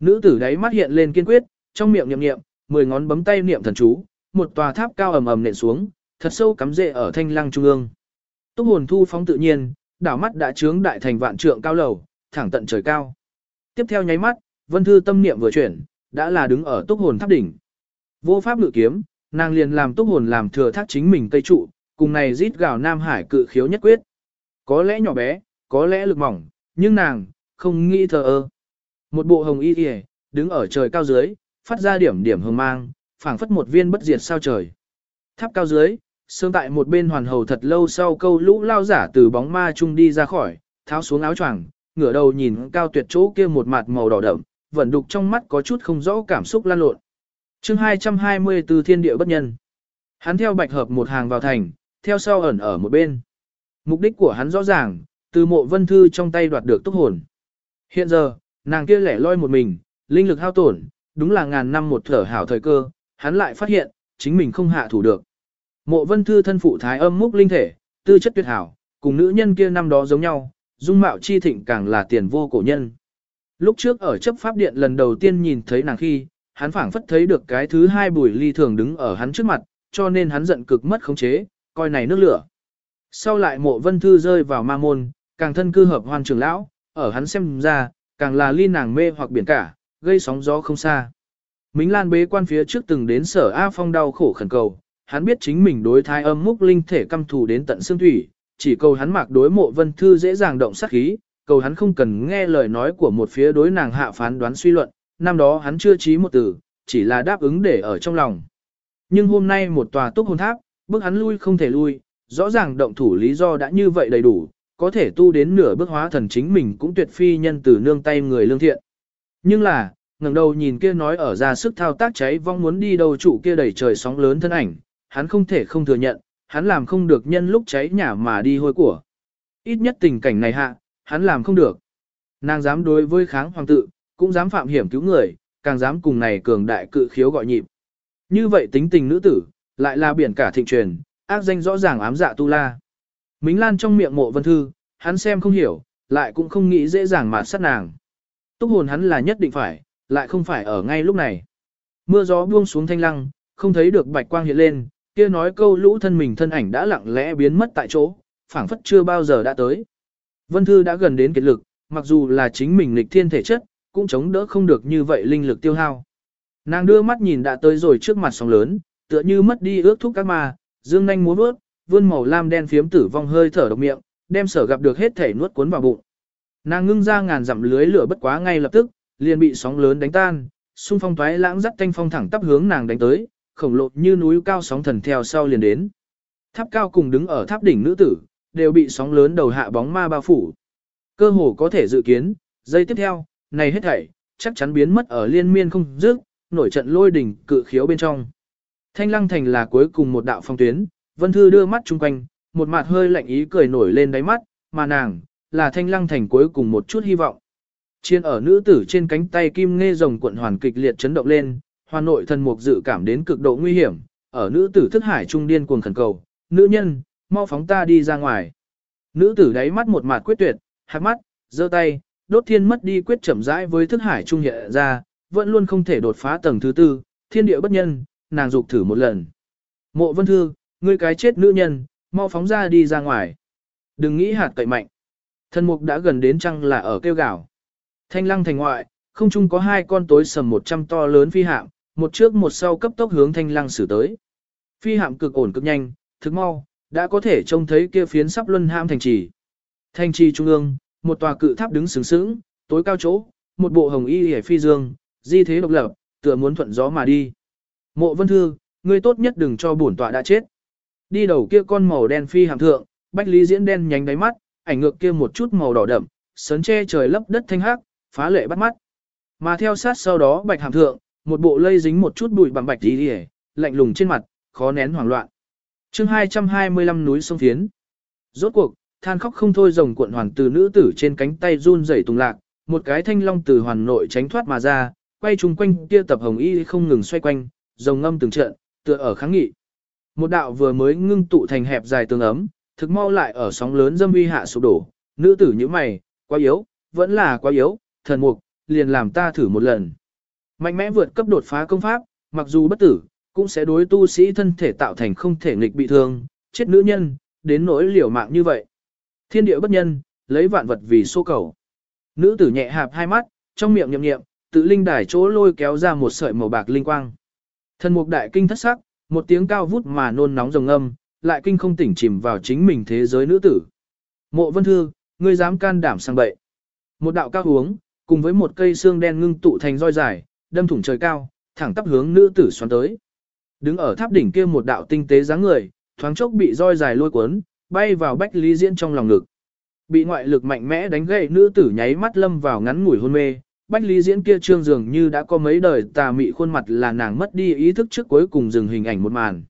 Nữ tử đáy mắt hiện lên kiên quyết, trong miệng niệm niệm, mười ngón bấm tay niệm thần chú, một tòa tháp cao ầm ầm nện xuống, thật sâu cắm rễ ở thanh lăng trung ương. Túc hồn thu phóng tự nhiên, đảo mắt đã trướng đại thành vạn trượng cao lầu, thẳng tận trời cao. Tiếp theo nháy mắt, vân thư tâm niệm vừa chuyển, đã là đứng ở túc hồn tháp đỉnh. Vô pháp ngự kiếm, nàng liền làm túc hồn làm thừa thác chính mình cây trụ, cùng này rít gào Nam Hải cự khiếu nhất quyết. Có lẽ nhỏ bé, có lẽ lực mỏng, nhưng nàng, không nghĩ thờ ơ. Một bộ hồng y kìa, đứng ở trời cao dưới, phát ra điểm điểm hồng mang, phảng phất một viên bất diệt sao trời. Tháp cao dưới, sương tại một bên hoàn hầu thật lâu sau câu lũ lao giả từ bóng ma chung đi ra khỏi, tháo xuống áo choàng, ngửa đầu nhìn cao tuyệt chỗ kia một mặt màu đỏ đậm, vẫn đục trong mắt có chút không rõ cảm xúc lan lộn. chương 224 thiên địa bất nhân. Hắn theo bạch hợp một hàng vào thành, theo sau ẩn ở một bên. Mục đích của hắn rõ ràng, từ mộ vân thư trong tay đoạt được túc hồn. Hiện giờ, nàng kia lẻ loi một mình, linh lực hao tổn, đúng là ngàn năm một thở hảo thời cơ, hắn lại phát hiện, chính mình không hạ thủ được. Mộ vân thư thân phụ thái âm múc linh thể, tư chất tuyệt hảo, cùng nữ nhân kia năm đó giống nhau, dung mạo chi thịnh càng là tiền vô cổ nhân. Lúc trước ở chấp pháp điện lần đầu tiên nhìn thấy nàng khi, hắn phảng phất thấy được cái thứ hai bùi ly thường đứng ở hắn trước mặt, cho nên hắn giận cực mất khống chế, coi này nước lửa. Sau lại mộ vân thư rơi vào ma môn, càng thân cư hợp hoàn trưởng lão, ở hắn xem ra, càng là ly nàng mê hoặc biển cả, gây sóng gió không xa. Mính Lan bế quan phía trước từng đến sở A Phong đau khổ khẩn cầu, hắn biết chính mình đối thái âm múc linh thể căm thù đến tận xương thủy, chỉ cầu hắn mặc đối mộ vân thư dễ dàng động sát khí, cầu hắn không cần nghe lời nói của một phía đối nàng hạ phán đoán suy luận, năm đó hắn chưa trí một từ, chỉ là đáp ứng để ở trong lòng. Nhưng hôm nay một tòa túc hồn tháp, bước hắn lui không thể lui, rõ ràng động thủ lý do đã như vậy đầy đủ, có thể tu đến nửa bước hóa thần chính mình cũng tuyệt phi nhân từ nương tay người lương thiện. Nhưng là, ngẩng đầu nhìn kia nói ở ra sức thao tác cháy vong muốn đi đầu chủ kia đẩy trời sóng lớn thân ảnh, hắn không thể không thừa nhận, hắn làm không được nhân lúc cháy nhà mà đi hôi của. Ít nhất tình cảnh này hạ, hắn làm không được. Nàng dám đối với kháng hoàng tự, cũng dám phạm hiểm cứu người, càng dám cùng này cường đại cự khiếu gọi nhịp. Như vậy tính tình nữ tử, lại là biển cả thịnh truyền, ác danh rõ ràng ám dạ tu la. Mính Lan trong miệng mộ vân thư, hắn xem không hiểu, lại cũng không nghĩ dễ dàng mà sát nàng. Túc hồn hắn là nhất định phải, lại không phải ở ngay lúc này. Mưa gió buông xuống thanh lăng, không thấy được bạch quang hiện lên, kia nói câu lũ thân mình thân ảnh đã lặng lẽ biến mất tại chỗ, phảng phất chưa bao giờ đã tới. Vân Thư đã gần đến kiệt lực, mặc dù là chính mình lịch thiên thể chất, cũng chống đỡ không được như vậy linh lực tiêu hao. Nàng đưa mắt nhìn đã tới rồi trước mặt sóng lớn, tựa như mất đi ước thúc các ma, dương nhanh múa bước, vươn màu lam đen phiếm tử vong hơi thở độc miệng, đem sở gặp được hết thể nuốt cuốn vào bụng. Nàng ngưng ra ngàn dặm lưới lửa bất quá ngay lập tức, liền bị sóng lớn đánh tan, xung phong toái lãng dắt thanh phong thẳng tắp hướng nàng đánh tới, khổng lồ như núi cao sóng thần theo sau liền đến. Tháp cao cùng đứng ở tháp đỉnh nữ tử, đều bị sóng lớn đầu hạ bóng ma bao phủ. Cơ hồ có thể dự kiến, giây tiếp theo, này hết thảy, chắc chắn biến mất ở liên miên không dứt, nổi trận lôi đỉnh cự khiếu bên trong. Thanh lăng thành là cuối cùng một đạo phong tuyến, vân thư đưa mắt chung quanh, một mặt hơi lạnh ý cười nổi lên đáy mắt, mà nàng, là thanh lăng thành cuối cùng một chút hy vọng. Chiên ở nữ tử trên cánh tay kim nghe rồng cuộn hoàn kịch liệt chấn động lên, hoàn nội thần mục dự cảm đến cực độ nguy hiểm, ở nữ tử thức hải trung điên cuồng khẩn cầu, nữ nhân, mau phóng ta đi ra ngoài. Nữ tử đáy mắt một mặt quyết tuyệt, hạt mắt, giơ tay, đốt thiên mất đi quyết chậm rãi với thức hải trung hiện ra, vẫn luôn không thể đột phá tầng thứ tư, thiên địa bất nhân, nàng dục thử một lần. Mộ vân thư, ngươi cái chết nữ nhân, mau phóng ra đi ra ngoài. Đừng nghĩ hạt cậy mạnh. thân mục đã gần đến chăng là ở kêu gào. Thanh lăng thành ngoại, không chung có hai con tối sầm một trăm to lớn phi hạm, một trước một sau cấp tốc hướng thanh lăng xử tới. Phi hạm cực ổn cực nhanh, thực mau, đã có thể trông thấy kia phiến sắp luân ham thành trì. Thành trì trung ương, một tòa cự tháp đứng sừng sững tối cao chỗ, một bộ hồng y hề phi dương, di thế độc lập, tựa muốn thuận gió mà đi. Mộ vân thư, ngươi tốt nhất đừng cho bổn tọa đã chết. Đi đầu kia con màu đen phi hàm thượng, bách lý diễn đen nhánh đáy mắt, ảnh ngược kia một chút màu đỏ đậm, sấn che trời lấp đất thanh hắc, phá lệ bắt mắt. Mà theo sát sau đó bạch hàm thượng, một bộ lây dính một chút bụi bằng bạch đi đi lạnh lùng trên mặt, khó nén hoảng loạn chương 225 núi sông Phiến. Rốt cuộc, than khóc không thôi rồng cuộn hoàn từ nữ tử trên cánh tay run rẩy tung lạc, một cái thanh long từ hoàn nội tránh thoát mà ra, quay chung quanh kia tập hồng y không ngừng xoay quanh, rồng ngâm từng trận, tựa ở kháng nghị. Một đạo vừa mới ngưng tụ thành hẹp dài tương ấm, thực mau lại ở sóng lớn dâm uy hạ sụp đổ, nữ tử như mày, quá yếu, vẫn là quá yếu, thần mục, liền làm ta thử một lần. Mạnh mẽ vượt cấp đột phá công pháp, mặc dù bất tử, cũng sẽ đối tu sĩ thân thể tạo thành không thể nghịch bị thương, chết nữ nhân, đến nỗi liều mạng như vậy. Thiên địa bất nhân, lấy vạn vật vì số cầu. Nữ tử nhẹ hạp hai mắt, trong miệng nhậm nhậm tự linh đài chỗ lôi kéo ra một sợi màu bạc linh quang. Thần mục đại kinh thất sắc, một tiếng cao vút mà nôn nóng rồng âm, lại kinh không tỉnh chìm vào chính mình thế giới nữ tử. Mộ vân thư, ngươi dám can đảm sang bậy. Một đạo cao uống, cùng với một cây xương đen ngưng tụ thành roi dài, đâm thủng trời cao, thẳng tắp hướng nữ tử xoắn tới. Đứng ở tháp đỉnh kia một đạo tinh tế dáng người, thoáng chốc bị roi dài lôi cuốn, bay vào Bách Lý Diễn trong lòng ngực. Bị ngoại lực mạnh mẽ đánh gậy nữ tử nháy mắt lâm vào ngắn ngủi hôn mê, Bách Lý Diễn kia trương dường như đã có mấy đời tà mị khuôn mặt là nàng mất đi ý thức trước cuối cùng dừng hình ảnh một màn.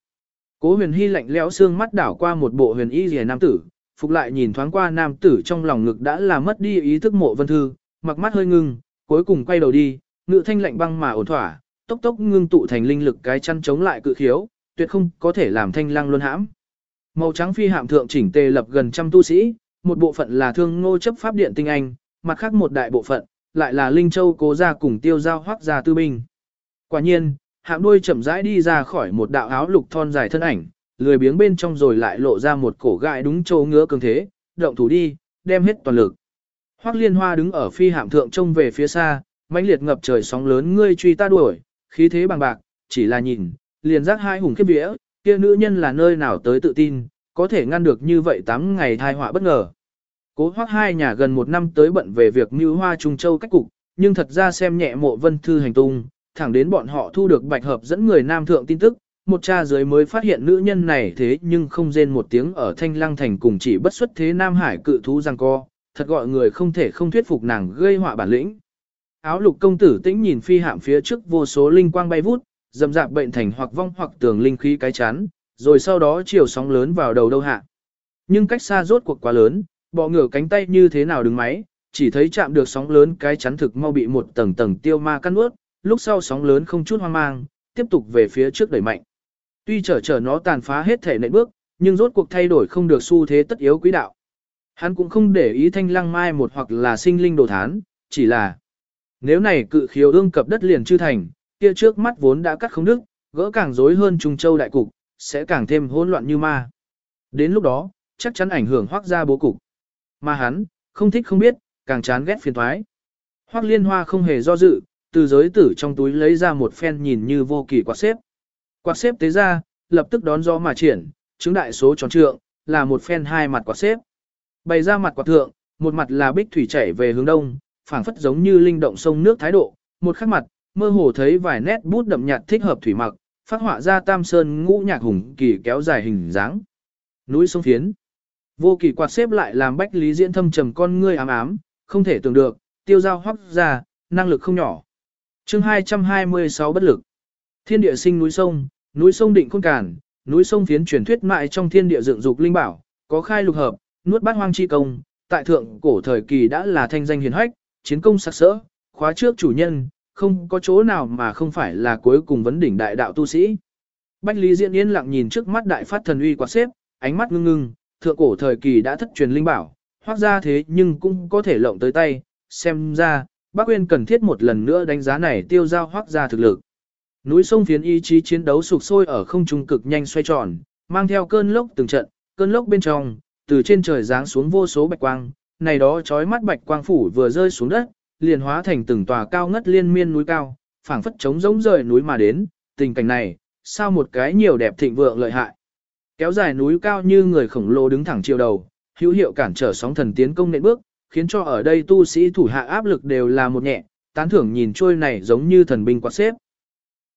Cố huyền hy lạnh lẽo xương mắt đảo qua một bộ huyền y rìa nam tử, phục lại nhìn thoáng qua nam tử trong lòng ngực đã là mất đi ý thức mộ vân thư, mặc mắt hơi ngưng, cuối cùng quay đầu đi, ngự thanh lạnh băng mà ổn thỏa, tốc tốc ngưng tụ thành linh lực cái chăn chống lại cự khiếu, tuyệt không có thể làm thanh lăng luân hãm. Màu trắng phi hạm thượng chỉnh tề lập gần trăm tu sĩ, một bộ phận là thương ngô chấp pháp điện tinh anh, mặt khác một đại bộ phận, lại là Linh Châu cố gia cùng tiêu giao hoác gia tư binh. Quả nhiên, hạm đuôi chậm rãi đi ra khỏi một đạo áo lục thon dài thân ảnh, lười biếng bên trong rồi lại lộ ra một cổ gai đúng châu ngứa cường thế, động thủ đi, đem hết toàn lực. Hoắc Liên Hoa đứng ở phi hạm thượng trông về phía xa, mãnh liệt ngập trời sóng lớn ngươi truy ta đuổi, khí thế bằng bạc, chỉ là nhìn, liền giác hai hùng khiếp vía, kia nữ nhân là nơi nào tới tự tin, có thể ngăn được như vậy 8 ngày thai họa bất ngờ. Cố Hoắc hai nhà gần một năm tới bận về việc mưu hoa Trung Châu cách cục, nhưng thật ra xem nhẹ mộ vân thư hành tung, thẳng đến bọn họ thu được bạch hợp dẫn người nam thượng tin tức, một cha dưới mới phát hiện nữ nhân này thế nhưng không rên một tiếng ở thanh lăng thành cùng chỉ bất xuất thế Nam Hải cự thú giang co, thật gọi người không thể không thuyết phục nàng gây họa bản lĩnh. Áo lục công tử tĩnh nhìn phi hạm phía trước vô số linh quang bay vút, dầm dạp bệnh thành hoặc vong hoặc tường linh khí cái chán, rồi sau đó chiều sóng lớn vào đầu đâu hạ. Nhưng cách xa rốt cuộc quá lớn, bọ ngửa cánh tay như thế nào đứng máy, chỉ thấy chạm được sóng lớn cái chắn thực mau bị một tầng tầng tiêu ma căn ướt, lúc sau sóng lớn không chút hoang mang, tiếp tục về phía trước đẩy mạnh. Tuy trở trở nó tàn phá hết thể nệm bước, nhưng rốt cuộc thay đổi không được xu thế tất yếu quý đạo. Hắn cũng không để ý thanh lăng mai một hoặc là sinh linh đồ thán, chỉ là nếu này cự khiếu ương cập đất liền chư thành, kia trước mắt vốn đã cắt không đức, gỡ càng rối hơn Trung Châu đại cục, sẽ càng thêm hỗn loạn như ma. Đến lúc đó, chắc chắn ảnh hưởng hoác ra bố cục. Mà hắn, không thích không biết, càng chán ghét phiền thoái. Hoác liên hoa không hề do dự, từ giới tử trong túi lấy ra một phen nhìn như vô kỳ quạt xếp. Quạt xếp tế ra, lập tức đón gió mà triển, chứng đại số tròn trượng, là một phen hai mặt quạt xếp. Bày ra mặt quạt thượng, một mặt là bích thủy chảy về hướng đông, phảng phất giống như linh động sông nước thái độ, một khắc mặt, mơ hồ thấy vài nét bút đậm nhạt thích hợp thủy mặc, phát họa ra tam sơn ngũ nhạc hùng kỳ kéo dài hình dáng. Núi sông phiến. Vô kỳ quạt xếp lại làm bách lý diễn thâm trầm con ngươi ám ám, không thể tưởng được, tiêu giao hoắc ra, năng lực không nhỏ. chương 226 bất lực. Thiên địa sinh núi sông, núi sông định khôn cản, núi sông phiến truyền thuyết mại trong thiên địa dựng dục linh bảo, có khai lục hợp, nuốt bát hoang chi công, tại thượng cổ thời kỳ đã là thanh danh hiền hách, chiến công sắc sỡ, khóa trước chủ nhân, không có chỗ nào mà không phải là cuối cùng vấn đỉnh đại đạo tu sĩ. Bách Lý Diễn yên lặng nhìn trước mắt đại phát thần uy quạt xếp, ánh mắt ngưng ngưng, thượng cổ thời kỳ đã thất truyền linh bảo, hoác ra thế nhưng cũng có thể lộng tới tay, xem ra, bác Quyên cần thiết một lần nữa đánh giá này tiêu giao hoác ra thực lực. Núi sông phiến ý chí chiến đấu sục sôi ở không trung cực nhanh xoay tròn, mang theo cơn lốc từng trận, cơn lốc bên trong, từ trên trời giáng xuống vô số bạch quang, này đó chói mắt bạch quang phủ vừa rơi xuống đất, liền hóa thành từng tòa cao ngất liên miên núi cao, phảng phất trống rỗng rời núi mà đến, tình cảnh này, sao một cái nhiều đẹp thịnh vượng lợi hại. Kéo dài núi cao như người khổng lồ đứng thẳng chiều đầu, hữu hiệu cản trở sóng thần tiến công nện bước, khiến cho ở đây tu sĩ thủ hạ áp lực đều là một nhẹ, tán thưởng nhìn trôi này giống như thần binh quạt xếp.